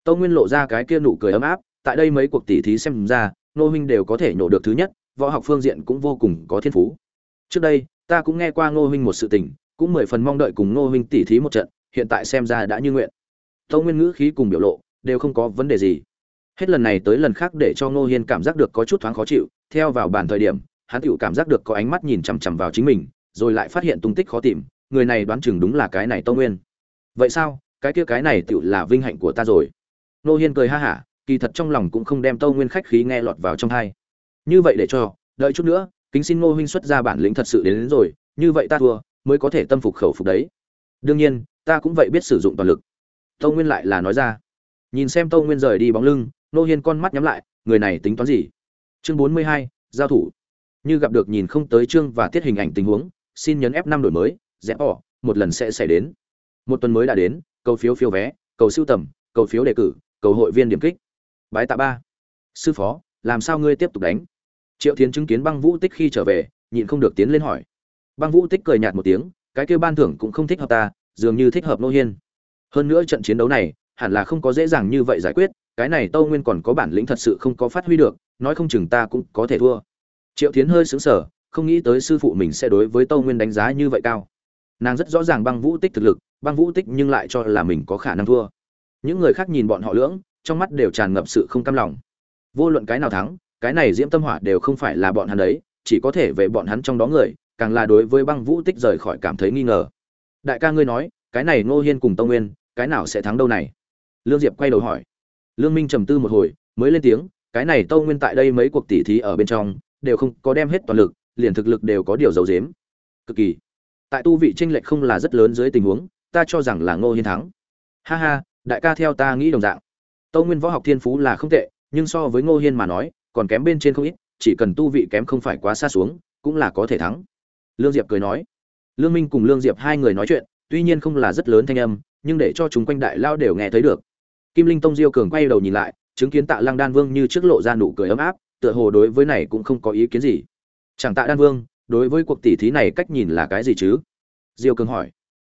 Tâu nguyên lộ ra cái kia nụ cười ấm áp, tại đây mấy cuộc tỷ thí xem ra, ngô minh đều có thể nhổ được thứ nhất, võ học phương diện cũng vô cùng có thiên phú. Trước đây, ta cũng nghe qua ngô minh một sự tình, cũng mười phần mong đợi cùng ngô minh tỷ thí một trận, hiện tại xem ra đã như nguyện. Tâu nguyên ngữ khí cùng biểu lộ, đều không có vấn đề gì hết lần này tới lần khác để cho ngô hiên cảm giác được có chút thoáng khó chịu theo vào bàn thời điểm hắn tựu cảm giác được có ánh mắt nhìn chằm chằm vào chính mình rồi lại phát hiện tung tích khó tìm người này đoán chừng đúng là cái này tâu nguyên. Vậy sao? Cái kia cái này tựu là vinh hạnh của ta rồi. Ngô hiên cười ha hả kỳ thật trong lòng cũng không đem tâu nguyên khách khí nghe lọt vào trong hai như vậy để cho đợi chút nữa kính xin ngô huynh xuất ra bản lĩnh thật sự đến, đến rồi như vậy ta thua mới có thể tâm phục khẩu phục đấy. Đương nhiên ta cũng vậy biết sử dụng toàn lực. Tâu nguyên lại là nói ra. Nhìn xem tâu nguyên rời đi bóng lưng nô hiên con mắt nhắm lại, người này tính toán gì? Chương bốn mươi hai, giao thủ. Như gặp được nhìn không tới chương và tiết hình ảnh tình huống, xin nhấn f năm đổi mới rẽ bỏ, một lần sẽ xảy đến. Một tuần mới đã đến, cầu phiếu phiếu vé, cầu siêu tầm, cầu phiếu đề cử, cầu hội viên điểm kích. Bái tạ ba. Sư phó, làm sao ngươi tiếp tục đánh? Triệu tiến chứng kiến băng vũ tích khi trở về, nhịn không được tiến lên hỏi. Băng vũ tích cười nhạt một tiếng, cái kêu ban thưởng cũng không thích hợp ta, dường như thích hợp nô hiên. Hơn nữa trận chiến đấu này hẳn là không có dễ dàng như vậy giải quyết, cái này tâu nguyên còn có bản lĩnh thật sự không có phát huy được, nói không chừng ta cũng có thể thua. Triệu tiến hơi sững sờ, không nghĩ tới sư phụ mình sẽ đối với tâu nguyên đánh giá như vậy cao. Nàng rất rõ ràng băng vũ tích thực lực, băng vũ tích nhưng lại cho là mình có khả năng thua. Những người khác nhìn bọn họ lưỡng, trong mắt đều tràn ngập sự không cam lòng. Vô luận cái nào thắng, cái này diễm tâm hỏa đều không phải là bọn hắn đấy, chỉ có thể về bọn hắn trong đó người, càng là đối với băng vũ tích rời khỏi cảm thấy nghi ngờ. Đại ca ngươi nói, cái này ngô hiên cùng tâu nguyên, cái nào sẽ thắng đâu này? Lương diệp quay đầu hỏi. Lương minh trầm tư một hồi, mới lên tiếng, cái này Tô nguyên tại đây mấy cuộc tỉ thí ở bên trong, đều không có đem hết toàn lực, liền thực lực đều có điều dấu dếm cực kỳ. Tại tu vị tranh lệch không là rất lớn dưới tình huống, ta cho rằng là ngô hiên thắng. Ha ha, đại ca theo ta nghĩ đồng dạng. Tâu nguyên võ học thiên phú là không tệ, nhưng so với ngô hiên mà nói, còn kém bên trên không ít, chỉ cần tu vị kém không phải quá xa xuống, cũng là có thể thắng. Lương diệp cười nói. Lương minh cùng lương diệp hai người nói chuyện, tuy nhiên không là rất lớn thanh âm, nhưng để cho chúng quanh đại lao đều nghe thấy được kim linh tông diêu cường quay đầu nhìn lại, chứng kiến tạ lăng đan vương như trước lộ ra nụ cười ấm áp, tựa hồ đối với này cũng không có ý kiến gì. Chẳng tạ đan vương, đối với cuộc tỷ thí này cách nhìn là cái gì chứ? Diêu cường hỏi.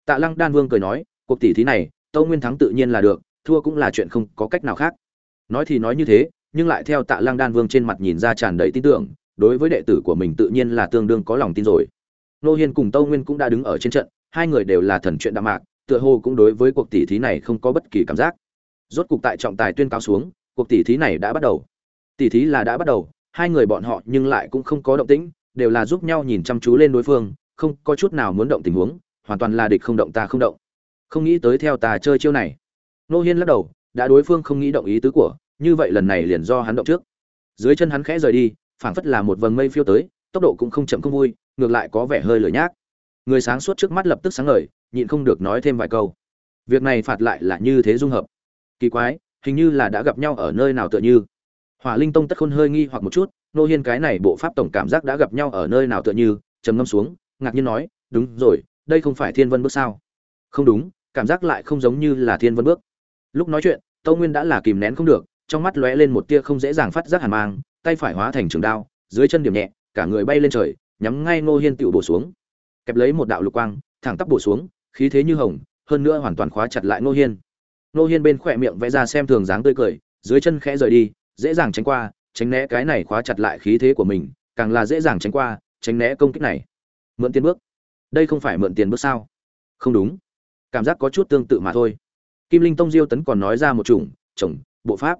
Tạ lăng đan vương cười nói, cuộc tỷ thí này, tâu nguyên thắng tự nhiên là được, thua cũng là chuyện không có cách nào khác. Nói thì nói như thế, nhưng lại theo tạ lăng đan vương trên mặt nhìn ra tràn đầy tin tưởng, đối với đệ tử của mình tự nhiên là tương đương có lòng tin rồi. Nô hiên cùng tâu nguyên cũng đã đứng ở trên trận, hai người đều là thần chuyện đạm mạc, tựa hồ cũng đối với cuộc tỷ thí này không có bất kỳ cảm giác rốt cục tại trọng tài tuyên cáo xuống, cuộc tỷ thí này đã bắt đầu. Tỷ thí là đã bắt đầu, hai người bọn họ nhưng lại cũng không có động tĩnh, đều là giúp nhau nhìn chăm chú lên đối phương, không có chút nào muốn động tình huống, hoàn toàn là địch không động ta không động. Không nghĩ tới theo ta chơi chiêu này. Nô hiên lắc đầu, đã đối phương không nghĩ động ý tứ của, như vậy lần này liền do hắn động trước. Dưới chân hắn khẽ rời đi, phảng phất là một vầng mây phiêu tới, tốc độ cũng không chậm không vui, ngược lại có vẻ hơi lười nhác. Người sáng suốt trước mắt lập tức sáng ngời, nhịn không được nói thêm vài câu. Việc này phạt lại là như thế dung hợp kỳ quái, hình như là đã gặp nhau ở nơi nào tựa như. Hỏa linh tông tất khôn hơi nghi hoặc một chút, nô hiên cái này bộ pháp tổng cảm giác đã gặp nhau ở nơi nào tựa như, trầm ngâm xuống, ngạc nhiên nói, đúng rồi, đây không phải thiên vân bước sao? Không đúng, cảm giác lại không giống như là thiên vân bước. Lúc nói chuyện, tâu nguyên đã là kìm nén không được, trong mắt lóe lên một tia không dễ dàng phát giác hàn mang, tay phải hóa thành trường đao, dưới chân điểm nhẹ, cả người bay lên trời, nhắm ngay ngô hiên tựu bổ xuống. Kẹp lấy một đạo lục quang, thẳng tắp bổ xuống, khí thế như hồng, hơn nữa hoàn toàn khóa chặt lại ngô hiên. Nô hiên bên khỏe miệng vẽ ra xem thường dáng tươi cười, dưới chân khẽ rời đi, dễ dàng tránh qua, tránh né cái này khóa chặt lại khí thế của mình, càng là dễ dàng tránh qua, tránh né công kích này. Mượn tiền bước. Đây không phải mượn tiền bước sao? Không đúng. Cảm giác có chút tương tự mà thôi. Kim linh tông diêu tấn còn nói ra một chủng chồng bộ pháp.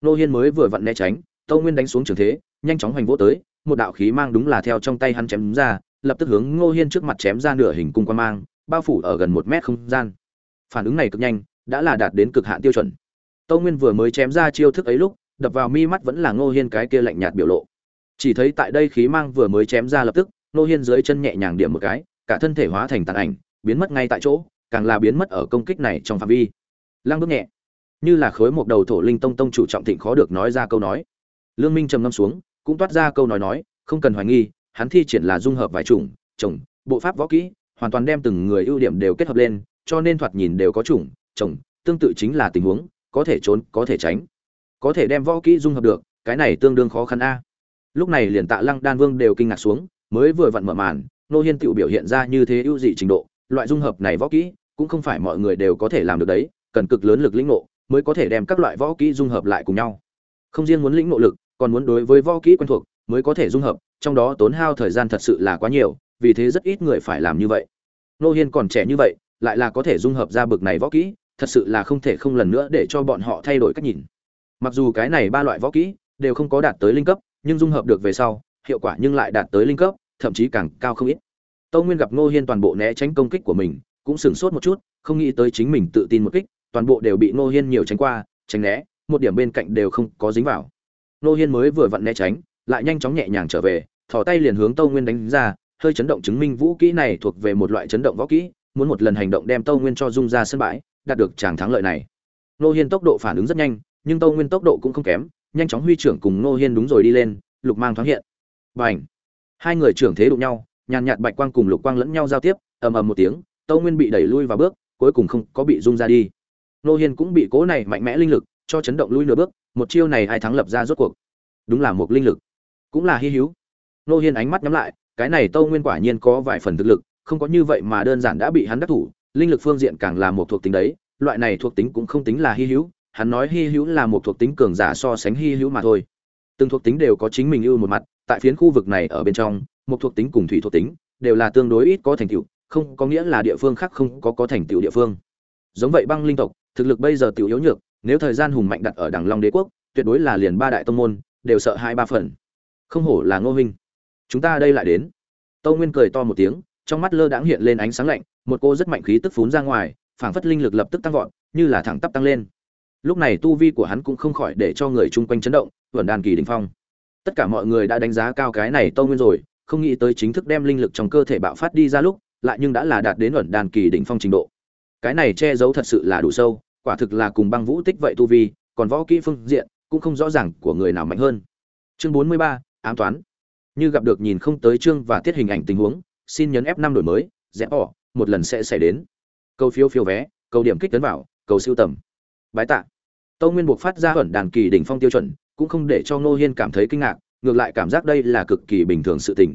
Nô hiên mới vừa vặn né tránh tâu nguyên đánh xuống trường thế, nhanh chóng hoành vỗ tới, một đạo khí mang đúng là theo trong tay hắn chém ra, lập tức hướng ngô hiên trước mặt chém ra nửa hình cung quan mang, bao phủ ở gần một mét không gian. Phản ứng này cực nhanh đã là đạt đến cực hạn tiêu chuẩn. Tâu nguyên vừa mới chém ra chiêu thức ấy lúc, đập vào mi mắt vẫn là ngô hiên cái kia lạnh nhạt biểu lộ. Chỉ thấy tại đây khí mang vừa mới chém ra lập tức, ngô hiên dưới chân nhẹ nhàng điểm một cái, cả thân thể hóa thành tàn ảnh, biến mất ngay tại chỗ, càng là biến mất ở công kích này trong phạm vi. Lăng bước nhẹ. Như là khối một đầu thổ linh tông tông chủ trọng thịnh khó được nói ra câu nói. Lương minh trầm ngâm xuống, cũng toát ra câu nói nói, không cần hoài nghi, hắn thi triển là dung hợp vài chủng chủng, bộ pháp võ kỹ, hoàn toàn đem từng người ưu điểm đều kết hợp lên, cho nên thoạt nhìn đều có chủng chồng, tương tự chính là tình huống có thể trốn có thể tránh. Có thể đem võ kỹ dung hợp được cái này tương đương khó khăn a. Lúc này liền tạ lăng đan vương đều kinh ngạc xuống mới vừa vặn mở màn nô hiên tự biểu hiện ra như thế ưu dị trình độ loại dung hợp này võ kỹ cũng không phải mọi người đều có thể làm được đấy cần cực lớn lực lĩnh ngộ mới có thể đem các loại võ kỹ dung hợp lại cùng nhau. Không riêng muốn lĩnh ngộ lực còn muốn đối với võ kỹ quen thuộc mới có thể dung hợp trong đó tốn hao thời gian thật sự là quá nhiều vì thế rất ít người phải làm như vậy. Nô hiên còn trẻ như vậy lại là có thể dung hợp ra bực này võ kỹ, thật sự là không thể không lần nữa để cho bọn họ thay đổi cách nhìn. Mặc dù cái này ba loại võ kỹ đều không có đạt tới linh cấp, nhưng dung hợp được về sau, hiệu quả nhưng lại đạt tới linh cấp, thậm chí càng cao không ít. Tâu nguyên gặp ngô hiên toàn bộ né tránh công kích của mình, cũng sửng sốt một chút, không nghĩ tới chính mình tự tin một kích, toàn bộ đều bị ngô hiên nhiều tránh qua, tránh né, một điểm bên cạnh đều không có dính vào. Ngô hiên mới vừa vặn né tránh, lại nhanh chóng nhẹ nhàng trở về, thò tay liền hướng tâu nguyên đánh ra, hơi chấn động chứng minh vũ kỹ này thuộc về một loại chấn động võ kỹ muốn một lần hành động đem Tâu Nguyên cho dung ra sân bãi, đạt được tràng thắng lợi này. Nô Hiên tốc độ phản ứng rất nhanh, nhưng Tâu Nguyên tốc độ cũng không kém, nhanh chóng huy trưởng cùng Nô Hiên đúng rồi đi lên, lục mang thoáng hiện. Bành! Hai người trưởng thế đụng nhau, nhàn nhạt bạch quang cùng lục quang lẫn nhau giao tiếp, ầm ầm một tiếng, Tâu Nguyên bị đẩy lui vào bước, cuối cùng không có bị dung ra đi. Nô Hiên cũng bị cố này mạnh mẽ linh lực cho chấn động lui nửa bước, một chiêu này ai thắng lập ra rốt cuộc. Đúng là một linh lực, cũng là hi hữu. Nô Hiên ánh mắt nhắm lại, cái này Tâu Nguyên quả nhiên có vài phần thực lực, không có như vậy mà đơn giản đã bị hắn đắc thủ, linh lực phương diện càng là một thuộc tính đấy, loại này thuộc tính cũng không tính là hy hữu, hắn nói hy hữu là một thuộc tính cường giả so sánh hy hữu mà thôi. Từng thuộc tính đều có chính mình ưu một mặt, tại phiến khu vực này ở bên trong, một thuộc tính cùng thủy thuộc tính đều là tương đối ít có thành tựu, không có nghĩa là địa phương khác không có có thành tựu địa phương. Giống vậy băng linh tộc, thực lực bây giờ tiểu yếu nhược, nếu thời gian hùng mạnh đặt ở Đằng Long Đế quốc, tuyệt đối là liền ba đại tông môn đều sợ hai ba phần. Không hổ là Ngô huynh. Chúng ta đây lại đến. Tâu Nguyên cười to một tiếng, trong mắt lơ đãng hiện lên ánh sáng lạnh, một cô rất mạnh khí tức phún ra ngoài, phảng phất linh lực lập tức tăng vọt, như là thẳng tắp tăng lên. Lúc này tu vi của hắn cũng không khỏi để cho người chung quanh chấn động, vẩn đàn kỳ đỉnh phong. Tất cả mọi người đã đánh giá cao cái này Tâu Nguyên rồi, không nghĩ tới chính thức đem linh lực trong cơ thể bạo phát đi ra lúc, lại nhưng đã là đạt đến ẩn đàn kỳ đỉnh phong trình độ. Cái này che giấu thật sự là đủ sâu, quả thực là cùng băng vũ tích vậy tu vi, còn võ kỹ phương diện cũng không rõ ràng của người nào mạnh hơn. Chương 43, ám toán. Như gặp được nhìn không tới chương và tiết hình ảnh tình huống, xin nhấn F5 đổi mới, rẽ bỏ, một lần sẽ xảy đến. Câu phiếu phiếu vé, câu điểm kích tấn vào, cầu siêu tầm. Bái tạ. Tâu Nguyên buộc phát ra ẩn đàn kỳ đỉnh phong tiêu chuẩn, cũng không để cho Ngô Hiên cảm thấy kinh ngạc, ngược lại cảm giác đây là cực kỳ bình thường sự tình.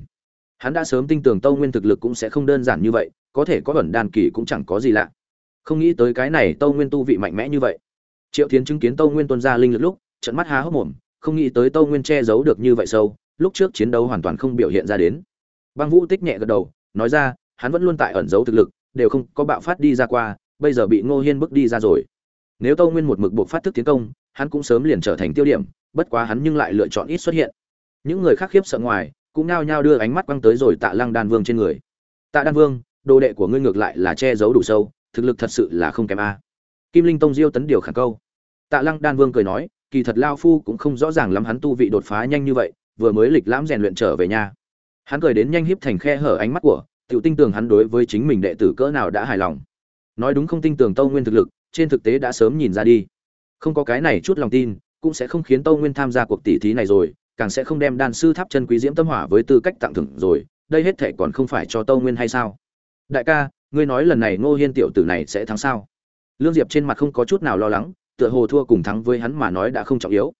Hắn đã sớm tin tưởng Tâu Nguyên thực lực cũng sẽ không đơn giản như vậy, có thể có ẩn đàn kỳ cũng chẳng có gì lạ. Không nghĩ tới cái này Tâu Nguyên tu vị mạnh mẽ như vậy. Triệu Thiến chứng kiến Tâu Nguyên tuôn ra linh lực lúc, trận mắt há hốc mồm, không nghĩ tới Tâu Nguyên che giấu được như vậy sâu, lúc trước chiến đấu hoàn toàn không biểu hiện ra đến. Băng Vũ Tích nhẹ gật đầu, nói ra, hắn vẫn luôn tại ẩn giấu thực lực, đều không có bạo phát đi ra qua, bây giờ bị Ngô Hiên bước đi ra rồi. Nếu Tâu Nguyên một mực buộc phát thức tiến công, hắn cũng sớm liền trở thành tiêu điểm, bất quá hắn nhưng lại lựa chọn ít xuất hiện. Những người khác khiếp sợ ngoài, cũng nao nhao đưa ánh mắt quăng tới rồi Tạ Lăng Đan Vương trên người. Tạ Đan Vương, đồ đệ của ngươi ngược lại là che giấu đủ sâu, thực lực thật sự là không kém a. Kim Linh Tông Diêu tấn điều khẳng câu. Tạ Lăng Đan Vương cười nói, kỳ thật lao phu cũng không rõ ràng lắm hắn tu vị đột phá nhanh như vậy, vừa mới lịch lãm rèn luyện trở về nhà. Hắn cười đến nhanh híp thành khe hở ánh mắt của, tiểu tin tưởng hắn đối với chính mình đệ tử cỡ nào đã hài lòng. Nói đúng không tin tưởng Tâu Nguyên thực lực, trên thực tế đã sớm nhìn ra đi. Không có cái này chút lòng tin, cũng sẽ không khiến Tâu Nguyên tham gia cuộc tỷ thí này rồi, càng sẽ không đem đan sư tháp chân quý diễm tâm hỏa với tư cách tặng thưởng rồi, đây hết thảy còn không phải cho Tâu Nguyên hay sao? Đại ca, ngươi nói lần này Ngô Hiên tiểu tử này sẽ thắng sao? Lương Diệp trên mặt không có chút nào lo lắng, tựa hồ thua cùng thắng với hắn mà nói đã không trọng yếu.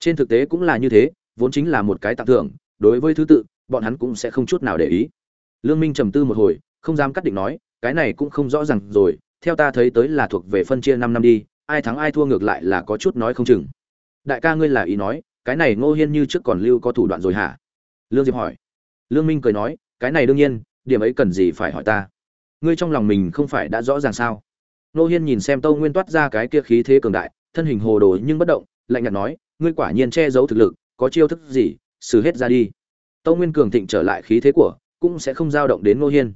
Trên thực tế cũng là như thế, vốn chính là một cái tặng thưởng, đối với thứ tự, bọn hắn cũng sẽ không chút nào để ý. Lương Minh trầm tư một hồi, không dám cắt định nói, cái này cũng không rõ ràng rồi, theo ta thấy tới là thuộc về phân chia 5 năm đi, ai thắng ai thua ngược lại là có chút nói không chừng. Đại ca ngươi là ý nói, cái này Ngô Hiên như trước còn lưu có thủ đoạn rồi hả? Lương Diệp hỏi. Lương Minh cười nói, cái này đương nhiên, điểm ấy cần gì phải hỏi ta? Ngươi trong lòng mình không phải đã rõ ràng sao? Ngô Hiên nhìn xem Tâu Nguyên toát ra cái kia khí thế cường đại, thân hình hồ đồ nhưng bất động, lạnh nhạt nói, ngươi quả nhiên che giấu thực lực, có chiêu thức gì, xử hết ra đi. Tâu Nguyên cường thịnh trở lại khí thế của, cũng sẽ không dao động đến Ngô Hiên.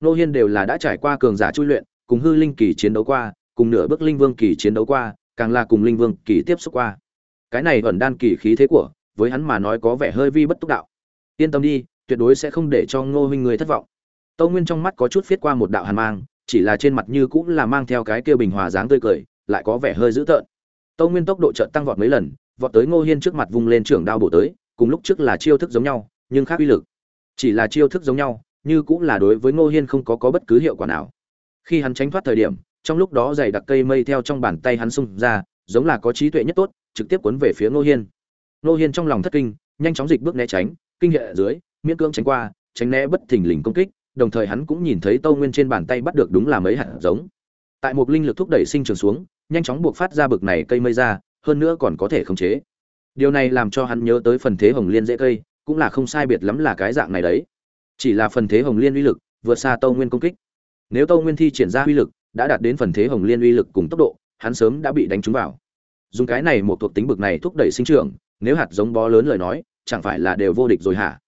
Ngô Hiên đều là đã trải qua cường giả chui luyện, cùng hư linh kỳ chiến đấu qua, cùng nửa bước linh vương kỳ chiến đấu qua, càng là cùng linh vương kỳ tiếp xúc qua. Cái này ẩn đan kỳ khí thế của, với hắn mà nói có vẻ hơi vi bất túc đạo. Yên tâm đi, tuyệt đối sẽ không để cho Ngô huynh người thất vọng. Tâu Nguyên trong mắt có chút viết qua một đạo hàn mang, chỉ là trên mặt như cũng là mang theo cái kia bình hòa dáng tươi cười, lại có vẻ hơi dữ tợn. Tâu Nguyên tốc độ chợt tăng vọt mấy lần, vọt tới Ngô Hiên trước mặt vung lên trưởng đao bổ tới, cùng lúc trước là chiêu thức giống nhau, nhưng khác uy lực. Chỉ là chiêu thức giống nhau, như cũng là đối với Ngô Hiên không có có bất cứ hiệu quả nào. Khi hắn tránh thoát thời điểm, trong lúc đó dày đặc cây mây theo trong bàn tay hắn xung ra, giống là có trí tuệ nhất tốt, trực tiếp cuốn về phía Ngô Hiên. Ngô Hiên trong lòng thất kinh, nhanh chóng dịch bước né tránh, kinh hệ ở dưới, miễn cưỡng tránh qua, tránh né bất thình lình công kích, đồng thời hắn cũng nhìn thấy Tâu Nguyên trên bàn tay bắt được đúng là mấy hạt giống. Tại một linh lực thúc đẩy sinh trường xuống, nhanh chóng buộc phát ra bực này cây mây ra, hơn nữa còn có thể khống chế. Điều này làm cho hắn nhớ tới phần thế hồng liên dễ cây, cũng là không sai biệt lắm là cái dạng này đấy. Chỉ là phần thế hồng liên uy lực vượt xa Tâu Nguyên công kích. Nếu Tâu Nguyên thi triển ra uy lực đã đạt đến phần thế hồng liên uy lực cùng tốc độ, hắn sớm đã bị đánh trúng vào. Dùng cái này một thuộc tính bực này thúc đẩy sinh trưởng, nếu hạt giống bó lớn lời nói, chẳng phải là đều vô địch rồi hả?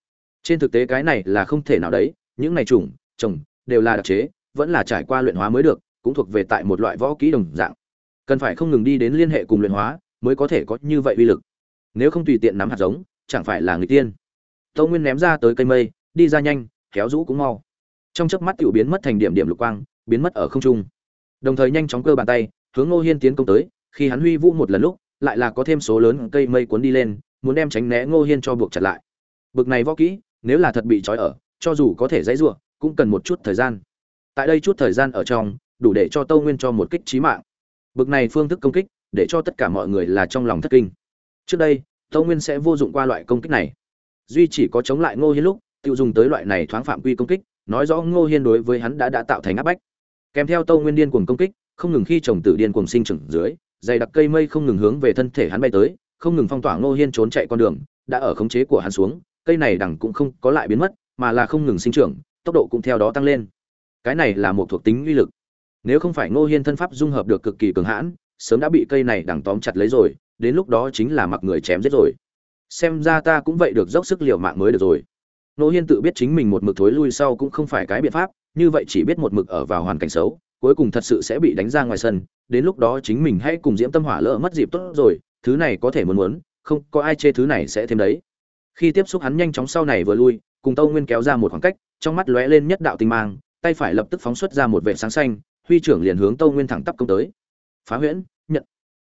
Trên thực tế cái này là không thể nào đấy, những này trùng, trồng đều là đặc chế, vẫn là trải qua luyện hóa mới được, cũng thuộc về tại một loại võ kỹ đồng dạng. Cần phải không ngừng đi đến liên hệ cùng luyện hóa, mới có thể có như vậy uy lực. Nếu không tùy tiện nắm hạt giống, chẳng phải là người tiên. Tâu Nguyên ném ra tới cây mây, đi ra nhanh, kéo rũ cũng mau. Trong chớp mắt tiểu biến mất thành điểm điểm lục quang, biến mất ở không trung. Đồng thời nhanh chóng cơ bàn tay hướng ngô hiên tiến công tới khi hắn huy vũ một lần lúc lại là có thêm số lớn cây mây cuốn đi lên muốn đem tránh né ngô hiên cho buộc chặt lại. Bực này võ kỹ nếu là thật bị trói ở cho dù có thể dãy ruộng cũng cần một chút thời gian. Tại đây chút thời gian ở trong đủ để cho tâu nguyên cho một kích trí mạng. Bực này phương thức công kích để cho tất cả mọi người là trong lòng thất kinh. Trước đây tâu nguyên sẽ vô dụng qua loại công kích này duy chỉ có chống lại ngô hiên lúc, tiêu dùng tới loại này thoáng phạm quy công kích, nói rõ ngô hiên đối với hắn đã đã tạo thành áp bách. Kèm theo Tô nguyên điên cuồng công kích, không ngừng khi trồng tử điên cuồng sinh trưởng dưới, dày đặc cây mây không ngừng hướng về thân thể hắn bay tới, không ngừng phong tỏa ngô hiên trốn chạy con đường, đã ở khống chế của hắn xuống, cây này đằng cũng không có lại biến mất, mà là không ngừng sinh trưởng, tốc độ cũng theo đó tăng lên. Cái này là một thuộc tính uy lực. Nếu không phải ngô hiên thân pháp dung hợp được cực kỳ cường hãn, sớm đã bị cây này đằng tóm chặt lấy rồi, đến lúc đó chính là mặc người chém giết rồi xem ra ta cũng vậy được dốc sức liều mạng mới được rồi. Nô hiên tự biết chính mình một mực thối lui sau cũng không phải cái biện pháp, như vậy chỉ biết một mực ở vào hoàn cảnh xấu, cuối cùng thật sự sẽ bị đánh ra ngoài sân. Đến lúc đó chính mình hãy cùng diễm tâm hỏa lỡ mất dịp tốt rồi, thứ này có thể muốn muốn, không, có ai chê thứ này sẽ thêm đấy. Khi tiếp xúc hắn nhanh chóng sau này vừa lui, cùng tâu nguyên kéo ra một khoảng cách, trong mắt lóe lên nhất đạo tinh mang, tay phải lập tức phóng xuất ra một vệ sáng xanh, huy trưởng liền hướng tâu nguyên thẳng tắp công tới. Phá huyễn, nhận.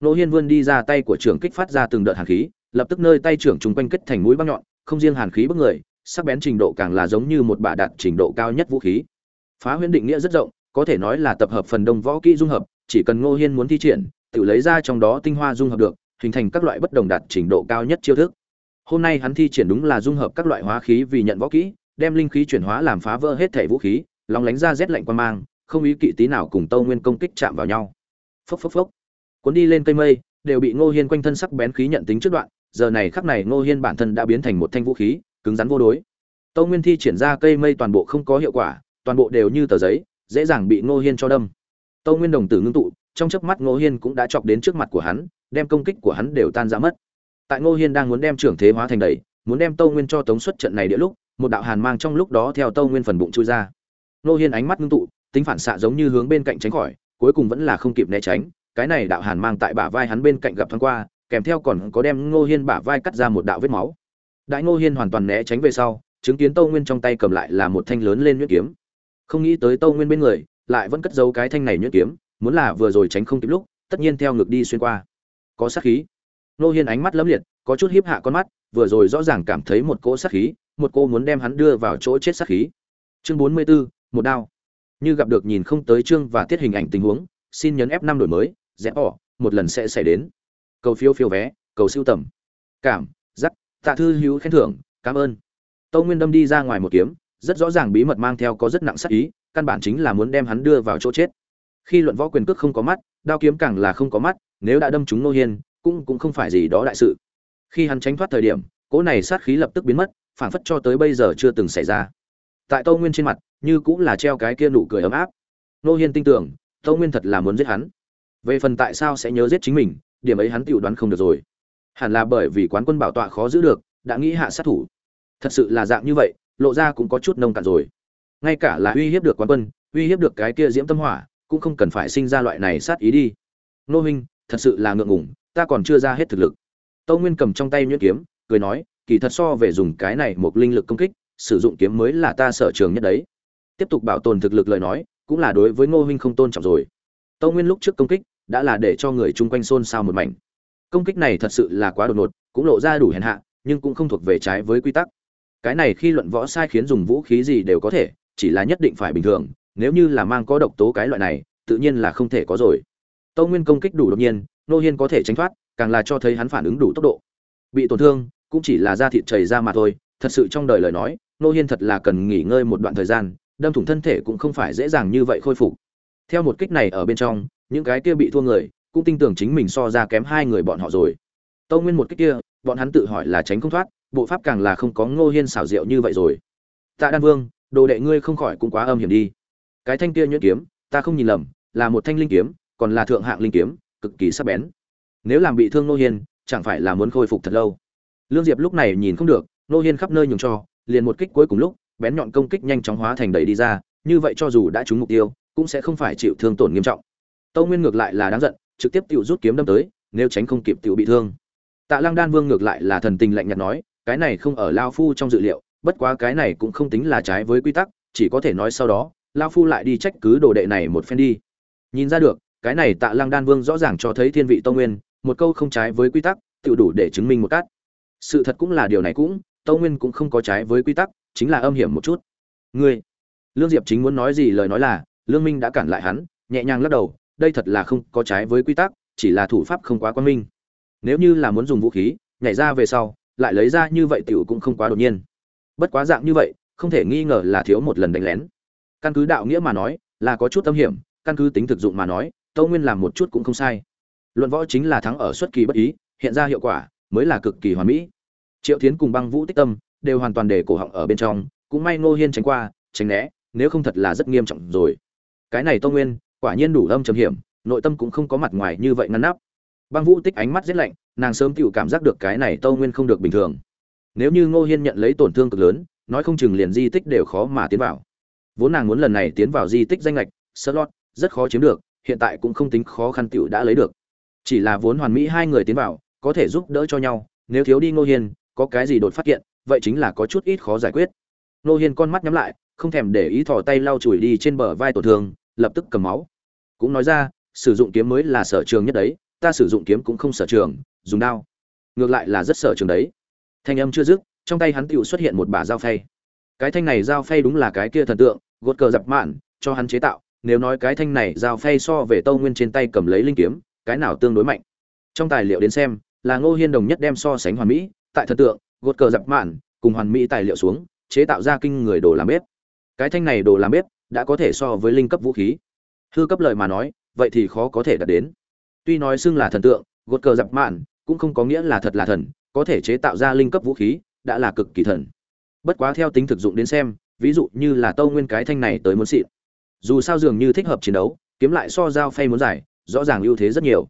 Nô hiên vươn đi ra tay của trưởng kích phát ra từng đợt hàn khí lập tức nơi tay trưởng chúng quanh kết thành mũi băng nhọn, không riêng hàn khí bức người, sắc bén trình độ càng là giống như một bả đạt trình độ cao nhất vũ khí. Phá huyễn định nghĩa rất rộng, có thể nói là tập hợp phần đông võ kỹ dung hợp, chỉ cần ngô hiên muốn thi triển, tự lấy ra trong đó tinh hoa dung hợp được, hình thành các loại bất đồng đạt trình độ cao nhất chiêu thức. Hôm nay hắn thi triển đúng là dung hợp các loại hóa khí vì nhận võ kỹ, đem linh khí chuyển hóa làm phá vỡ hết thể vũ khí lóng lánh ra rét lạnh quan mang, không ý kỵ tí nào cùng tâu nguyên công kích chạm vào nhau. Phốc phốc phốc. Cuốn đi lên cây mây, đều bị ngô hiên quanh thân sắc bén khí nhận tính trước đoạn giờ này khắc này ngô hiên bản thân đã biến thành một thanh vũ khí, cứng rắn vô đối. Tâu nguyên thi triển ra cây mây toàn bộ không có hiệu quả, toàn bộ đều như tờ giấy, dễ dàng bị ngô hiên cho đâm. Tâu nguyên đồng tử ngưng tụ, trong chớp mắt ngô hiên cũng đã chọc đến trước mặt của hắn, đem công kích của hắn đều tan ra mất. Tại ngô hiên đang muốn đem trưởng thế hóa thành đầy, muốn đem tâu nguyên cho tống xuất trận này địa lúc, một đạo hàn mang trong lúc đó theo tâu nguyên phần bụng chui ra. Ngô hiên ánh mắt ngưng tụ, tính phản xạ giống như hướng bên cạnh tránh khỏi, cuối cùng vẫn là không kịp né tránh. Cái này đạo hàn mang tại bả vai hắn bên cạnh gặp thoáng qua kèm theo còn có đem ngô hiên bả vai cắt ra một đạo vết máu. Đại ngô hiên hoàn toàn né tránh về sau chứng kiến tâu nguyên trong tay cầm lại là một thanh lớn lên nhuyễn kiếm. Không nghĩ tới tâu nguyên bên người lại vẫn cất giấu cái thanh này nhuyễn kiếm muốn là vừa rồi tránh không kịp lúc tất nhiên theo ngược đi xuyên qua. Có sát khí. Ngô hiên ánh mắt lấm liệt có chút hiếp hạ con mắt vừa rồi rõ ràng cảm thấy một cỗ sát khí một cô muốn đem hắn đưa vào chỗ chết sát khí. Chương bốn mươi 44, một đao. Như gặp được nhìn không tới chương và tiết hình ảnh tình huống xin nhấn f năm đổi mới rẽ bỏ một lần sẽ xảy đến cầu phiếu phiếu vé, cầu siêu tầm. Cảm giắc tạ thư hữu khen thưởng, cảm ơn. Tâu nguyên đâm đi ra ngoài một kiếm, rất rõ ràng bí mật mang theo có rất nặng sát ý, căn bản chính là muốn đem hắn đưa vào chỗ chết. Khi luận võ quyền cước không có mắt, đao kiếm càng là không có mắt, nếu đã đâm chúng nô hiên, cũng cũng không phải gì đó đại sự. Khi hắn tránh thoát thời điểm, cỗ này sát khí lập tức biến mất phản phất cho tới bây giờ chưa từng xảy ra. Tại tâu nguyên trên mặt, như cũng là treo cái kia nụ cười ấm áp. Nô hiên tin tưởng tâu nguyên thật là muốn giết hắn. Về phần tại sao sẽ nhớ giết chính mình điểm ấy hắn tự đoán không được rồi. Hẳn là bởi vì quán quân bảo tọa khó giữ được, đã nghĩ hạ sát thủ. Thật sự là dạng như vậy, lộ ra cũng có chút nông cạn rồi. Ngay cả là uy hiếp được quán quân, uy hiếp được cái kia diễm tâm hỏa, cũng không cần phải sinh ra loại này sát ý đi. Nô huynh thật sự là ngượng ngủng ta còn chưa ra hết thực lực. Tâu nguyên cầm trong tay nhuyễn kiếm, cười nói, kỳ thật so về dùng cái này một linh lực công kích, sử dụng kiếm mới là ta sở trường nhất đấy. Tiếp tục bảo tồn thực lực lời nói, cũng là đối với ngô huynh không tôn trọng rồi. Tâu nguyên lúc trước công kích đã là để cho người chung quanh xôn xao một mảnh. Công kích này thật sự là quá đột ngột, cũng lộ ra đủ hèn hạ, nhưng cũng không thuộc về trái với quy tắc. Cái này khi luận võ sai khiến dùng vũ khí gì đều có thể, chỉ là nhất định phải bình thường, nếu như là mang có độc tố cái loại này, tự nhiên là không thể có rồi. Tâu nguyên công kích đủ đột nhiên, nô hiên có thể tránh thoát, càng là cho thấy hắn phản ứng đủ tốc độ. Bị tổn thương, cũng chỉ là da thịt chảy ra mà thôi, thật sự trong đời lời nói, nô hiên thật là cần nghỉ ngơi một đoạn thời gian, đâm thủng thân thể cũng không phải dễ dàng như vậy khôi phục. Theo một kích này ở bên trong những cái kia bị thua người, cũng tin tưởng chính mình so ra kém hai người bọn họ rồi. Tâu nguyên một cách kia, bọn hắn tự hỏi là tránh không thoát, bộ pháp càng là không có ngô hiên xảo diệu như vậy rồi. Tạ đan vương, đồ đệ ngươi không khỏi cũng quá âm hiểm đi. Cái thanh kia nhuyễn kiếm, ta không nhìn lầm, là một thanh linh kiếm, còn là thượng hạng linh kiếm, cực kỳ sắc bén. Nếu làm bị thương Ngô hiên, chẳng phải là muốn khôi phục thật lâu. Lương diệp lúc này nhìn không được, Ngô hiên khắp nơi nhường cho, liền một kích cuối cùng lúc, bén nhọn công kích nhanh chóng hóa thành đầy đi ra, như vậy cho dù đã trúng mục tiêu, cũng sẽ không phải chịu thương tổn nghiêm trọng tâu nguyên ngược lại là đáng giận, trực tiếp tiểu rút kiếm đâm tới, nếu tránh không kịp tiểu bị thương. Tạ lăng đan vương ngược lại là thần tình lạnh nhạt nói, cái này không ở Lão phu trong dự liệu, bất quá cái này cũng không tính là trái với quy tắc, chỉ có thể nói sau đó Lão phu lại đi trách cứ đồ đệ này một phen đi. Nhìn ra được, cái này tạ lăng đan vương rõ ràng cho thấy thiên vị tông nguyên, một câu không trái với quy tắc tự đủ để chứng minh một cát. Sự thật cũng là điều này cũng tông nguyên cũng không có trái với quy tắc, chính là âm hiểm một chút. Ngươi, lương diệp chính muốn nói gì lời nói là, lương minh đã cản lại hắn, nhẹ nhàng lắc đầu đây thật là không có trái với quy tắc, chỉ là thủ pháp không quá quan minh. Nếu như là muốn dùng vũ khí, nhảy ra về sau, lại lấy ra như vậy tiểu cũng không quá đột nhiên. Bất quá dạng như vậy, không thể nghi ngờ là thiếu một lần đánh lén. Căn cứ đạo nghĩa mà nói, là có chút tâm hiểm, căn cứ tính thực dụng mà nói, tâu nguyên làm một chút cũng không sai. Luận võ chính là thắng ở xuất kỳ bất ý, hiện ra hiệu quả, mới là cực kỳ hoàn mỹ. Triệu tiến cùng băng vũ tích tâm, đều hoàn toàn để cổ họng ở bên trong, cũng may ngô hiên tránh qua, tránh né, nếu không thật là rất nghiêm trọng rồi. Cái này tâu nguyên quả nhiên đủ âm trầm hiểm, nội tâm cũng không có mặt ngoài như vậy ngăn nắp. Băng vũ tích ánh mắt rét lạnh, nàng sớm tự cảm giác được cái này tâu nguyên không được bình thường. Nếu như ngô hiên nhận lấy tổn thương cực lớn, nói không chừng liền di tích đều khó mà tiến vào. Vốn nàng muốn lần này tiến vào di tích danh lệch slot, rất khó chiếm được, hiện tại cũng không tính khó khăn tựu đã lấy được. Chỉ là vốn hoàn mỹ hai người tiến vào, có thể giúp đỡ cho nhau, nếu thiếu đi ngô hiên, có cái gì đột phát hiện vậy chính là có chút ít khó giải quyết. Ngô hiên con mắt nhắm lại, không thèm để ý thò tay lau chùi đi trên bờ vai tổn thương lập tức cầm máu. Cũng nói ra, sử dụng kiếm mới là sở trường nhất đấy, ta sử dụng kiếm cũng không sở trường, dùng đao. Ngược lại là rất sở trường đấy. Thanh âm chưa dứt, trong tay hắn tựu xuất hiện một bả dao phay. Cái thanh này dao phay đúng là cái kia thần tượng, gột cờ dập mạn, cho hắn chế tạo, nếu nói cái thanh này dao phay so về tâu nguyên trên tay cầm lấy linh kiếm, cái nào tương đối mạnh. Trong tài liệu đến xem, là ngô hiên đồng nhất đem so sánh hoàn mỹ, tại thần tượng, gột cờ dập mạn, cùng hoàn mỹ tài liệu xuống, chế tạo ra kinh người đồ làm bếp. Cái thanh này đồ làm bếp đã có thể so với linh cấp vũ khí. Hư cấp lời mà nói, vậy thì khó có thể đạt đến. Tuy nói xưng là thần tượng, gột cờ dập mạn, cũng không có nghĩa là thật là thần, có thể chế tạo ra linh cấp vũ khí, đã là cực kỳ thần. Bất quá theo tính thực dụng đến xem, ví dụ như là tâu nguyên cái thanh này tới muốn xịn. Dù sao dường như thích hợp chiến đấu, kiếm lại so dao phay muốn giải, rõ ràng ưu thế rất nhiều.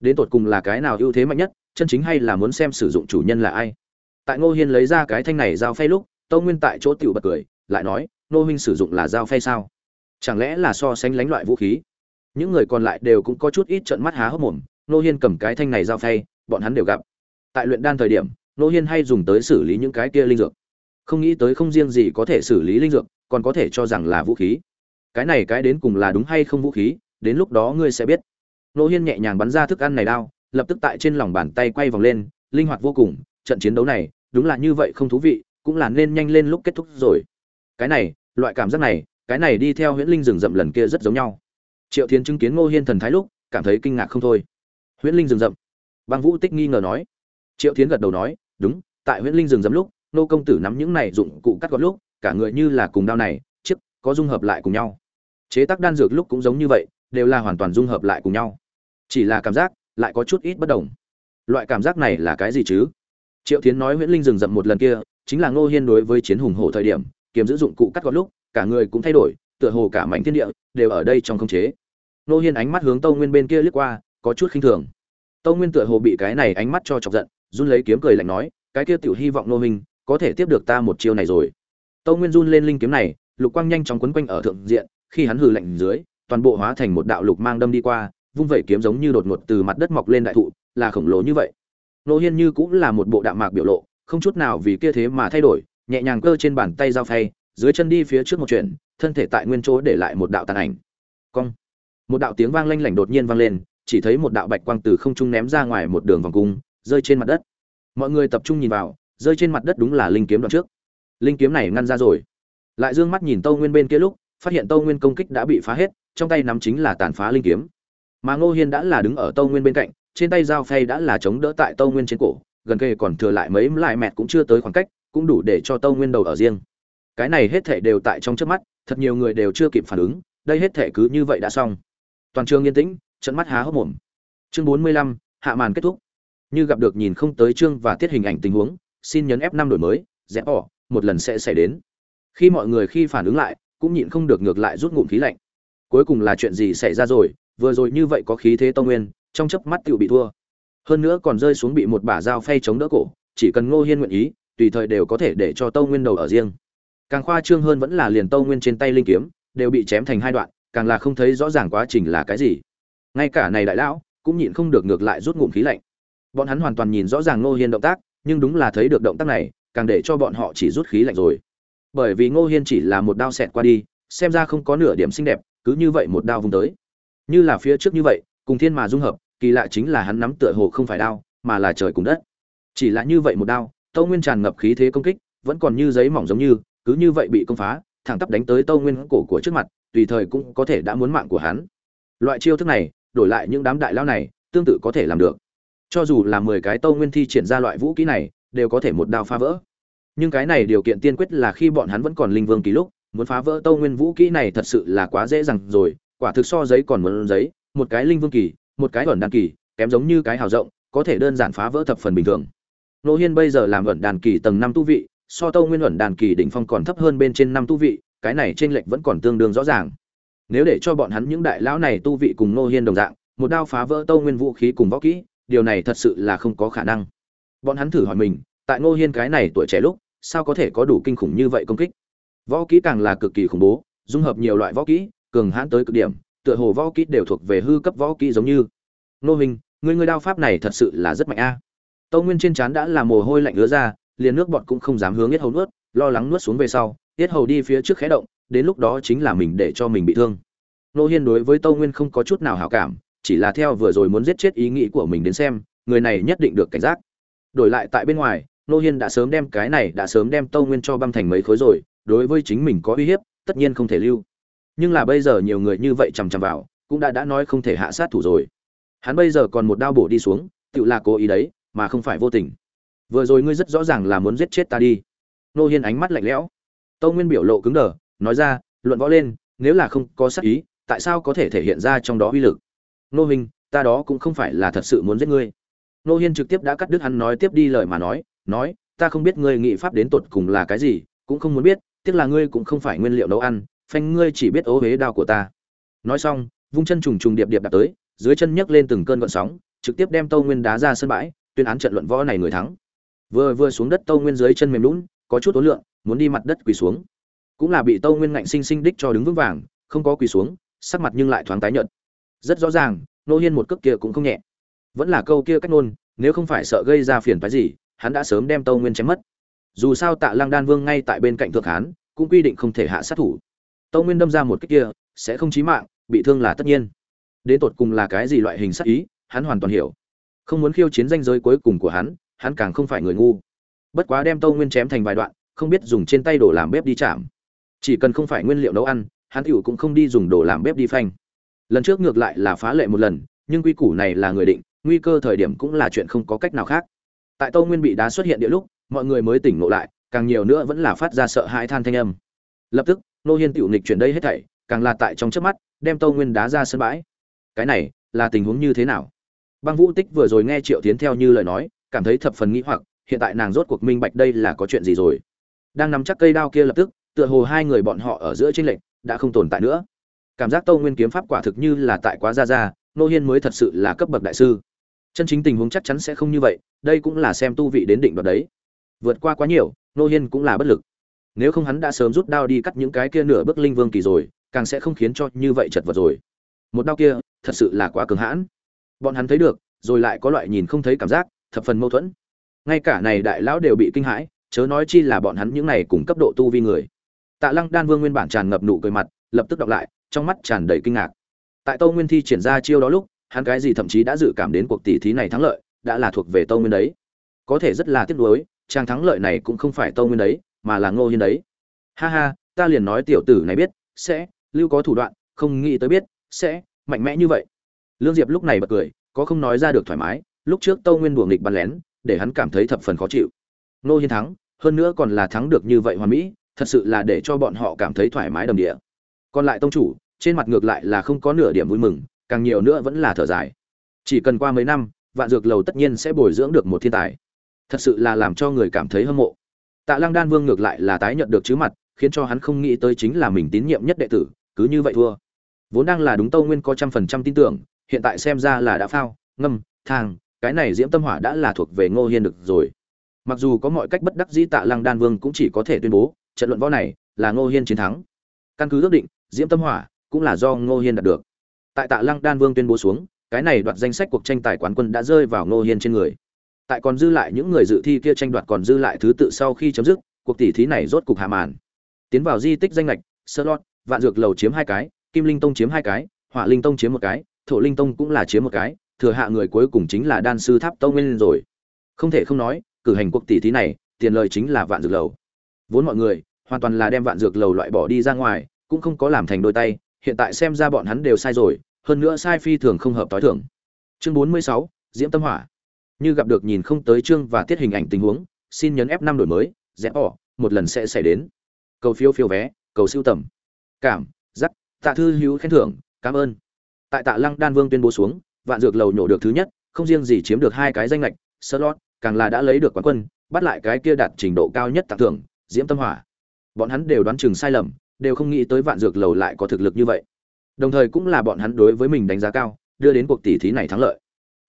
Đến tột cùng là cái nào ưu thế mạnh nhất, chân chính hay là muốn xem sử dụng chủ nhân là ai. Tại ngô hiên lấy ra cái thanh này dao phay lúc, tâu nguyên tại chỗ tiểu bật cười, lại nói nô huynh sử dụng là dao phay sao? Chẳng lẽ là so sánh lánh loại vũ khí? Những người còn lại đều cũng có chút ít trận mắt há hốc mồm, nô hiên cầm cái thanh này dao phay, bọn hắn đều gặp. Tại luyện đan thời điểm, nô hiên hay dùng tới xử lý những cái kia linh dược. Không nghĩ tới không riêng gì có thể xử lý linh dược, còn có thể cho rằng là vũ khí. Cái này cái đến cùng là đúng hay không vũ khí, đến lúc đó ngươi sẽ biết. Nô hiên nhẹ nhàng bắn ra thức ăn này đao, lập tức tại trên lòng bàn tay quay vòng lên, linh hoạt vô cùng, trận chiến đấu này, đúng là như vậy không thú vị, cũng là nên nhanh lên lúc kết thúc rồi. Cái này loại cảm giác này, cái này đi theo huyễn linh rừng rậm lần kia rất giống nhau. Triệu Thiến chứng kiến ngô hiên thần thái lúc, cảm thấy kinh ngạc không thôi. Huyễn linh rừng rậm? Băng vũ tích nghi ngờ nói. Triệu Thiến gật đầu nói, đúng, tại huyễn linh rừng rậm lúc nô công tử nắm những này dụng cụ cắt gọt lúc, cả người như là cùng đao này, chiếc, có dung hợp lại cùng nhau. Chế tác đan dược lúc cũng giống như vậy, đều là hoàn toàn dung hợp lại cùng nhau. Chỉ là cảm giác, lại có chút ít bất đồng. Loại cảm giác này là cái gì chứ? Triệu tiến nói huyễn linh rừng rậm một lần kia, chính là ngô hiên đối với chiến hùng hổ thời điểm kiếm giữ dụng cụ cắt gọt lúc, cả người cũng thay đổi, tựa hồ cả mảnh thiên địa đều ở đây trong không chế. Nô hiên ánh mắt hướng tâu nguyên bên kia liếc qua, có chút khinh thường. Tâu nguyên tựa hồ bị cái này ánh mắt cho chọc giận, run lấy kiếm cười lạnh nói, cái kia tiểu hy vọng nô minh có thể tiếp được ta một chiêu này rồi. Tâu nguyên run lên linh kiếm này, lục quang nhanh chóng quấn quanh ở thượng diện, khi hắn hừ lạnh dưới, toàn bộ hóa thành một đạo lục mang đâm đi qua, vung vẩy kiếm giống như đột ngột từ mặt đất mọc lên đại thụ, là khổng lồ như vậy. Nô hiên như cũng là một bộ đạo mạc biểu lộ, không chút nào vì kia thế mà thay đổi nhẹ nhàng cơ trên bàn tay dao phay, dưới chân đi phía trước một chuyện, thân thể tại nguyên chỗ để lại một đạo tàn ảnh. Cong. Một đạo tiếng vang lanh lảnh đột nhiên vang lên, chỉ thấy một đạo bạch quang từ không trung ném ra ngoài một đường vòng cung, rơi trên mặt đất. Mọi người tập trung nhìn vào, rơi trên mặt đất đúng là linh kiếm đoạn trước. Linh kiếm này ngăn ra rồi. Lại dương mắt nhìn tâu nguyên bên kia lúc, phát hiện tâu nguyên công kích đã bị phá hết, trong tay nắm chính là tàn phá linh kiếm. Mà ngô hiên đã là đứng ở tâu nguyên bên cạnh, trên tay dao phay đã là chống đỡ tại tâu nguyên trên cổ, gần kề còn thừa lại mấy lại mẹt cũng chưa tới khoảng cách cũng đủ để cho tâu nguyên đầu ở riêng. Cái này hết thể đều tại trong trước mắt, thật nhiều người đều chưa kịp phản ứng, đây hết thể cứ như vậy đã xong. Toàn trường yên tĩnh, trận mắt há hốc mồm. Chương bốn mươi lăm, hạ màn kết thúc. Như gặp được nhìn không tới chương và tiết hình ảnh tình huống, xin nhấn f năm đổi mới rẽ bỏ, một lần sẽ xảy đến. Khi mọi người khi phản ứng lại, cũng nhịn không được ngược lại rút ngụm khí lạnh. Cuối cùng là chuyện gì xảy ra rồi, vừa rồi như vậy có khí thế tông nguyên, trong chớp mắt tựu bị thua. Hơn nữa còn rơi xuống bị một bả dao phay chống đỡ cổ, chỉ cần ngô hiên nguyện ý tùy thời đều có thể để cho tâu nguyên đầu ở riêng. Càng khoa trương hơn vẫn là liền tâu nguyên trên tay linh kiếm, đều bị chém thành hai đoạn, càng là không thấy rõ ràng quá trình là cái gì. Ngay cả này đại lão, cũng nhịn không được ngược lại rút ngụm khí lạnh. Bọn hắn hoàn toàn nhìn rõ ràng ngô hiên động tác, nhưng đúng là thấy được động tác này, càng để cho bọn họ chỉ rút khí lạnh rồi. Bởi vì ngô hiên chỉ là một đao xẹt qua đi, xem ra không có nửa điểm xinh đẹp, cứ như vậy một đao vung tới. Như là phía trước như vậy, cùng thiên mà dung hợp, kỳ lạ chính là hắn nắm tựa hồ không phải đao, mà là trời cùng đất. Chỉ là như vậy một đao tâu nguyên tràn ngập khí thế công kích, vẫn còn như giấy mỏng giống như, cứ như vậy bị công phá, thẳng tắp đánh tới tâu nguyên cổ của trước mặt, tùy thời cũng có thể đã muốn mạng của hắn. Loại chiêu thức này, đổi lại những đám đại lao này, tương tự có thể làm được. Cho dù là mười cái tâu nguyên thi triển ra loại vũ kỹ này, đều có thể một đao phá vỡ. Nhưng cái này điều kiện tiên quyết là khi bọn hắn vẫn còn linh vương kỳ lúc, muốn phá vỡ tâu nguyên vũ kỹ này thật sự là quá dễ dàng rồi, quả thực so giấy còn muốn giấy, một cái linh vương kỳ, một cái ẩn đan kỳ, kém giống như cái hào rộng, có thể đơn giản phá vỡ thập phần bình thường nô hiên bây giờ làm ẩn đàn kỳ tầng năm tu vị, so tâu nguyên ẩn đàn kỳ đỉnh phong còn thấp hơn bên trên năm tu vị, cái này trên lệch vẫn còn tương đương rõ ràng. Nếu để cho bọn hắn những đại lão này tu vị cùng nô hiên đồng dạng, một đao phá vỡ tâu nguyên vũ khí cùng võ kỹ, điều này thật sự là không có khả năng. Bọn hắn thử hỏi mình, tại Nô hiên cái này tuổi trẻ lúc, sao có thể có đủ kinh khủng như vậy công kích? Võ kỹ càng là cực kỳ khủng bố, dung hợp nhiều loại võ kỹ, cường hãn tới cực điểm, tựa hồ võ kỹ đều thuộc về hư cấp võ kỹ giống như. Nô hình người người đao pháp này thật sự là rất mạnh a. à tâu nguyên trên trán đã là mồ hôi lạnh ứa ra, liền nước bọt cũng không dám hướng yết hầu nuốt, lo lắng nuốt xuống về sau, yết hầu đi phía trước khé động, đến lúc đó chính là mình để cho mình bị thương. Nô hiên đối với tâu nguyên không có chút nào hảo cảm, chỉ là theo vừa rồi muốn giết chết ý nghĩ của mình đến xem, người này nhất định được cảnh giác. Đổi lại tại bên ngoài, nô hiên đã sớm đem cái này, đã sớm đem tâu nguyên cho băm thành mấy khối rồi, đối với chính mình có uy hiếp, tất nhiên không thể lưu. Nhưng là bây giờ nhiều người như vậy chằm chằm vào, cũng đã đã nói không thể hạ sát thủ rồi. Hắn bây giờ còn một đao bổ đi xuống tự là cố ý đấy mà không phải vô tình. Vừa rồi ngươi rất rõ ràng là muốn giết chết ta đi. Nô hiên ánh mắt lạnh lẽo. Tâu nguyên biểu lộ cứng đờ, nói ra, luận võ lên, nếu là không có sát ý, tại sao có thể thể hiện ra trong đó uy lực? Nô hình ta đó cũng không phải là thật sự muốn giết ngươi. Nô hiên trực tiếp đã cắt đứt hắn nói tiếp đi lời mà nói nói, ta không biết ngươi nghị pháp đến tột cùng là cái gì, cũng không muốn biết, tiếc là ngươi cũng không phải nguyên liệu nấu ăn, phanh ngươi chỉ biết ố huế đao của ta. Nói xong, vung chân trùng trùng điệp điệp đạp tới, dưới chân nhấc lên từng cơn gợn sóng, trực tiếp đem tâu nguyên đá ra sân bãi tuyên án trận luận võ này người thắng. Vừa vừa xuống đất tâu nguyên dưới chân mềm lún, có chút ố lượng, muốn đi mặt đất quỳ xuống. Cũng là bị tâu nguyên ngạnh sinh sinh đích cho đứng vững vàng, không có quỳ xuống, sắc mặt nhưng lại thoáng tái nhợt. Rất rõ ràng, nô hiên một cước kia cũng không nhẹ. Vẫn là câu kia cách nôn nếu không phải sợ gây ra phiền phái gì, hắn đã sớm đem tâu nguyên chém mất. Dù sao tạ lăng đan vương ngay tại bên cạnh thượng hán, cũng quy định không thể hạ sát thủ. Tâu nguyên đâm ra một kích kia, sẽ không chí mạng, bị thương là tất nhiên. Đến tột cùng là cái gì loại hình sát ý, hắn hoàn toàn hiểu không muốn khiêu chiến danh giới cuối cùng của hắn hắn càng không phải người ngu. Bất quá đem tâu nguyên chém thành vài đoạn, không biết dùng trên tay đổ làm bếp đi chạm. Chỉ cần không phải nguyên liệu nấu ăn, hắn tiểu cũng không đi dùng đồ làm bếp đi phanh. Lần trước ngược lại là phá lệ một lần, nhưng quy củ này là người định, nguy cơ thời điểm cũng là chuyện không có cách nào khác. Tại tâu nguyên bị đá xuất hiện địa lúc, mọi người mới tỉnh ngộ lại, càng nhiều nữa vẫn là phát ra sợ hãi than thanh âm. Lập tức, nô hiên tiểu nghịch chuyển đây hết thảy, càng là tại trong chớp mắt, đem tâu nguyên đá ra sân bãi. Cái này, là tình huống như thế nào? Băng vũ tích vừa rồi nghe triệu tiến theo như lời nói, cảm thấy thập phần nghĩ hoặc, hiện tại nàng rốt cuộc minh bạch đây là có chuyện gì rồi. Đang nắm chắc cây đao kia lập tức, tựa hồ hai người bọn họ ở giữa tranh lệch, đã không tồn tại nữa. Cảm giác tâu nguyên kiếm pháp quả thực như là tại quá ra ra, nô hiên mới thật sự là cấp bậc đại sư. Chân chính tình huống chắc chắn sẽ không như vậy, đây cũng là xem tu vị đến định đoạt đấy. Vượt qua quá nhiều, nô hiên cũng là bất lực. Nếu không hắn đã sớm rút đao đi cắt những cái kia nửa bước linh vương kỳ rồi, càng sẽ không khiến cho như vậy chật vật rồi. Một đao kia, thật sự là quá cường hãn bọn hắn thấy được, rồi lại có loại nhìn không thấy cảm giác, thập phần mâu thuẫn. Ngay cả này đại lão đều bị kinh hãi, chớ nói chi là bọn hắn những này cùng cấp độ tu vi người. Tạ lăng đan vương nguyên bản tràn ngập nụ cười mặt, lập tức đọc lại, trong mắt tràn đầy kinh ngạc. Tại tâu nguyên thi triển ra chiêu đó lúc, hắn cái gì thậm chí đã dự cảm đến cuộc tỷ thí này thắng lợi, đã là thuộc về tâu nguyên đấy. Có thể rất là tiếc nuối trang thắng lợi này cũng không phải tâu nguyên đấy, mà là ngô hiên đấy. Ha ha, ta liền nói tiểu tử này biết, sẽ, lưu có thủ đoạn, không nghĩ tới biết, sẽ, mạnh mẽ như vậy lương diệp lúc này bật cười, có không nói ra được thoải mái, lúc trước tâu nguyên đùa nghịch bắn lén, để hắn cảm thấy thập phần khó chịu. Ngô hiên thắng, hơn nữa còn là thắng được như vậy hoàn mỹ, thật sự là để cho bọn họ cảm thấy thoải mái đầm địa. Còn lại tông chủ, trên mặt ngược lại là không có nửa điểm vui mừng, càng nhiều nữa vẫn là thở dài. Chỉ cần qua mấy năm, vạn dược lầu tất nhiên sẽ bồi dưỡng được một thiên tài. Thật sự là làm cho người cảm thấy hâm mộ. Tạ lăng đan vương ngược lại là tái nhận được chứ mặt, khiến cho hắn không nghĩ tới chính là mình tín nhiệm nhất đệ tử, cứ như vậy thua. Vốn đang là đúng tâu nguyên có trăm phần trăm tin tưởng hiện tại xem ra là đã phao, ngâm thang cái này diễm tâm hỏa đã là thuộc về ngô hiên được rồi. Mặc dù có mọi cách bất đắc dĩ tạ lăng đan vương cũng chỉ có thể tuyên bố, trận luận võ này là ngô hiên chiến thắng. Căn cứ ước định, diễm tâm hỏa cũng là do ngô hiên đạt được. Tại tạ lăng đan vương tuyên bố xuống, cái này đoạt danh sách cuộc tranh tài quán quân đã rơi vào ngô hiên trên người. Tại còn dư lại những người dự thi kia tranh đoạt còn dư lại thứ tự sau khi chấm dứt, cuộc tỷ thí này rốt cục hạ màn. Tiến vào di tích danh lệch slot vạn dược lầu chiếm hai cái, kim linh tông chiếm hai cái, hỏa linh tông chiếm một cái thổ linh tông cũng là chiếm một cái, thừa hạ người cuối cùng chính là đan sư tháp tông nguyên rồi. Không thể không nói, cử hành cuộc tỷ thí này, tiền lời chính là vạn dược lầu. Vốn mọi người, hoàn toàn là đem vạn dược lầu loại bỏ đi ra ngoài, cũng không có làm thành đôi tay, hiện tại xem ra bọn hắn đều sai rồi, hơn nữa sai phi thường không hợp tối thường chương bốn mươi sáu, diễm tâm hỏa. Như gặp được nhìn không tới chương và tiết hình ảnh tình huống, xin nhấn f năm đổi mới rẽ bỏ, một lần sẽ xảy đến. Cầu phiếu phiếu vé, cầu siêu tầm. Cảm, giác, tạ thư hữu khen thưởng, cảm ơn tại tạ lăng đan vương tuyên bố xuống vạn dược lầu nhổ được thứ nhất không riêng gì chiếm được hai cái danh lệch lót, càng là đã lấy được quán quân bắt lại cái kia đạt trình độ cao nhất tặng thưởng diễm tâm hỏa. Bọn hắn đều đoán chừng sai lầm đều không nghĩ tới vạn dược lầu lại có thực lực như vậy. Đồng thời cũng là bọn hắn đối với mình đánh giá cao đưa đến cuộc tỷ thí này thắng lợi.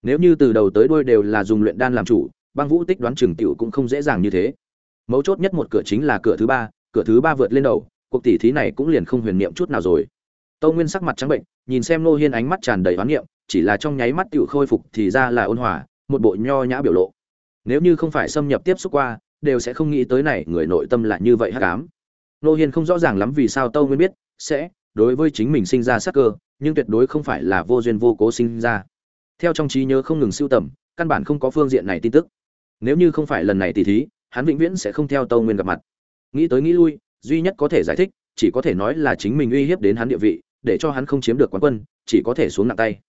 Nếu như từ đầu tới đuôi đều là dùng luyện đan làm chủ băng vũ tích đoán chừng tiểu cũng không dễ dàng như thế. Mấu chốt nhất một cửa chính là cửa thứ ba cửa thứ ba vượt lên đầu cuộc tỷ thí này cũng liền không huyền niệm chút nào rồi tâu nguyên sắc mặt trắng bệnh, nhìn xem nô hiên ánh mắt tràn đầy oán niệm, chỉ là trong nháy mắt tiểu khôi phục thì ra là ôn hòa, một bộ nho nhã biểu lộ. Nếu như không phải xâm nhập tiếp xúc qua, đều sẽ không nghĩ tới này, người nội tâm là như vậy hắc ám. Nô hiên không rõ ràng lắm vì sao tâu nguyên biết, sẽ, đối với chính mình sinh ra sắc cơ, nhưng tuyệt đối không phải là vô duyên vô cố sinh ra. Theo trong trí nhớ không ngừng sưu tầm, căn bản không có phương diện này tin tức. Nếu như không phải lần này tỉ thí, hắn vĩnh viễn sẽ không theo tâu nguyên gặp mặt. Nghĩ tới nghĩ lui, duy nhất có thể giải thích, chỉ có thể nói là chính mình uy hiếp đến hắn địa vị để cho hắn không chiếm được quán quân, chỉ có thể xuống nặng tay.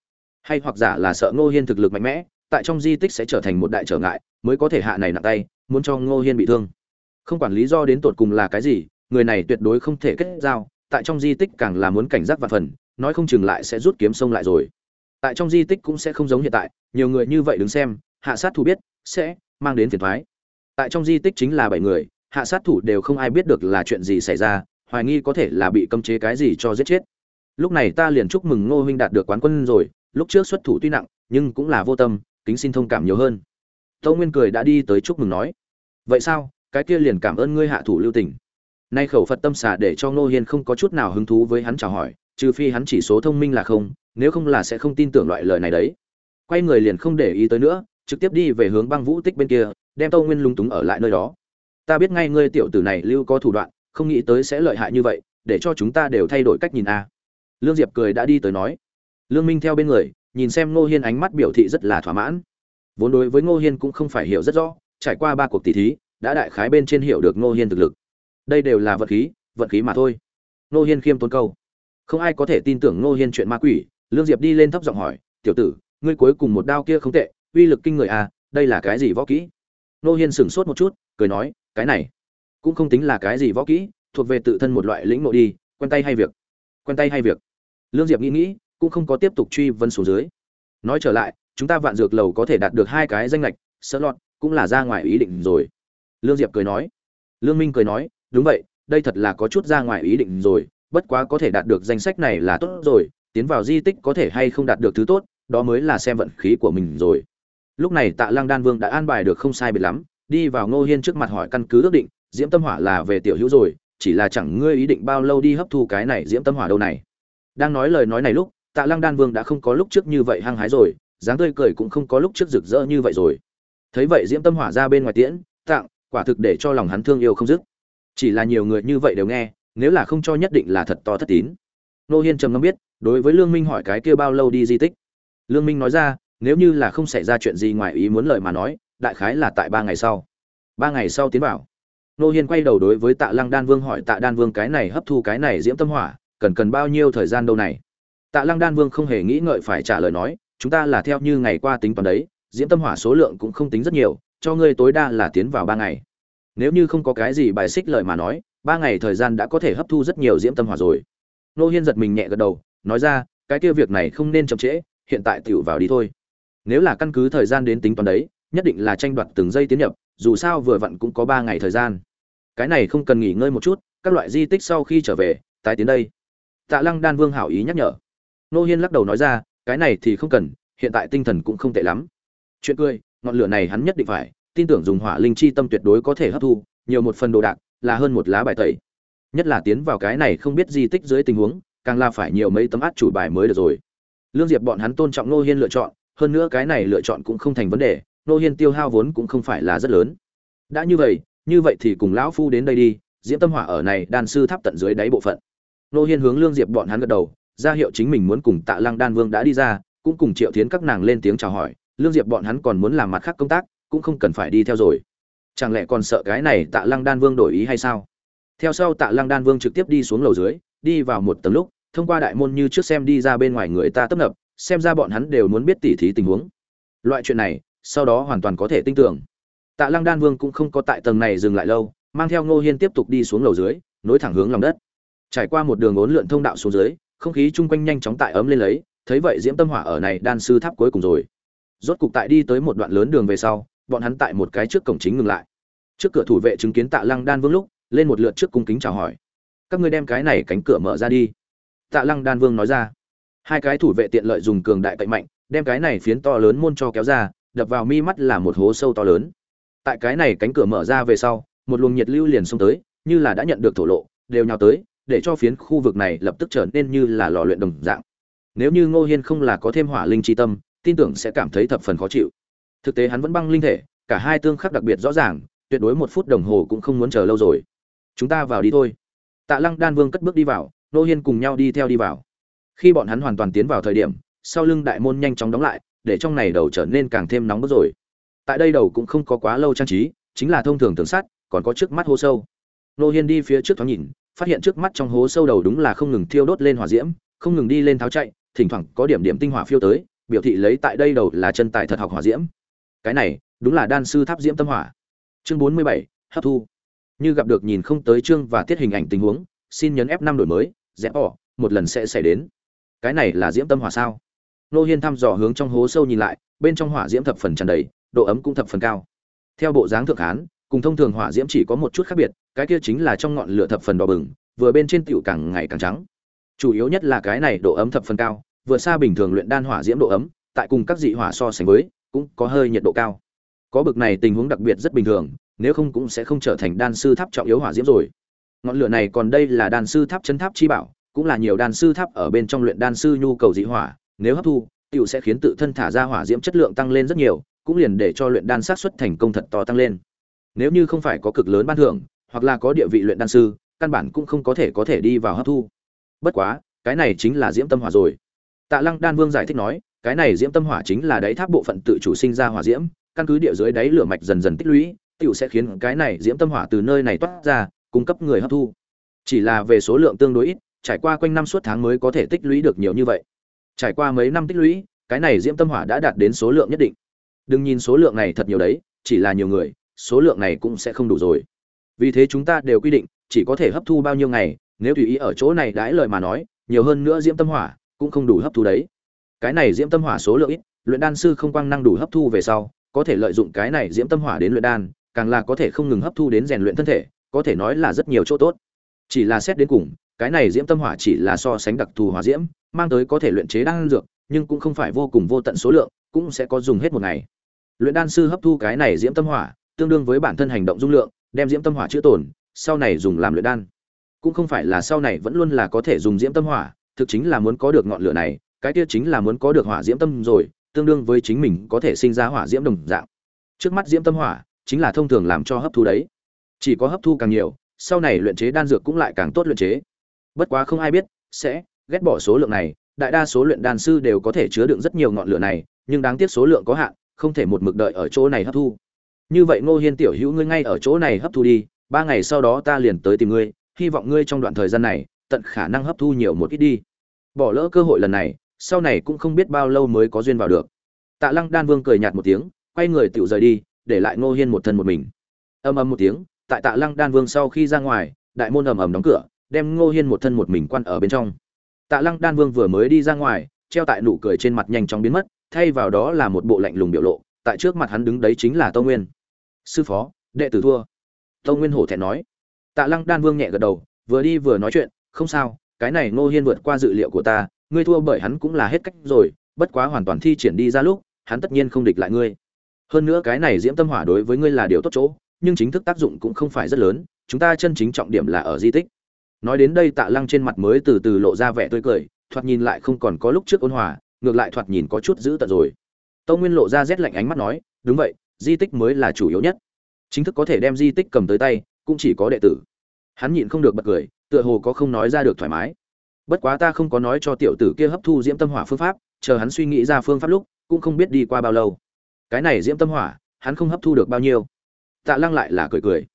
Hay hoặc giả là sợ ngô hiên thực lực mạnh mẽ, tại trong di tích sẽ trở thành một đại trở ngại, mới có thể hạ này nặng tay, muốn cho ngô hiên bị thương. Không quản lý do đến tột cùng là cái gì, người này tuyệt đối không thể kết giao, tại trong di tích càng là muốn cảnh giác và phần, nói không chừng lại sẽ rút kiếm sông lại rồi. Tại trong di tích cũng sẽ không giống hiện tại, nhiều người như vậy đứng xem, hạ sát thủ biết, sẽ mang đến phiền thoái. Tại trong di tích chính là bảy người, hạ sát thủ đều không ai biết được là chuyện gì xảy ra, hoài nghi có thể là bị cấm chế cái gì cho giết chết lúc này ta liền chúc mừng ngô huynh đạt được quán quân rồi, lúc trước xuất thủ tuy nặng, nhưng cũng là vô tâm, kính xin thông cảm nhiều hơn. Tâu nguyên cười đã đi tới chúc mừng nói, vậy sao? Cái kia liền cảm ơn ngươi hạ thủ lưu tình. Nay khẩu phật tâm xả để cho ngô hiên không có chút nào hứng thú với hắn chào hỏi, trừ phi hắn chỉ số thông minh là không, nếu không là sẽ không tin tưởng loại lời này đấy. Quay người liền không để ý tới nữa, trực tiếp đi về hướng băng vũ tích bên kia, đem tâu nguyên lung túng ở lại nơi đó. Ta biết ngay ngươi tiểu tử này lưu có thủ đoạn, không nghĩ tới sẽ lợi hại như vậy, để cho chúng ta đều thay đổi cách nhìn a lương diệp cười đã đi tới nói. Lương minh theo bên người, nhìn xem ngô hiên ánh mắt biểu thị rất là thỏa mãn. Vốn đối với ngô hiên cũng không phải hiểu rất rõ, trải qua ba cuộc tỷ thí, đã đại khái bên trên hiểu được ngô hiên thực lực. Đây đều là vật khí vật khí mà thôi. Ngô hiên khiêm tốn câu. Không ai có thể tin tưởng ngô hiên chuyện ma quỷ, lương diệp đi lên thấp giọng hỏi, tiểu tử, ngươi cuối cùng một đao kia không tệ, uy lực kinh người à đây là cái gì võ kỹ? Ngô hiên sửng sốt một chút, cười nói, cái này cũng không tính là cái gì võ kỹ, thuộc về tự thân một loại lĩnh nội đi, quen tay hay việc, quen tay hay việc lương diệp nghĩ nghĩ, cũng không có tiếp tục truy vấn xuống dưới. Nói trở lại, chúng ta vạn dược lầu có thể đạt được hai cái danh lệch sợ lọt cũng là ra ngoài ý định rồi. Lương diệp cười nói. Lương minh cười nói, đúng vậy, đây thật là có chút ra ngoài ý định rồi, bất quá có thể đạt được danh sách này là tốt rồi, tiến vào di tích có thể hay không đạt được thứ tốt, đó mới là xem vận khí của mình rồi. Lúc này tạ lăng đan vương đã an bài được không sai biệt lắm, đi vào ngô hiên trước mặt hỏi căn cứ ước định, diễm tâm hỏa là về tiểu hữu rồi, chỉ là chẳng ngươi ý định bao lâu đi hấp thu cái này diễm tâm hỏa đâu này đang nói lời nói này lúc, tạ lăng đan vương đã không có lúc trước như vậy hăng hái rồi, dáng tươi cười cũng không có lúc trước rực rỡ như vậy rồi. Thấy vậy diễm tâm hỏa ra bên ngoài tiễn, tặng, quả thực để cho lòng hắn thương yêu không dứt. Chỉ là nhiều người như vậy đều nghe, nếu là không cho nhất định là thật to thất tín. Nô hiên trầm ngâm biết, đối với lương minh hỏi cái kia bao lâu đi di tích. Lương minh nói ra, nếu như là không xảy ra chuyện gì ngoài ý muốn lời mà nói, đại khái là tại ba ngày sau. Ba ngày sau tiến vào. Nô hiên quay đầu đối với tạ lăng đan vương hỏi tạ đan vương cái này hấp thu cái này diễm tâm hỏa cần cần bao nhiêu thời gian đâu này? Tạ lăng đan vương không hề nghĩ ngợi phải trả lời nói, chúng ta là theo như ngày qua tính toán đấy, diễm tâm hỏa số lượng cũng không tính rất nhiều, cho ngươi tối đa là tiến vào ba ngày. Nếu như không có cái gì bài xích lời mà nói, ba ngày thời gian đã có thể hấp thu rất nhiều diễm tâm hỏa rồi. Nô hiên giật mình nhẹ gật đầu, nói ra, cái kia việc này không nên chậm trễ, hiện tại tiểu vào đi thôi. Nếu là căn cứ thời gian đến tính toán đấy, nhất định là tranh đoạt từng giây tiến nhập, dù sao vừa vặn cũng có ba ngày thời gian. Cái này không cần nghỉ ngơi một chút, các loại di tích sau khi trở về, tái tiến đây tạ lăng đan vương hảo ý nhắc nhở. Nô hiên lắc đầu nói ra, cái này thì không cần, hiện tại tinh thần cũng không tệ lắm. Chuyện cười, ngọn lửa này hắn nhất định phải, tin tưởng dùng hỏa linh chi tâm tuyệt đối có thể hấp thu, nhiều một phần đồ đạc, là hơn một lá bài tẩy. Nhất là tiến vào cái này không biết di tích dưới tình huống, càng là phải nhiều mấy tấm át chủ bài mới được rồi. Lương diệp bọn hắn tôn trọng nô hiên lựa chọn, hơn nữa cái này lựa chọn cũng không thành vấn đề, nô hiên tiêu hao vốn cũng không phải là rất lớn. Đã như vậy như vậy thì cùng lão phu đến đây đi, diễm tâm hỏa ở này đan sư tháp tận dưới đáy bộ phận nô hiên hướng lương diệp bọn hắn gật đầu, ra hiệu chính mình muốn cùng tạ lăng đan vương đã đi ra, cũng cùng triệu tiến các nàng lên tiếng chào hỏi, lương diệp bọn hắn còn muốn làm mặt khác công tác, cũng không cần phải đi theo rồi. Chẳng lẽ còn sợ cái này tạ lăng đan vương đổi ý hay sao? Theo sau tạ lăng đan vương trực tiếp đi xuống lầu dưới, đi vào một tầng lúc, thông qua đại môn như trước xem đi ra bên ngoài người ta tấp nập, xem ra bọn hắn đều muốn biết tỉ thí tình huống. Loại chuyện này, sau đó hoàn toàn có thể tin tưởng. Tạ lăng đan vương cũng không có tại tầng này dừng lại lâu, mang theo ngô hiên tiếp tục đi xuống lầu dưới, nối thẳng hướng lòng đất trải qua một đường ốn lượn thông đạo xuống dưới, không khí chung quanh nhanh chóng tại ấm lên lấy, thấy vậy diễm tâm hỏa ở này đan sư tháp cuối cùng rồi. Rốt cục tại đi tới một đoạn lớn đường về sau, bọn hắn tại một cái trước cổng chính ngừng lại. Trước cửa thủ vệ chứng kiến tạ lăng đan vương lúc, lên một lượt trước cung kính chào hỏi. Các ngươi đem cái này cánh cửa mở ra đi. Tạ lăng đan vương nói ra. Hai cái thủ vệ tiện lợi dùng cường đại cậy mạnh, đem cái này phiến to lớn môn cho kéo ra, đập vào mi mắt là một hố sâu to lớn. Tại cái này cánh cửa mở ra về sau, một luồng nhiệt lưu liền xông tới, như là đã nhận được thổ lộ, đều nhào tới để cho phiến khu vực này lập tức trở nên như là lò luyện đồng dạng. Nếu như ngô hiên không là có thêm hỏa linh tri tâm, tin tưởng sẽ cảm thấy thập phần khó chịu. Thực tế hắn vẫn băng linh thể, cả hai tương khắc đặc biệt rõ ràng, tuyệt đối một phút đồng hồ cũng không muốn chờ lâu rồi. Chúng ta vào đi thôi. Tạ lăng đan vương cất bước đi vào, Ngô hiên cùng nhau đi theo đi vào. Khi bọn hắn hoàn toàn tiến vào thời điểm, sau lưng đại môn nhanh chóng đóng lại, để trong này đầu trở nên càng thêm nóng bức rồi. Tại đây đầu cũng không có quá lâu trang trí, chính là thông thường tường sắt, còn có trước mắt hồ sâu. Nô hiên đi phía trước thoáng nhìn phát hiện trước mắt trong hố sâu đầu đúng là không ngừng thiêu đốt lên hỏa diễm, không ngừng đi lên tháo chạy, thỉnh thoảng có điểm điểm tinh hỏa phiêu tới, biểu thị lấy tại đây đầu là chân tài thật học hỏa diễm. Cái này, đúng là đan sư tháp diễm tâm hỏa. Chương bốn mươi bảy, hấp thu. Như gặp được nhìn không tới chương và tiết hình ảnh tình huống, xin nhấn f năm đổi mới rẽ bỏ, một lần sẽ xảy đến. Cái này là diễm tâm hỏa sao? Nô hiên thăm dò hướng trong hố sâu nhìn lại, bên trong hỏa diễm thập phần tràn đầy, độ ấm cũng thập phần cao. Theo bộ dáng thượng hán, cùng thông thường hỏa diễm chỉ có một chút khác biệt cái kia chính là trong ngọn lửa thập phần đỏ bừng, vừa bên trên tiểu càng ngày càng trắng. Chủ yếu nhất là cái này độ ấm thập phần cao, vừa xa bình thường luyện đan hỏa diễm độ ấm, tại cùng các dị hỏa so sánh với, cũng có hơi nhiệt độ cao. Có bực này tình huống đặc biệt rất bình thường, nếu không cũng sẽ không trở thành đan sư tháp trọng yếu hỏa diễm rồi. Ngọn lửa này còn đây là đan sư tháp chân tháp chi bảo, cũng là nhiều đan sư tháp ở bên trong luyện đan sư nhu cầu dị hỏa, nếu hấp thu, tiểu sẽ khiến tự thân thả ra hỏa diễm chất lượng tăng lên rất nhiều, cũng liền để cho luyện đan sát xuất thành công thật to tăng lên. Nếu như không phải có cực lớn ban thưởng hoặc là có địa vị luyện đan sư, căn bản cũng không có thể có thể đi vào hấp thu. Bất quá, cái này chính là diễm tâm hỏa rồi. Tạ lăng đan vương giải thích nói, cái này diễm tâm hỏa chính là đáy tháp bộ phận tự chủ sinh ra hỏa diễm, căn cứ địa dưới đáy lửa mạch dần dần tích lũy, tiểu sẽ khiến cái này diễm tâm hỏa từ nơi này toát ra, cung cấp người hấp thu. Chỉ là về số lượng tương đối ít, trải qua quanh năm suốt tháng mới có thể tích lũy được nhiều như vậy. Trải qua mấy năm tích lũy, cái này diễm tâm hỏa đã đạt đến số lượng nhất định. Đừng nhìn số lượng này thật nhiều đấy, chỉ là nhiều người, số lượng này cũng sẽ không đủ rồi vì thế chúng ta đều quy định, chỉ có thể hấp thu bao nhiêu ngày, nếu tùy ý ở chỗ này đãi lời mà nói, nhiều hơn nữa diễm tâm hỏa cũng không đủ hấp thu đấy. Cái này diễm tâm hỏa số lượng ít, luyện đan sư không quang năng đủ hấp thu về sau, có thể lợi dụng cái này diễm tâm hỏa đến luyện đan, càng là có thể không ngừng hấp thu đến rèn luyện thân thể, có thể nói là rất nhiều chỗ tốt. Chỉ là xét đến cùng, cái này diễm tâm hỏa chỉ là so sánh đặc thù hỏa diễm, mang tới có thể luyện chế đan dược, nhưng cũng không phải vô cùng vô tận số lượng, cũng sẽ có dùng hết một ngày. Luyện đan sư hấp thu cái này diễm tâm hỏa, tương đương với bản thân hành động dung lượng đem diễm tâm hỏa chữa tổn sau này dùng làm luyện đan. Cũng không phải là sau này vẫn luôn là có thể dùng diễm tâm hỏa, thực chính là muốn có được ngọn lửa này, cái kia chính là muốn có được hỏa diễm tâm rồi, tương đương với chính mình có thể sinh ra hỏa diễm đồng dạng. Trước mắt diễm tâm hỏa, chính là thông thường làm cho hấp thu đấy. Chỉ có hấp thu càng nhiều, sau này luyện chế đan dược cũng lại càng tốt luyện chế. Bất quá không ai biết, sẽ ghét bỏ số lượng này, đại đa số luyện đan sư đều có thể chứa đựng rất nhiều ngọn lửa này, nhưng đáng tiếc số lượng có hạn, không thể một mực đợi ở chỗ này hấp thu như vậy ngô hiên tiểu hữu ngươi ngay ở chỗ này hấp thu đi, ba ngày sau đó ta liền tới tìm ngươi, hy vọng ngươi trong đoạn thời gian này, tận khả năng hấp thu nhiều một ít đi. Bỏ lỡ cơ hội lần này, sau này cũng không biết bao lâu mới có duyên vào được. Tạ lăng đan vương cười nhạt một tiếng, quay người tựu rời đi, để lại ngô hiên một thân một mình. Ầm ầm một tiếng, tại tạ lăng đan vương sau khi ra ngoài, đại môn ầm ầm đóng cửa, đem ngô hiên một thân một mình quan ở bên trong. Tạ lăng đan vương vừa mới đi ra ngoài, treo tại nụ cười trên mặt nhanh chóng biến mất, thay vào đó là một bộ lạnh lùng biểu lộ, tại trước mặt hắn đứng đấy chính là tâu nguyên sư phó, đệ tử thua. Tâu nguyên hổ thẹn nói. Tạ lăng đan vương nhẹ gật đầu, vừa đi vừa nói chuyện, không sao, cái này ngô hiên vượt qua dự liệu của ta, ngươi thua bởi hắn cũng là hết cách rồi, bất quá hoàn toàn thi triển đi ra lúc, hắn tất nhiên không địch lại ngươi. Hơn nữa cái này diễm tâm hỏa đối với ngươi là điều tốt chỗ, nhưng chính thức tác dụng cũng không phải rất lớn, chúng ta chân chính trọng điểm là ở di tích. Nói đến đây tạ lăng trên mặt mới từ từ lộ ra vẻ tươi cười, thoạt nhìn lại không còn có lúc trước ôn hòa, ngược lại thoạt nhìn có chút dữ tợn rồi. Tâu nguyên lộ ra rét lạnh ánh mắt nói, đúng vậy di tích mới là chủ yếu nhất. Chính thức có thể đem di tích cầm tới tay, cũng chỉ có đệ tử. Hắn nhịn không được bật cười, tựa hồ có không nói ra được thoải mái. Bất quá ta không có nói cho tiểu tử kia hấp thu diễm tâm hỏa phương pháp, chờ hắn suy nghĩ ra phương pháp lúc, cũng không biết đi qua bao lâu. Cái này diễm tâm hỏa, hắn không hấp thu được bao nhiêu. Tạ lăng lại là cười cười.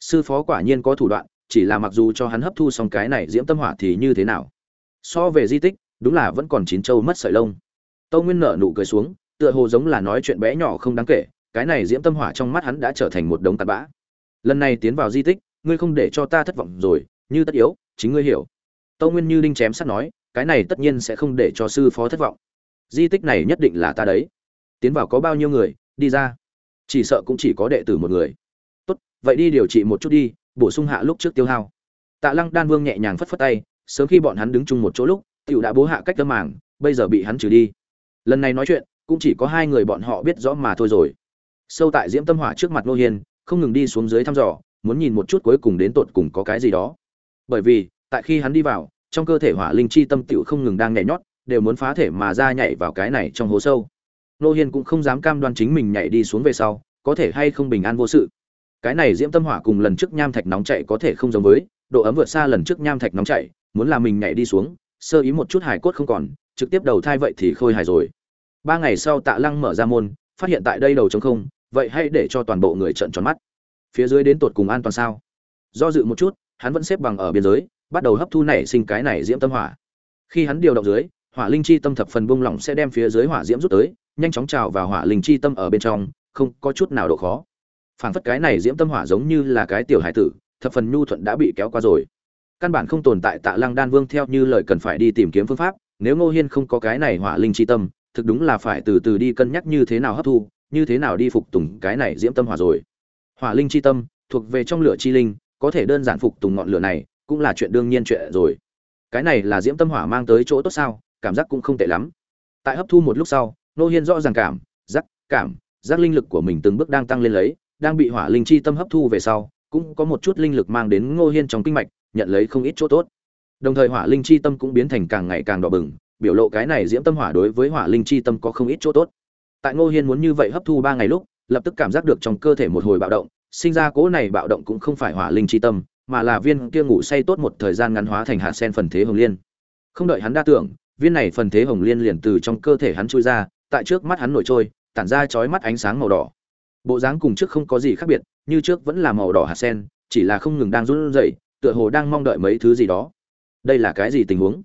Sư phó quả nhiên có thủ đoạn, chỉ là mặc dù cho hắn hấp thu xong cái này diễm tâm hỏa thì như thế nào? So về di tích, đúng là vẫn còn chín châu mất sợi lông. Tâu nguyên nở nụ cười xuống, tựa hồ giống là nói chuyện bé nhỏ không đáng kể cái này diễm tâm hỏa trong mắt hắn đã trở thành một đống tạt bã. Lần này tiến vào di tích, ngươi không để cho ta thất vọng rồi, như tất yếu, chính ngươi hiểu. Tâu nguyên như đinh chém sắt nói, cái này tất nhiên sẽ không để cho sư phó thất vọng. Di tích này nhất định là ta đấy. Tiến vào có bao nhiêu người, đi ra. Chỉ sợ cũng chỉ có đệ tử một người. Tốt, vậy đi điều trị một chút đi, bổ sung hạ lúc trước tiêu hao. Tạ lăng đan vương nhẹ nhàng phất phất tay, sớm khi bọn hắn đứng chung một chỗ lúc, tiểu đã bố hạ cách tấm màng, bây giờ bị hắn trừ đi. Lần này nói chuyện, cũng chỉ có hai người bọn họ biết rõ mà thôi rồi sâu tại diễm tâm hỏa trước mặt nô hiên, không ngừng đi xuống dưới thăm dò, muốn nhìn một chút cuối cùng đến tột cùng có cái gì đó. Bởi vì, tại khi hắn đi vào, trong cơ thể hỏa linh chi tâm tựu không ngừng đang nhảy nhót, đều muốn phá thể mà ra nhảy vào cái này trong hố sâu. Nô hiên cũng không dám cam đoan chính mình nhảy đi xuống về sau, có thể hay không bình an vô sự. Cái này diễm tâm hỏa cùng lần trước nham thạch nóng chạy có thể không giống với, độ ấm vượt xa lần trước nham thạch nóng chạy, muốn làm mình nhảy đi xuống, sơ ý một chút hài cốt không còn, trực tiếp đầu thai vậy thì khôi hài rồi. Ba ngày sau tạ lăng mở ra môn, phát hiện tại đây đầu trống không vậy hãy để cho toàn bộ người trợn tròn mắt. Phía dưới đến tột cùng an toàn sao? Do dự một chút, hắn vẫn xếp bằng ở biên giới, bắt đầu hấp thu nảy sinh cái này diễm tâm hỏa. Khi hắn điều động dưới, hỏa linh chi tâm thập phần bung lỏng sẽ đem phía dưới hỏa diễm rút tới, nhanh chóng trào vào hỏa linh chi tâm ở bên trong, không có chút nào độ khó. Phảng phất cái này diễm tâm hỏa giống như là cái tiểu hải tử, thập phần nhu thuận đã bị kéo qua rồi. Căn bản không tồn tại tạ lăng đan vương theo như lời cần phải đi tìm kiếm phương pháp, nếu ngô hiên không có cái này hỏa linh chi tâm, thực đúng là phải từ từ đi cân nhắc như thế nào hấp thu như thế nào đi phục tùng cái này diễm tâm hỏa rồi? Hỏa linh chi tâm thuộc về trong lửa chi linh, có thể đơn giản phục tùng ngọn lửa này cũng là chuyện đương nhiên chuyện rồi. Cái này là diễm tâm hỏa mang tới chỗ tốt sao? Cảm giác cũng không tệ lắm. Tại hấp thu một lúc sau, nô hiên rõ ràng cảm giác cảm giác linh lực của mình từng bước đang tăng lên lấy, đang bị hỏa linh chi tâm hấp thu về sau, cũng có một chút linh lực mang đến ngô hiên trong kinh mạch, nhận lấy không ít chỗ tốt. Đồng thời hỏa linh chi tâm cũng biến thành càng ngày càng đỏ bừng, biểu lộ cái này diễm tâm hỏa đối với hỏa linh chi tâm có không ít chỗ tốt tại ngô hiên muốn như vậy hấp thu ba ngày lúc, lập tức cảm giác được trong cơ thể một hồi bạo động, sinh ra cỗ này bạo động cũng không phải hỏa linh chi tâm, mà là viên kia ngủ say tốt một thời gian ngắn hóa thành hạt sen phần thế hồng liên. Không đợi hắn đa tưởng, viên này phần thế hồng liên liền từ trong cơ thể hắn trôi ra, tại trước mắt hắn nổi trôi, tản ra chói mắt ánh sáng màu đỏ. Bộ dáng cùng trước không có gì khác biệt, như trước vẫn là màu đỏ hạt sen, chỉ là không ngừng đang run rẩy, tựa hồ đang mong đợi mấy thứ gì đó. Đây là cái gì tình huống?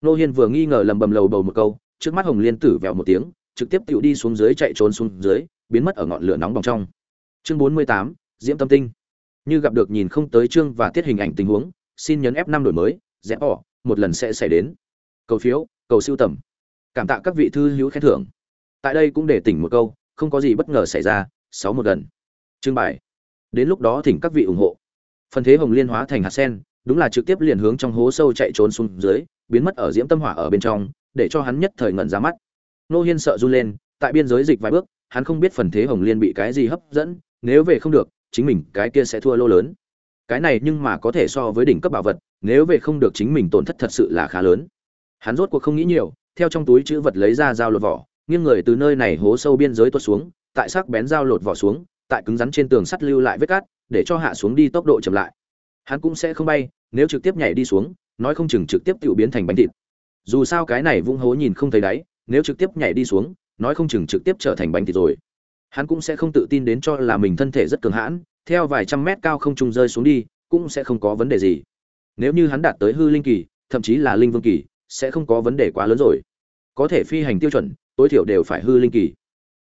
Nô hiên vừa nghi ngờ lầm bầm lầu bầu một câu, trước mắt hồng liên tử vèo một tiếng trực tiếp tiểu đi xuống dưới chạy trốn xuống dưới, biến mất ở ngọn lửa nóng bỏng trong. Chương bốn mươi tám, diễm tâm tinh. Như gặp được nhìn không tới chương và tiết hình ảnh tình huống, xin nhấn f năm đổi mới rẽ bỏ, một lần sẽ xảy đến. Cầu phiếu, cầu siêu tầm. Cảm tạ các vị thư hữu khen thưởng. Tại đây cũng để tỉnh một câu, không có gì bất ngờ xảy ra, sáu một lần chương bày đến lúc đó thỉnh các vị ủng hộ. Phần thế hồng liên hóa thành hạt sen, đúng là trực tiếp liền hướng trong hố sâu chạy trốn xuống dưới, biến mất ở diễm tâm hỏa ở bên trong, để cho hắn nhất thời ngẩn ra mắt nô hiên sợ run lên, tại biên giới dịch vài bước, hắn không biết phần thế hồng liên bị cái gì hấp dẫn, nếu về không được, chính mình cái kia sẽ thua lô lớn. Cái này nhưng mà có thể so với đỉnh cấp bảo vật, nếu về không được chính mình tổn thất thật sự là khá lớn. Hắn rốt cuộc không nghĩ nhiều, theo trong túi chữ vật lấy ra dao lột vỏ, nghiêng người từ nơi này hố sâu biên giới tuột xuống, tại sắc bén dao lột vỏ xuống, tại cứng rắn trên tường sắt lưu lại vết cát, để cho hạ xuống đi tốc độ chậm lại. Hắn cũng sẽ không bay, nếu trực tiếp nhảy đi xuống, nói không chừng trực tiếp tự biến thành bánh thịt. Dù sao cái này vung hố nhìn không thấy đáy nếu trực tiếp nhảy đi xuống, nói không chừng trực tiếp trở thành bánh thịt rồi. Hắn cũng sẽ không tự tin đến cho là mình thân thể rất cường hãn, theo vài trăm mét cao không trung rơi xuống đi, cũng sẽ không có vấn đề gì. Nếu như hắn đạt tới hư linh kỳ, thậm chí là linh vương kỳ, sẽ không có vấn đề quá lớn rồi. Có thể phi hành tiêu chuẩn, tối thiểu đều phải hư linh kỳ.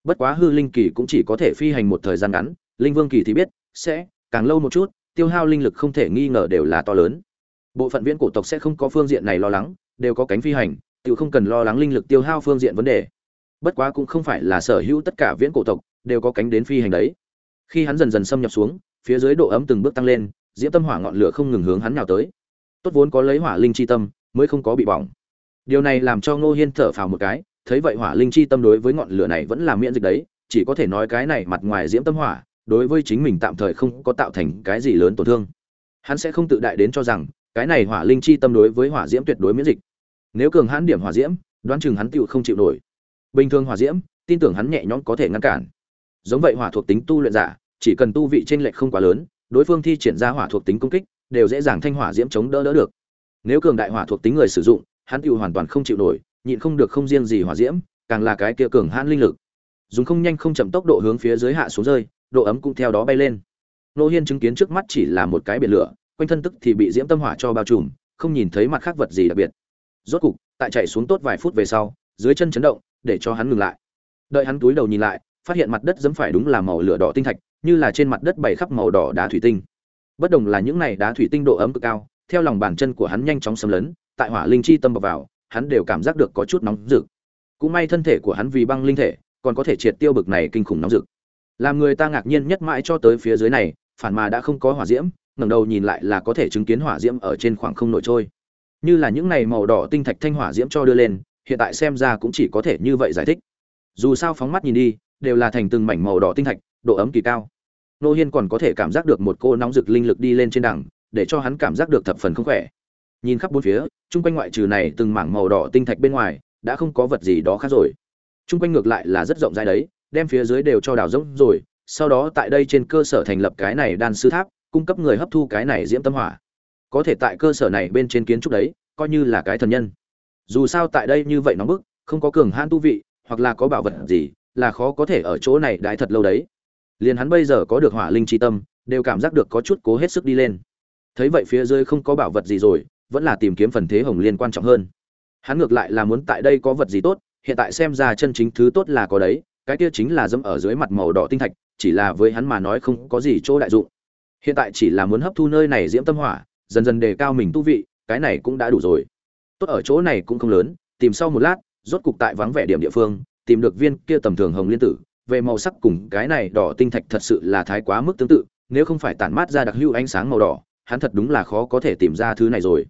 Bất quá hư linh kỳ cũng chỉ có thể phi hành một thời gian ngắn, linh vương kỳ thì biết, sẽ, càng lâu một chút, tiêu hao linh lực không thể nghi ngờ đều là to lớn. Bộ phận viễn cổ tộc sẽ không có phương diện này lo lắng, đều có cánh phi hành tự không cần lo lắng linh lực tiêu hao phương diện vấn đề. Bất quá cũng không phải là sở hữu tất cả viễn cổ tộc đều có cánh đến phi hành đấy. Khi hắn dần dần xâm nhập xuống, phía dưới độ ấm từng bước tăng lên, diễm tâm hỏa ngọn lửa không ngừng hướng hắn nào tới. Tốt vốn có lấy hỏa linh chi tâm, mới không có bị bỏng. Điều này làm cho ngô hiên thở phào một cái, thấy vậy hỏa linh chi tâm đối với ngọn lửa này vẫn là miễn dịch đấy, chỉ có thể nói cái này mặt ngoài diễm tâm hỏa, đối với chính mình tạm thời không có tạo thành cái gì lớn tổn thương. Hắn sẽ không tự đại đến cho rằng, cái này hỏa linh chi tâm đối với hỏa diễm tuyệt đối miễn dịch nếu cường hãn điểm hỏa diễm, đoán chừng hắn tựu không chịu nổi. Bình thường hỏa diễm, tin tưởng hắn nhẹ nhõm có thể ngăn cản. Giống vậy hỏa thuộc tính tu luyện giả, chỉ cần tu vị trên lệch không quá lớn, đối phương thi triển ra hỏa thuộc tính công kích, đều dễ dàng thanh hỏa diễm chống đỡ đỡ được. Nếu cường đại hỏa thuộc tính người sử dụng, hắn tiêu hoàn toàn không chịu nổi, nhịn không được không riêng gì hỏa diễm, càng là cái kia cường hãn linh lực. Dùng không nhanh không chậm tốc độ hướng phía dưới hạ xuống rơi, độ ấm cũng theo đó bay lên. Nô hiên chứng kiến trước mắt chỉ là một cái biển lửa, quanh thân tức thì bị diễm tâm hỏa cho bao trùm, không nhìn thấy mặt khác vật gì đặc biệt rốt cục, tại chạy xuống tốt vài phút về sau, dưới chân chấn động, để cho hắn ngừng lại. Đợi hắn túi đầu nhìn lại, phát hiện mặt đất dẫm phải đúng là màu lửa đỏ tinh thạch, như là trên mặt đất bày khắp màu đỏ đá thủy tinh. Bất đồng là những này đá thủy tinh độ ấm cực cao, theo lòng bàn chân của hắn nhanh chóng xâm lấn, tại hỏa linh chi tâm bọc vào, hắn đều cảm giác được có chút nóng rực. Cũng may thân thể của hắn vì băng linh thể, còn có thể triệt tiêu bực này kinh khủng nóng rực. Làm người ta ngạc nhiên nhất mãi cho tới phía dưới này, phản mà đã không có hỏa diễm, ngẩng đầu nhìn lại là có thể chứng kiến hỏa diễm ở trên khoảng không nổi trôi như là những này màu đỏ tinh thạch thanh hỏa diễm cho đưa lên, hiện tại xem ra cũng chỉ có thể như vậy giải thích. Dù sao phóng mắt nhìn đi, đều là thành từng mảnh màu đỏ tinh thạch, độ ấm kỳ cao. Nô hiên còn có thể cảm giác được một cô nóng rực linh lực đi lên trên đẳng để cho hắn cảm giác được thập phần không khỏe. Nhìn khắp bốn phía, chung quanh ngoại trừ này từng mảng màu đỏ tinh thạch bên ngoài, đã không có vật gì đó khác rồi. Chung quanh ngược lại là rất rộng rãi đấy, đem phía dưới đều cho đào rỗng rồi, sau đó tại đây trên cơ sở thành lập cái này đan sư tháp, cung cấp người hấp thu cái này diễm tâm hỏa có thể tại cơ sở này bên trên kiến trúc đấy, coi như là cái thần nhân. Dù sao tại đây như vậy nóng bức, không có cường hãn tu vị, hoặc là có bảo vật gì, là khó có thể ở chỗ này đãi thật lâu đấy. Liền hắn bây giờ có được hỏa linh chi tâm, đều cảm giác được có chút cố hết sức đi lên. Thấy vậy phía dưới không có bảo vật gì rồi, vẫn là tìm kiếm phần thế hồng liên quan trọng hơn. Hắn ngược lại là muốn tại đây có vật gì tốt, hiện tại xem ra chân chính thứ tốt là có đấy, cái kia chính là dẫm ở dưới mặt màu đỏ tinh thạch, chỉ là với hắn mà nói không có gì chỗ đại dụng. Hiện tại chỉ là muốn hấp thu nơi này diễm tâm hỏa dần dần đề cao mình tu vị, cái này cũng đã đủ rồi. Tốt ở chỗ này cũng không lớn, tìm sau một lát, rốt cục tại vắng vẻ điểm địa phương, tìm được viên kia tầm thường hồng liên tử. Về màu sắc cùng cái này đỏ tinh thạch thật sự là thái quá mức tương tự, nếu không phải tản mát ra đặc hữu ánh sáng màu đỏ, hắn thật đúng là khó có thể tìm ra thứ này rồi.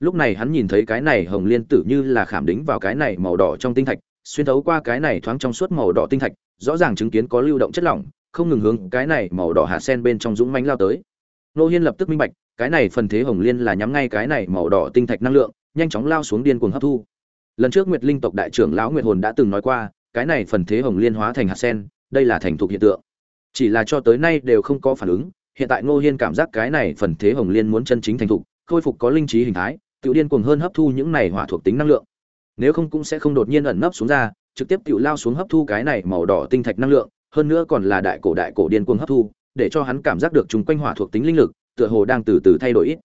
Lúc này hắn nhìn thấy cái này hồng liên tử như là khảm đính vào cái này màu đỏ trong tinh thạch, xuyên thấu qua cái này thoáng trong suốt màu đỏ tinh thạch, rõ ràng chứng kiến có lưu động chất lỏng, không ngừng hướng cái này màu đỏ hạt sen bên trong dũng mánh lao tới. Nô hiên lập tức minh bạch cái này phần thế hồng liên là nhắm ngay cái này màu đỏ tinh thạch năng lượng, nhanh chóng lao xuống điên cuồng hấp thu. Lần trước nguyệt linh tộc đại trưởng lão nguyệt hồn đã từng nói qua, cái này phần thế hồng liên hóa thành hạt sen, đây là thành thục hiện tượng. Chỉ là cho tới nay đều không có phản ứng, hiện tại ngô hiên cảm giác cái này phần thế hồng liên muốn chân chính thành thục, khôi phục có linh trí hình thái tự điên cuồng hơn hấp thu những này hỏa thuộc tính năng lượng. Nếu không cũng sẽ không đột nhiên ẩn nấp xuống ra, trực tiếp tự lao xuống hấp thu cái này màu đỏ tinh thạch năng lượng, hơn nữa còn là đại cổ đại cổ điên cuồng hấp thu, để cho hắn cảm giác được chúng quanh hỏa thuộc tính linh lực tựa hồ đang từ từ thay đổi ít.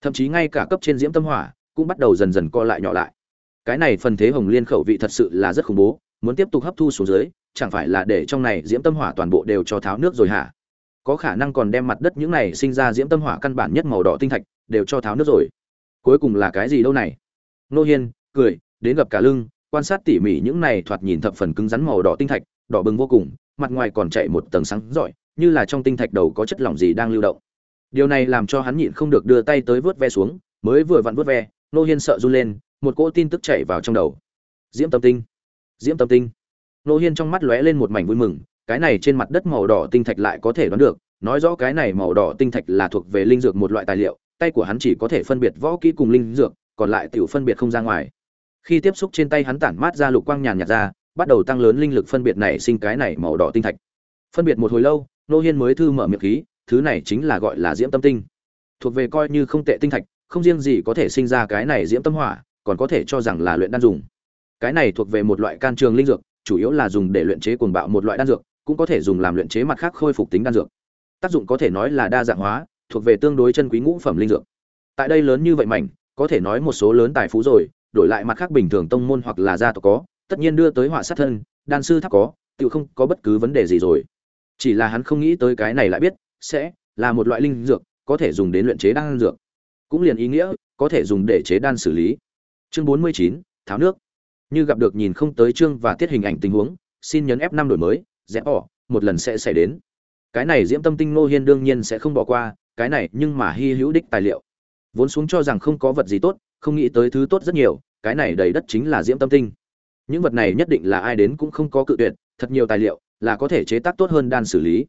Thậm chí ngay cả cấp trên diễm tâm hỏa cũng bắt đầu dần dần co lại nhỏ lại. Cái này phần thế hồng liên khẩu vị thật sự là rất khủng bố, muốn tiếp tục hấp thu xuống dưới, chẳng phải là để trong này diễm tâm hỏa toàn bộ đều cho tháo nước rồi hả? Có khả năng còn đem mặt đất những này sinh ra diễm tâm hỏa căn bản nhất màu đỏ tinh thạch đều cho tháo nước rồi. Cuối cùng là cái gì đâu này? Nô hiên cười, đến gặp cả lưng, quan sát tỉ mỉ những này thoạt nhìn thập phần cứng rắn màu đỏ tinh thạch, đỏ bừng vô cùng, mặt ngoài còn chạy một tầng sáng rọi, như là trong tinh thạch đầu có chất lỏng gì đang lưu động điều này làm cho hắn nhịn không được đưa tay tới vớt ve xuống, mới vừa vặn vớt ve, nô hiên sợ run lên, một cỗ tin tức chạy vào trong đầu. Diễm tâm tinh. Diễm tâm tinh. Nô hiên trong mắt lóe lên một mảnh vui mừng, cái này trên mặt đất màu đỏ tinh thạch lại có thể đoán được, nói rõ cái này màu đỏ tinh thạch là thuộc về linh dược một loại tài liệu, tay của hắn chỉ có thể phân biệt võ kỹ cùng linh dược, còn lại tiểu phân biệt không ra ngoài. Khi tiếp xúc trên tay hắn tản mát ra lục quang nhàn nhạt ra, bắt đầu tăng lớn linh lực phân biệt này sinh cái này màu đỏ tinh thạch. Phân biệt một hồi lâu, nô hiên mới thư mở miệng khí thứ này chính là gọi là diễm tâm tinh. Thuộc về coi như không tệ tinh thạch, không riêng gì có thể sinh ra cái này diễm tâm hỏa, còn có thể cho rằng là luyện đan dùng. Cái này thuộc về một loại can trường linh dược, chủ yếu là dùng để luyện chế cuồng bạo một loại đan dược, cũng có thể dùng làm luyện chế mặt khác khôi phục tính đan dược. Tác dụng có thể nói là đa dạng hóa, thuộc về tương đối chân quý ngũ phẩm linh dược. Tại đây lớn như vậy mảnh, có thể nói một số lớn tài phú rồi, đổi lại mặt khác bình thường tông môn hoặc là gia tộc có, tất nhiên đưa tới họa sát thân, đan sư tháp có tự không có bất cứ vấn đề gì rồi. Chỉ là hắn không nghĩ tới cái này lại biết sẽ là một loại linh dược, có thể dùng đến luyện chế đan dược. Cũng liền ý nghĩa, có thể dùng để chế đan xử lý. Chương bốn mươi chín, tháo nước. Như gặp được nhìn không tới chương và tiết hình ảnh tình huống, xin nhấn f năm đổi mới rẽ bỏ, một lần sẽ xảy đến. Cái này diễm tâm tinh nô hiên đương nhiên sẽ không bỏ qua, cái này nhưng mà hy hữu đích tài liệu. Vốn xuống cho rằng không có vật gì tốt, không nghĩ tới thứ tốt rất nhiều, cái này đầy đất chính là diễm tâm tinh. Những vật này nhất định là ai đến cũng không có cự tuyệt, thật nhiều tài liệu là có thể chế tác tốt hơn đan xử lý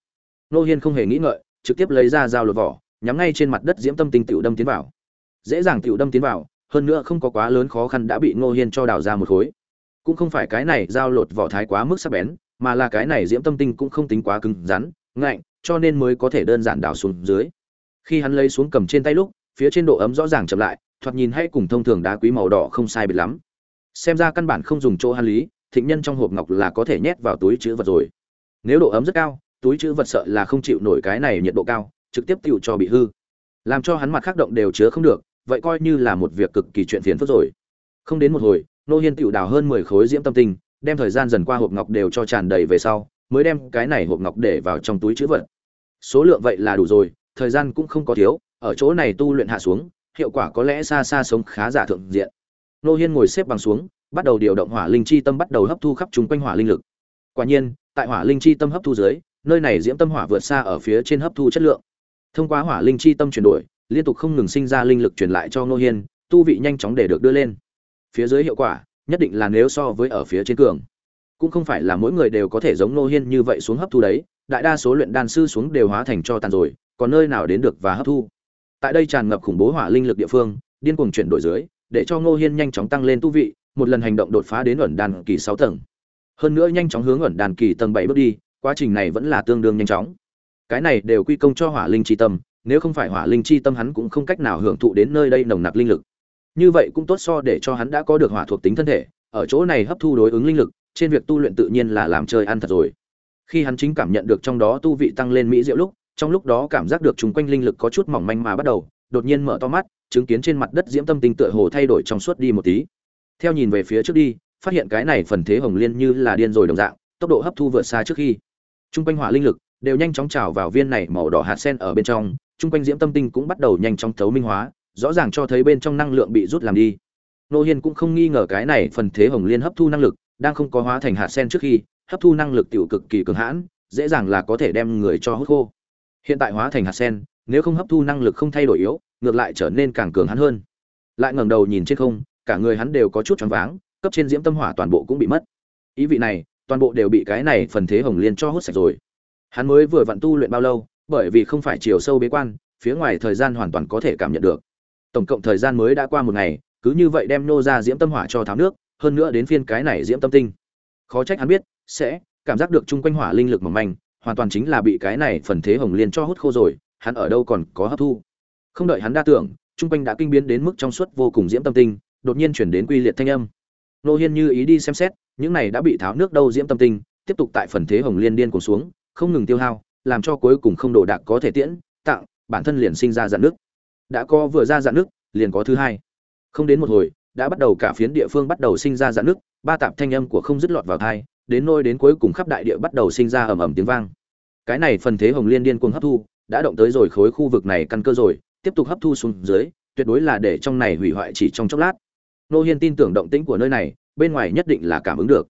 nô hiên không hề nghĩ ngợi trực tiếp lấy ra dao lột vỏ nhắm ngay trên mặt đất diễm tâm tinh tiểu đâm tiến vào dễ dàng tiểu đâm tiến vào hơn nữa không có quá lớn khó khăn đã bị Ngô Hiên cho đào ra một khối. Cũng không phải cái này dao lột vỏ thái quá mức sắc bén, mà là cái này diễm tâm tinh cũng không tính quá cứng rắn, ngạnh, cho nên mới có thể đơn giản đào xuống dưới. Khi hắn lấy xuống cầm trên tay lúc, phía trên độ ấm rõ ràng chậm lại thoạt nhìn hay cùng thông thường đá quý màu đỏ không sai biệt lắm xem ra căn bản không dùng chỗ han lý thịnh nhân trong hộp ngọc là có thể nhét vào túi chữ vật rồi nếu độ ấm rất cao túi chữ vật sợ là không chịu nổi cái này nhiệt độ cao, trực tiếp tựu cho bị hư. Làm cho hắn mặt khắc động đều chứa không được, vậy coi như là một việc cực kỳ chuyện phiền phức rồi. Không đến một hồi, nô hiên tựu đào hơn mười khối diễm tâm tinh, đem thời gian dần qua hộp ngọc đều cho tràn đầy về sau, mới đem cái này hộp ngọc để vào trong túi chữ vật. Số lượng vậy là đủ rồi, thời gian cũng không có thiếu, ở chỗ này tu luyện hạ xuống, hiệu quả có lẽ xa xa sống khá giả thượng diện. Nô hiên ngồi xếp bằng xuống, bắt đầu điều động hỏa linh chi tâm bắt đầu hấp thu khắp chúng quanh hỏa linh lực. Quả nhiên, tại hỏa linh chi tâm hấp thu dưới nơi này diễm tâm hỏa vượt xa ở phía trên hấp thu chất lượng. Thông qua hỏa linh chi tâm chuyển đổi, liên tục không ngừng sinh ra linh lực truyền lại cho nô hiên, tu vị nhanh chóng để được đưa lên. Phía dưới hiệu quả, nhất định là nếu so với ở phía trên cường. Cũng không phải là mỗi người đều có thể giống nô hiên như vậy xuống hấp thu đấy, đại đa số luyện đan sư xuống đều hóa thành cho tàn rồi, còn nơi nào đến được và hấp thu. Tại đây tràn ngập khủng bố hỏa linh lực địa phương, điên cuồng chuyển đổi dưới, để cho ngô hiên nhanh chóng tăng lên tu vị, một lần hành động đột phá đến ẩn đan kỳ sáu tầng. Hơn nữa nhanh chóng hướng ẩn đan kỳ tầng bảy bước đi quá trình này vẫn là tương đương nhanh chóng. Cái này đều quy công cho hỏa linh chi tâm, nếu không phải hỏa linh chi tâm hắn cũng không cách nào hưởng thụ đến nơi đây nồng nặc linh lực. Như vậy cũng tốt so để cho hắn đã có được hỏa thuộc tính thân thể, ở chỗ này hấp thu đối ứng linh lực, trên việc tu luyện tự nhiên là làm chơi ăn thật rồi. Khi hắn chính cảm nhận được trong đó tu vị tăng lên mỹ diệu lúc, trong lúc đó cảm giác được chung quanh linh lực có chút mỏng manh mà bắt đầu, đột nhiên mở to mắt, chứng kiến trên mặt đất diễm tâm tinh tựa hồ thay đổi trong suốt đi một tí. Theo nhìn về phía trước đi, phát hiện cái này phần thế hồng liên như là điên rồi đồng dạng, tốc độ hấp thu vượt xa trước khi. Trung quanh hỏa linh lực đều nhanh chóng trào vào viên này màu đỏ hạt sen ở bên trong, Trung quanh diễm tâm tinh cũng bắt đầu nhanh chóng thấu minh hóa, rõ ràng cho thấy bên trong năng lượng bị rút làm đi. Nô hiên cũng không nghi ngờ cái này phần thế hồng liên hấp thu năng lực đang không có hóa thành hạt sen trước khi hấp thu năng lực tiểu cực kỳ cường hãn, dễ dàng là có thể đem người cho hút khô. Hiện tại hóa thành hạt sen, nếu không hấp thu năng lực không thay đổi yếu, ngược lại trở nên càng cường hãn hơn. Lại ngẩng đầu nhìn trên không, cả người hắn đều có chút choáng váng, cấp trên diễm tâm hỏa toàn bộ cũng bị mất. Ý vị này toàn bộ đều bị cái này phần thế hồng liên cho hút sạch rồi. Hắn mới vừa vận tu luyện bao lâu, bởi vì không phải chiều sâu bế quan, phía ngoài thời gian hoàn toàn có thể cảm nhận được. Tổng cộng thời gian mới đã qua một ngày, cứ như vậy đem nô ra diễm tâm hỏa cho tháo nước, hơn nữa đến phiên cái này diễm tâm tinh. Khó trách hắn biết, sẽ cảm giác được chung quanh hỏa linh lực mỏng manh, hoàn toàn chính là bị cái này phần thế hồng liên cho hút khô rồi, hắn ở đâu còn có hấp thu. Không đợi hắn đa tưởng, chung quanh đã kinh biến đến mức trong suốt vô cùng diễm tâm tinh, đột nhiên chuyển đến quy liệt thanh âm. Nô hiên như ý đi xem xét những này đã bị tháo nước đâu diễm tâm tinh, tiếp tục tại phần thế hồng liên điên cuồng xuống, không ngừng tiêu hao, làm cho cuối cùng không đồ đạc có thể tiễn, tặng, bản thân liền sinh ra dạn nước. Đã có vừa ra dạn nước, liền có thứ hai. Không đến một hồi, đã bắt đầu cả phiến địa phương bắt đầu sinh ra dạn nước, ba tạp thanh âm của không dứt lọt vào thai đến nôi đến cuối cùng khắp đại địa bắt đầu sinh ra ầm ầm tiếng vang. Cái này phần thế hồng liên điên cuồng hấp thu, đã động tới rồi khối khu vực này căn cơ rồi, tiếp tục hấp thu xuống dưới, tuyệt đối là để trong này hủy hoại chỉ trong chốc lát. Nô hiên tin tưởng động tĩnh của nơi này bên ngoài nhất định là cảm ứng được.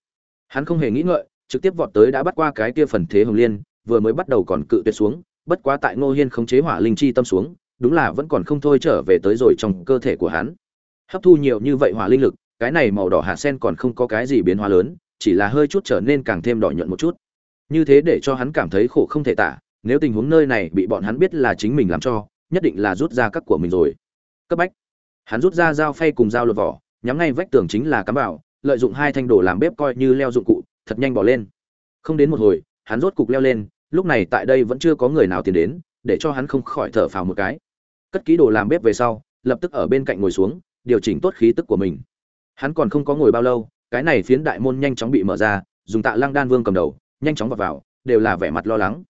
Hắn không hề nghĩ ngợi, trực tiếp vọt tới đã bắt qua cái kia phần thế hồng liên, vừa mới bắt đầu còn cự tuyệt xuống, bất quá tại nô hiên khống chế hỏa linh chi tâm xuống, đúng là vẫn còn không thôi trở về tới rồi trong cơ thể của hắn. Hấp thu nhiều như vậy hỏa linh lực, cái này màu đỏ hạ sen còn không có cái gì biến hóa lớn, chỉ là hơi chút trở nên càng thêm đỏ nhuận một chút. Như thế để cho hắn cảm thấy khổ không thể tả, nếu tình huống nơi này bị bọn hắn biết là chính mình làm cho, nhất định là rút ra các của mình rồi. Cấp bách. Hắn rút ra dao phay cùng dao lột vỏ, nhắm ngay vách tường chính là cắm vào lợi dụng hai thanh đồ làm bếp coi như leo dụng cụ, thật nhanh bỏ lên. Không đến một hồi, hắn rốt cục leo lên, lúc này tại đây vẫn chưa có người nào tiến đến, để cho hắn không khỏi thở phào một cái. Cất ký đồ làm bếp về sau, lập tức ở bên cạnh ngồi xuống, điều chỉnh tốt khí tức của mình. Hắn còn không có ngồi bao lâu, cái này phiến đại môn nhanh chóng bị mở ra, dùng tạ lăng đan vương cầm đầu, nhanh chóng vào vào, đều là vẻ mặt lo lắng.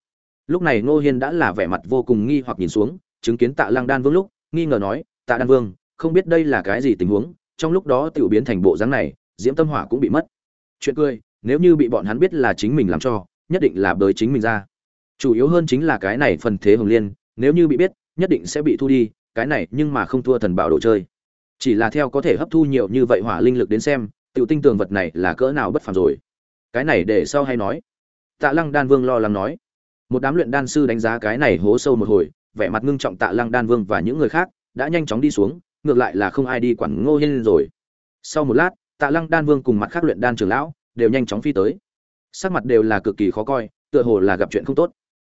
Lúc này ngô hiên đã là vẻ mặt vô cùng nghi hoặc nhìn xuống, chứng kiến tạ lăng đan vương lúc, nghi ngờ nói, tạ đan vương, không biết đây là cái gì tình huống, trong lúc đó tiểu biến thành bộ dáng này diễm tâm hỏa cũng bị mất. Chuyện cười, nếu như bị bọn hắn biết là chính mình làm cho, nhất định là bới chính mình ra. Chủ yếu hơn chính là cái này phần thế hồng liên, nếu như bị biết, nhất định sẽ bị thu đi, cái này nhưng mà không thua thần bảo đồ chơi. Chỉ là theo có thể hấp thu nhiều như vậy hỏa linh lực đến xem, tiểu tinh tường vật này là cỡ nào bất phàm rồi. Cái này để sau hay nói. Tạ lăng đan vương lo lắng nói. Một đám luyện đan sư đánh giá cái này hố sâu một hồi, vẻ mặt ngưng trọng tạ lăng đan vương và những người khác đã nhanh chóng đi xuống, ngược lại là không ai đi quản ngô hiên rồi. Sau một lát tạ lăng đan vương cùng mặt khác luyện đan trưởng lão đều nhanh chóng phi tới. Sắc mặt đều là cực kỳ khó coi, tựa hồ là gặp chuyện không tốt.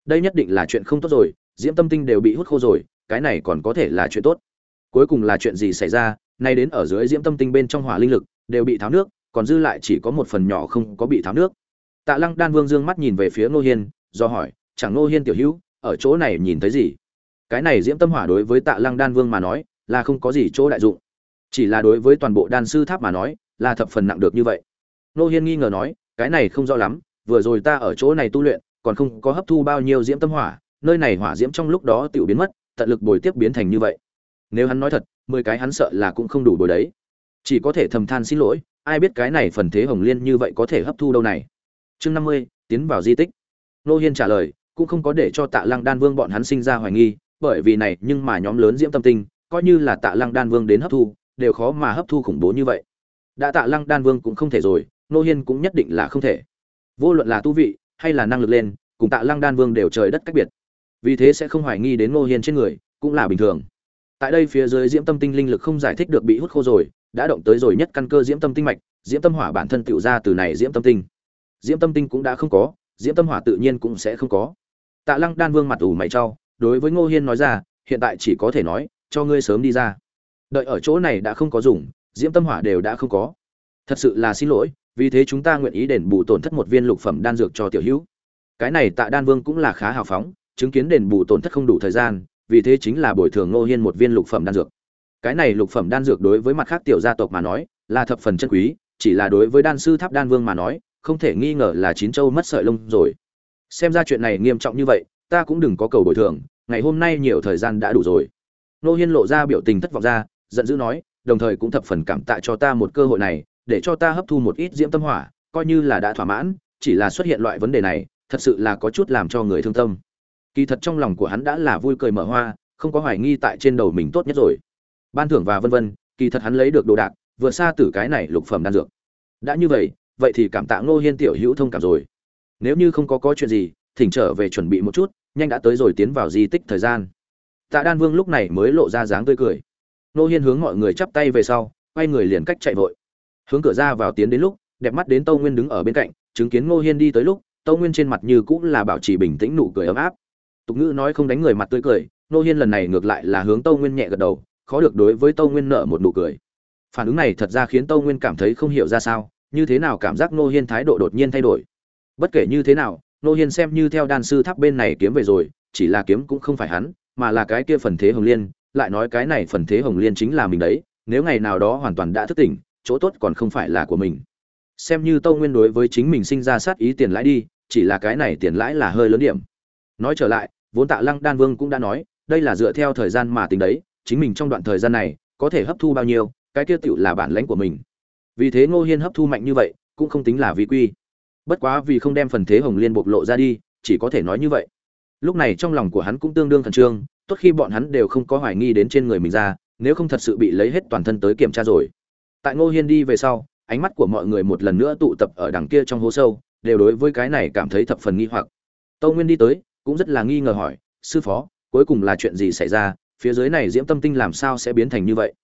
Đây nhất định là chuyện không tốt rồi, diễm tâm tinh đều bị hút khô rồi, cái này còn có thể là chuyện tốt. Cuối cùng là chuyện gì xảy ra, nay đến ở dưới diễm tâm tinh bên trong hỏa linh lực đều bị tháo nước, còn dư lại chỉ có một phần nhỏ không có bị tháo nước. Tạ lăng đan vương dương mắt nhìn về phía ngô hiên, do hỏi, chẳng ngô hiên tiểu hữu, ở chỗ này nhìn thấy gì? Cái này diễm tâm hỏa đối với tạ lăng đan vương mà nói là không có gì chỗ đại dụng. Chỉ là đối với toàn bộ đan sư tháp mà nói là thập phần nặng được như vậy. Nô hiên nghi ngờ nói, cái này không rõ lắm, vừa rồi ta ở chỗ này tu luyện, còn không có hấp thu bao nhiêu diễm tâm hỏa, nơi này hỏa diễm trong lúc đó tự biến mất, tận lực bồi tiếp biến thành như vậy. Nếu hắn nói thật, mười cái hắn sợ là cũng không đủ bồi đấy. Chỉ có thể thầm than xin lỗi, ai biết cái này phần thế hồng liên như vậy có thể hấp thu đâu này. Chương năm mươi, tiến vào di tích. Nô hiên trả lời, cũng không có để cho tạ lăng đan vương bọn hắn sinh ra hoài nghi, bởi vì này, nhưng mà nhóm lớn diễm tâm tinh, coi như là tạ lăng đan vương đến hấp thu, đều khó mà hấp thu khủng bố như vậy đã tạ lăng đan vương cũng không thể rồi, nô hiên cũng nhất định là không thể. Vô luận là tu vị, hay là năng lực lên, cùng tạ lăng đan vương đều trời đất cách biệt. Vì thế sẽ không hoài nghi đến nô hiên trên người, cũng là bình thường. Tại đây phía dưới diễm tâm tinh linh lực không giải thích được bị hút khô rồi, đã động tới rồi nhất căn cơ diễm tâm tinh mạch, diễm tâm hỏa bản thân tựu ra từ này diễm tâm tinh. Diễm tâm tinh cũng đã không có, diễm tâm hỏa tự nhiên cũng sẽ không có. Tạ lăng đan vương mặt ủ mày trao, đối với ngô hiên nói ra, hiện tại chỉ có thể nói, cho ngươi sớm đi ra. Đợi ở chỗ này đã không có dùng diễm tâm hỏa đều đã không có. Thật sự là xin lỗi, vì thế chúng ta nguyện ý đền bù tổn thất một viên lục phẩm đan dược cho tiểu hữu. Cái này tạ đan vương cũng là khá hào phóng, chứng kiến đền bù tổn thất không đủ thời gian, vì thế chính là bồi thường ngô hiên một viên lục phẩm đan dược. Cái này lục phẩm đan dược đối với mặt khác tiểu gia tộc mà nói, là thập phần chân quý, chỉ là đối với đan sư tháp đan vương mà nói, không thể nghi ngờ là chín châu mất sợi lông rồi. Xem ra chuyện này nghiêm trọng như vậy, ta cũng đừng có cầu bồi thường, ngày hôm nay nhiều thời gian đã đủ rồi. Ngô hiên lộ ra biểu tình thất vọng ra, giận dữ nói đồng thời cũng thập phần cảm tạ cho ta một cơ hội này, để cho ta hấp thu một ít diễm tâm hỏa, coi như là đã thỏa mãn, chỉ là xuất hiện loại vấn đề này, thật sự là có chút làm cho người thương tâm. Kỳ thật trong lòng của hắn đã là vui cười mở hoa, không có hoài nghi tại trên đầu mình tốt nhất rồi. Ban thưởng và vân vân, kỳ thật hắn lấy được đồ đạc, vượt xa từ cái này lục phẩm đan dược. Đã như vậy vậy thì cảm tạ ngô hiên tiểu hữu thông cảm rồi. Nếu như không có có chuyện gì, thỉnh trở về chuẩn bị một chút, nhanh đã tới rồi tiến vào di tích thời gian. Tạ đan vương lúc này mới lộ ra dáng tươi cười. Nô hiên hướng mọi người chắp tay về sau, quay người liền cách chạy vội. Hướng cửa ra vào tiến đến lúc, đẹp mắt đến tâu nguyên đứng ở bên cạnh, chứng kiến ngô hiên đi tới lúc, tâu nguyên trên mặt như cũng là bảo trì bình tĩnh nụ cười ấm áp. Tục ngữ nói không đánh người mặt tươi cười Nô hiên lần này ngược lại là hướng tâu nguyên nhẹ gật đầu, khó được đối với tâu nguyên nợ một nụ cười. Phản ứng này thật ra khiến tâu nguyên cảm thấy không hiểu ra sao, như thế nào cảm giác Nô hiên thái độ đột nhiên thay đổi. Bất kể như thế nào Nô hiên xem như theo đan sư tháp bên này kiếm về rồi, chỉ là kiếm cũng không phải hắn, mà là cái kia phần thế hồng liên lại nói cái này phần thế hồng liên chính là mình đấy, nếu ngày nào đó hoàn toàn đã thức tỉnh, chỗ tốt còn không phải là của mình. Xem như tâu nguyên đối với chính mình sinh ra sát ý tiền lãi đi, chỉ là cái này tiền lãi là hơi lớn điểm. Nói trở lại, vốn tạ lăng đan vương cũng đã nói, đây là dựa theo thời gian mà tính đấy, chính mình trong đoạn thời gian này, có thể hấp thu bao nhiêu, cái kia tựu là bản lãnh của mình. Vì thế ngô hiên hấp thu mạnh như vậy, cũng không tính là vi quy. Bất quá vì không đem phần thế hồng liên bộc lộ ra đi, chỉ có thể nói như vậy. Lúc này trong lòng của hắn cũng tương đương khẩn trương tốt khi bọn hắn đều không có hoài nghi đến trên người mình ra, nếu không thật sự bị lấy hết toàn thân tới kiểm tra rồi. Tại ngô hiên đi về sau, ánh mắt của mọi người một lần nữa tụ tập ở đằng kia trong hố sâu, đều đối với cái này cảm thấy thập phần nghi hoặc. Tâu nguyên đi tới, cũng rất là nghi ngờ hỏi, sư phó, cuối cùng là chuyện gì xảy ra? Phía dưới này diễm tâm tinh làm sao sẽ biến thành như vậy?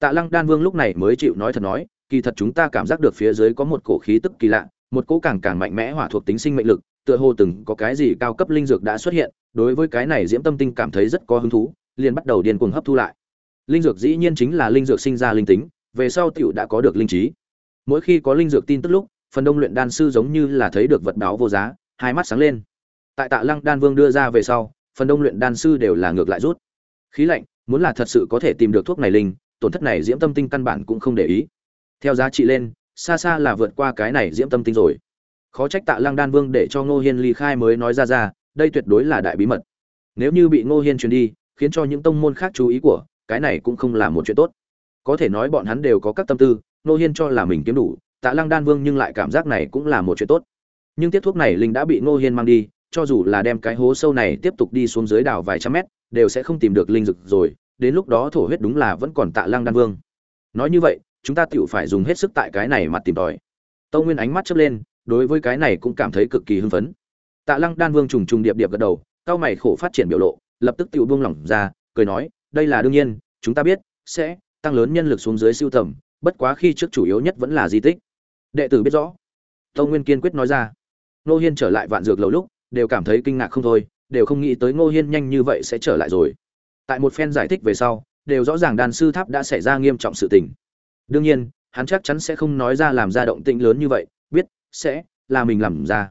Tạ lăng đan vương lúc này mới chịu nói thật nói, kỳ thật chúng ta cảm giác được phía dưới có một cổ khí tức kỳ lạ, một cỗ càng càng mạnh mẽ hỏa thuộc tính sinh mệnh lực, tựa hồ từng có cái gì cao cấp linh dược đã xuất hiện đối với cái này diễm tâm tinh cảm thấy rất có hứng thú, liền bắt đầu điên cuồng hấp thu lại. Linh dược dĩ nhiên chính là linh dược sinh ra linh tính, về sau tiểu đã có được linh trí. Mỗi khi có linh dược tin tức lúc, phần đông luyện đan sư giống như là thấy được vật báo vô giá, hai mắt sáng lên. Tại tạ lăng đan vương đưa ra về sau, phần đông luyện đan sư đều là ngược lại rút. Khí lạnh, muốn là thật sự có thể tìm được thuốc này linh, tổn thất này diễm tâm tinh căn bản cũng không để ý. Theo giá trị lên, xa xa là vượt qua cái này diễm tâm tinh rồi. Khó trách tạ lăng đan vương để cho ngô hiên ly khai mới nói ra ra đây tuyệt đối là đại bí mật. Nếu như bị ngô hiên truyền đi, khiến cho những tông môn khác chú ý của, cái này cũng không là một chuyện tốt. Có thể nói bọn hắn đều có các tâm tư, ngô hiên cho là mình kiếm đủ, tạ lăng đan vương nhưng lại cảm giác này cũng là một chuyện tốt. Nhưng tiết thuốc này linh đã bị ngô hiên mang đi, cho dù là đem cái hố sâu này tiếp tục đi xuống dưới đảo vài trăm mét, đều sẽ không tìm được linh dực rồi, đến lúc đó thổ huyết đúng là vẫn còn tạ lăng đan vương. Nói như vậy, chúng ta tựu phải dùng hết sức tại cái này mặt tìm tòi. Tâu nguyên ánh mắt chớp lên, đối với cái này cũng cảm thấy cực kỳ hưng phấn tạ lăng đan vương trùng trùng điệp điệp gật đầu, cao mày khổ phát triển biểu lộ, lập tức tiểu buông lỏng ra, cười nói, đây là đương nhiên, chúng ta biết, sẽ tăng lớn nhân lực xuống dưới siêu tầm, bất quá khi trước chủ yếu nhất vẫn là di tích. Đệ tử biết rõ. Tông nguyên kiên quyết nói ra. Nô hiên trở lại vạn dược lầu lúc, đều cảm thấy kinh ngạc không thôi, đều không nghĩ tới ngô hiên nhanh như vậy sẽ trở lại rồi. Tại một phen giải thích về sau, đều rõ ràng đàn sư tháp đã xảy ra nghiêm trọng sự tình. Đương nhiên, hắn chắc chắn sẽ không nói ra làm ra động tĩnh lớn như vậy, biết, sẽ là mình làm ra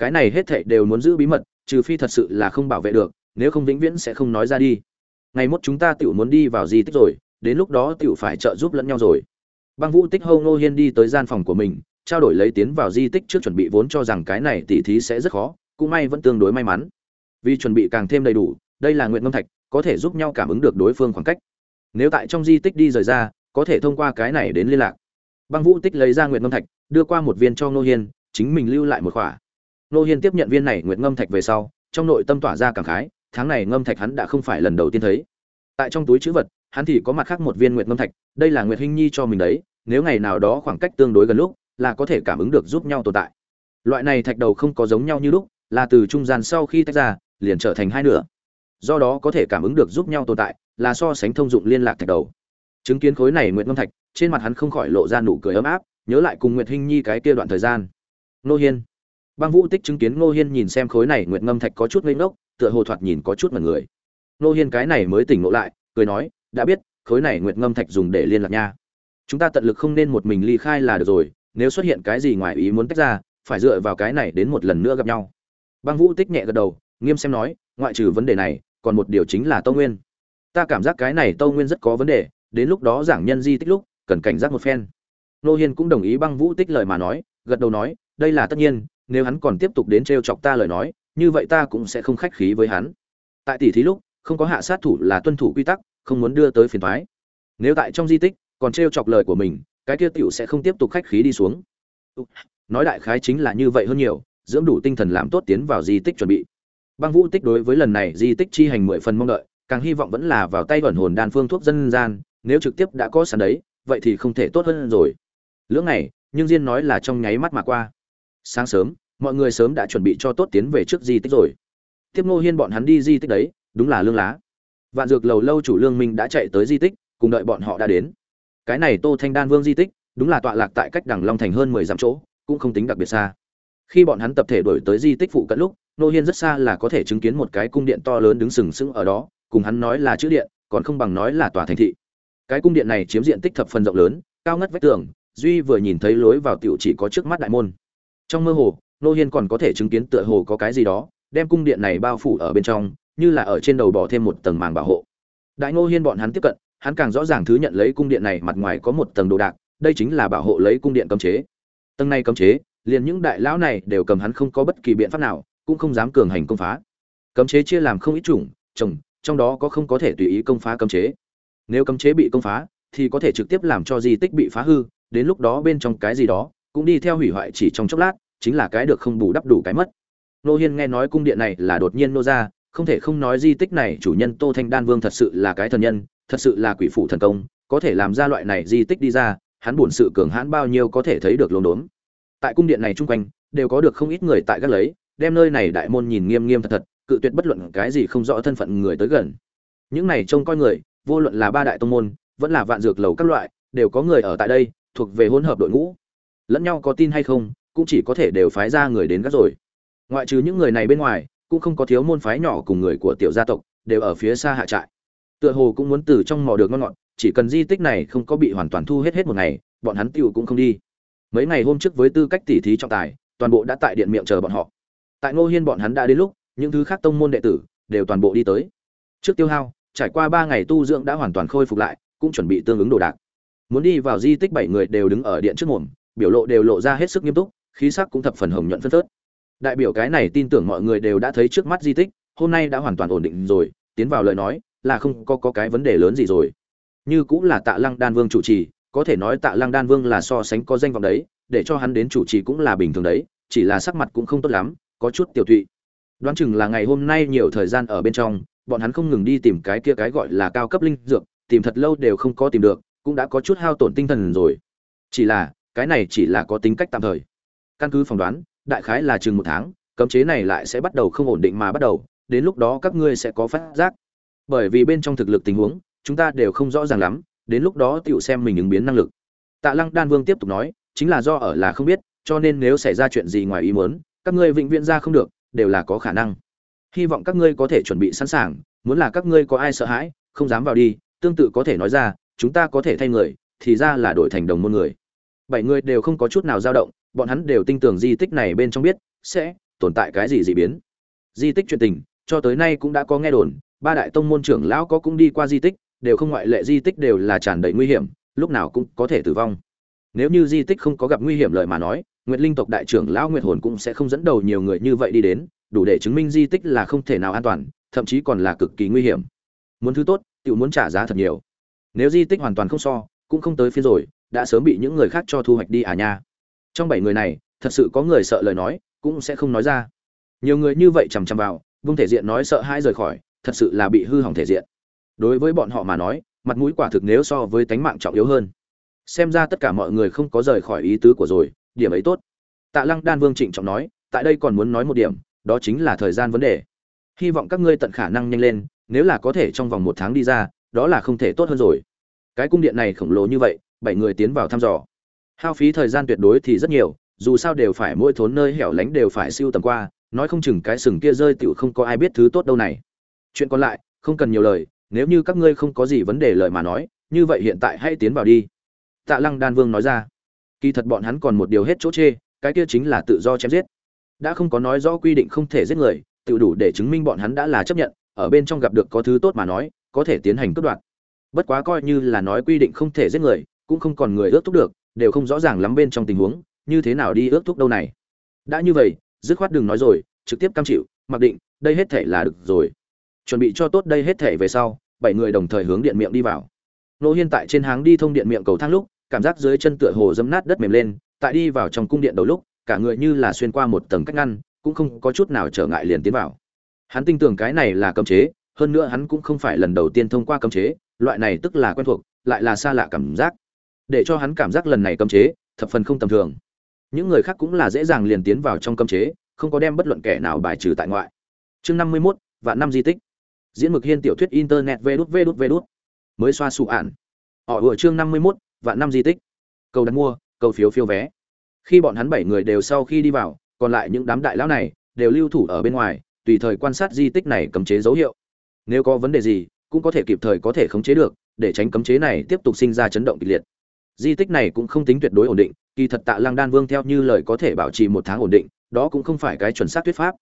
cái này hết thảy đều muốn giữ bí mật, trừ phi thật sự là không bảo vệ được, nếu không vĩnh viễn sẽ không nói ra đi. Ngày mốt chúng ta tiểu muốn đi vào di tích rồi, đến lúc đó tiểu phải trợ giúp lẫn nhau rồi. Băng vũ tích hâu ngô hiên đi tới gian phòng của mình, trao đổi lấy tiến vào di tích trước chuẩn bị vốn cho rằng cái này tỉ thí sẽ rất khó, cũng may vẫn tương đối may mắn. Vì chuẩn bị càng thêm đầy đủ, đây là nguyện ngâm thạch, có thể giúp nhau cảm ứng được đối phương khoảng cách. Nếu tại trong di tích đi rời ra, có thể thông qua cái này đến liên lạc. Băng vũ tích lấy ra nguyện ngâm thạch, đưa qua một viên cho ngô hiên, chính mình lưu lại một khỏa. Nô hiên tiếp nhận viên này nguyện ngâm thạch về sau, trong nội tâm tỏa ra cảm khái, tháng này ngâm thạch hắn đã không phải lần đầu tiên thấy. Tại trong túi chữ vật, hắn thì có mặt khác một viên nguyện ngâm thạch, đây là nguyệt hinh nhi cho mình đấy, nếu ngày nào đó khoảng cách tương đối gần lúc, là có thể cảm ứng được giúp nhau tồn tại. Loại này thạch đầu không có giống nhau như lúc, là từ trung gian sau khi tách ra, liền trở thành hai nửa. Do đó có thể cảm ứng được giúp nhau tồn tại, là so sánh thông dụng liên lạc thạch đầu. Chứng kiến khối này nguyệt ngâm thạch, trên mặt hắn không khỏi lộ ra nụ cười ấm áp, nhớ lại cùng nguyệt hinh nhi cái kia đoạn thời gian. Nô hiên băng vũ tích chứng kiến Ngô hiên nhìn xem khối này nguyệt ngâm thạch có chút ngây ngốc, tựa hồ thoạt nhìn có chút mà người. Ngô hiên cái này mới tỉnh ngộ lại, cười nói, đã biết, khối này nguyệt ngâm thạch dùng để liên lạc nha. Chúng ta tận lực không nên một mình ly khai là được rồi, nếu xuất hiện cái gì ngoài ý muốn tách ra, phải dựa vào cái này đến một lần nữa gặp nhau. Băng vũ tích nhẹ gật đầu, nghiêm xem nói, ngoại trừ vấn đề này, còn một điều chính là Tô nguyên. Ta cảm giác cái này Tô nguyên rất có vấn đề, đến lúc đó giảng nhân di tích lúc, cần cảnh giác một phen. Nô hiên cũng đồng ý băng vũ tích lời mà nói, gật đầu nói, đây là tất nhiên nếu hắn còn tiếp tục đến trêu chọc ta lời nói, như vậy ta cũng sẽ không khách khí với hắn. Tại tỷ thí lúc, không có hạ sát thủ là tuân thủ quy tắc, không muốn đưa tới phiền toái. nếu tại trong di tích, còn trêu chọc lời của mình, cái kia tiểu sẽ không tiếp tục khách khí đi xuống. Nói đại khái chính là như vậy hơn nhiều, dưỡng đủ tinh thần làm tốt tiến vào di tích chuẩn bị. Băng vũ tích đối với lần này di tích chi hành mười phần mong đợi, càng hy vọng vẫn là vào tay vận hồn đan phương thuốc dân gian, nếu trực tiếp đã có sẵn đấy, vậy thì không thể tốt hơn rồi. Lưỡng này nhưng diên nói là trong nháy mắt mà qua. Sáng sớm mọi người sớm đã chuẩn bị cho tốt tiến về trước di tích rồi. Tiếp ngô hiên bọn hắn đi di tích đấy, đúng là lương lá. Vạn dược lầu lâu chủ lương minh đã chạy tới di tích, cùng đợi bọn họ đã đến. Cái này tô thanh đan vương di tích, đúng là tọa lạc tại cách đằng long thành hơn mười dặm chỗ, cũng không tính đặc biệt xa. Khi bọn hắn tập thể đổi tới di tích phụ cận lúc nô hiên rất xa là có thể chứng kiến một cái cung điện to lớn đứng sừng sững ở đó, cùng hắn nói là chữ điện, còn không bằng nói là tòa thành thị. Cái cung điện này chiếm diện tích thập phần rộng lớn, cao ngất vách tường, duy vừa nhìn thấy lối vào tiểu chỉ có trước mắt đại môn. Trong mơ hồ nô hiên còn có thể chứng kiến tựa hồ có cái gì đó, đem cung điện này bao phủ ở bên trong, như là ở trên đầu bỏ thêm một tầng màng bảo hộ. Đại nô hiên bọn hắn tiếp cận, hắn càng rõ ràng thứ nhận lấy cung điện này mặt ngoài có một tầng đồ đạc, đây chính là bảo hộ lấy cung điện cấm chế. Tầng này cấm chế, liền những đại lão này đều cầm hắn không có bất kỳ biện pháp nào, cũng không dám cường hành công phá. Cấm chế chia làm không ít chủng trồng trong đó có không có thể tùy ý công phá cấm chế. Nếu cấm chế bị công phá, thì có thể trực tiếp làm cho di tích bị phá hư, đến lúc đó bên trong cái gì đó, cũng đi theo hủy hoại chỉ trong chốc lát chính là cái được không bù đắp đủ cái mất. Nô hiên nghe nói cung điện này là đột nhiên nô ra, không thể không nói di tích này chủ nhân tô thanh đan vương thật sự là cái thần nhân, thật sự là quỷ phụ thần công, có thể làm ra loại này di tích đi ra, hắn buồn sự cường hãn bao nhiêu có thể thấy được lồn đốn. Tại cung điện này chung quanh, đều có được không ít người tại các lấy, đem nơi này đại môn nhìn nghiêm nghiêm thật thật, cự tuyệt bất luận cái gì không rõ thân phận người tới gần. Những này trông coi người, vô luận là ba đại tông môn, vẫn là vạn dược lầu các loại, đều có người ở tại đây, thuộc về hỗn hợp đội ngũ. Lẫn nhau có tin hay không cũng chỉ có thể đều phái ra người đến gác rồi. Ngoại trừ những người này bên ngoài, cũng không có thiếu môn phái nhỏ cùng người của tiểu gia tộc, đều ở phía xa hạ trại. Tựa hồ cũng muốn từ trong mò được ngon ngọt, chỉ cần di tích này không có bị hoàn toàn thu hết hết một ngày, bọn hắn tiêu cũng không đi. Mấy ngày hôm trước với tư cách tỉ thí trọng tài, toàn bộ đã tại điện miệng chờ bọn họ. Tại ngô hiên bọn hắn đã đến lúc, những thứ khác tông môn đệ tử đều toàn bộ đi tới. Trước tiêu hao, trải qua ba ngày tu dưỡng đã hoàn toàn khôi phục lại, cũng chuẩn bị tương ứng đồ đạc. Muốn đi vào di tích bảy người đều đứng ở điện trước mồm, biểu lộ đều lộ ra hết sức nghiêm túc khí sắc cũng thập phần hồng nhuận phân phớt. Đại biểu cái này tin tưởng mọi người đều đã thấy trước mắt di tích hôm nay đã hoàn toàn ổn định rồi tiến vào lời nói là không có, có cái vấn đề lớn gì rồi. Như cũng là tạ lăng đan vương chủ trì có thể nói tạ lăng đan vương là so sánh có danh vọng đấy để cho hắn đến chủ trì cũng là bình thường đấy chỉ là sắc mặt cũng không tốt lắm có chút tiểu thụy đoán chừng là ngày hôm nay nhiều thời gian ở bên trong bọn hắn không ngừng đi tìm cái kia cái gọi là cao cấp linh dược tìm thật lâu đều không có tìm được cũng đã có chút hao tổn tinh thần rồi. Chỉ là cái này chỉ là có tính cách tạm thời căn cứ phỏng đoán, đại khái là chừng một tháng, cấm chế này lại sẽ bắt đầu không ổn định mà bắt đầu, đến lúc đó các ngươi sẽ có phát giác. Bởi vì bên trong thực lực tình huống, chúng ta đều không rõ ràng lắm, đến lúc đó tựu xem mình ứng biến năng lực. Tạ lăng đan vương tiếp tục nói, chính là do ở là không biết, cho nên nếu xảy ra chuyện gì ngoài ý muốn, các ngươi vĩnh viễn ra không được, đều là có khả năng. Hy vọng các ngươi có thể chuẩn bị sẵn sàng, muốn là các ngươi có ai sợ hãi, không dám vào đi, tương tự có thể nói ra, chúng ta có thể thay người, thì ra là đổi thành đồng môn người. Bảy người đều không có chút nào dao động bọn hắn đều tin tưởng di tích này bên trong biết sẽ tồn tại cái gì dị biến. Di tích chuyện tình, cho tới nay cũng đã có nghe đồn, ba đại tông môn trưởng lão có cũng đi qua di tích, đều không ngoại lệ di tích đều là tràn đầy nguy hiểm, lúc nào cũng có thể tử vong. Nếu như di tích không có gặp nguy hiểm lợi mà nói, nguyệt linh tộc đại trưởng lão nguyệt hồn cũng sẽ không dẫn đầu nhiều người như vậy đi đến, đủ để chứng minh di tích là không thể nào an toàn, thậm chí còn là cực kỳ nguy hiểm. Muốn thứ tốt tự muốn trả giá thật nhiều. Nếu di tích hoàn toàn không so, cũng không tới phía rồi, đã sớm bị những người khác cho thu hoạch đi à nha trong bảy người này, thật sự có người sợ lời nói, cũng sẽ không nói ra. Nhiều người như vậy chằm chằm vào, vung thể diện nói sợ hãi rời khỏi, thật sự là bị hư hỏng thể diện. Đối với bọn họ mà nói, mặt mũi quả thực nếu so với tánh mạng trọng yếu hơn. Xem ra tất cả mọi người không có rời khỏi ý tứ của rồi, điểm ấy tốt. Tạ lăng đan vương trịnh trọng nói, tại đây còn muốn nói một điểm, đó chính là thời gian vấn đề. Hy vọng các ngươi tận khả năng nhanh lên, nếu là có thể trong vòng một tháng đi ra, đó là không thể tốt hơn rồi. Cái cung điện này khổng lồ như vậy, bảy người tiến vào thăm dò hao phí thời gian tuyệt đối thì rất nhiều, dù sao đều phải mỗi thốn nơi hẻo lánh đều phải siêu tầm qua, nói không chừng cái sừng kia rơi tựu không có ai biết thứ tốt đâu này. Chuyện còn lại, không cần nhiều lời, nếu như các ngươi không có gì vấn đề lời mà nói, như vậy hiện tại hãy tiến vào đi. Tạ lăng đan vương nói ra. Kỳ thật bọn hắn còn một điều hết chỗ chê, cái kia chính là tự do chém giết. Đã không có nói rõ quy định không thể giết người, tự đủ để chứng minh bọn hắn đã là chấp nhận, ở bên trong gặp được có thứ tốt mà nói, có thể tiến hành cướp đoạt. Bất quá coi như là nói quy định không thể giết người, cũng không còn người ước thúc được đều không rõ ràng lắm bên trong tình huống, như thế nào đi ước thúc đâu này. Đã như vậy, dứt khoát đừng nói rồi, trực tiếp cam chịu, mặc định, đây hết thể là được rồi. Chuẩn bị cho tốt đây hết thể về sau, bảy người đồng thời hướng điện miệng đi vào. Nô hiên tại trên háng đi thông điện miệng cầu thang lúc, cảm giác dưới chân tựa hồ dấm nát đất mềm lên, tại đi vào trong cung điện đầu lúc, cả người như là xuyên qua một tầng cách ngăn, cũng không có chút nào trở ngại liền tiến vào. Hắn tin tưởng cái này là cấm chế, hơn nữa hắn cũng không phải lần đầu tiên thông qua cấm chế, loại này tức là quen thuộc, lại là xa lạ cảm giác để cho hắn cảm giác lần này cấm chế thập phần không tầm thường. Những người khác cũng là dễ dàng liền tiến vào trong cấm chế không có đem bất luận kẻ nào bài trừ tại ngoại. Chương năm mươi 51, vạn năm di tích. Diễn mực hiên tiểu thuyết internet vê đút vê đút vê đút. Mới xoa sụ ản. Họ vừa chương năm mươi 51, vạn năm di tích. Cầu đặt mua cầu phiếu phiếu vé. Khi bọn hắn bảy người đều sau khi đi vào còn lại những đám đại lão này đều lưu thủ ở bên ngoài tùy thời quan sát di tích này cấm chế dấu hiệu. Nếu có vấn đề gì cũng có thể kịp thời có thể khống chế được để tránh cấm chế này tiếp tục sinh ra chấn động kịch liệt di tích này cũng không tính tuyệt đối ổn định, kỳ thật tạ lăng đan vương theo như lời có thể bảo trì một tháng ổn định, đó cũng không phải cái chuẩn xác thuyết pháp.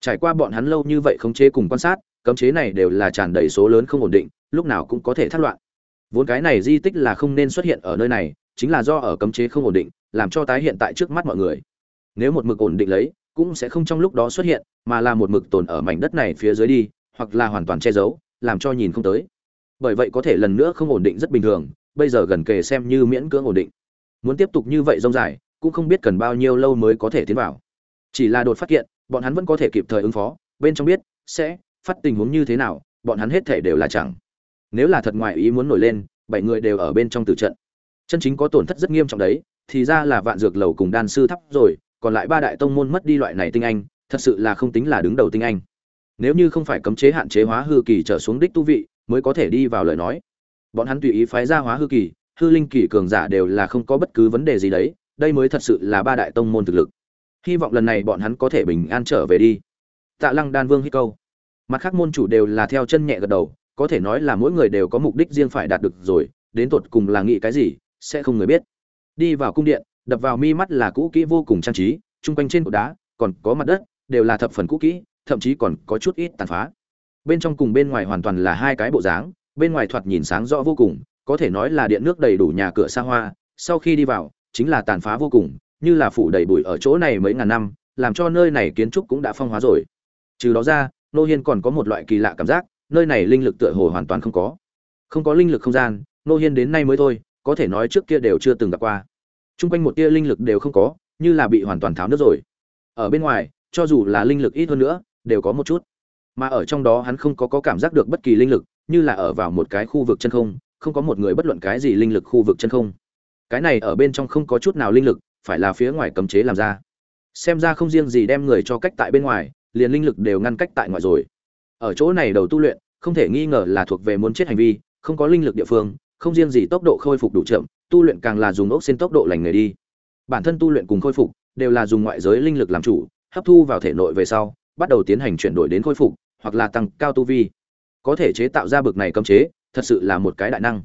Trải qua bọn hắn lâu như vậy khống chế cùng quan sát, cấm chế này đều là tràn đầy số lớn không ổn định, lúc nào cũng có thể thất loạn. Vốn cái này di tích là không nên xuất hiện ở nơi này, chính là do ở cấm chế không ổn định, làm cho tái hiện tại trước mắt mọi người. Nếu một mực ổn định lấy, cũng sẽ không trong lúc đó xuất hiện, mà là một mực tồn ở mảnh đất này phía dưới đi, hoặc là hoàn toàn che giấu, làm cho nhìn không tới. Bởi vậy có thể lần nữa không ổn định rất bình thường bây giờ gần kề xem như miễn cưỡng ổn định. Muốn tiếp tục như vậy rông dài, cũng không biết cần bao nhiêu lâu mới có thể tiến vào. Chỉ là đột phát hiện bọn hắn vẫn có thể kịp thời ứng phó, bên trong biết sẽ phát tình huống như thế nào, bọn hắn hết thể đều là chẳng. Nếu là thật ngoại ý muốn nổi lên, bảy người đều ở bên trong tử trận. Chân chính có tổn thất rất nghiêm trọng đấy, thì ra là vạn dược lầu cùng đan sư thắp rồi, còn lại ba đại tông môn mất đi loại này tinh anh, thật sự là không tính là đứng đầu tinh anh. Nếu như không phải cấm chế hạn chế hóa hư kỳ trở xuống đích tu vị, mới có thể đi vào lời nói bọn hắn tùy ý phái ra hóa hư kỳ, hư linh kỳ cường giả đều là không có bất cứ vấn đề gì đấy, đây mới thật sự là ba đại tông môn thực lực. Hy vọng lần này bọn hắn có thể bình an trở về đi. Tạ lăng đan vương hít câu. Mặt khác môn chủ đều là theo chân nhẹ gật đầu, có thể nói là mỗi người đều có mục đích riêng phải đạt được rồi, đến tột cùng là nghĩ cái gì, sẽ không người biết. Đi vào cung điện, đập vào mi mắt là cũ kỹ vô cùng trang trí, chung quanh trên cột đá, còn có mặt đất, đều là thập phần cũ kỹ, thậm chí còn có chút ít tàn phá. Bên trong cùng bên ngoài hoàn toàn là hai cái bộ dáng bên ngoài thoạt nhìn sáng rõ vô cùng có thể nói là điện nước đầy đủ nhà cửa xa hoa sau khi đi vào chính là tàn phá vô cùng như là phủ đầy bụi ở chỗ này mấy ngàn năm làm cho nơi này kiến trúc cũng đã phong hóa rồi. Trừ đó ra nô hiên còn có một loại kỳ lạ cảm giác nơi này linh lực tựa hồ hoàn toàn không có. Không có linh lực không gian nô hiên đến nay mới thôi có thể nói trước kia đều chưa từng gặp qua. T r u n g quanh một tia linh lực đều không có như là bị hoàn toàn tháo nước rồi. Ở bên ngoài cho dù là linh lực ít hơn nữa đều có một chút. Mà ở trong đó hắn không có, có cảm giác được bất kỳ linh lực như là ở vào một cái khu vực chân không không có một người bất luận cái gì linh lực khu vực chân không cái này ở bên trong không có chút nào linh lực phải là phía ngoài cấm chế làm ra xem ra không riêng gì đem người cho cách tại bên ngoài liền linh lực đều ngăn cách tại ngoài rồi ở chỗ này đầu tu luyện không thể nghi ngờ là thuộc về muốn chết hành vi không có linh lực địa phương không riêng gì tốc độ khôi phục đủ chậm, tu luyện càng là dùng ốc xin tốc độ lành người đi. Bản thân tu luyện cùng khôi phục đều là dùng ngoại giới linh lực làm chủ, hấp thu vào thể nội về sau, bắt đầu tiến hành chuyển đổi đến khôi phục, hoặc là tăng cao tu vi. Có thể chế tạo ra bực này cấm chế, thật sự là một cái đại năng.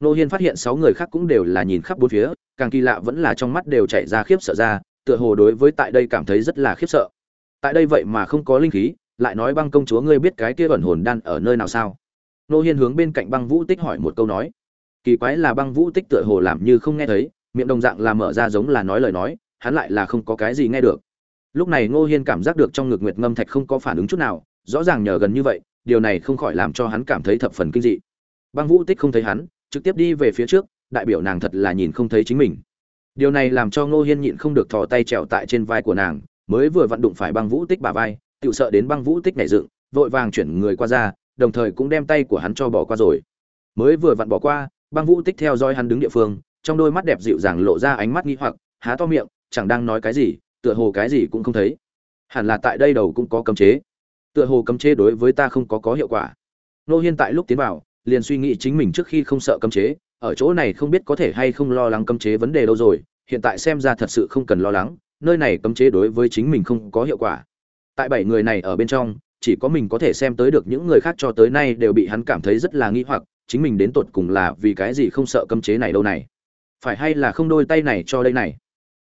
Nô Hiên phát hiện sáu người khác cũng đều là nhìn khắp bốn phía, càng kỳ lạ vẫn là trong mắt đều chạy ra khiếp sợ ra, tựa hồ đối với tại đây cảm thấy rất là khiếp sợ. Tại đây vậy mà không có linh khí, lại nói băng công chúa ngươi biết cái kia ẩn hồn đan ở nơi nào sao nô hiên hướng bên cạnh băng vũ tích hỏi một câu nói kỳ quái là băng vũ tích tựa hồ làm như không nghe thấy miệng đồng dạng là mở ra giống là nói lời nói hắn lại là không có cái gì nghe được lúc này ngô hiên cảm giác được trong ngực nguyệt ngâm thạch không có phản ứng chút nào rõ ràng nhờ gần như vậy điều này không khỏi làm cho hắn cảm thấy thập phần kinh dị. Băng vũ tích không thấy hắn, trực tiếp đi về phía trước, đại biểu nàng thật là nhìn không thấy chính mình. Điều này làm cho ngô hiên nhịn không được thò tay trèo tại trên vai của nàng, mới vừa vặn đụng phải băng vũ tích bà vai tự sợ đến băng vũ tích nảy dựng, vội vàng chuyển người qua ra, đồng thời cũng đem tay của hắn cho bỏ qua rồi. Mới vừa vặn bỏ qua, băng vũ tích theo dõi hắn đứng địa phương, trong đôi mắt đẹp dịu dàng lộ ra ánh mắt nghi hoặc, há to miệng, chẳng đang nói cái gì, tựa hồ cái gì cũng không thấy. Hẳn là tại đây đầu cũng có cấm chế tựa hồ cấm chế đối với ta không có có hiệu quả. Nô hiên tại lúc tiến vào, liền suy nghĩ chính mình trước khi không sợ cấm chế, ở chỗ này không biết có thể hay không lo lắng cấm chế vấn đề đâu rồi, hiện tại xem ra thật sự không cần lo lắng, nơi này cấm chế đối với chính mình không có hiệu quả. Tại bảy người này ở bên trong, chỉ có mình có thể xem tới được những người khác cho tới nay đều bị hắn cảm thấy rất là nghi hoặc, chính mình đến tột cùng là vì cái gì không sợ cấm chế này đâu này? Phải hay là không đôi tay này cho đây này?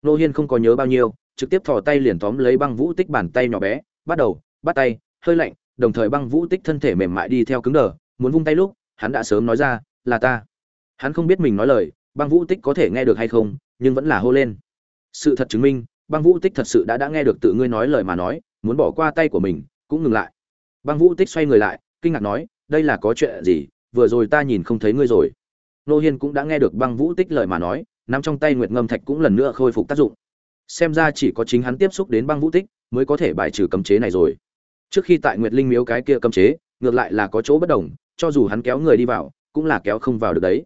Nô hiên không có nhớ bao nhiêu, trực tiếp thò tay liền tóm lấy băng vũ tích bàn tay nhỏ bé, bắt đầu, bắt tay hơi lạnh, đồng thời băng vũ tích thân thể mềm mại đi theo cứng đờ, muốn vung tay lúc, hắn đã sớm nói ra, là ta. Hắn không biết mình nói lời, băng vũ tích có thể nghe được hay không, nhưng vẫn là hô lên. Sự thật chứng minh, băng vũ tích thật sự đã đã nghe được tự ngươi nói lời mà nói, muốn bỏ qua tay của mình, cũng ngừng lại. Băng vũ tích xoay người lại, kinh ngạc nói, đây là có chuyện gì? Vừa rồi ta nhìn không thấy ngươi rồi. Nô hiên cũng đã nghe được băng vũ tích lời mà nói nằm trong tay nguyệt ngâm thạch cũng lần nữa khôi phục tác dụng. Xem ra chỉ có chính hắn tiếp xúc đến băng vũ tích, mới có thể bài trừ cấm chế này rồi trước khi tại nguyệt linh miếu cái kia cấm chế, ngược lại là có chỗ bất đồng, cho dù hắn kéo người đi vào, cũng là kéo không vào được đấy.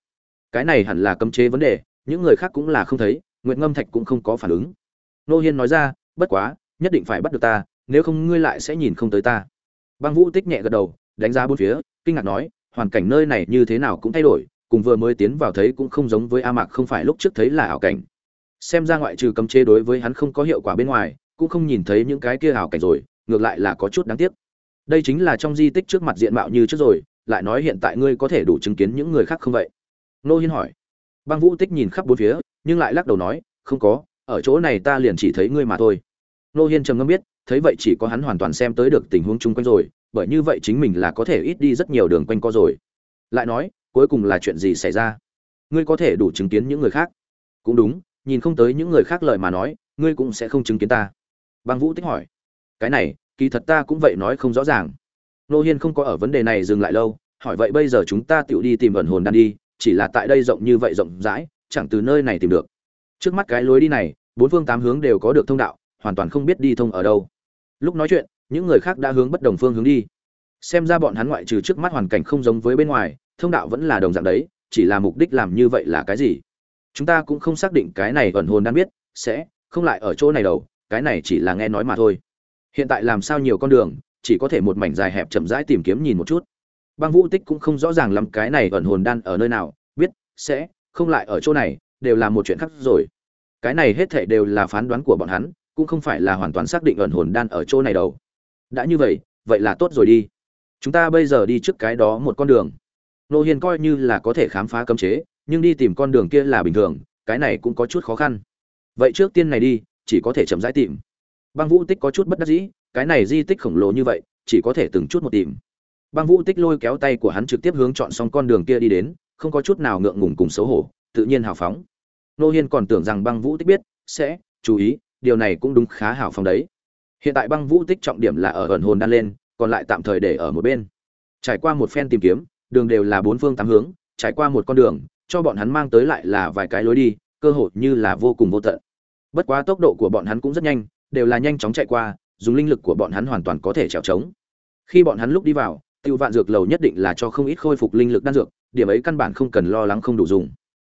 Cái này hẳn là cấm chế vấn đề, những người khác cũng là không thấy, nguyệt ngâm thạch cũng không có phản ứng. Nô hiên nói ra, bất quá, nhất định phải bắt được ta, nếu không ngươi lại sẽ nhìn không tới ta. Băng vũ tích nhẹ gật đầu, đánh giá bốn phía, kinh ngạc nói, hoàn cảnh nơi này như thế nào cũng thay đổi, cùng vừa mới tiến vào thấy cũng không giống với a mạc, không phải lúc trước thấy là ảo cảnh. Xem ra ngoại trừ cấm chế đối với hắn không có hiệu quả bên ngoài, cũng không nhìn thấy những cái kia ảo cảnh rồi ngược lại là có chút đáng tiếc. Đây chính là trong di tích trước mặt diện mạo như trước rồi, lại nói hiện tại ngươi có thể đủ chứng kiến những người khác không vậy? Nô hiên hỏi. Băng vũ tích nhìn khắp bốn phía, nhưng lại lắc đầu nói, không có, ở chỗ này ta liền chỉ thấy ngươi mà thôi. Nô hiên trầm ngâm biết, thấy vậy chỉ có hắn hoàn toàn xem tới được tình huống chung quanh rồi, bởi như vậy chính mình là có thể ít đi rất nhiều đường quanh co rồi. Lại nói, cuối cùng là chuyện gì xảy ra? Ngươi có thể đủ chứng kiến những người khác. Cũng đúng, nhìn không tới những người khác lời mà nói, ngươi cũng sẽ không chứng kiến ta. Băng vũ tích hỏi cái này, kỳ thật ta cũng vậy nói không rõ ràng. Nô hiên không có ở vấn đề này dừng lại lâu, hỏi vậy bây giờ chúng ta tự đi tìm ẩn hồn đan đi, chỉ là tại đây rộng như vậy rộng rãi, chẳng từ nơi này tìm được. Trước mắt cái lối đi này, bốn phương tám hướng đều có được thông đạo, hoàn toàn không biết đi thông ở đâu. Lúc nói chuyện, những người khác đã hướng bất đồng phương hướng đi. Xem ra bọn hắn ngoại trừ trước mắt hoàn cảnh không giống với bên ngoài, thông đạo vẫn là đồng dạng đấy, chỉ là mục đích làm như vậy là cái gì? Chúng ta cũng không xác định cái này ẩn hồn đang biết, sẽ không lại ở chỗ này đâu, cái này chỉ là nghe nói mà thôi hiện tại làm sao nhiều con đường, chỉ có thể một mảnh dài hẹp chậm rãi tìm kiếm nhìn một chút. Băng vũ tích cũng không rõ ràng lắm cái này ẩn hồn đan ở nơi nào, biết, sẽ, không lại ở chỗ này, đều là một chuyện khác rồi. Cái này hết thảy đều là phán đoán của bọn hắn, cũng không phải là hoàn toàn xác định ẩn hồn đan ở chỗ này đâu. Đã như vậy vậy là tốt rồi đi. Chúng ta bây giờ đi trước cái đó một con đường. Nô hiền coi như là có thể khám phá cấm chế, nhưng đi tìm con đường kia là bình thường, cái này cũng có chút khó khăn. Vậy trước tiên này đi, chỉ có thể chậm rãi tìm băng vũ tích có chút bất đắc dĩ, cái này di tích khổng lồ như vậy, chỉ có thể từng chút một tìm. Băng vũ tích lôi kéo tay của hắn trực tiếp hướng chọn xong con đường kia đi đến, không có chút nào ngượng ngùng cùng xấu hổ, tự nhiên hào phóng. Nô hiên còn tưởng rằng băng vũ tích biết, sẽ, chú ý, điều này cũng đúng khá hào phóng đấy. Hiện tại băng vũ tích trọng điểm là ở ẩn hồn đan lên, còn lại tạm thời để ở một bên. Trải qua một phen tìm kiếm, đường đều là bốn phương tám hướng, trải qua một con đường, cho bọn hắn mang tới lại là vài cái lối đi, cơ hội như là vô cùng vô tận. Bất quá tốc độ của bọn hắn cũng rất nhanh đều là nhanh chóng chạy qua, dùng linh lực của bọn hắn hoàn toàn có thể trèo trống. Khi bọn hắn lúc đi vào, tiêu vạn dược lầu nhất định là cho không ít khôi phục linh lực đan dược, điểm ấy căn bản không cần lo lắng không đủ dùng.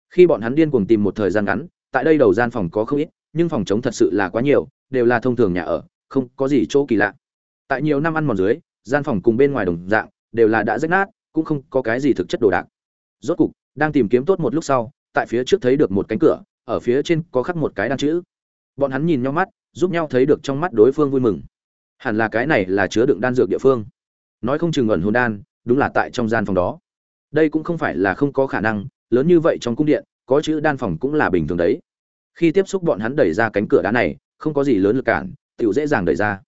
Khi bọn hắn điên cuồng tìm một thời gian ngắn, tại đây đầu gian phòng có không ít, nhưng phòng chống thật sự là quá nhiều, đều là thông thường nhà ở, không có gì chỗ kỳ lạ. Tại nhiều năm ăn mòn dưới, gian phòng cùng bên ngoài đồng dạng, đều là đã rách nát, cũng không có cái gì thực chất đồ đạc. Rốt cục, đang tìm kiếm tốt một lúc sau, tại phía trước thấy được một cánh cửa, ở phía trên có khắc một cái đan chữ bọn hắn nhìn nhau mắt, giúp nhau thấy được trong mắt đối phương vui mừng. Hẳn là cái này là chứa đựng đan dược địa phương. Nói không chừng ẩn hồn đan, đúng là tại trong gian phòng đó. Đây cũng không phải là không có khả năng, lớn như vậy trong cung điện, có chữ đan phòng cũng là bình thường đấy. Khi tiếp xúc bọn hắn đẩy ra cánh cửa đá này, không có gì lớn lực cản tựu dễ dàng đẩy ra.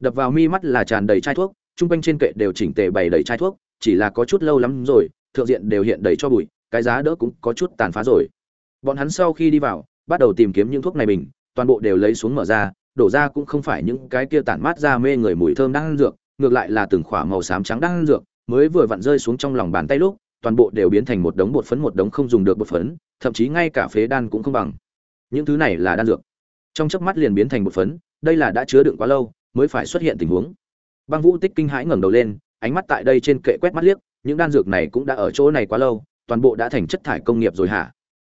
Đập vào mi mắt là tràn đầy chai thuốc, chung quanh trên kệ đều chỉnh tề bày đầy chai thuốc, chỉ là có chút lâu lắm rồi, thượng diện đều hiện đầy cho bụi, cái giá đỡ cũng có chút tàn phá rồi. Bọn hắn sau khi đi vào, bắt đầu tìm kiếm những thuốc này bình toàn bộ đều lấy xuống mở ra, đổ ra cũng không phải những cái kia tản mát ra mê người mùi thơm đang dược, ngược lại là từng khỏa màu xám trắng đang dược, mới vừa vặn rơi xuống trong lòng bàn tay lúc, toàn bộ đều biến thành một đống bột phấn, một đống không dùng được bột phấn, thậm chí ngay cả phế đan cũng không bằng. Những thứ này là đan dược. Trong chớp mắt liền biến thành bột phấn, đây là đã chứa đựng quá lâu, mới phải xuất hiện tình huống. Băng vũ tích kinh hãi ngẩng đầu lên, ánh mắt tại đây trên kệ quét mắt liếc, những đan dược này cũng đã ở chỗ này quá lâu, toàn bộ đã thành chất thải công nghiệp rồi hả?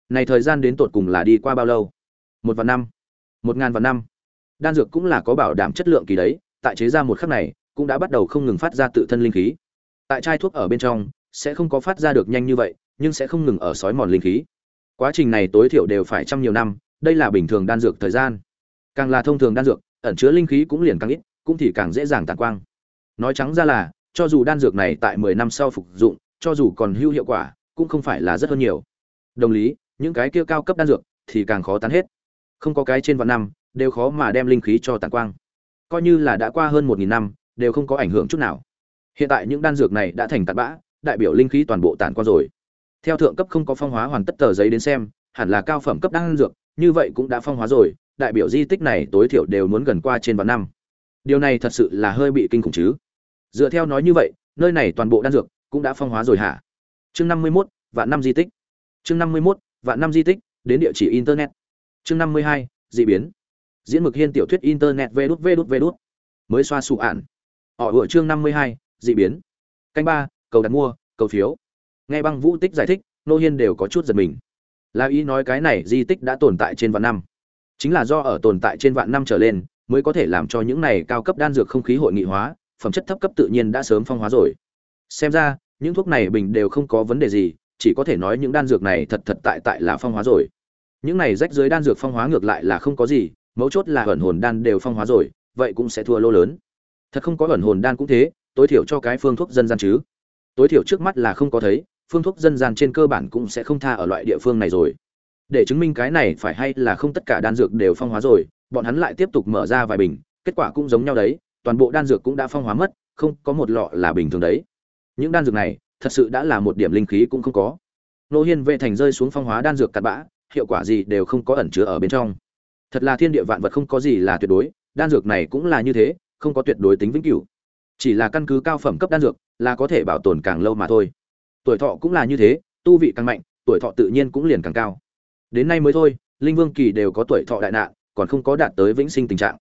Này thời gian đến tột cùng là đi qua bao lâu? Một vạn năm một ngàn vạn năm. Đan dược cũng là có bảo đảm chất lượng kỳ đấy, tại chế ra một khắc này, cũng đã bắt đầu không ngừng phát ra tự thân linh khí. Tại chai thuốc ở bên trong, sẽ không có phát ra được nhanh như vậy, nhưng sẽ không ngừng ở sói mòn linh khí. Quá trình này tối thiểu đều phải trăm nhiều năm, đây là bình thường đan dược thời gian. Càng là thông thường đan dược, ẩn chứa linh khí cũng liền càng ít, cũng thì càng dễ dàng tàn quang. Nói trắng ra là, cho dù đan dược này tại mười năm sau phục dụng, cho dù còn hữu hiệu quả, cũng không phải là rất hơn nhiều. Đồng lý, những cái kia cao cấp đan dược thì càng khó tán hết không có cái trên vạn năm, đều khó mà đem linh khí cho tàn quang. Coi như là đã qua hơn một nghìn năm, đều không có ảnh hưởng chút nào. Hiện tại những đan dược này đã thành tạt bã, đại biểu linh khí toàn bộ tàn qua rồi. Theo thượng cấp không có phong hóa hoàn tất tờ giấy đến xem, hẳn là cao phẩm cấp đan dược, như vậy cũng đã phong hóa rồi, đại biểu di tích này tối thiểu đều muốn gần qua trên vạn năm. Điều này thật sự là hơi bị kinh khủng chứ. Dựa theo nói như vậy, nơi này toàn bộ đan dược cũng đã phong hóa rồi hả? Chương năm mươi mốt, vạn năm di tích. Chương năm mươi mốt, vạn năm di tích, đến địa chỉ internet chương năm mươi hai biến. Diễn mực hiên tiểu thuyết internet vê đút vê đút vê đút. Mới xoa sụ ạn. Họ vừa chương năm mươi hai biến. Canh ba, cầu đặt mua, cầu phiếu. Nghe băng vũ tích giải thích, nô hiên đều có chút giật mình. Là ý nói cái này di tích đã tồn tại trên vạn năm. Chính là do ở tồn tại trên vạn năm trở lên, mới có thể làm cho những này cao cấp đan dược không khí hội nghị hóa, phẩm chất thấp cấp tự nhiên đã sớm phong hóa rồi. Xem ra, những thuốc này bình đều không có vấn đề gì, chỉ có thể nói những đan dược này thật thật tại tại là phong hóa rồi những này rách dưới đan dược phong hóa ngược lại là không có gì, mấu chốt là ẩn hồn đan đều phong hóa rồi, vậy cũng sẽ thua lô lớn. Thật không có ẩn hồn đan cũng thế, tối thiểu cho cái phương thuốc dân gian chứ. Tối thiểu trước mắt là không có thấy, phương thuốc dân gian trên cơ bản cũng sẽ không tha ở loại địa phương này rồi. Để chứng minh cái này phải hay là không tất cả đan dược đều phong hóa rồi, bọn hắn lại tiếp tục mở ra vài bình, kết quả cũng giống nhau đấy, toàn bộ đan dược cũng đã phong hóa mất, không có một lọ là bình thường đấy. Những đan dược này, thật sự đã là một điểm linh khí cũng không có. Nô hiên vệ thành rơi xuống phong hóa đan dược cặn bã hiệu quả gì đều không có ẩn chứa ở bên trong. Thật là thiên địa vạn vật không có gì là tuyệt đối, đan dược này cũng là như thế, không có tuyệt đối tính vĩnh cửu. Chỉ là căn cứ cao phẩm cấp đan dược là có thể bảo tồn càng lâu mà thôi. Tuổi thọ cũng là như thế, tu vị càng mạnh, tuổi thọ tự nhiên cũng liền càng cao. Đến nay mới thôi, linh vương kỳ đều có tuổi thọ đại nạn, còn không có đạt tới vĩnh sinh tình trạng.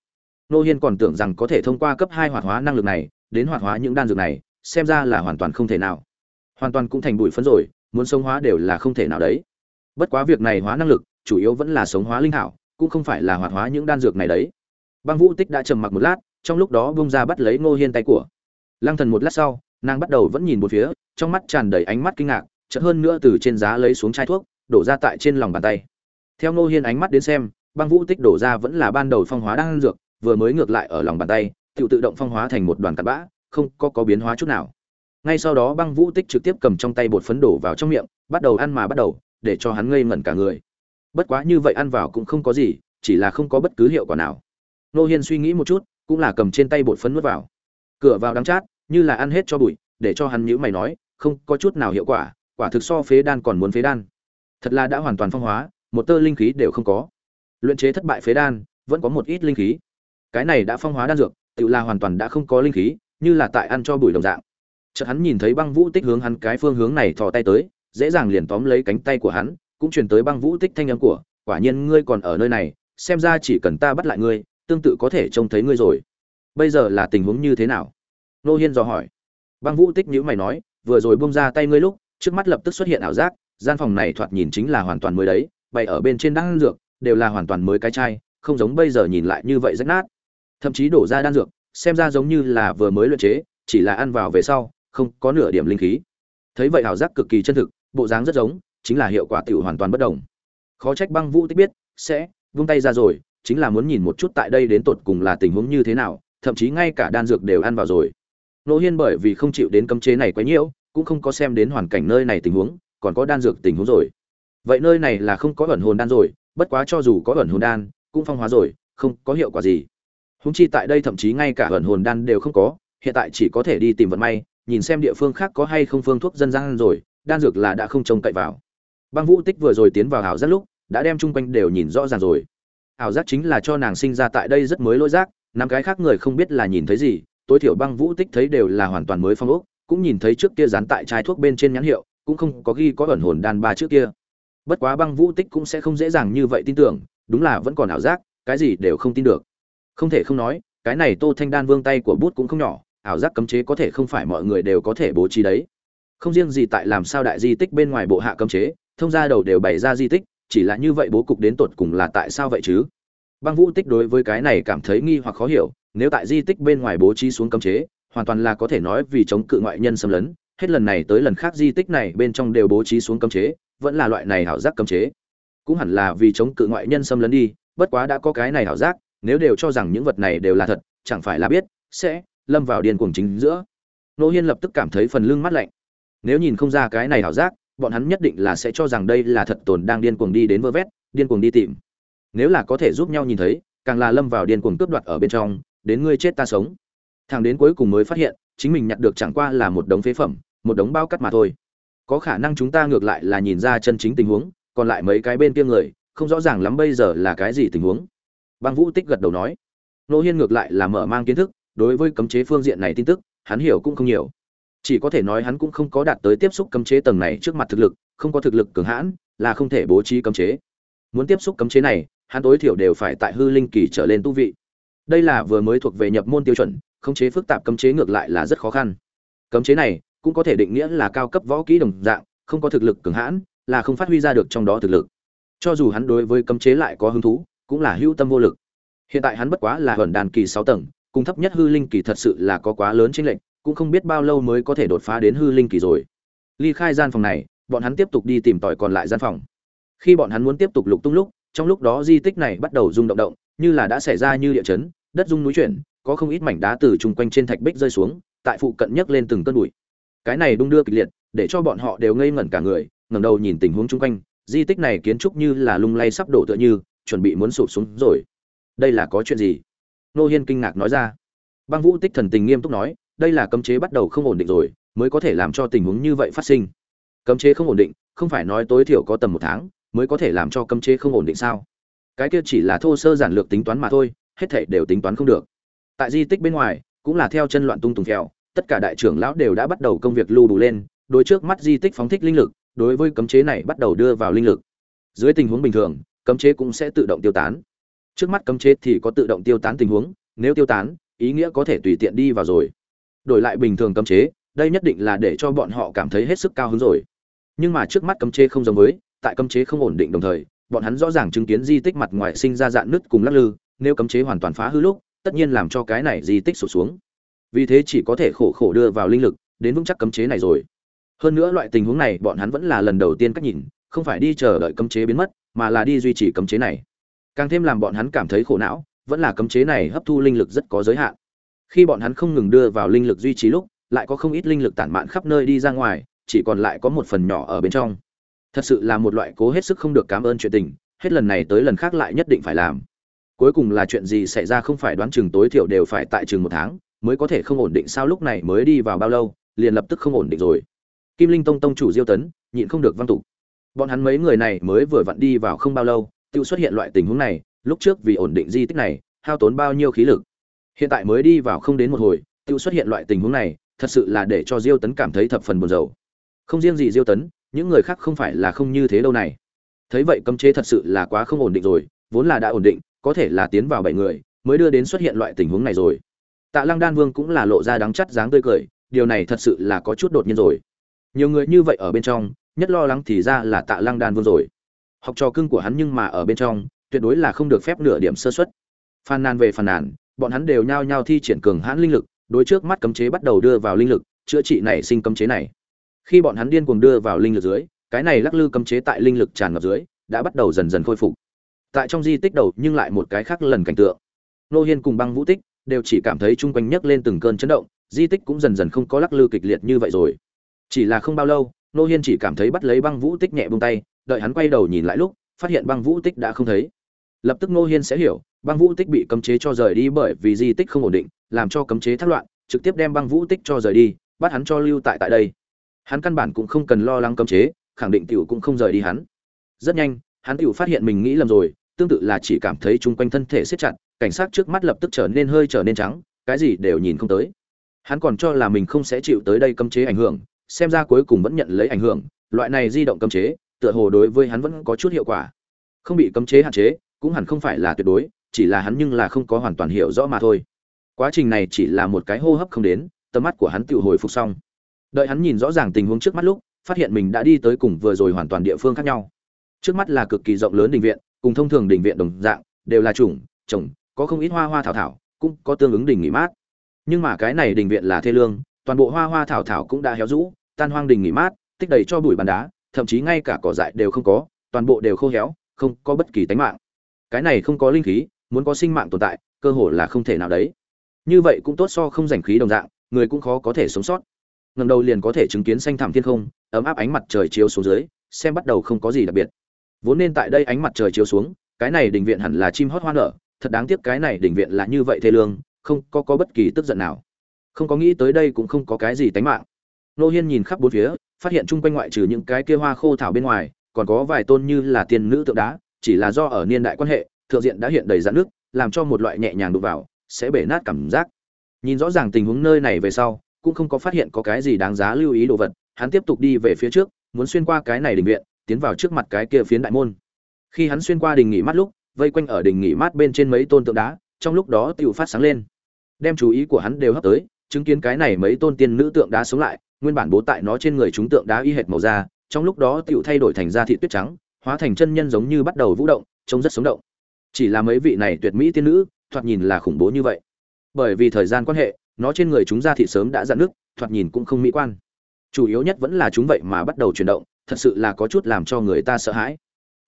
Nô hiên còn tưởng rằng có thể thông qua cấp hai hoạt hóa năng lực này, đến hoạt hóa những đan dược này, xem ra là hoàn toàn không thể nào. Hoàn toàn cũng thành bụi phấn rồi, muốn sống hóa đều là không thể nào đấy bất quá việc này hóa năng lực, chủ yếu vẫn là sống hóa linh hảo, cũng không phải là hoạt hóa những đan dược này đấy. Băng vũ tích đã trầm mặc một lát, trong lúc đó bông ra bắt lấy ngô hiên tay của. Lăng thần một lát sau, nàng bắt đầu vẫn nhìn một phía, trong mắt tràn đầy ánh mắt kinh ngạc, chợt hơn nữa từ trên giá lấy xuống chai thuốc, đổ ra tại trên lòng bàn tay. Theo ngô hiên ánh mắt đến xem, băng vũ tích đổ ra vẫn là ban đầu phong hóa đan dược, vừa mới ngược lại ở lòng bàn tay tự tự động phong hóa thành một đoàn cặn bã, không có có biến hóa chút nào. Ngay sau đó băng vũ tích trực tiếp cầm trong tay bột phấn đổ vào trong miệng, bắt đầu ăn mà bắt đầu để cho hắn ngây ngẩn cả người. Bất quá như vậy ăn vào cũng không có gì, chỉ là không có bất cứ hiệu quả nào. Nô hiên suy nghĩ một chút, cũng là cầm trên tay bột phấn nuốt vào. Cửa vào đắng chát, như là ăn hết cho bụi, để cho hắn nhữ mày nói, không có chút nào hiệu quả quả thực so phế đan còn muốn phế đan. Thật là đã hoàn toàn phong hóa, một tơ linh khí đều không có. Luyện chế thất bại phế đan, vẫn có một ít linh khí. Cái này đã phong hóa đan dược, tự là hoàn toàn đã không có linh khí, như là tại ăn cho bụi đồng dạng. Chợt hắn nhìn thấy băng vũ tích hướng hắn cái phương hướng này thò tay tới dễ dàng liền tóm lấy cánh tay của hắn, cũng truyền tới băng vũ tích thanh âm của, quả nhiên ngươi còn ở nơi này, xem ra chỉ cần ta bắt lại ngươi, tương tự có thể trông thấy ngươi rồi. Bây giờ là tình huống như thế nào? Nô hiên dò hỏi. Băng vũ tích nhữ mày nói, vừa rồi buông ra tay ngươi lúc, trước mắt lập tức xuất hiện ảo giác, gian phòng này thoạt nhìn chính là hoàn toàn mới đấy, bày ở bên trên đan dược, đều là hoàn toàn mới cái chai, không giống bây giờ nhìn lại như vậy rách nát. Thậm chí đổ ra đan dược, xem ra giống như là vừa mới luyện chế, chỉ là ăn vào về sau, không có nửa điểm linh khí. Thấy vậy ảo giác cực kỳ chân thực bộ dáng rất giống, chính là hiệu quả tiểu hoàn toàn bất đồng. Khó trách băng vũ tích biết, sẽ vung tay ra rồi, chính là muốn nhìn một chút tại đây đến tột cùng là tình huống như thế nào, thậm chí ngay cả đan dược đều ăn vào rồi. Nô hiên bởi vì không chịu đến cấm chế này quá nhiễu cũng không có xem đến hoàn cảnh nơi này tình huống, còn có đan dược tình huống rồi. Vậy nơi này là không có ẩn hồn đan rồi, bất quá cho dù có ẩn hồn đan, cũng phong hóa rồi, không có hiệu quả gì. Húng chi tại đây thậm chí ngay cả ẩn hồn đan đều không có, hiện tại chỉ có thể đi tìm vận may, nhìn xem địa phương khác có hay không phương thuốc dân gian rồi đan dược là đã không trông cậy vào. Băng vũ tích vừa rồi tiến vào ảo giác lúc, đã đem chung quanh đều nhìn rõ ràng rồi. Ảo giác chính là cho nàng sinh ra tại đây rất mới lỗi giác năm cái khác người không biết là nhìn thấy gì, tối thiểu băng vũ tích thấy đều là hoàn toàn mới phong ốc, cũng nhìn thấy trước kia dán tại chai thuốc bên trên nhãn hiệu, cũng không có ghi có ẩn hồn đan ba trước kia. Bất quá băng vũ tích cũng sẽ không dễ dàng như vậy tin tưởng, đúng là vẫn còn ảo giác, cái gì đều không tin được. Không thể không nói, cái này tô thanh đan vương tay của bút cũng không nhỏ, ảo giác cấm chế có thể không phải mọi người đều có thể bố trí đấy không riêng gì tại làm sao đại di tích bên ngoài bộ hạ cấm chế, thông ra đầu đều bày ra di tích, chỉ là như vậy bố cục đến tột cùng là tại sao vậy chứ? Băng vũ tích đối với cái này cảm thấy nghi hoặc khó hiểu, nếu tại di tích bên ngoài bố trí xuống cấm chế, hoàn toàn là có thể nói vì chống cự ngoại nhân xâm lấn, hết lần này tới lần khác di tích này bên trong đều bố trí xuống cấm chế, vẫn là loại này ảo giác cấm chế. Cũng hẳn là vì chống cự ngoại nhân xâm lấn đi, bất quá đã có cái này ảo giác, nếu đều cho rằng những vật này đều là thật, chẳng phải là biết, sẽ lâm vào điên cuồng chính giữa. Nô hiên lập tức cảm thấy phần lưng mát lạnh nếu nhìn không ra cái này ảo giác, bọn hắn nhất định là sẽ cho rằng đây là thật tồn đang điên cuồng đi đến vơ vét, điên cuồng đi tìm. Nếu là có thể giúp nhau nhìn thấy, càng là lâm vào điên cuồng cướp đoạt ở bên trong, đến ngươi chết ta sống. Thằng đến cuối cùng mới phát hiện, chính mình nhặt được chẳng qua là một đống phế phẩm, một đống bao cắt mà thôi. Có khả năng chúng ta ngược lại là nhìn ra chân chính tình huống, còn lại mấy cái bên kia người, không rõ ràng lắm bây giờ là cái gì tình huống. Băng vũ tích gật đầu nói. Nô hiên ngược lại là mở mang kiến thức, đối với cấm chế phương diện này tin tức, hắn hiểu cũng không nhiều chỉ có thể nói hắn cũng không có đạt tới tiếp xúc cấm chế tầng này trước mặt thực lực, không có thực lực cường hãn, là không thể bố trí cấm chế. Muốn tiếp xúc cấm chế này, hắn tối thiểu đều phải tại hư linh kỳ trở lên tu vị. Đây là vừa mới thuộc về nhập môn tiêu chuẩn cấm chế phức tạp cấm chế ngược lại là rất khó khăn. Cấm chế này cũng có thể định nghĩa là cao cấp võ kỹ đồng dạng, không có thực lực cường hãn, là không phát huy ra được trong đó thực lực. Cho dù hắn đối với cấm chế lại có hứng thú, cũng là hữu tâm vô lực. Hiện tại hắn bất quá là hẩn đàn kỳ sáu tầng, cùng thấp nhất hư linh kỳ thật sự là có quá lớn chênh lệnh cũng không biết bao lâu mới có thể đột phá đến hư linh kỳ rồi. Ly khai gian phòng này, bọn hắn tiếp tục đi tìm tòi còn lại gian phòng. Khi bọn hắn muốn tiếp tục lục tung lúc, trong lúc đó di tích này bắt đầu rung động động, như là đã xảy ra như địa chấn, đất rung núi chuyển, có không ít mảnh đá từ chung quanh trên thạch bích rơi xuống, tại phụ cận nhấc lên từng cơn bụi. Cái này đung đưa kịch liệt, để cho bọn họ đều ngây ngẩn cả người, ngẩng đầu nhìn tình huống chung quanh, di tích này kiến trúc như là lung lay sắp đổ tựa như, chuẩn bị muốn sụp xuống rồi. Đây là có chuyện gì? Nô hiên kinh ngạc nói ra. Băng vũ tích thần tình nghiêm túc nói đây là cấm chế bắt đầu không ổn định rồi, mới có thể làm cho tình huống như vậy phát sinh. Cấm chế không ổn định, không phải nói tối thiểu có tầm một tháng, mới có thể làm cho cấm chế không ổn định sao? Cái kia chỉ là thô sơ giản lược tính toán mà thôi, hết thảy đều tính toán không được. Tại di tích bên ngoài, cũng là theo chân loạn tung tùng kẹo tất cả đại trưởng lão đều đã bắt đầu công việc lưu đủ lên, đối trước mắt di tích phóng thích linh lực, đối với cấm chế này bắt đầu đưa vào linh lực. Dưới tình huống bình thường, cấm chế cũng sẽ tự động tiêu tán. Trước mắt cấm chế thì có tự động tiêu tán tình huống, nếu tiêu tán, ý nghĩa có thể tùy tiện đi vào rồi đổi lại bình thường cấm chế, đây nhất định là để cho bọn họ cảm thấy hết sức cao hứng rồi. Nhưng mà trước mắt cấm chế không giống với, tại cấm chế không ổn định đồng thời, bọn hắn rõ ràng chứng kiến di tích mặt ngoài sinh ra dạn nứt cùng lắc lư, nếu cấm chế hoàn toàn phá hư lúc, tất nhiên làm cho cái này di tích sụt xuống. Vì thế chỉ có thể khổ khổ đưa vào linh lực, đến vững chắc cấm chế này rồi. Hơn nữa loại tình huống này bọn hắn vẫn là lần đầu tiên cách nhìn, không phải đi chờ đợi cấm chế biến mất, mà là đi duy trì cấm chế này. Càng thêm làm bọn hắn cảm thấy khổ não, vẫn là cấm chế này hấp thu linh lực rất có giới hạn khi bọn hắn không ngừng đưa vào linh lực duy trì lúc, lại có không ít linh lực tản mạn khắp nơi đi ra ngoài, chỉ còn lại có một phần nhỏ ở bên trong. Thật sự là một loại cố hết sức không được cảm ơn chuyện tình, hết lần này tới lần khác lại nhất định phải làm. Cuối cùng là chuyện gì xảy ra không phải đoán chừng tối thiểu đều phải tại chừng một tháng, mới có thể không ổn định sao lúc này mới đi vào bao lâu, liền lập tức không ổn định rồi. Kim linh tông tông chủ diêu tấn, nhịn không được văn tục. Bọn hắn mấy người này mới vừa vặn đi vào không bao lâu, tự xuất hiện loại tình huống này, lúc trước vì ổn định di tích này, hao tốn bao nhiêu khí lực hiện tại mới đi vào không đến một hồi tự xuất hiện loại tình huống này, thật sự là để cho diêu tấn cảm thấy thập phần buồn rầu. Không riêng gì diêu tấn, những người khác không phải là không như thế đâu này. Thấy vậy cấm chế thật sự là quá không ổn định rồi, vốn là đã ổn định, có thể là tiến vào bảy người, mới đưa đến xuất hiện loại tình huống này rồi. Tạ lăng đan vương cũng là lộ ra đắng chắt dáng tươi cười, điều này thật sự là có chút đột nhiên rồi. Nhiều người như vậy ở bên trong, nhất lo lắng thì ra là tạ lăng đan vương rồi. Học trò cưng của hắn nhưng mà ở bên trong, tuyệt đối là không được phép nửa điểm sơ xuất phàn nàn về phàn nàn bọn hắn đều nhao nhao thi triển cường hãn linh lực, đối trước mắt cấm chế bắt đầu đưa vào linh lực, chữa trị nảy sinh cấm chế này. Khi bọn hắn điên cuồng đưa vào linh lực dưới, cái này lắc lư cấm chế tại linh lực tràn ngập dưới, đã bắt đầu dần dần khôi phục. Tại trong di tích đầu, nhưng lại một cái khác lần cảnh tượng. Nô hiên cùng băng vũ tích đều chỉ cảm thấy chung quanh nhấc lên từng cơn chấn động, di tích cũng dần dần không có lắc lư kịch liệt như vậy rồi. Chỉ là không bao lâu, nô hiên chỉ cảm thấy bắt lấy băng vũ tích nhẹ buông tay, đợi hắn quay đầu nhìn lại lúc, phát hiện băng vũ tích đã không thấy lập tức ngô hiên sẽ hiểu, băng vũ tích bị cấm chế cho rời đi bởi vì di tích không ổn định, làm cho cấm chế thất loạn, trực tiếp đem băng vũ tích cho rời đi, bắt hắn cho lưu tại tại đây. Hắn căn bản cũng không cần lo lắng cấm chế, khẳng định tiểu cũng không rời đi hắn. Rất nhanh, hắn tiểu phát hiện mình nghĩ lầm rồi, tương tự là chỉ cảm thấy chung quanh thân thể siết chặt, cảnh sát trước mắt lập tức trở nên hơi trở nên trắng, cái gì đều nhìn không tới. Hắn còn cho là mình không sẽ chịu tới đây cấm chế ảnh hưởng, xem ra cuối cùng vẫn nhận lấy ảnh hưởng, loại này di động cấm chế, tựa hồ đối với hắn vẫn có chút hiệu quả. Không bị cấm chế hạn chế cũng hẳn không phải là tuyệt đối, chỉ là hắn nhưng là không có hoàn toàn hiểu rõ mà thôi. Quá trình này chỉ là một cái hô hấp không đến, tầm mắt của hắn tự hồi phục xong. Đợi hắn nhìn rõ ràng tình huống trước mắt lúc, phát hiện mình đã đi tới cùng vừa rồi hoàn toàn địa phương khác nhau. Trước mắt là cực kỳ rộng lớn đình viện, cùng thông thường đình viện đồng dạng, đều là chủng trồng, có không ít hoa hoa thảo thảo, cũng có tương ứng đình nghỉ mát. Nhưng mà cái này đình viện là thê lương, toàn bộ hoa hoa thảo thảo cũng đã héo rũ, tan hoang đình nghỉ mát, tích đầy cho bụi bàn đá, thậm chí ngay cả cỏ dại đều không có, toàn bộ đều khô héo, không có bất kỳ tánh mạng cái này không có linh khí, muốn có sinh mạng tồn tại, cơ hồ là không thể nào đấy. Như vậy cũng tốt so không giành khí đồng dạng, người cũng khó có thể sống sót. Ngầm đầu liền có thể chứng kiến xanh thảm thiên không, ấm áp ánh mặt trời chiếu xuống dưới, xem bắt đầu không có gì đặc biệt. Vốn nên tại đây ánh mặt trời chiếu xuống, cái này đình viện hẳn là chim hót hoa nở, thật đáng tiếc cái này đình viện là như vậy thê lương, không có có bất kỳ tức giận nào. Không có nghĩ tới đây cũng không có cái gì tánh mạng. Nô hiên nhìn khắp bốn phía, phát hiện chung quanh ngoại trừ những cái kia hoa khô thảo bên ngoài, còn có vài tôn như là tiên nữ tượng đá chỉ là do ở niên đại quan hệ, thượng diện đã hiện đầy dạn nước, làm cho một loại nhẹ nhàng đụng vào, sẽ bể nát cảm giác. Nhìn rõ ràng tình huống nơi này về sau, cũng không có phát hiện có cái gì đáng giá lưu ý đồ vật, hắn tiếp tục đi về phía trước, muốn xuyên qua cái này đình viện, tiến vào trước mặt cái kia phiến đại môn. Khi hắn xuyên qua đình nghỉ mát lúc, vây quanh ở đình nghỉ mát bên trên mấy tôn tượng đá, trong lúc đó tựu phát sáng lên. Đem chú ý của hắn đều hấp tới, chứng kiến cái này mấy tôn tiên nữ tượng đá sống lại, nguyên bản bố tại nó trên người chúng tượng đá y hệt màu da, trong lúc đó tựu thay đổi thành da thị tuyết trắng hóa thành chân nhân giống như bắt đầu vũ động, trông rất sống động. Chỉ là mấy vị này tuyệt mỹ tiên nữ, thoạt nhìn là khủng bố như vậy. Bởi vì thời gian quan hệ, nó trên người chúng ra thị sớm đã dạn nước thoạt nhìn cũng không mỹ quan. Chủ yếu nhất vẫn là chúng vậy mà bắt đầu chuyển động, thật sự là có chút làm cho người ta sợ hãi.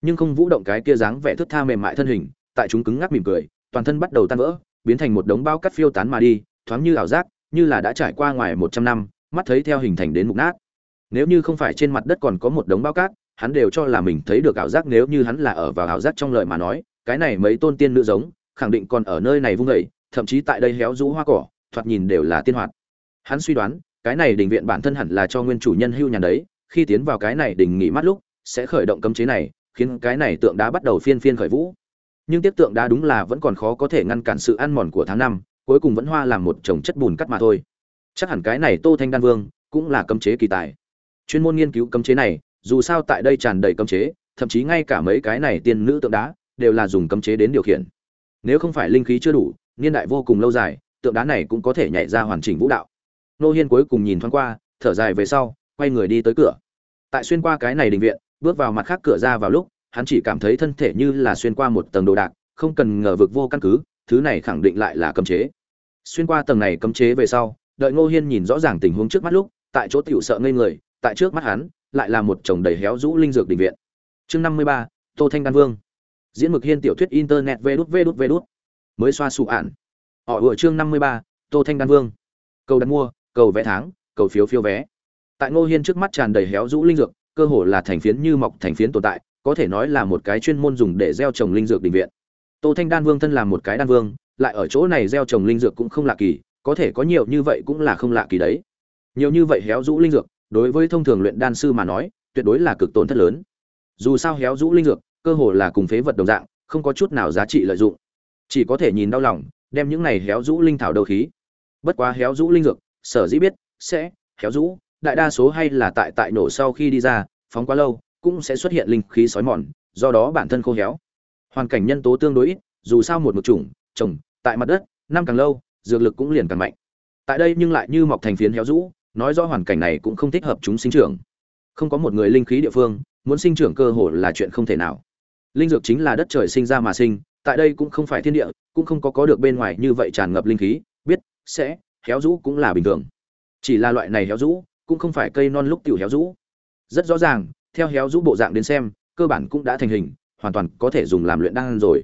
Nhưng không vũ động cái kia dáng vẻ thức tha mềm mại thân hình, tại chúng cứng ngắc mỉm cười, toàn thân bắt đầu tan vỡ, biến thành một đống bao cắt phiêu tán mà đi, thoáng như ảo giác, như là đã trải qua ngoài một trăm năm, mắt thấy theo hình thành đến mục nát. Nếu như không phải trên mặt đất còn có một đống bao cát hắn đều cho là mình thấy được ảo giác nếu như hắn là ở vào ảo giác trong lời mà nói, cái này mấy tôn tiên nữ giống, khẳng định còn ở nơi này vung vẩy thậm chí tại đây héo rũ hoa cỏ, thoạt nhìn đều là tiên hoạt. Hắn suy đoán, cái này đình viện bản thân hẳn là cho nguyên chủ nhân hưu nhàn đấy, khi tiến vào cái này đình nghỉ mát lúc, sẽ khởi động cấm chế này, khiến cái này tượng đá bắt đầu phiên phiên khởi vũ. Nhưng tiếp tượng đá đúng là vẫn còn khó có thể ngăn cản sự ăn mòn của tháng năm, cuối cùng vẫn hoa làm một chồng chất bùn cắt mà thôi. Chắc hẳn cái này tô thanh đan vương cũng là cấm chế kỳ tài. Chuyên môn nghiên cứu cấm chế này dù sao tại đây tràn đầy cấm chế, thậm chí ngay cả mấy cái này tiên nữ tượng đá đều là dùng cấm chế đến điều khiển. Nếu không phải linh khí chưa đủ, niên đại vô cùng lâu dài, tượng đá này cũng có thể nhảy ra hoàn chỉnh vũ đạo. Nô hiên cuối cùng nhìn thoáng qua, thở dài về sau, quay người đi tới cửa. Tại xuyên qua cái này đình viện, bước vào mặt khác cửa ra vào lúc, hắn chỉ cảm thấy thân thể như là xuyên qua một tầng đồ đạc, không cần ngờ vực vô căn cứ, thứ này khẳng định lại là cấm chế. Xuyên qua tầng này cấm chế về sau, đợi ngô hiên nhìn rõ ràng tình huống trước mắt lúc, tại chỗ tiểu sợ ngây người, tại trước mắt hắn lại là một chồng đầy héo rũ linh dược đình viện. Chương năm mươi ba, tô thanh đan vương. Diễn mực hiên tiểu thuyết internet vê đút vê đút vê đút. Mới xoa sụ ản họ vừa chương năm mươi ba, tô thanh đan vương. Cầu đặt mua, cầu vẽ tháng, cầu phiếu phiếu vé. Tại ngô hiên trước mắt tràn đầy héo rũ linh dược, cơ hồ là thành phiến như mọc thành phiến tồn tại, có thể nói là một cái chuyên môn dùng để gieo trồng linh dược đình viện. Tô thanh đan vương thân là một cái đan vương, lại ở chỗ này gieo trồng linh dược cũng không lạ kỳ, có thể có nhiều như vậy cũng là không lạ kỳ đấy. Nhiều như vậy héo rũ linh dược đối với thông thường luyện đan sư mà nói, tuyệt đối là cực tổn thất lớn. Dù sao héo rũ linh dược, cơ hồ là cùng phế vật đồng dạng, không có chút nào giá trị lợi dụng. Chỉ có thể nhìn đau lòng, đem những này héo rũ linh thảo đầu khí. Bất quá héo rũ linh dược, sở dĩ biết, sẽ, héo rũ, đại đa số hay là tại tại nổ sau khi đi ra, phóng quá lâu, cũng sẽ xuất hiện linh khí sói mòn, do đó bản thân khô héo. Hoàn cảnh nhân tố tương đối ít, dù sao một một chủng, trồng, tại mặt đất, năm càng lâu, dược lực cũng liền càng mạnh. Tại đây nhưng lại như mọc thành phiến héo rũ nói rõ hoàn cảnh này cũng không thích hợp chúng sinh trưởng. Không có một người linh khí địa phương, muốn sinh trưởng cơ hội là chuyện không thể nào. Linh dược chính là đất trời sinh ra mà sinh, tại đây cũng không phải thiên địa, cũng không có có được bên ngoài như vậy tràn ngập linh khí, biết, sẽ, héo rũ cũng là bình thường. Chỉ là loại này héo rũ, cũng không phải cây non lúc tiểu héo rũ. Rất rõ ràng, theo héo rũ bộ dạng đến xem, cơ bản cũng đã thành hình, hoàn toàn có thể dùng làm luyện đan rồi.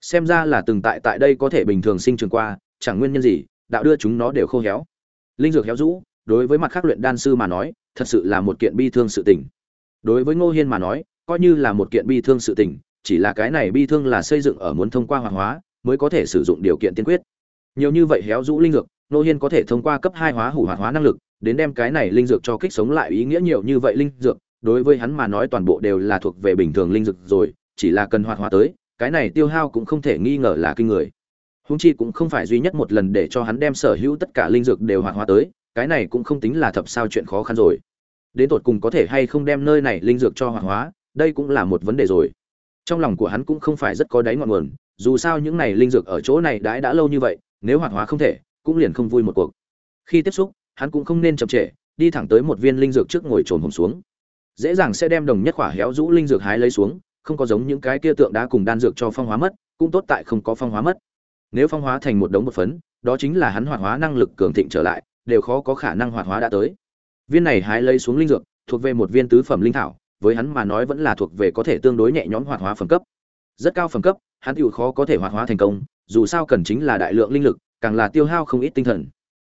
Xem ra là từng tại tại đây có thể bình thường sinh trưởng qua, chẳng nguyên nhân gì, đạo đưa chúng nó đều khô héo. Linh dược héo rũ đối với mặt khác luyện đan sư mà nói, thật sự là một kiện bi thương sự tình. Đối với ngô hiên mà nói, coi như là một kiện bi thương sự tình, chỉ là cái này bi thương là xây dựng ở muốn thông qua hoạt hóa, mới có thể sử dụng điều kiện tiên quyết. Nhiều như vậy héo rũ linh dược, Ngô hiên có thể thông qua cấp hai hóa hủ hoạt hóa năng lực, đến đem cái này linh dược cho kích sống lại ý nghĩa nhiều như vậy linh dược, đối với hắn mà nói toàn bộ đều là thuộc về bình thường linh dược rồi, chỉ là cần hoạt hóa tới, cái này tiêu hao cũng không thể nghi ngờ là kinh người. Hung chi cũng không phải duy nhất một lần để cho hắn đem sở hữu tất cả linh dược đều hoạt hóa tới cái này cũng không tính là thập sao chuyện khó khăn rồi. Đến tột cùng có thể hay không đem nơi này linh dược cho hoạt hóa, đây cũng là một vấn đề rồi. Trong lòng của hắn cũng không phải rất có đáy ngọn nguồn, dù sao những này linh dược ở chỗ này đãi đã lâu như vậy, nếu hoạt hóa không thể, cũng liền không vui một cuộc. Khi tiếp xúc, hắn cũng không nên chậm trễ, đi thẳng tới một viên linh dược trước ngồi trồn hồn xuống. Dễ dàng sẽ đem đồng nhất khỏa héo rũ linh dược hái lấy xuống, không có giống những cái kia tượng đá cùng đan dược cho phong hóa mất, cũng tốt tại không có phong hóa mất. Nếu phong hóa thành một đống một phấn, đó chính là hắn hoạt hóa năng lực cường thịnh trở lại đều khó có khả năng hoạt hóa đã tới. Viên này hái lấy xuống linh dược thuộc về một viên tứ phẩm linh thảo với hắn mà nói vẫn là thuộc về có thể tương đối nhẹ nhõm hoạt hóa phẩm cấp. Rất cao phẩm cấp hắn tự khó có thể hoạt hóa thành công dù sao cần chính là đại lượng linh lực càng là tiêu hao không ít tinh thần.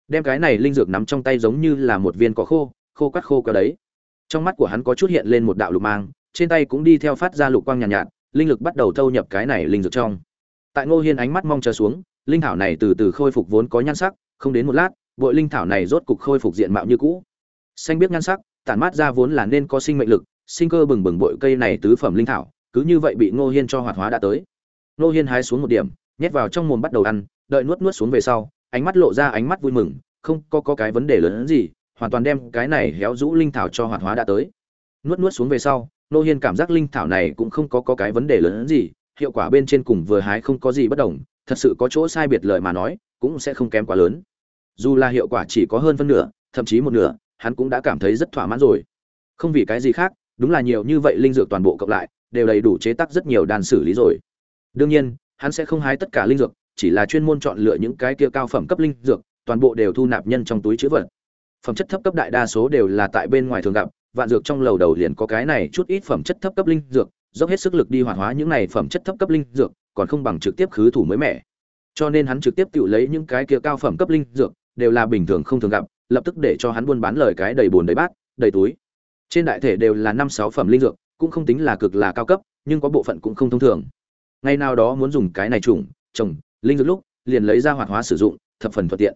Đem cái này linh dược nắm trong tay giống như là một viên cỏ khô khô cắt khô kéo đấy. Trong mắt của hắn có chút hiện lên một đạo lục mang trên tay cũng đi theo phát ra lục quang nhàn nhạt, nhạt linh lực bắt đầu thâu nhập cái này linh dược trong. Tại ngô hiên ánh mắt mong chờ xuống linh thảo này từ từ khôi phục vốn có nhan sắc không đến một lát bội linh thảo này rốt cục khôi phục diện mạo như cũ. Xanh biết nhan sắc tản mát ra vốn là nên có sinh mệnh lực sinh cơ bừng bừng bội cây này tứ phẩm linh thảo cứ như vậy bị ngô hiên cho hoạt hóa đã tới. Ngô hiên hái xuống một điểm nhét vào trong mồm bắt đầu ăn đợi nuốt nuốt xuống về sau ánh mắt lộ ra ánh mắt vui mừng không có, có cái vấn đề lớn hơn gì hoàn toàn đem cái này héo rũ linh thảo cho hoạt hóa đã tới. Nuốt nuốt xuống về sau nô hiên cảm giác linh thảo này cũng không có, có cái vấn đề lớn hơn gì hiệu quả bên trên cùng vừa hái không có gì bất đồng thật sự có chỗ sai biệt lời mà nói cũng sẽ không kém quá lớn dù là hiệu quả chỉ có hơn phân nửa, thậm chí một nửa, hắn cũng đã cảm thấy rất thỏa mãn rồi. Không vì cái gì khác, đúng là nhiều như vậy linh dược toàn bộ cộng lại, đều đầy đủ chế tác rất nhiều đàn xử lý rồi. Đương nhiên, hắn sẽ không hái tất cả linh dược, chỉ là chuyên môn chọn lựa những cái kia cao phẩm cấp linh dược, toàn bộ đều thu nạp nhân trong túi chữ vật. Phẩm chất thấp cấp đại đa số đều là tại bên ngoài thường gặp, vạn dược trong lầu đầu liền có cái này chút ít phẩm chất thấp cấp linh dược, dốc hết sức lực đi hoạt hóa những này phẩm chất thấp cấp linh dược, còn không bằng trực tiếp khứ thủ mới mẻ. Cho nên hắn trực tiếp tự lấy những cái kia cao phẩm cấp linh dược đều là bình thường không thường gặp, lập tức để cho hắn buôn bán lời cái đầy bồn đầy bát, đầy túi. Trên đại thể đều là năm sáu phẩm linh dược, cũng không tính là cực là cao cấp, nhưng có bộ phận cũng không thông thường. Ngày nào đó muốn dùng cái này trùng trồng, linh dược lúc, liền lấy ra hoạt hóa sử dụng, thập phần thuận tiện.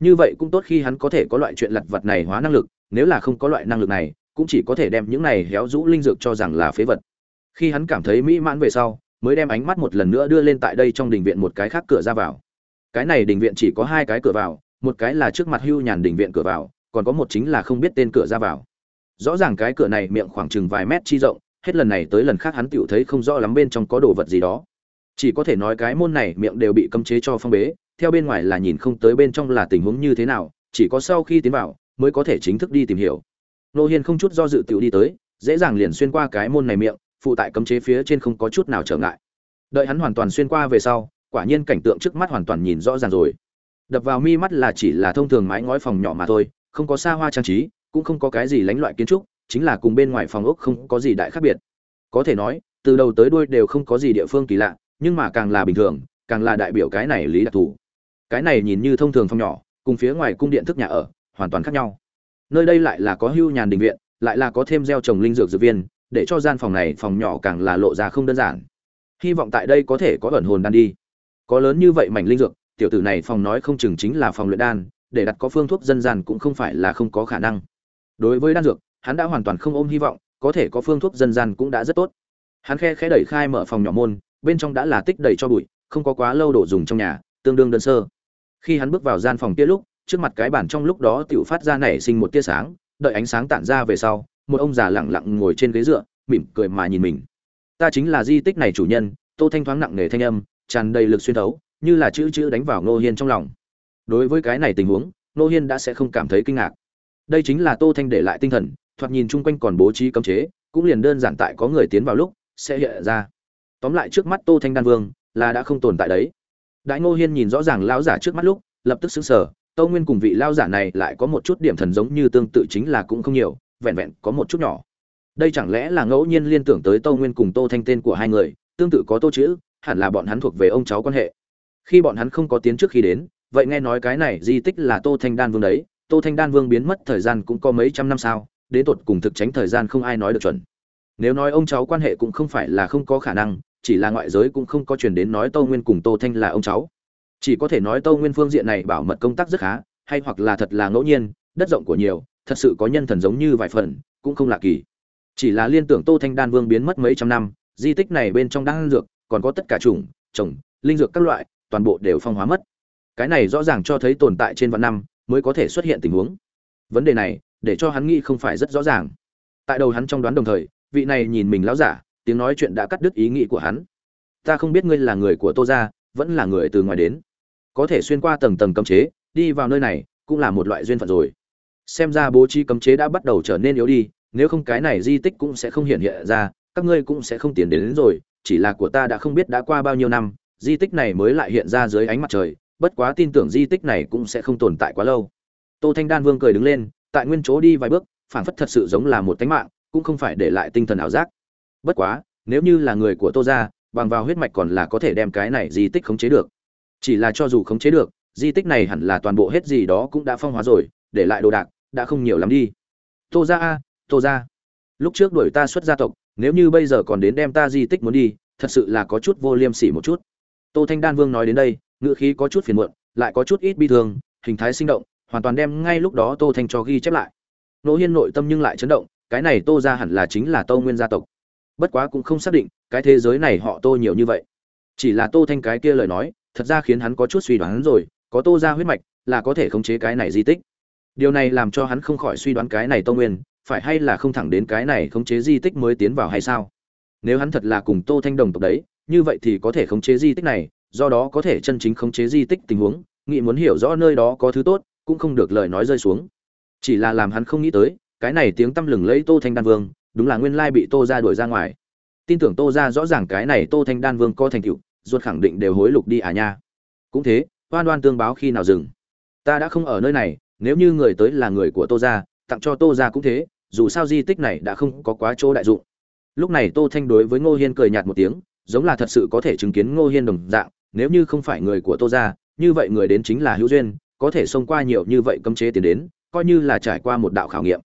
Như vậy cũng tốt khi hắn có thể có loại chuyện lặt vật này hóa năng lực, nếu là không có loại năng lực này, cũng chỉ có thể đem những này héo rũ linh dược cho rằng là phế vật. Khi hắn cảm thấy mỹ mãn về sau, mới đem ánh mắt một lần nữa đưa lên tại đây trong đình viện một cái khác cửa ra vào. Cái này đình viện chỉ có hai cái cửa vào một cái là trước mặt hưu nhàn đình viện cửa vào, còn có một chính là không biết tên cửa ra vào. Rõ ràng cái cửa này miệng khoảng chừng vài mét chi rộng, hết lần này tới lần khác hắn tựu thấy không rõ lắm bên trong có đồ vật gì đó. Chỉ có thể nói cái môn này miệng đều bị cấm chế cho phong bế, theo bên ngoài là nhìn không tới bên trong là tình huống như thế nào, chỉ có sau khi tiến vào, mới có thể chính thức đi tìm hiểu. Nô hiên không chút do dự tựu đi tới, dễ dàng liền xuyên qua cái môn này miệng, phụ tại cấm chế phía trên không có chút nào trở ngại. Đợi hắn hoàn toàn xuyên qua về sau, quả nhiên cảnh tượng trước mắt hoàn toàn nhìn rõ ràng rồi đập vào mi mắt là chỉ là thông thường mái ngói phòng nhỏ mà thôi, không có xa hoa trang trí, cũng không có cái gì lánh loại kiến trúc, chính là cùng bên ngoài phòng ốc không có gì đại khác biệt. Có thể nói, từ đầu tới đuôi đều không có gì địa phương kỳ lạ, nhưng mà càng là bình thường, càng là đại biểu cái này lý đặc thù. Cái này nhìn như thông thường phòng nhỏ, cùng phía ngoài cung điện thức nhà ở, hoàn toàn khác nhau. Nơi đây lại là có hưu nhàn đình viện, lại là có thêm gieo trồng linh dược dược viên, để cho gian phòng này, phòng nhỏ càng là lộ ra không đơn giản. Hy vọng tại đây có thể có ẩn hồn đan đi. Có lớn như vậy mảnh linh dược tiểu tử này phòng nói không chừng chính là phòng luyện đan, để đặt có phương thuốc dân gian cũng không phải là không có khả năng. Đối với đan dược, hắn đã hoàn toàn không ôm hy vọng, có thể có phương thuốc dân gian cũng đã rất tốt. Hắn khe khẽ đẩy khai mở phòng nhỏ môn, bên trong đã là tích đầy cho bụi, không có quá lâu đổ dùng trong nhà, tương đương đơn sơ. Khi hắn bước vào gian phòng kia lúc, trước mặt cái bản trong lúc đó tiểu phát ra nảy sinh một tia sáng, đợi ánh sáng tản ra về sau, một ông già lặng lặng ngồi trên ghế dựa, mỉm cười mà nhìn mình. Ta chính là di tích này chủ nhân, tô thanh thoáng nặng nề thanh âm, tràn đầy lực xuyên thấu như là chữ chữ đánh vào ngô hiên trong lòng. Đối với cái này tình huống, ngô hiên đã sẽ không cảm thấy kinh ngạc. Đây chính là tô thanh để lại tinh thần, thoạt nhìn chung quanh còn bố trí cấm chế, cũng liền đơn giản tại có người tiến vào lúc, sẽ hiện ra. Tóm lại trước mắt tô thanh đan vương, là đã không tồn tại đấy. Đại ngô hiên nhìn rõ ràng lão giả trước mắt lúc, lập tức xứng sở Tô nguyên cùng vị lão giả này lại có một chút điểm thần giống như tương tự chính là cũng không nhiều, vẹn vẹn có một chút nhỏ. Đây chẳng lẽ là ngẫu nhiên liên tưởng tới Tô nguyên cùng tô thanh tên của hai người, tương tự có tô chữ, hẳn là bọn hắn thuộc về ông cháu quan hệ khi bọn hắn không có tiến trước khi đến vậy nghe nói cái này di tích là tô thanh đan vương đấy tô thanh đan vương biến mất thời gian cũng có mấy trăm năm sao đến tột cùng thực tránh thời gian không ai nói được chuẩn nếu nói ông cháu quan hệ cũng không phải là không có khả năng chỉ là ngoại giới cũng không có truyền đến nói Tô Nguyên cùng Tô Thanh là ông cháu. Chỉ có thể nói Tô Nguyên phương diện này bảo mật công tác rất khá, hay hoặc là thật là ngẫu nhiên, đất rộng của nhiều, thật sự có nhân thần giống như vài phần, cũng không lạ kỳ. Chỉ là liên tưởng Tô Thanh Đan Vương biến mất mấy trăm năm, di tích này bên trong đang dược, còn có tất cả chủng, trồng, linh dược các loại, toàn bộ đều phong hóa mất. Cái này rõ ràng cho thấy tồn tại trên vạn năm mới có thể xuất hiện tình huống. Vấn đề này, để cho hắn nghĩ không phải rất rõ ràng. Tại đầu hắn trong đoán đồng thời, vị này nhìn mình lão giả, tiếng nói chuyện đã cắt đứt ý nghĩ của hắn. Ta không biết ngươi là người của Tô gia, vẫn là người từ ngoài đến. Có thể xuyên qua tầng tầng cấm chế, đi vào nơi này, cũng là một loại duyên phận rồi. Xem ra bố trí cấm chế đã bắt đầu trở nên yếu đi, nếu không cái này di tích cũng sẽ không hiện hiện ra, các ngươi cũng sẽ không tiến đến, đến rồi, chỉ là của ta đã không biết đã qua bao nhiêu năm, di tích này mới lại hiện ra dưới ánh mặt trời, bất quá tin tưởng di tích này cũng sẽ không tồn tại quá lâu. Tô Thanh Đan Vương cười đứng lên, tại nguyên chỗ đi vài bước, phảng phất thật sự giống là một tánh mạng, cũng không phải để lại tinh thần ảo giác. Bất quá, nếu như là người của Tô gia, bằng vào huyết mạch còn là có thể đem cái này di tích khống chế được. Chỉ là cho dù khống chế được, di tích này hẳn là toàn bộ hết gì đó cũng đã phong hóa rồi, để lại đồ đạc, đã không nhiều lắm đi. Tô gia a, Tô gia. Lúc trước đuổi ta xuất gia tộc, nếu như bây giờ còn đến đem ta di tích muốn đi, thật sự là có chút vô liêm sỉ một chút. Tô Thanh Đan Vương nói đến đây, ngữ khí có chút phiền muộn, lại có chút ít bi thương, hình thái sinh động, hoàn toàn đem ngay lúc đó Tô Thanh cho ghi chép lại. Nỗ Hiên nội tâm nhưng lại chấn động, cái này Tô gia hẳn là chính là Tô Nguyên gia tộc. Bất quá cũng không xác định, cái thế giới này họ Tô nhiều như vậy. Chỉ là Tô Thanh cái kia lời nói, thật ra khiến hắn có chút suy đoán rồi, có Tô gia huyết mạch, là có thể khống chế cái này di tích. Điều này làm cho hắn không khỏi suy đoán cái này Tô Nguyên, phải hay là không thẳng đến cái này khống chế di tích mới tiến vào hay sao? Nếu hắn thật là cùng Tô Thanh đồng tộc đấy, như vậy thì có thể khống chế di tích này, do đó có thể chân chính khống chế di tích tình huống, nghị muốn hiểu rõ nơi đó có thứ tốt, cũng không được lời nói rơi xuống. Chỉ là làm hắn không nghĩ tới, cái này tiếng tâm lừng lẫy Tô Thanh Đan Vương, đúng là nguyên lai bị Tô gia đuổi ra ngoài. Tin tưởng Tô gia rõ ràng cái này Tô Thanh Đan Vương có thành tựu, ruột khẳng định đều hối lục đi à nha. Cũng thế, oan oan tương báo khi nào dừng. Ta đã không ở nơi này, nếu như người tới là người của Tô gia, tặng cho Tô gia cũng thế, dù sao di tích này đã không có quá chỗ đại dụng. Lúc này Tô Thanh đối với Ngô Hiên cười nhạt một tiếng, giống là thật sự có thể chứng kiến Ngô Hiên đồng dạng, nếu như không phải người của Tô gia, như vậy người đến chính là hữu duyên, có thể xông qua nhiều như vậy cấm chế tiến đến, coi như là trải qua một đạo khảo nghiệm.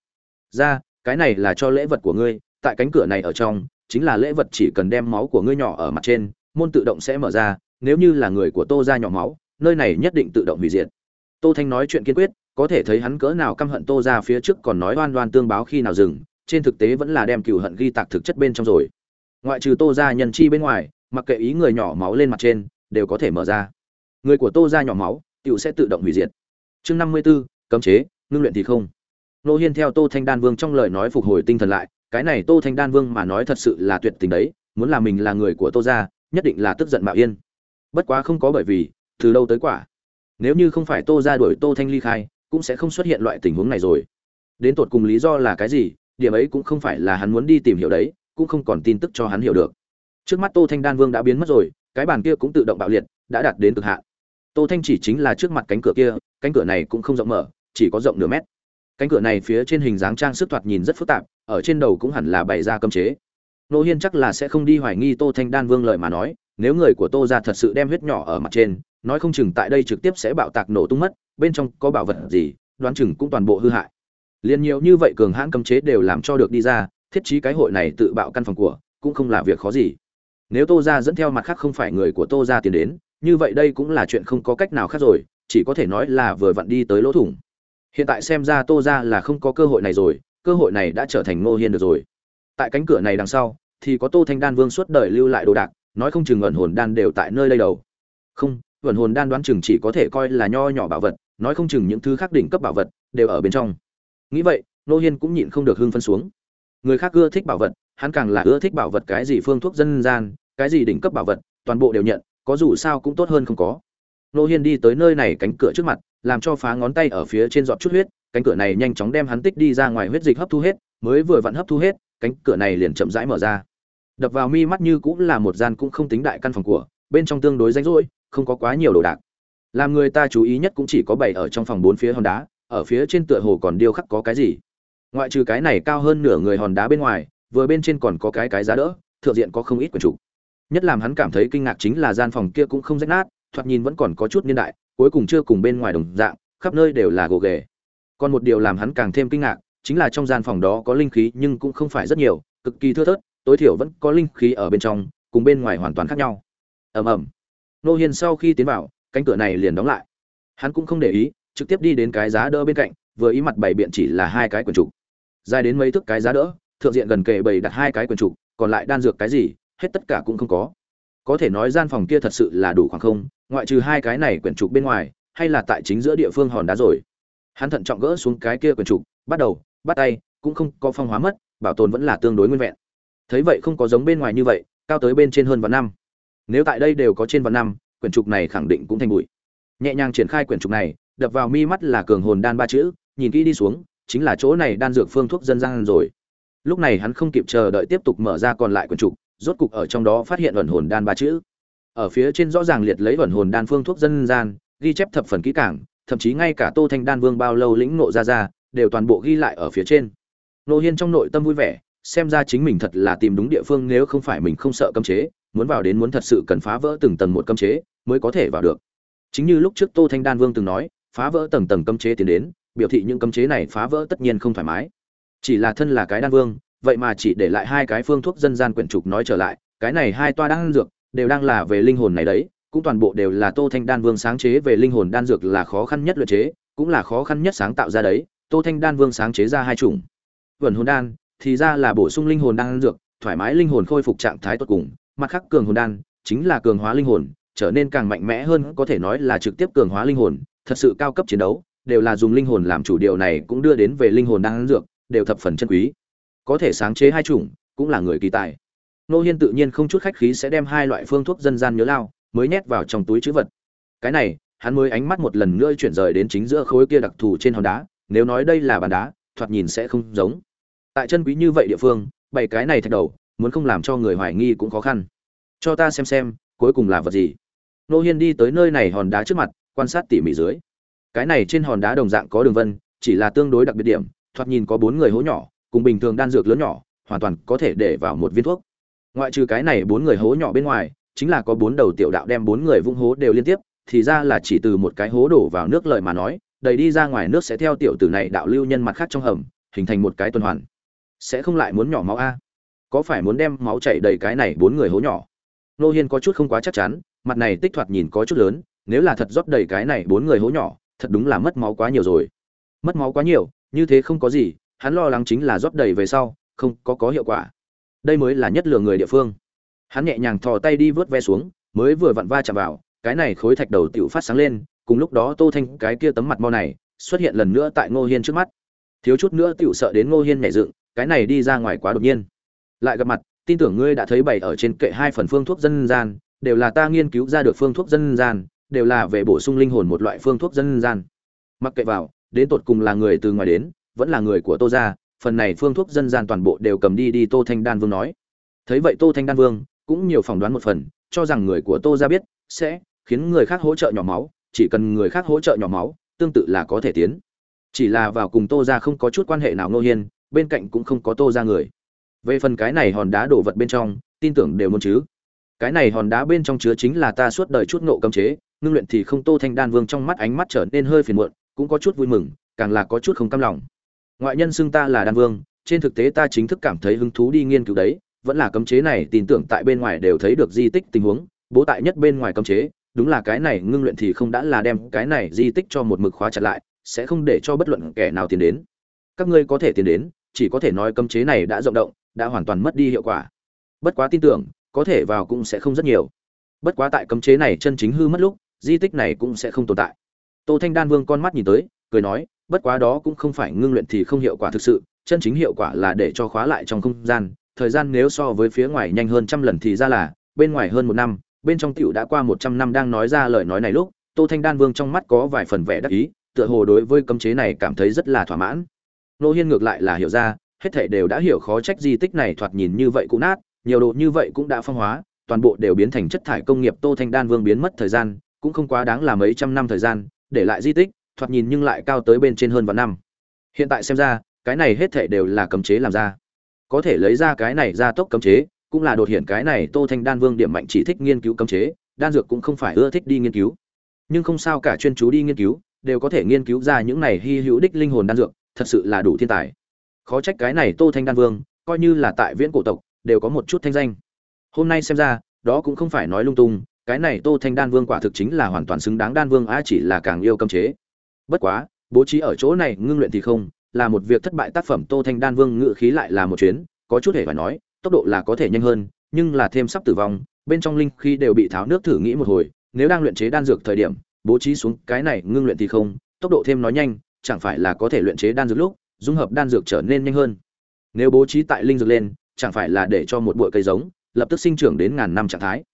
Ra, cái này là cho lễ vật của ngươi, tại cánh cửa này ở trong, chính là lễ vật chỉ cần đem máu của ngươi nhỏ ở mặt trên, môn tự động sẽ mở ra, nếu như là người của Tô gia nhỏ máu, nơi này nhất định tự động hủy diệt. Tô Thanh nói chuyện kiên quyết, có thể thấy hắn cỡ nào căm hận Tô gia phía trước còn nói oan oan tương báo khi nào dừng, trên thực tế vẫn là đem cừu hận ghi tạc thực chất bên trong rồi. Ngoại trừ Tô gia nhân chi bên ngoài, mặc kệ ý người nhỏ máu lên mặt trên, đều có thể mở ra. Người của Tô gia nhỏ máu, tựu sẽ tự động hủy diệt. Chương 54, cấm chế, ngưng luyện thì không. Nô Hiên theo Tô Thanh Đan Vương trong lời nói phục hồi tinh thần lại, cái này Tô Thanh Đan Vương mà nói thật sự là tuyệt tình đấy, muốn là mình là người của Tô gia, nhất định là tức giận Mạo Yên. Bất quá không có bởi vì, từ lâu tới quả. Nếu như không phải Tô gia đuổi Tô Thanh ly khai, cũng sẽ không xuất hiện loại tình huống này rồi. Đến tột cùng lý do là cái gì, điểm ấy cũng không phải là hắn muốn đi tìm hiểu đấy, cũng không còn tin tức cho hắn hiểu được. Trước mắt Tô Thanh Đan Vương đã biến mất rồi, cái bàn kia cũng tự động bạo liệt, đã đạt đến cực hạn. Tô Thanh chỉ chính là trước mặt cánh cửa kia, cánh cửa này cũng không rộng mở, chỉ có rộng nửa mét. Cánh cửa này phía trên hình dáng trang sức thoạt nhìn rất phức tạp, ở trên đầu cũng hẳn là bày ra cấm chế. Nô Hiên chắc là sẽ không đi hoài nghi Tô Thanh Đan Vương lời mà nói, nếu người của Tô gia thật sự đem huyết nhỏ ở mặt trên, nói không chừng tại đây trực tiếp sẽ bạo tạc nổ tung mất, bên trong có bảo vật gì, đoán chừng cũng toàn bộ hư hại. Liên nhiều như vậy cường hãn cấm chế đều làm cho được đi ra, thiết trí cái hội này tự bạo căn phòng của, cũng không là việc khó gì. Nếu Tô gia dẫn theo mặt khác không phải người của Tô gia tiến đến, như vậy đây cũng là chuyện không có cách nào khác rồi, chỉ có thể nói là vừa vặn đi tới lỗ thủng. Hiện tại xem ra Tô gia là không có cơ hội này rồi, cơ hội này đã trở thành Ngô Hiên được rồi. Tại cánh cửa này đằng sau, thì có Tô Thanh Đan Vương suốt đời lưu lại đồ đạc, nói không chừng ẩn hồn đan đều tại nơi đây đầu. Không, ẩn hồn đan đoán chừng chỉ có thể coi là nho nhỏ bảo vật, nói không chừng những thứ khác đỉnh cấp bảo vật đều ở bên trong. Nghĩ vậy, Ngô Hiên cũng nhịn không được hưng phân xuống. Người khác ưa thích bảo vật, hắn càng là ưa thích bảo vật cái gì phương thuốc dân gian, cái gì đỉnh cấp bảo vật, toàn bộ đều nhận, có dù sao cũng tốt hơn không có. Nô Hiên đi tới nơi này cánh cửa trước mặt, làm cho phá ngón tay ở phía trên giọt chút huyết, cánh cửa này nhanh chóng đem hắn tích đi ra ngoài huyết dịch hấp thu hết, mới vừa vặn hấp thu hết, cánh cửa này liền chậm rãi mở ra. Đập vào mi mắt như cũng là một gian cũng không tính đại căn phòng của, bên trong tương đối rảnh rỗi, không có quá nhiều đồ đạc. Làm người ta chú ý nhất cũng chỉ có bảy ở trong phòng bốn phía hòn đá, ở phía trên tựa hồ còn điêu khắc có cái gì. Ngoại trừ cái này cao hơn nửa người hòn đá bên ngoài, vừa bên trên còn có cái cái giá đỡ, thượng diện có không ít quần chủ. Nhất làm hắn cảm thấy kinh ngạc chính là gian phòng kia cũng không rách nát thoạt nhìn vẫn còn có chút niên đại cuối cùng chưa cùng bên ngoài đồng dạng khắp nơi đều là gồ ghề. Còn một điều làm hắn càng thêm kinh ngạc chính là trong gian phòng đó có linh khí nhưng cũng không phải rất nhiều cực kỳ thưa thớt tối thiểu vẫn có linh khí ở bên trong cùng bên ngoài hoàn toàn khác nhau. Ầm ầm. Nô hiên sau khi tiến vào cánh cửa này liền đóng lại. Hắn cũng không để ý trực tiếp đi đến cái giá đỡ bên cạnh vừa ý mặt bảy biện chỉ là hai cái quần trục dài đến mấy thước cái giá đỡ, thượng diện gần kề bầy đặt hai cái quyển trục, còn lại đan dược cái gì, hết tất cả cũng không có. Có thể nói gian phòng kia thật sự là đủ khoảng không, ngoại trừ hai cái này quyển trục bên ngoài, hay là tại chính giữa địa phương hòn đá rồi. Hắn thận trọng gỡ xuống cái kia quyển trục, bắt đầu, bắt tay, cũng không có phong hóa mất, bảo tồn vẫn là tương đối nguyên vẹn. Thấy vậy không có giống bên ngoài như vậy, cao tới bên trên hơn vạn năm. Nếu tại đây đều có trên vạn năm quyển trục này khẳng định cũng thành bụi. Nhẹ nhàng triển khai quyển trục này, đập vào mi mắt là cường hồn đan ba chữ, nhìn kỹ đi xuống chính là chỗ này đan dược phương thuốc dân gian rồi. Lúc này hắn không kịp chờ đợi tiếp tục mở ra còn lại quần trục, rốt cục ở trong đó phát hiện ẩn hồn đan ba chữ. Ở phía trên rõ ràng liệt lấy ẩn hồn đan phương thuốc dân gian, ghi chép thập phần kỹ càng, thậm chí ngay cả tô thanh đan vương bao lâu lĩnh nộ ra ra, đều toàn bộ ghi lại ở phía trên. Nô hiên trong nội tâm vui vẻ, xem ra chính mình thật là tìm đúng địa phương nếu không phải mình không sợ cấm chế, muốn vào đến muốn thật sự cần phá vỡ từng tầng một cấm chế, mới có thể vào được. Chính như lúc trước tô thanh đan vương từng nói, phá vỡ tầng tầng cấm chế tiến đến biểu thị những cấm chế này phá vỡ tất nhiên không thoải mái. Chỉ là thân là cái đan vương, vậy mà chỉ để lại hai cái phương thuốc dân gian quyển trục nói trở lại, cái này hai toa đan dược đều đang là về linh hồn này đấy, cũng toàn bộ đều là tô thanh đan vương sáng chế về linh hồn đan dược là khó khăn nhất luyện chế, cũng là khó khăn nhất sáng tạo ra đấy, tô thanh đan vương sáng chế ra hai chủng. Vẩn hồn đan, thì ra là bổ sung linh hồn đan dược, thoải mái linh hồn khôi phục trạng thái tốt cùng, mặt khác cường hồn đan, chính là cường hóa linh hồn, trở nên càng mạnh mẽ hơn có thể nói là trực tiếp cường hóa linh hồn, thật sự cao cấp chiến đấu đều là dùng linh hồn làm chủ điều này cũng đưa đến về linh hồn đan dược, đều thập phần chân quý. Có thể sáng chế hai chủng, cũng là người kỳ tài. Nô hiên tự nhiên không chút khách khí sẽ đem hai loại phương thuốc dân gian nhớ lao, mới nhét vào trong túi chữ vật. Cái này, hắn mới ánh mắt một lần nữa chuyển rời đến chính giữa khối kia đặc thù trên hòn đá, nếu nói đây là bàn đá, thoạt nhìn sẽ không giống. Tại chân quý như vậy địa phương bảy cái này thạch đầu, muốn không làm cho người hoài nghi cũng khó khăn. Cho ta xem xem, cuối cùng là vật gì. Nô hiên đi tới nơi này hòn đá trước mặt, quan sát tỉ mỉ dưới cái này trên hòn đá đồng dạng có đường vân, chỉ là tương đối đặc biệt điểm, thoạt nhìn có bốn người hố nhỏ, cùng bình thường đan dược lớn nhỏ, hoàn toàn có thể để vào một viên thuốc. Ngoại trừ cái này bốn người hố nhỏ bên ngoài, chính là có bốn đầu tiểu đạo đem bốn người vung hố đều liên tiếp, thì ra là chỉ từ một cái hố đổ vào nước lợi mà nói, đầy đi ra ngoài nước sẽ theo tiểu tử này đạo lưu nhân mặt khác trong hầm, hình thành một cái tuần hoàn. Sẽ không lại muốn nhỏ máu a. Có phải muốn đem máu chảy đầy cái này bốn người hố nhỏ? Nô hiên có chút không quá chắc chắn, mặt này tích thoạt nhìn có chút lớn, nếu là thật rót đầy cái này bốn người hố nhỏ thật đúng là mất máu quá nhiều rồi. Mất máu quá nhiều, như thế không có gì, hắn lo lắng chính là rót đầy về sau, không có có hiệu quả. Đây mới là nhất lừa người địa phương. Hắn nhẹ nhàng thò tay đi vớt ve xuống, mới vừa vặn va chạm vào, cái này khối thạch đầu tiểu phát sáng lên, cùng lúc đó tô thanh cái kia tấm mặt mo này, xuất hiện lần nữa tại ngô hiên trước mắt. Thiếu chút nữa tiểu sợ đến ngô hiên nhảy dựng, cái này đi ra ngoài quá đột nhiên. Lại gặp mặt, tin tưởng ngươi đã thấy bày ở trên kệ hai phần phương thuốc dân gian, đều là ta nghiên cứu ra được phương thuốc dân gian đều là về bổ sung linh hồn một loại phương thuốc dân gian. Mặc kệ vào, đến tột cùng là người từ ngoài đến, vẫn là người của tô gia, phần này phương thuốc dân gian toàn bộ đều cầm đi đi tô thanh đan vương nói. Thấy vậy tô thanh đan vương cũng nhiều phỏng đoán một phần, cho rằng người của tô gia biết sẽ khiến người khác hỗ trợ nhỏ máu, chỉ cần người khác hỗ trợ nhỏ máu, tương tự là có thể tiến. Chỉ là vào cùng tô gia không có chút quan hệ nào ngô hiên, bên cạnh cũng không có tô gia người. Về phần cái này hòn đá đổ vật bên trong, tin tưởng đều muốn chứ. Cái này hòn đá bên trong chứa chính là ta suốt đời chút nộ cấm chế ngưng luyện thì không tô thanh đan vương trong mắt ánh mắt trở nên hơi phiền muộn, cũng có chút vui mừng, càng là có chút không cam lòng. Ngoại nhân xưng ta là đan vương, trên thực tế ta chính thức cảm thấy hứng thú đi nghiên cứu đấy, vẫn là cấm chế này, tin tưởng tại bên ngoài đều thấy được di tích tình huống, bố tại nhất bên ngoài cấm chế, đúng là cái này ngưng luyện thì không đã là đem cái này di tích cho một mực khóa chặt lại, sẽ không để cho bất luận kẻ nào tiến đến. Các ngươi có thể tiến đến, chỉ có thể nói cấm chế này đã rộng động, đã hoàn toàn mất đi hiệu quả. Bất quá tin tưởng, có thể vào cũng sẽ không rất nhiều. Bất quá tại cấm chế này chân chính hư mất lúc di tích này cũng sẽ không tồn tại. Tô thanh đan vương con mắt nhìn tới, cười nói, bất quá đó cũng không phải ngưng luyện thì không hiệu quả thực sự, chân chính hiệu quả là để cho khóa lại trong không gian, thời gian nếu so với phía ngoài nhanh hơn trăm lần thì ra là, bên ngoài hơn một năm, bên trong tiểu đã qua một trăm năm đang nói ra lời nói này lúc, tô thanh đan vương trong mắt có vài phần vẻ đắc ý, tựa hồ đối với cấm chế này cảm thấy rất là thỏa mãn. Nô hiên ngược lại là hiểu ra, hết thảy đều đã hiểu khó trách di tích này thoạt nhìn như vậy cũng nát, nhiều độ như vậy cũng đã phong hóa, toàn bộ đều biến thành chất thải công nghiệp tô thanh đan vương biến mất thời gian cũng không quá đáng là mấy trăm năm thời gian, để lại di tích, thoạt nhìn nhưng lại cao tới bên trên hơn vạn năm. Hiện tại xem ra, cái này hết thể đều là cấm chế làm ra. Có thể lấy ra cái này ra tốc cấm chế, cũng là đột hiện cái này tô thanh đan vương điểm mạnh chỉ thích nghiên cứu cấm chế, đan dược cũng không phải ưa thích đi nghiên cứu. Nhưng không sao cả chuyên chú đi nghiên cứu, đều có thể nghiên cứu ra những này hy hữu đích linh hồn đan dược, thật sự là đủ thiên tài. Khó trách cái này tô thanh đan vương, coi như là tại viễn cổ tộc, đều có một chút thanh danh. Hôm nay xem ra, đó cũng không phải nói lung tung cái này tô thanh đan vương quả thực chính là hoàn toàn xứng đáng đan vương a chỉ là càng yêu cấm chế. Bất quá, bố trí ở chỗ này ngưng luyện thì không, là một việc thất bại tác phẩm tô thanh đan vương ngự khí lại là một chuyến, có chút hề phải nói, tốc độ là có thể nhanh hơn, nhưng là thêm sắp tử vong, bên trong linh khí đều bị tháo nước thử nghĩ một hồi, nếu đang luyện chế đan dược thời điểm, bố trí xuống cái này ngưng luyện thì không, tốc độ thêm nói nhanh, chẳng phải là có thể luyện chế đan dược lúc, dung hợp đan dược trở nên nhanh hơn. Nếu bố trí tại linh dược lên, chẳng phải là để cho một bụi cây giống, lập tức sinh trưởng đến ngàn năm trạng thái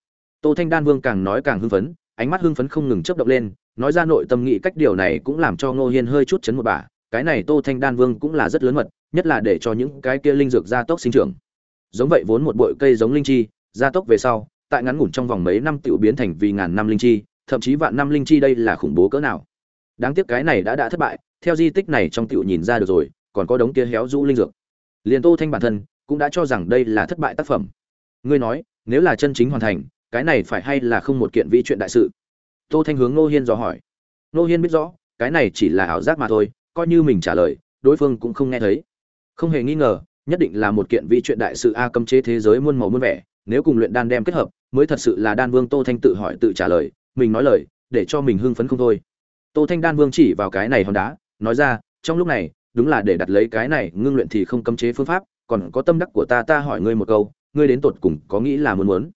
tô thanh đan vương càng nói càng hưng phấn, ánh mắt hưng phấn không ngừng chớp động lên, nói ra nội tâm nghĩ cách điều này cũng làm cho ngô hiên hơi chút chấn một bà cái này tô thanh đan vương cũng là rất lớn mật, nhất là để cho những cái kia linh dược gia tốc sinh trưởng. Giống vậy vốn một bụi cây giống linh chi, gia tốc về sau, tại ngắn ngủn trong vòng mấy năm tiểu biến thành vì ngàn năm linh chi, thậm chí vạn năm linh chi đây là khủng bố cỡ nào. Đáng tiếc cái này đã đã thất bại, theo di tích này trong tiểu nhìn ra được rồi, còn có đống kia héo rũ linh dược. Liền tô thanh bản thân cũng đã cho rằng đây là thất bại tác phẩm. Ngươi nói, nếu là chân chính hoàn thành cái này phải hay là không một kiện vi chuyện đại sự? Tô thanh hướng nô hiên dò hỏi. Nô hiên biết rõ, cái này chỉ là ảo giác mà thôi, coi như mình trả lời, đối phương cũng không nghe thấy. Không hề nghi ngờ, nhất định là một kiện vi chuyện đại sự a à, cấm chế thế giới muôn màu muôn vẻ, nếu cùng luyện đan đem kết hợp, mới thật sự là đan vương tô thanh tự hỏi tự trả lời, mình nói lời, để cho mình hưng phấn không thôi. Tô thanh đan vương chỉ vào cái này hòn đá, nói ra, trong lúc này, đúng là để đặt lấy cái này, ngưng luyện thì không cấm chế phương pháp, còn có tâm đắc của ta ta hỏi ngươi một câu, ngươi đến tột cùng có nghĩ là muốn muốn?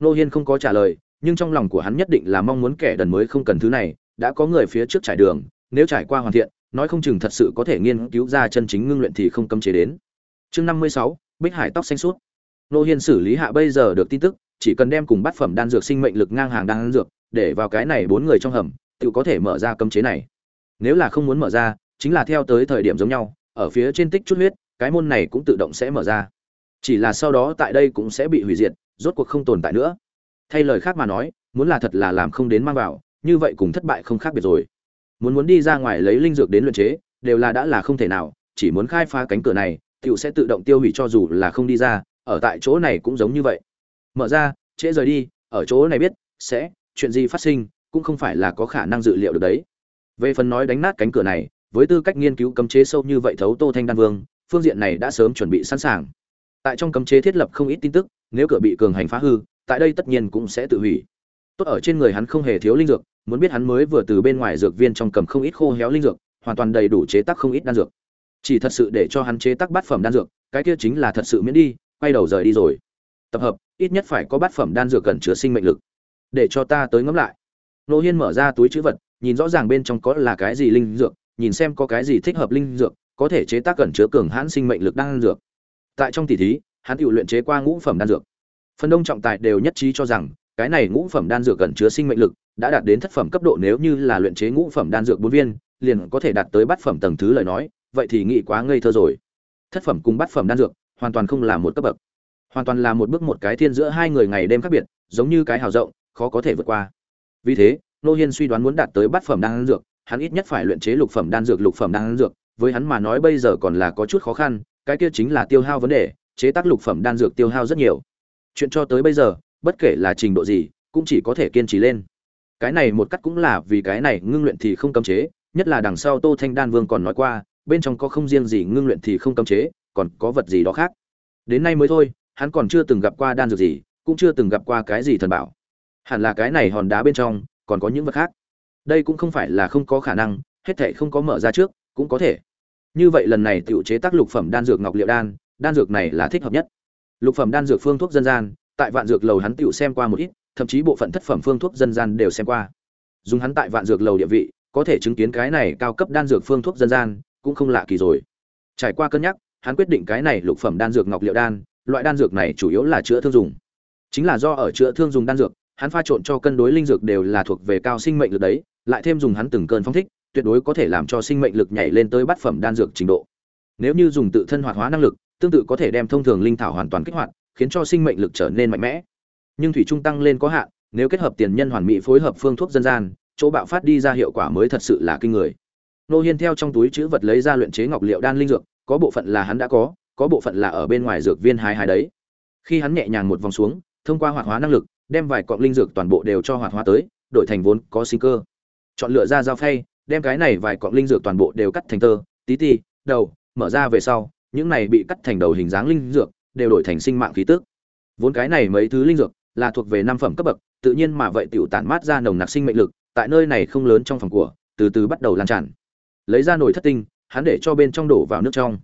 Nô hiên không có trả lời, nhưng trong lòng của hắn nhất định là mong muốn kẻ đần mới không cần thứ này, đã có người phía trước trải đường, nếu trải qua hoàn thiện, nói không chừng thật sự có thể nghiên cứu ra chân chính ngưng luyện thì không cấm chế đến. Chương năm mươi sáu, bích hải tóc xanh suốt. Nô hiên xử lý hạ bây giờ được tin tức, chỉ cần đem cùng bát phẩm đan dược sinh mệnh lực ngang hàng đan dược, để vào cái này bốn người trong hầm tự có thể mở ra cấm chế này. Nếu là không muốn mở ra, chính là theo tới thời điểm giống nhau, ở phía trên tích chút huyết, cái môn này cũng tự động sẽ mở ra chỉ là sau đó tại đây cũng sẽ bị hủy diệt, rốt cuộc không tồn tại nữa. Thay lời khác mà nói, muốn là thật là làm không đến mang vào, như vậy cùng thất bại không khác biệt rồi. Muốn muốn đi ra ngoài lấy linh dược đến luyện chế, đều là đã là không thể nào, chỉ muốn khai phá cánh cửa này, tiểu sẽ tự động tiêu hủy cho dù là không đi ra, ở tại chỗ này cũng giống như vậy. Mở ra, trễ rời đi, ở chỗ này biết, sẽ, chuyện gì phát sinh, cũng không phải là có khả năng dự liệu được đấy. Về phần nói đánh nát cánh cửa này, với tư cách nghiên cứu cấm chế sâu như vậy thấu tô thanh đan vương, phương diện này đã sớm chuẩn bị sẵn sàng tại trong cấm chế thiết lập không ít tin tức, nếu cửa bị cường hành phá hư, tại đây tất nhiên cũng sẽ tự hủy. Tốt ở trên người hắn không hề thiếu linh dược, muốn biết hắn mới vừa từ bên ngoài dược viên trong cầm không ít khô héo linh dược, hoàn toàn đầy đủ chế tác không ít đan dược. Chỉ thật sự để cho hắn chế tác bát phẩm đan dược, cái kia chính là thật sự miễn đi, quay đầu rời đi rồi. Tập hợp, ít nhất phải có bát phẩm đan dược cần chứa sinh mệnh lực. Để cho ta tới ngẫm lại. Nô hiên mở ra túi chữ vật, nhìn rõ ràng bên trong có là cái gì linh dược, nhìn xem có cái gì thích hợp linh dược, có thể chế tác cần chứa cường hãn sinh mệnh lực đan dược tại trong tỷ thí, hắn tự luyện chế qua ngũ phẩm đan dược. Phần đông trọng tài đều nhất trí cho rằng, cái này ngũ phẩm đan dược cần chứa sinh mệnh lực, đã đạt đến thất phẩm cấp độ nếu như là luyện chế ngũ phẩm đan dược bốn viên, liền có thể đạt tới bát phẩm tầng thứ lời nói, vậy thì nghĩ quá ngây thơ rồi. Thất phẩm cùng bát phẩm đan dược, hoàn toàn không là một cấp bậc. Hoàn toàn là một bước một cái thiên giữa hai người ngày đêm khác biệt, giống như cái hào rộng, khó có thể vượt qua. Vì thế, nô hiên suy đoán muốn đạt tới bát phẩm đan dược, hắn ít nhất phải luyện chế lục phẩm đan dược, lục phẩm đan dược, với hắn mà nói bây giờ còn là có chút khó khăn cái kia chính là tiêu hao vấn đề, chế tác lục phẩm đan dược tiêu hao rất nhiều. Chuyện cho tới bây giờ, bất kể là trình độ gì, cũng chỉ có thể kiên trì lên. Cái này một cách cũng là vì cái này ngưng luyện thì không cấm chế, nhất là đằng sau tô thanh đan vương còn nói qua, bên trong có không riêng gì ngưng luyện thì không cấm chế, còn có vật gì đó khác. Đến nay mới thôi, hắn còn chưa từng gặp qua đan dược gì, cũng chưa từng gặp qua cái gì thần bảo. Hẳn là cái này hòn đá bên trong, còn có những vật khác. Đây cũng không phải là không có khả năng, hết thảy không có mở ra trước, cũng có thể như vậy lần này tiểu chế tác lục phẩm đan dược ngọc liệu đan đan dược này là thích hợp nhất. Lục phẩm đan dược phương thuốc dân gian, tại vạn dược lầu hắn tiểu xem qua một ít, thậm chí bộ phận thất phẩm phương thuốc dân gian đều xem qua. Dùng hắn tại vạn dược lầu địa vị, có thể chứng kiến cái này cao cấp đan dược phương thuốc dân gian, cũng không lạ kỳ rồi. Trải qua cân nhắc, hắn quyết định cái này lục phẩm đan dược ngọc liệu đan, loại đan dược này chủ yếu là chữa thương dùng. Chính là do ở chữa thương dùng đan dược, hắn pha trộn cho cân đối linh dược đều là thuộc về cao sinh mệnh lực đấy, lại thêm dùng hắn từng cơn phong thích tuyệt đối có thể làm cho sinh mệnh lực nhảy lên tới bát phẩm đan dược trình độ. Nếu như dùng tự thân hoạt hóa năng lực, tương tự có thể đem thông thường linh thảo hoàn toàn kích hoạt, khiến cho sinh mệnh lực trở nên mạnh mẽ. Nhưng thủy trung tăng lên có hạn, nếu kết hợp tiền nhân hoàn mỹ phối hợp phương thuốc dân gian, chỗ bạo phát đi ra hiệu quả mới thật sự là kinh người. Nô hiên theo trong túi chữ vật lấy ra luyện chế ngọc liệu đan linh dược, có bộ phận là hắn đã có có bộ phận là ở bên ngoài dược viên hai hai đấy. Khi hắn nhẹ nhàng một vòng xuống, thông qua hoạt hóa năng lực, đem vài cọng linh dược toàn bộ đều cho hoạt hóa tới, đổi thành vốn có sinh cơ. Chọn lựa ra dao phay đem cái này vài cọng linh dược toàn bộ đều cắt thành tơ tí ti đầu mở ra về sau những này bị cắt thành đầu hình dáng linh dược đều đổi thành sinh mạng khí tức. Vốn cái này mấy thứ linh dược là thuộc về năm phẩm cấp bậc tự nhiên mà vậy tiểu tản mát ra nồng nặc sinh mệnh lực tại nơi này không lớn trong phòng của từ từ bắt đầu lan tràn. Lấy ra nồi thất tinh hắn để cho bên trong đổ vào nước trong.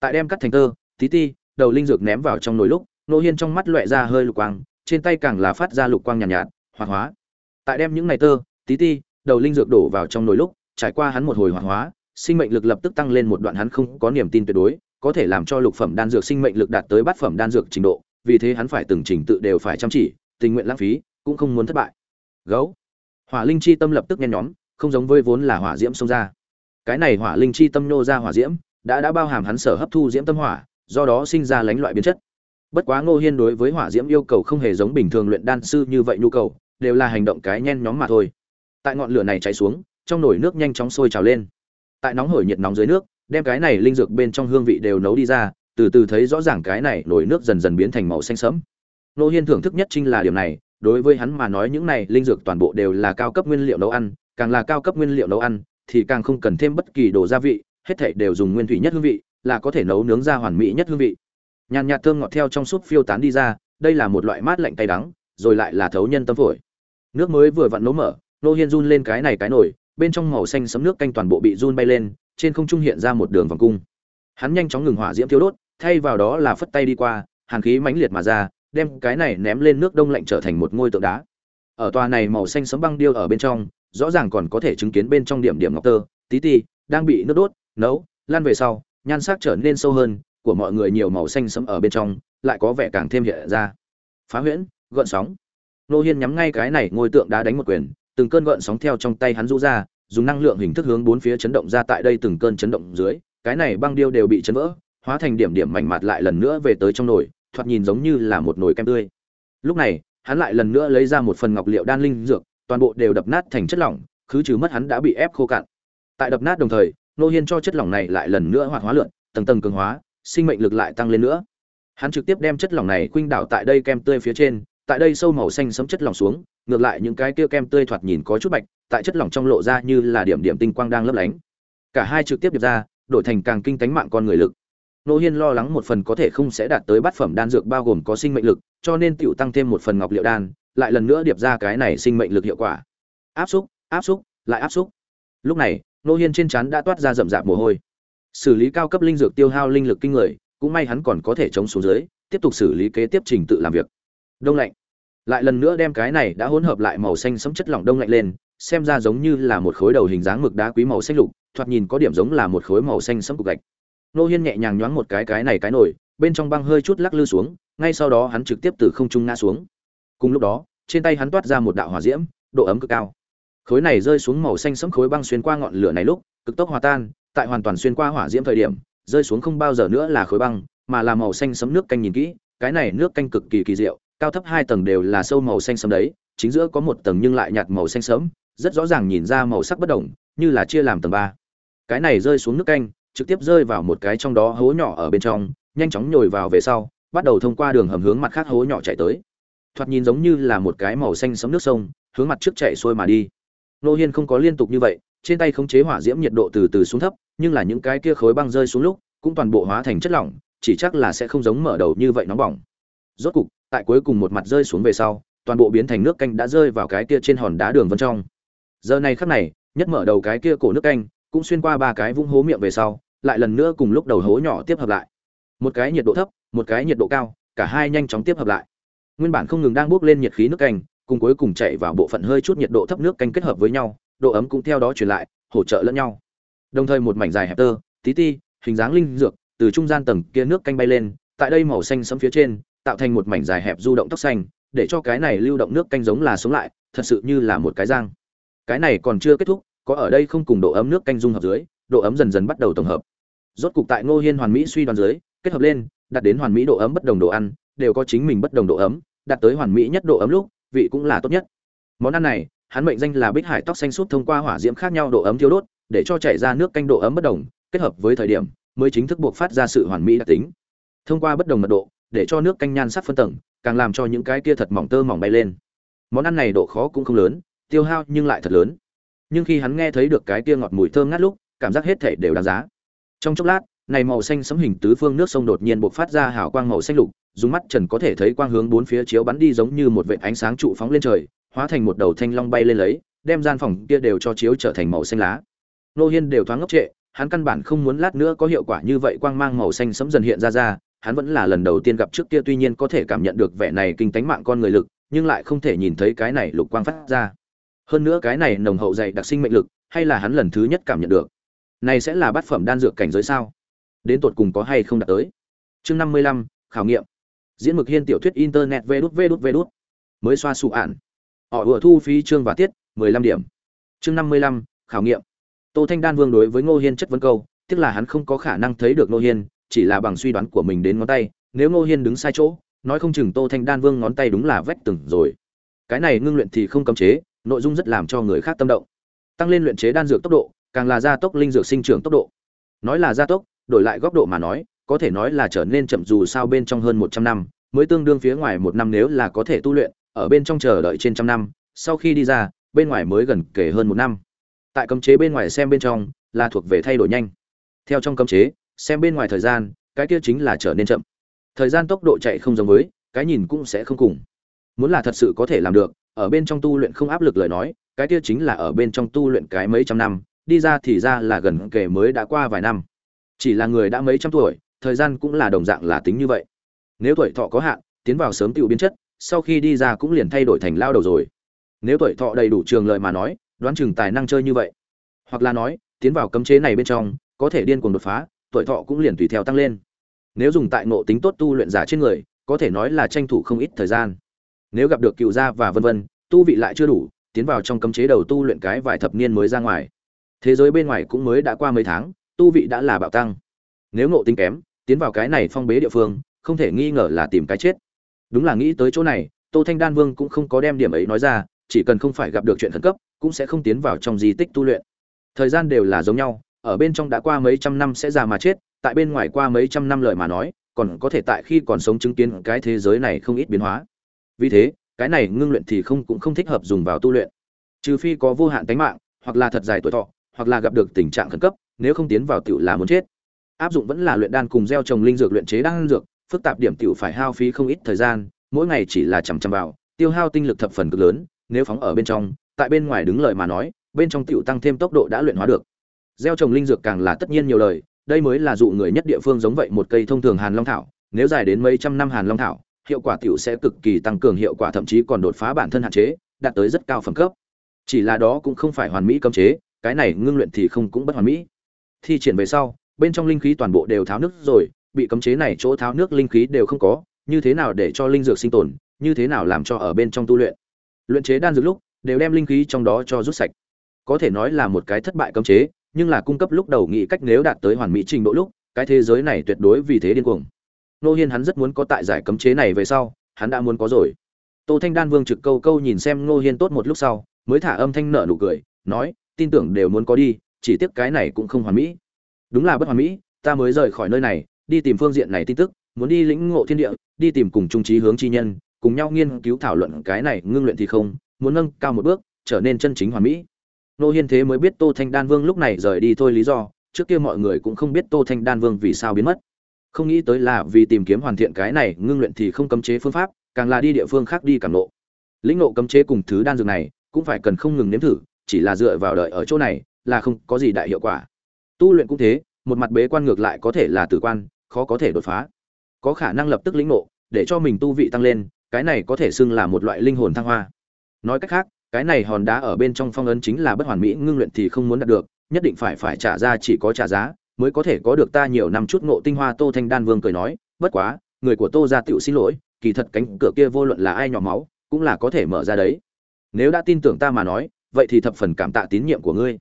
Tại đem cắt thành tơ tí ti đầu linh dược ném vào trong nồi lúc nô hiên trong mắt loẹ ra hơi lục quang trên tay càng là phát ra lục quang nhàn nhạt, nhạt hoạt hóa. Tại đem những này tơ tí ti đầu linh dược đổ vào trong nồi lúc trải qua hắn một hồi hỏa hóa, sinh mệnh lực lập tức tăng lên một đoạn hắn không có niềm tin tuyệt đối, có thể làm cho lục phẩm đan dược sinh mệnh lực đạt tới bát phẩm đan dược trình độ, vì thế hắn phải từng trình tự đều phải chăm chỉ, tình nguyện lãng phí, cũng không muốn thất bại. Gấu. Hỏa linh chi tâm lập tức nhen nhóm, không giống với vốn là hỏa diễm xông ra. Cái này hỏa linh chi tâm nô ra hỏa diễm, đã đã bao hàm hắn sở hấp thu diễm tâm hỏa, do đó sinh ra lãnh loại biến chất. Bất quá ngô hiên đối với hỏa diễm yêu cầu không hề giống bình thường luyện đan sư như vậy nhu cầu, đều là hành động cái nhen nhóm mà thôi. Tại ngọn lửa này cháy xuống trong nồi nước nhanh chóng sôi trào lên. Tại nóng hổi nhiệt nóng dưới nước, đem cái này linh dược bên trong hương vị đều nấu đi ra, từ từ thấy rõ ràng cái này nồi nước dần dần biến thành màu xanh sẫm. Nô hiên thưởng thức nhất chính là điểm này, đối với hắn mà nói những này linh dược toàn bộ đều là cao cấp nguyên liệu nấu ăn, càng là cao cấp nguyên liệu nấu ăn, thì càng không cần thêm bất kỳ đồ gia vị, hết thảy đều dùng nguyên thủy nhất hương vị, là có thể nấu nướng ra hoàn mỹ nhất hương vị. Nhàn nhạt thơm ngọt theo trong súp phiêu tán đi ra, đây là một loại mát lạnh cay đắng, rồi lại là thấu nhân tâm phổi. Nước mới vừa vặn nấu mở nô hiên run lên cái này cái nổi bên trong màu xanh sấm nước canh toàn bộ bị run bay lên, trên không trung hiện ra một đường vòng cung. Hắn nhanh chóng ngừng hỏa diễm thiếu đốt, thay vào đó là phất tay đi qua, hàn khí mãnh liệt mà ra, đem cái này ném lên nước đông lạnh trở thành một ngôi tượng đá. Ở tòa này màu xanh sấm băng điêu ở bên trong, rõ ràng còn có thể chứng kiến bên trong điểm điểm ngọc tơ, tí ti, đang bị nước đốt, nấu, lan về sau, nhan sắc trở nên sâu hơn, của mọi người nhiều màu xanh sẫm ở bên trong, lại có vẻ càng thêm hiện ra. Phá huyễn, gợn sóng. Nô hiên nhắm ngay cái này ngôi tượng đá đánh một quyền từng cơn gợn sóng theo trong tay hắn rũ ra, dùng năng lượng hình thức hướng bốn phía chấn động ra tại đây từng cơn chấn động dưới, cái này băng điêu đều bị chấn vỡ, hóa thành điểm điểm mảnh mặt lại lần nữa về tới trong nồi, thoạt nhìn giống như là một nồi kem tươi. Lúc này, hắn lại lần nữa lấy ra một phần ngọc liệu đan linh dược, toàn bộ đều đập nát thành chất lỏng cứ trừ mất hắn đã bị ép khô cạn. Tại đập nát đồng thời nô hiên cho chất lỏng này lại lần nữa hoạt hóa lượn, tầng tầng cường hóa, sinh mệnh lực lại tăng lên nữa. Hắn trực tiếp đem chất lỏng này khuynh đảo tại đây kem tươi phía trên, tại đây sâu màu xanh sẫm chất lỏng xuống ngược lại những cái kia kem tươi thoạt nhìn có chút bạch, tại chất lỏng trong lộ ra như là điểm điểm tinh quang đang lấp lánh. Cả hai trực tiếp điệp ra, đổi thành càng kinh tánh mạng con người lực. Nô hiên lo lắng một phần có thể không sẽ đạt tới bát phẩm đan dược bao gồm có sinh mệnh lực, cho nên tựu tăng thêm một phần ngọc liệu đan, lại lần nữa điệp ra cái này sinh mệnh lực hiệu quả. Áp xúc áp xúc, lại áp xúc. Lúc này, nô hiên trên trán đã toát ra rậm rạp mồ hôi. Xử lý cao cấp linh dược tiêu hao linh lực kinh người, cũng may hắn còn có thể chống xuống dưới, tiếp tục xử lý kế tiếp trình tự làm việc. Đông lạnh lại lần nữa đem cái này đã hỗn hợp lại màu xanh sẫm chất lỏng đông lạnh lên, xem ra giống như là một khối đầu hình dáng mực đá quý màu xanh lục, thoạt nhìn có điểm giống là một khối màu xanh sẫm cục gạch. Nô hiên nhẹ nhàng nhoáng một cái cái này cái nổi bên trong băng hơi chút lắc lư xuống, ngay sau đó hắn trực tiếp từ không trung ngã xuống. Cùng lúc đó, trên tay hắn toát ra một đạo hỏa diễm, độ ấm cực cao. Khối này rơi xuống màu xanh sẫm khối băng xuyên qua ngọn lửa này lúc, cực tốc hòa tan, tại hoàn toàn xuyên qua hỏa diễm thời điểm, rơi xuống không bao giờ nữa là khối băng, mà là màu xanh sẫm nước canh nhìn kỹ, cái này nước canh cực kỳ kỳ diệu cao thấp hai tầng đều là sâu màu xanh sẫm đấy, chính giữa có một tầng nhưng lại nhạt màu xanh sẫm, rất rõ ràng nhìn ra màu sắc bất đồng, như là chia làm tầng ba. Cái này rơi xuống nước canh, trực tiếp rơi vào một cái trong đó hố nhỏ ở bên trong, nhanh chóng nhồi vào về sau, bắt đầu thông qua đường hầm hướng mặt khác hố nhỏ chạy tới. Thoạt nhìn giống như là một cái màu xanh sẫm nước sông, hướng mặt trước chạy xuôi mà đi. Nô hiên không có liên tục như vậy, trên tay khống chế hỏa diễm nhiệt độ từ từ xuống thấp, nhưng là những cái kia khối băng rơi xuống lúc, cũng toàn bộ hóa thành chất lỏng, chỉ chắc là sẽ không giống mở đầu như vậy nóng bỏng rốt cục, tại cuối cùng một mặt rơi xuống về sau, toàn bộ biến thành nước canh đã rơi vào cái kia trên hòn đá đường vân trong. Giờ này khắc này, nhất mở đầu cái kia cổ nước canh, cũng xuyên qua ba cái vung hố miệng về sau, lại lần nữa cùng lúc đầu hố nhỏ tiếp hợp lại. Một cái nhiệt độ thấp, một cái nhiệt độ cao, cả hai nhanh chóng tiếp hợp lại. Nguyên bản không ngừng đang bốc lên nhiệt khí nước canh, cùng cuối cùng chạy vào bộ phận hơi chút nhiệt độ thấp nước canh kết hợp với nhau, độ ấm cũng theo đó truyền lại, hỗ trợ lẫn nhau. Đồng thời một mảnh dài hẹp tơ, tí ti, hình dáng linh dược, từ trung gian tầng kia nước canh bay lên, tại đây màu xanh sẫm phía trên tạo thành một mảnh dài hẹp du động tóc xanh, để cho cái này lưu động nước canh giống là sống lại, thật sự như là một cái răng. Cái này còn chưa kết thúc, có ở đây không cùng độ ấm nước canh dung hợp dưới, độ ấm dần dần bắt đầu tổng hợp. Rốt cục tại ngô hiên hoàn mỹ suy đoán dưới, kết hợp lên, đạt đến hoàn mỹ độ ấm bất đồng độ ăn, đều có chính mình bất đồng độ ấm, đạt tới hoàn mỹ nhất độ ấm lúc, vị cũng là tốt nhất. Món ăn này, hắn mệnh danh là bích hải tóc xanh sút thông qua hỏa diễm khác nhau độ ấm thiếu đốt, để cho chảy ra nước canh độ ấm bất đồng, kết hợp với thời điểm, mới chính thức buộc phát ra sự hoàn mỹ đặc tính. Thông qua bất đồng mật độ để cho nước canh nhan sắc phân tầng, càng làm cho những cái kia thật mỏng tơ mỏng bay lên. Món ăn này độ khó cũng không lớn, tiêu hao nhưng lại thật lớn. Nhưng khi hắn nghe thấy được cái kia ngọt mùi thơm ngát lúc, cảm giác hết thể đều đáng giá. Trong chốc lát, này màu xanh sấm hình tứ phương nước sông đột nhiên bộc phát ra hào quang màu xanh lục, dùng mắt trần có thể thấy quang hướng bốn phía chiếu bắn đi giống như một vệt ánh sáng trụ phóng lên trời, hóa thành một đầu thanh long bay lên lấy, đem gian phòng kia đều cho chiếu trở thành màu xanh lá. Nô hiên đều thoáng ngốc trệ, hắn căn bản không muốn lát nữa có hiệu quả như vậy quang mang màu xanh sẫm dần hiện ra ra hắn vẫn là lần đầu tiên gặp trước kia tuy nhiên có thể cảm nhận được vẻ này kinh tánh mạng con người lực, nhưng lại không thể nhìn thấy cái này lục quang phát ra. Hơn nữa cái này nồng hậu dày đặc sinh mệnh lực, hay là hắn lần thứ nhất cảm nhận được? Này sẽ là bát phẩm đan dược cảnh giới sao? Đến tột cùng có hay không đạt tới? Chương năm mươi lăm, khảo nghiệm. Diễn mực hiên tiểu thuyết internet vê đút vê đút vê đút. Mới xoa sụ ản họ vừa thu phí chương và tiết, mười lăm điểm. Chương năm mươi lăm, khảo nghiệm. Tô thanh đan vương đối với ngô hiên chất vấn câu, tức là hắn không có khả năng thấy được ngô hiên chỉ là bằng suy đoán của mình đến ngón tay, nếu ngô hiên đứng sai chỗ, nói không chừng tô thanh đan vương ngón tay đúng là vách từng rồi. Cái này ngưng luyện thì không cấm chế, nội dung rất làm cho người khác tâm động. Tăng lên luyện chế đan dược tốc độ, càng là gia tốc linh dược sinh trưởng tốc độ. Nói là gia tốc, đổi lại góc độ mà nói, có thể nói là trở nên chậm dù sao bên trong hơn một trăm năm, mới tương đương phía ngoài một năm nếu là có thể tu luyện, ở bên trong chờ đợi trên trăm năm, sau khi đi ra, bên ngoài mới gần kể hơn một năm. Tại cấm chế bên ngoài xem bên trong, là thuộc về thay đổi nhanh. Theo trong cấm chế xem bên ngoài thời gian, cái kia chính là trở nên chậm. Thời gian tốc độ chạy không giống với, cái nhìn cũng sẽ không cùng. Muốn là thật sự có thể làm được, ở bên trong tu luyện không áp lực lời nói, cái kia chính là ở bên trong tu luyện cái mấy trăm năm, đi ra thì ra là gần kể mới đã qua vài năm. Chỉ là người đã mấy trăm tuổi, thời gian cũng là đồng dạng là tính như vậy. Nếu tuổi thọ có hạn, tiến vào sớm tiêu biến chất, sau khi đi ra cũng liền thay đổi thành lao đầu rồi. Nếu tuổi thọ đầy đủ trường lợi mà nói, đoán chừng tài năng chơi như vậy. Hoặc là nói, tiến vào cấm chế này bên trong, có thể điên cuồng đột phá tuổi thọ cũng liền tùy theo tăng lên. Nếu dùng tại ngộ tính tốt tu luyện giả trên người, có thể nói là tranh thủ không ít thời gian. Nếu gặp được cựu gia và vân vân, tu vị lại chưa đủ, tiến vào trong cấm chế đầu tu luyện cái vài thập niên mới ra ngoài. Thế giới bên ngoài cũng mới đã qua mấy tháng, tu vị đã là bạo tăng. Nếu ngộ tính kém, tiến vào cái này phong bế địa phương, không thể nghi ngờ là tìm cái chết. Đúng là nghĩ tới chỗ này, tô thanh đan vương cũng không có đem điểm ấy nói ra, chỉ cần không phải gặp được chuyện khẩn cấp, cũng sẽ không tiến vào trong di tích tu luyện. Thời gian đều là giống nhau ở bên trong đã qua mấy trăm năm sẽ già mà chết, tại bên ngoài qua mấy trăm năm lời mà nói, còn có thể tại khi còn sống chứng kiến cái thế giới này không ít biến hóa. Vì thế, cái này ngưng luyện thì không cũng không thích hợp dùng vào tu luyện. Trừ phi có vô hạn tánh mạng, hoặc là thật dài tuổi thọ, hoặc là gặp được tình trạng khẩn cấp, nếu không tiến vào tiểu là muốn chết. Áp dụng vẫn là luyện đan cùng gieo trồng linh dược luyện chế đan dược, phức tạp điểm tiểu phải hao phí không ít thời gian, mỗi ngày chỉ là chằm chằm vào, tiêu hao tinh lực thập phần cực lớn, nếu phóng ở bên trong, tại bên ngoài đứng lời mà nói, bên trong tiểu tăng thêm tốc độ đã luyện hóa được gieo trồng linh dược càng là tất nhiên nhiều lời, đây mới là dụ người nhất địa phương giống vậy một cây thông thường hàn long thảo, nếu dài đến mấy trăm năm hàn long thảo, hiệu quả tiểu sẽ cực kỳ tăng cường hiệu quả thậm chí còn đột phá bản thân hạn chế, đạt tới rất cao phẩm cấp. Chỉ là đó cũng không phải hoàn mỹ cấm chế, cái này ngưng luyện thì không cũng bất hoàn mỹ. Thi triển về sau, bên trong linh khí toàn bộ đều tháo nước rồi, bị cấm chế này chỗ tháo nước linh khí đều không có, như thế nào để cho linh dược sinh tồn, như thế nào làm cho ở bên trong tu luyện. Luyện chế đan dược lúc, đều đem linh khí trong đó cho rút sạch. Có thể nói là một cái thất bại cấm chế nhưng là cung cấp lúc đầu nghĩ cách nếu đạt tới hoàn mỹ trình độ lúc, cái thế giới này tuyệt đối vì thế điên cuồng. Nô hiên hắn rất muốn có tại giải cấm chế này về sau, hắn đã muốn có rồi. Tô thanh đan vương trực câu câu nhìn xem nô hiên tốt một lúc sau, mới thả âm thanh nở nụ cười, nói, tin tưởng đều muốn có đi, chỉ tiếc cái này cũng không hoàn mỹ. Đúng là bất hoàn mỹ, ta mới rời khỏi nơi này, đi tìm phương diện này tin tức, muốn đi lĩnh ngộ thiên địa, đi tìm cùng trung trí hướng chi nhân, cùng nhau nghiên cứu thảo luận cái này ngưng luyện thì không, muốn nâng cao một bước, trở nên chân chính hoàn mỹ nô hiên thế mới biết tô thanh đan vương lúc này rời đi thôi lý do, trước kia mọi người cũng không biết tô thanh đan vương vì sao biến mất. Không nghĩ tới là vì tìm kiếm hoàn thiện cái này, ngưng luyện thì không cấm chế phương pháp, càng là đi địa phương khác đi càng nộ lĩnh nộ cấm chế cùng thứ đan dược này, cũng phải cần không ngừng nếm thử, chỉ là dựa vào đợi ở chỗ này, là không có gì đại hiệu quả. Tu luyện cũng thế, một mặt bế quan ngược lại có thể là tử quan, khó có thể đột phá. Có khả năng lập tức lĩnh nộ để cho mình tu vị tăng lên, cái này có thể xưng là một loại linh hồn thăng hoa. Nói cách khác cái này hòn đá ở bên trong phong ấn chính là bất hoàn mỹ, ngưng luyện thì không muốn đạt được, nhất định phải phải trả ra chỉ có trả giá, mới có thể có được ta nhiều năm chút ngộ tinh hoa tô thanh đan vương cười nói, bất quá, người của tô gia tựu xin lỗi, kỳ thật cánh cửa kia vô luận là ai nhỏ máu, cũng là có thể mở ra đấy. Nếu đã tin tưởng ta mà nói, vậy thì thập phần cảm tạ tín nhiệm của ngươi.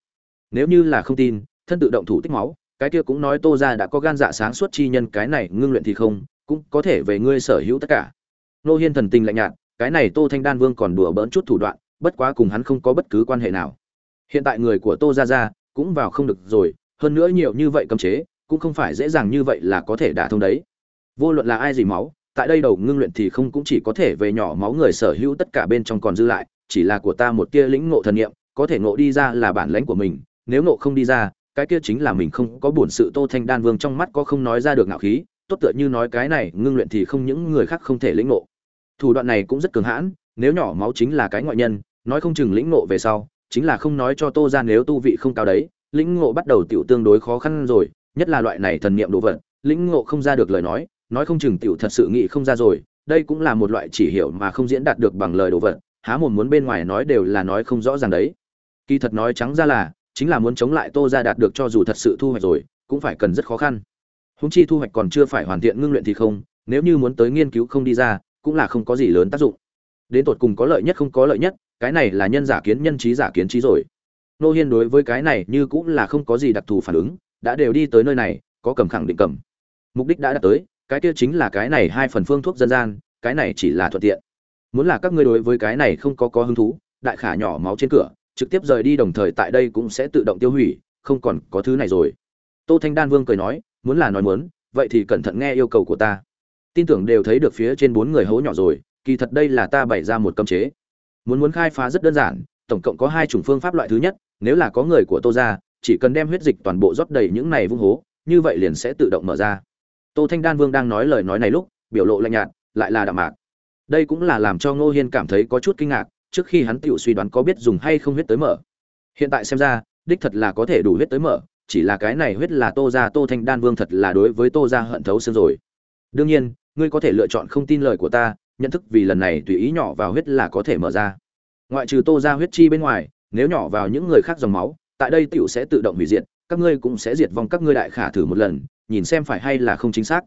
Nếu như là không tin, thân tự động thủ tích máu, cái kia cũng nói tô gia đã có gan dạ sáng suốt chi nhân, cái này ngưng luyện thì không, cũng có thể về ngươi sở hữu tất cả. Nô hiên thần tình lạnh nhạt, cái này tô thanh đan vương còn đùa bỡn chút thủ đoạn bất quá cùng hắn không có bất cứ quan hệ nào. Hiện tại người của tô gia gia cũng vào không được rồi, hơn nữa nhiều như vậy cấm chế, cũng không phải dễ dàng như vậy là có thể đả thông đấy. Vô luận là ai gì máu, tại đây đầu ngưng luyện thì không cũng chỉ có thể về nhỏ máu người sở hữu tất cả bên trong còn dư lại, chỉ là của ta một tia lĩnh ngộ thần niệm, có thể ngộ đi ra là bản lãnh của mình, nếu ngộ không đi ra, cái kia chính là mình không có buồn sự tô thanh đan vương trong mắt có không nói ra được ngạo khí, tốt tựa như nói cái này ngưng luyện thì không những người khác không thể lĩnh ngộ. Thủ đoạn này cũng rất cường hãn nếu nhỏ máu chính là cái ngoại nhân, nói không chừng lĩnh ngộ về sau, chính là không nói cho tô ra nếu tu vị không cao đấy, lĩnh ngộ bắt đầu tiểu tương đối khó khăn rồi, nhất là loại này thần niệm đồ vật, lĩnh ngộ không ra được lời nói nói không chừng tiểu thật sự nghĩ không ra rồi, đây cũng là một loại chỉ hiểu mà không diễn đạt được bằng lời đồ vật, há mồm muốn bên ngoài nói đều là nói không rõ ràng đấy. Kỳ thật nói trắng ra là, chính là muốn chống lại tô ra đạt được cho dù thật sự thu hoạch rồi, cũng phải cần rất khó khăn. Húng chi thu hoạch còn chưa phải hoàn thiện ngưng luyện thì không, nếu như muốn tới nghiên cứu không đi ra, cũng là không có gì lớn tác dụng đến tột cùng có lợi nhất không có lợi nhất, cái này là nhân giả kiến nhân trí giả kiến trí rồi. Nô hiên đối với cái này như cũng là không có gì đặc thù phản ứng, đã đều đi tới nơi này, có cầm khẳng định cầm. Mục đích đã đạt tới, cái kia chính là cái này hai phần phương thuốc dân gian, cái này chỉ là thuận tiện. Muốn là các ngươi đối với cái này không có có hứng thú, đại khả nhỏ máu trên cửa, trực tiếp rời đi đồng thời tại đây cũng sẽ tự động tiêu hủy, không còn có thứ này rồi. Tô thanh đan vương cười nói, muốn là nói muốn, vậy thì cẩn thận nghe yêu cầu của ta. Tin tưởng đều thấy được phía trên bốn người hố nhỏ rồi kỳ thật đây là ta bày ra một cấm chế. Muốn muốn khai phá rất đơn giản, tổng cộng có hai chủng phương pháp loại thứ nhất, nếu là có người của tô ra chỉ cần đem huyết dịch toàn bộ rót đầy những này vung hố, như vậy liền sẽ tự động mở ra. Tô thanh đan vương đang nói lời nói này lúc, biểu lộ lạnh nhạt, lại là đạm mạc. Đây cũng là làm cho ngô hiên cảm thấy có chút kinh ngạc, trước khi hắn tự suy đoán có biết dùng hay không huyết tới mở. Hiện tại xem ra, đích thật là có thể đủ huyết tới mở, chỉ là cái này huyết là tô ra tô thanh đan vương thật là đối với tô ra hận thấu xương rồi. Đương nhiên, ngươi có thể lựa chọn không tin lời của ta nhận thức vì lần này tùy ý nhỏ vào huyết là có thể mở ra. Ngoại trừ tô ra huyết chi bên ngoài, nếu nhỏ vào những người khác dòng máu, tại đây tiểu sẽ tự động hủy diệt, các ngươi cũng sẽ diệt vong các ngươi đại khả thử một lần, nhìn xem phải hay là không chính xác.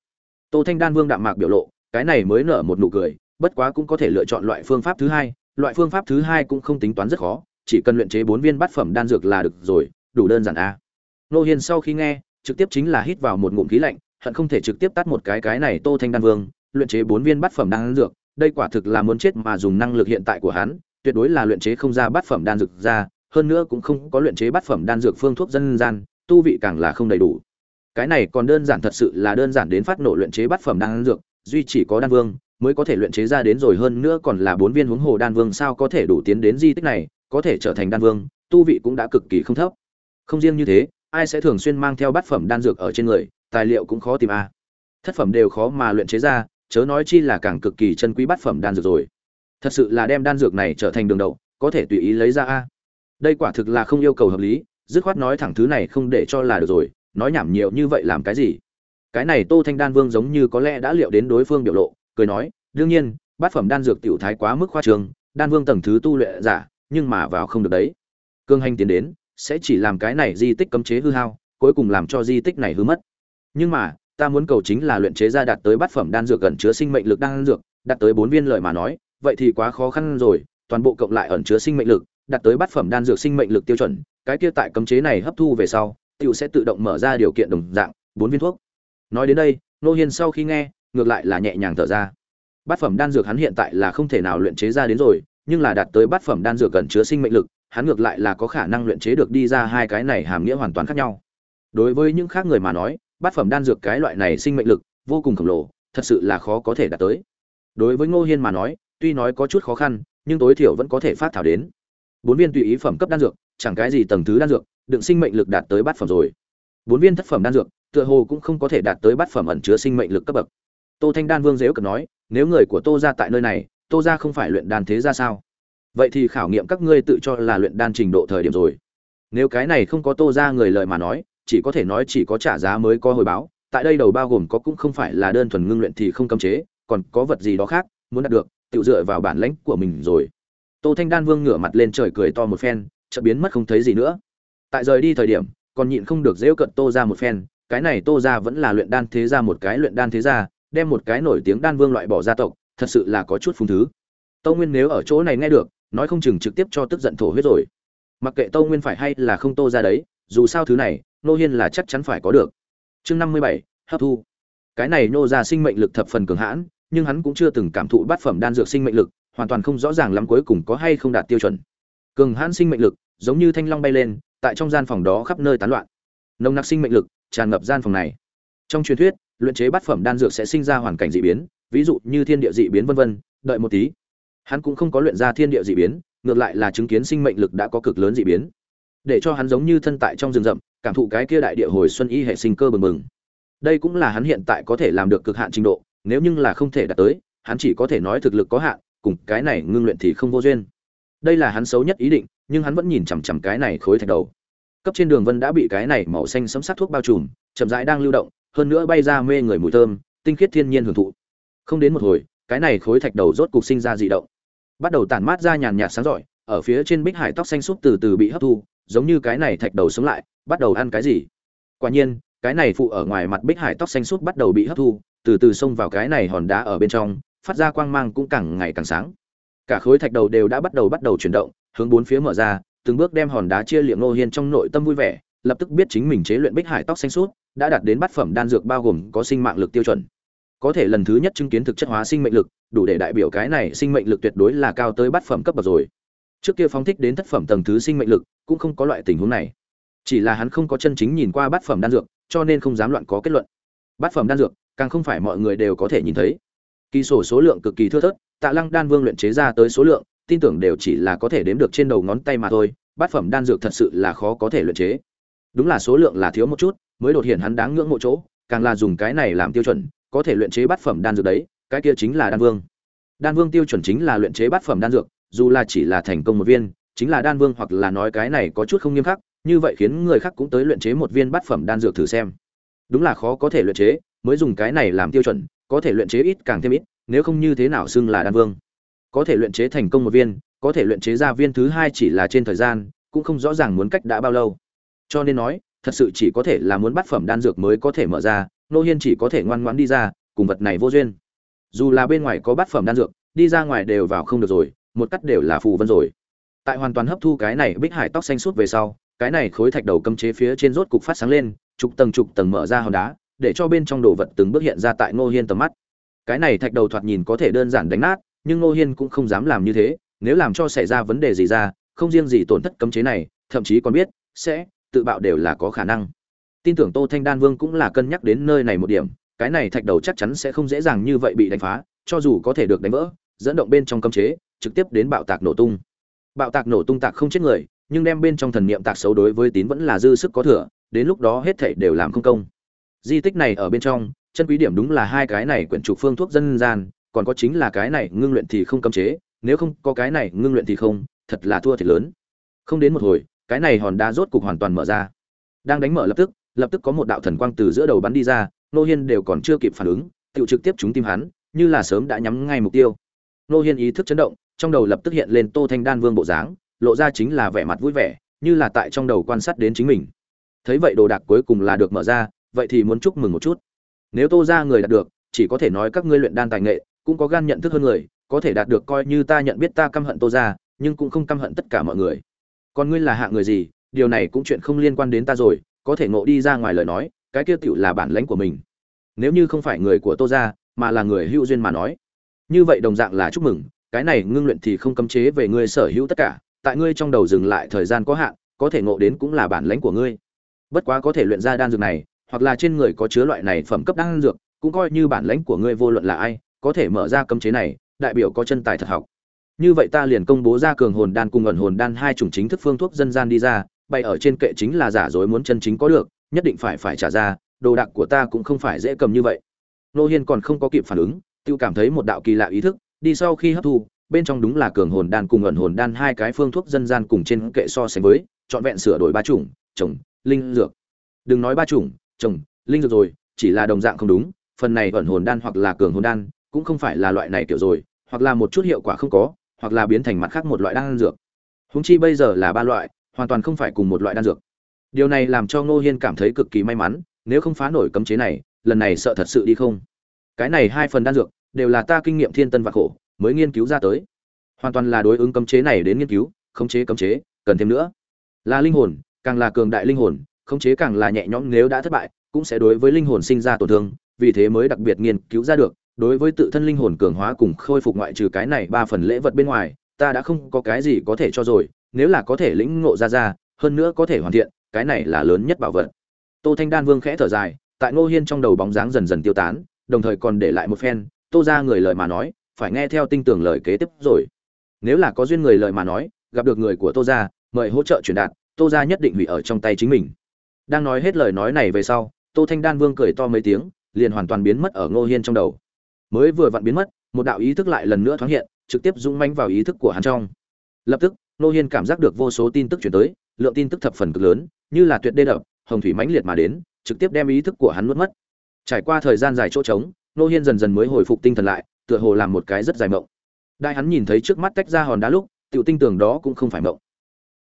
Tô thanh đan vương đạm mạc biểu lộ, cái này mới nở một nụ cười, bất quá cũng có thể lựa chọn loại phương pháp thứ hai, loại phương pháp thứ hai cũng không tính toán rất khó, chỉ cần luyện chế bốn viên bát phẩm đan dược là được rồi, đủ đơn giản a nô hiên sau khi nghe, trực tiếp chính là hít vào một ngụm khí lạnh, hận không thể trực tiếp tắt một cái cái này tô thanh đan vương luyện chế bốn viên bát phẩm đan dược, đây quả thực là muốn chết mà dùng năng lực hiện tại của hắn, tuyệt đối là luyện chế không ra bát phẩm đan dược ra, hơn nữa cũng không có luyện chế bát phẩm đan dược phương thuốc dân gian, tu vị càng là không đầy đủ. Cái này còn đơn giản thật sự là đơn giản đến phát nổ luyện chế bát phẩm đan dược, duy chỉ có đan vương mới có thể luyện chế ra đến rồi, hơn nữa còn là bốn viên huống hồ đan vương sao có thể đủ tiến đến di tích này, có thể trở thành đan vương, tu vị cũng đã cực kỳ không thấp. Không riêng như thế, ai sẽ thường xuyên mang theo bát phẩm đan dược ở trên người, tài liệu cũng khó tìm a thất phẩm đều khó mà luyện chế ra chớ nói chi là càng cực kỳ chân quý bát phẩm đan dược rồi. Thật sự là đem đan dược này trở thành đường đậu có thể tùy ý lấy ra a. Đây quả thực là không yêu cầu hợp lý dứt khoát nói thẳng thứ này không để cho là được rồi nói nhảm nhiều như vậy làm cái gì? Cái này tô thanh đan vương giống như có lẽ đã liệu đến đối phương biểu lộ cười nói đương nhiên bát phẩm đan dược tiểu thái quá mức khoa trương, đan vương tầng thứ tu luyện giả nhưng mà vào không được đấy. Cương hành tiến đến sẽ chỉ làm cái này di tích cấm chế hư hao cuối cùng làm cho di tích này hư mất. Nhưng mà ta muốn cầu chính là luyện chế ra đạt tới bát phẩm đan dược gần chứa sinh mệnh lực đan dược, đạt tới bốn viên lợi mà nói, vậy thì quá khó khăn rồi, toàn bộ cộng lại ẩn chứa sinh mệnh lực, đạt tới bát phẩm đan dược sinh mệnh lực tiêu chuẩn, cái kia tại cấm chế này hấp thu về sau, tiểu sẽ tự động mở ra điều kiện đồng dạng, bốn viên thuốc. Nói đến đây nô hiên sau khi nghe, ngược lại là nhẹ nhàng thở ra. Bát phẩm đan dược hắn hiện tại là không thể nào luyện chế ra đến rồi, nhưng là đạt tới bát phẩm đan dược cần chứa sinh mệnh lực, hắn ngược lại là có khả năng luyện chế được đi ra hai cái này hàm nghĩa hoàn toàn khác nhau. Đối với những khác người mà nói bát phẩm đan dược cái loại này sinh mệnh lực, vô cùng khổng lồ, thật sự là khó có thể đạt tới. Đối với ngô hiên mà nói, tuy nói có chút khó khăn, nhưng tối thiểu vẫn có thể phát thảo đến. Bốn viên tùy ý phẩm cấp đan dược, chẳng cái gì tầng thứ đan dược, đựng sinh mệnh lực đạt tới bát phẩm rồi. Bốn viên thất phẩm đan dược, tựa hồ cũng không có thể đạt tới bát phẩm ẩn chứa sinh mệnh lực cấp bậc. Tô thanh đan vương dếu cần nói, nếu người của tô ra tại nơi này, tô ra không phải luyện đan thế ra sao? Vậy thì khảo nghiệm các ngươi tự cho là luyện đan trình độ thời điểm rồi. Nếu cái này không có tô ra người lợi mà nói chỉ có thể nói chỉ có trả giá mới có hồi báo, tại đây đầu bao gồm có cũng không phải là đơn thuần ngưng luyện thì không cấm chế, còn có vật gì đó khác muốn đạt được, tự dựa vào bản lãnh của mình rồi. Tô thanh đan vương ngửa mặt lên trời cười to một phen, chợt biến mất không thấy gì nữa. Tại rời đi thời điểm, còn nhịn không được dễu cận tô ra một phen, cái này tô ra vẫn là luyện đan thế ra một cái luyện đan thế ra đem một cái nổi tiếng đan vương loại bỏ gia tộc, thật sự là có chút phung thứ. Tâu nguyên nếu ở chỗ này nghe được, nói không chừng trực tiếp cho tức giận thổ huyết rồi. Mặc kệ tâu nguyên phải hay là không tô ra đấy, dù sao thứ này nô hiên là chắc chắn phải có được. Chương năm mươi bảy, hấp thu. Cái này nô ra sinh mệnh lực thập phần cường hãn, nhưng hắn cũng chưa từng cảm thụ bát phẩm đan dược sinh mệnh lực, hoàn toàn không rõ ràng lắm cuối cùng có hay không đạt tiêu chuẩn. Cường hãn sinh mệnh lực, giống như thanh long bay lên, tại trong gian phòng đó khắp nơi tán loạn. Nồng nặc sinh mệnh lực tràn ngập gian phòng này. Trong truyền thuyết, luyện chế bát phẩm đan dược sẽ sinh ra hoàn cảnh dị biến, ví dụ như thiên địa dị biến vân vân, đợi một tí. Hắn cũng không có luyện ra thiên địa dị biến, ngược lại là chứng kiến sinh mệnh lực đã có cực lớn dị biến để cho hắn giống như thân tại trong rừng rậm, cảm thụ cái kia đại địa hồi xuân y hệ sinh cơ bừng bừng. Đây cũng là hắn hiện tại có thể làm được cực hạn trình độ, nếu nhưng là không thể đạt tới, hắn chỉ có thể nói thực lực có hạn, cùng cái này ngưng luyện thì không vô duyên. Đây là hắn xấu nhất ý định, nhưng hắn vẫn nhìn chằm chằm cái này khối thạch đầu. Cấp trên đường vân đã bị cái này màu xanh sấm sắc thuốc bao trùm, chậm rãi đang lưu động, hơn nữa bay ra mê người mùi thơm, tinh khiết thiên nhiên hưởng thụ. Không đến một hồi, cái này khối thạch đầu rốt cục sinh ra dị động. Bắt đầu tản mát ra nhàn nhạt sáng rọi, ở phía trên bích hải tóc xanh xúc từ từ bị hấp thu giống như cái này thạch đầu sống lại, bắt đầu ăn cái gì? Quả nhiên, cái này phụ ở ngoài mặt bích hải tóc xanh suốt bắt đầu bị hấp thu, từ từ xông vào cái này hòn đá ở bên trong, phát ra quang mang cũng càng ngày càng sáng. Cả khối thạch đầu đều đã bắt đầu bắt đầu chuyển động, hướng bốn phía mở ra, từng bước đem hòn đá chia liệm nô hiên trong nội tâm vui vẻ, lập tức biết chính mình chế luyện bích hải tóc xanh suốt, đã đạt đến bát phẩm đan dược bao gồm có sinh mạng lực tiêu chuẩn. Có thể lần thứ nhất chứng kiến thực chất hóa sinh mệnh lực, đủ để đại biểu cái này sinh mệnh lực tuyệt đối là cao tới bát phẩm cấp bậc rồi trước kia phóng thích đến thất phẩm tầng thứ sinh mệnh lực, cũng không có loại tình huống này. Chỉ là hắn không có chân chính nhìn qua bát phẩm đan dược, cho nên không dám loạn có kết luận. Bát phẩm đan dược, càng không phải mọi người đều có thể nhìn thấy. Kỳ sổ số lượng cực kỳ thưa thớt, tạ lăng đan vương luyện chế ra tới số lượng, tin tưởng đều chỉ là có thể đếm được trên đầu ngón tay mà thôi, bát phẩm đan dược thật sự là khó có thể luyện chế. Đúng là số lượng là thiếu một chút, mới đột hiện hắn đáng ngưỡng mộ chỗ, càng là dùng cái này làm tiêu chuẩn, có thể luyện chế bát phẩm đan dược đấy, cái kia chính là đan vương. Đan vương tiêu chuẩn chính là luyện chế bát phẩm đan dược dù là chỉ là thành công một viên, chính là đan vương hoặc là nói cái này có chút không nghiêm khắc, như vậy khiến người khác cũng tới luyện chế một viên bát phẩm đan dược thử xem. Đúng là khó có thể luyện chế, mới dùng cái này làm tiêu chuẩn, có thể luyện chế ít càng thêm ít, nếu không như thế nào xưng là đan vương. Có thể luyện chế thành công một viên, có thể luyện chế ra viên thứ hai chỉ là trên thời gian, cũng không rõ ràng muốn cách đã bao lâu. Cho nên nói, thật sự chỉ có thể là muốn bát phẩm đan dược mới có thể mở ra, nô hiên chỉ có thể ngoan ngoãn đi ra, cùng vật này vô duyên. Dù là bên ngoài có bát phẩm đan dược, đi ra ngoài đều vào không được rồi một cắt đều là phù vân rồi. Tại hoàn toàn hấp thu cái này bích hải tóc xanh suốt về sau, cái này khối thạch đầu cấm chế phía trên rốt cục phát sáng lên, trục tầng trục tầng mở ra hòn đá, để cho bên trong đồ vật từng bước hiện ra tại ngô hiên tầm mắt. Cái này thạch đầu thoạt nhìn có thể đơn giản đánh nát, nhưng ngô hiên cũng không dám làm như thế, nếu làm cho xảy ra vấn đề gì ra, không riêng gì tổn thất cấm chế này, thậm chí còn biết, sẽ, tự bạo đều là có khả năng. Tin tưởng tô thanh đan vương cũng là cân nhắc đến nơi này một điểm, cái này thạch đầu chắc chắn sẽ không dễ dàng như vậy bị đánh phá, cho dù có thể được đánh vỡ, dẫn động bên trong cấm chế trực tiếp đến bạo tạc nổ tung. Bạo tạc nổ tung tạc không chết người, nhưng đem bên trong thần niệm tạc xấu đối với tín vẫn là dư sức có thừa, đến lúc đó hết thảy đều làm không công. Di tích này ở bên trong, chân quý điểm đúng là hai cái này quyển trục phương thuốc dân gian, còn có chính là cái này ngưng luyện thì không cấm chế, nếu không có cái này ngưng luyện thì không, thật là thua thiệt lớn. Không đến một hồi, cái này hòn đá rốt cục hoàn toàn mở ra. Đang đánh mở lập tức lập tức có một đạo thần quang từ giữa đầu bắn đi ra, nô hiên đều còn chưa kịp phản ứng, tự trực tiếp chúng tim hắn, như là sớm đã nhắm ngay mục tiêu. Nô hiên ý thức chấn động trong đầu lập tức hiện lên tô thanh đan vương bộ dáng, lộ ra chính là vẻ mặt vui vẻ, như là tại trong đầu quan sát đến chính mình. Thấy vậy đồ đạc cuối cùng là được mở ra, vậy thì muốn chúc mừng một chút. Nếu tô ra người đạt được, chỉ có thể nói các ngươi luyện đan tài nghệ, cũng có gan nhận thức hơn người, có thể đạt được coi như ta nhận biết ta căm hận tô ra nhưng cũng không căm hận tất cả mọi người. Còn ngươi là hạng người gì, điều này cũng chuyện không liên quan đến ta rồi, có thể ngộ đi ra ngoài lời nói, cái kia tựu là bản lãnh của mình. Nếu như không phải người của tô ra mà là người hữu duyên mà nói. Như vậy đồng dạng là chúc mừng cái này ngưng luyện thì không cấm chế về ngươi sở hữu tất cả, tại ngươi trong đầu dừng lại thời gian có hạn, có thể ngộ đến cũng là bản lãnh của ngươi. Bất quá có thể luyện ra đan dược này, hoặc là trên người có chứa loại này phẩm cấp đan dược, cũng coi như bản lãnh của ngươi vô luận là ai, có thể mở ra cấm chế này, đại biểu có chân tài thật học. Như vậy ta liền công bố ra cường hồn đan cùng ẩn hồn đan hai chủng chính thức phương thuốc dân gian đi ra, bày ở trên kệ chính là giả dối muốn chân chính có được, nhất định phải phải trả ra, đồ đạc của ta cũng không phải dễ cầm như vậy. Nô hiên còn không có kịp phản ứng tự cảm thấy một đạo kỳ lạ ý thức đi sau khi hấp thu, bên trong đúng là cường hồn đan cùng ẩn hồn đan hai cái phương thuốc dân gian cùng trên kệ so sánh với, trọn vẹn sửa đổi ba chủng trồng linh dược. Đừng nói ba chủng trồng linh dược rồi, chỉ là đồng dạng không đúng, phần này ẩn hồn đan hoặc là cường hồn đan, cũng không phải là loại này kiểu rồi, hoặc là một chút hiệu quả không có, hoặc là biến thành mặt khác một loại đan dược. Húng chi bây giờ là ba loại, hoàn toàn không phải cùng một loại đan dược. Điều này làm cho ngô hiên cảm thấy cực kỳ may mắn, nếu không phá nổi cấm chế này, lần này sợ thật sự đi không. Cái này hai phần đan dược đều là ta kinh nghiệm thiên tân và khổ, mới nghiên cứu ra tới. Hoàn toàn là đối ứng cấm chế này đến nghiên cứu, khống chế, cấm chế, cần thêm nữa. Là linh hồn, càng là cường đại linh hồn, khống chế càng là nhẹ nhõm, nếu đã thất bại, cũng sẽ đối với linh hồn sinh ra tổn thương, vì thế mới đặc biệt nghiên cứu ra được. Đối với tự thân linh hồn cường hóa cùng khôi phục ngoại trừ cái này ba phần lễ vật bên ngoài, ta đã không có cái gì có thể cho rồi, nếu là có thể lĩnh ngộ ra ra, hơn nữa có thể hoàn thiện, cái này là lớn nhất bảo vật. Tô thanh đan vương khẽ thở dài, tại ngô hiên trong đầu bóng dáng dần dần tiêu tán, đồng thời còn để lại một phen tô ra người lời mà nói, phải nghe theo tinh tường lời kế tiếp rồi. Nếu là có duyên người lời mà nói, gặp được người của tô ra, mời hỗ trợ truyền đạt, tô ra nhất định hủy ở trong tay chính mình. Đang nói hết lời nói này về sau, tô thanh đan vương cười to mấy tiếng, liền hoàn toàn biến mất ở ngô hiên trong đầu. Mới vừa vặn biến mất, một đạo ý thức lại lần nữa thoáng hiện, trực tiếp dũng manh vào ý thức của hắn trong. Lập tức, ngô hiên cảm giác được vô số tin tức chuyển tới, lượng tin tức thập phần cực lớn, như là tuyệt đê đập, hồng thủy mãnh liệt mà đến, trực tiếp đem ý thức của hắn nuốt mất. Trải qua thời gian dài chỗ trống Nô hiên dần dần mới hồi phục tinh thần lại, tựa hồ làm một cái rất dài mộng. Đại hắn nhìn thấy trước mắt tách ra hòn đá lúc, tiểu tinh tưởng đó cũng không phải mộng.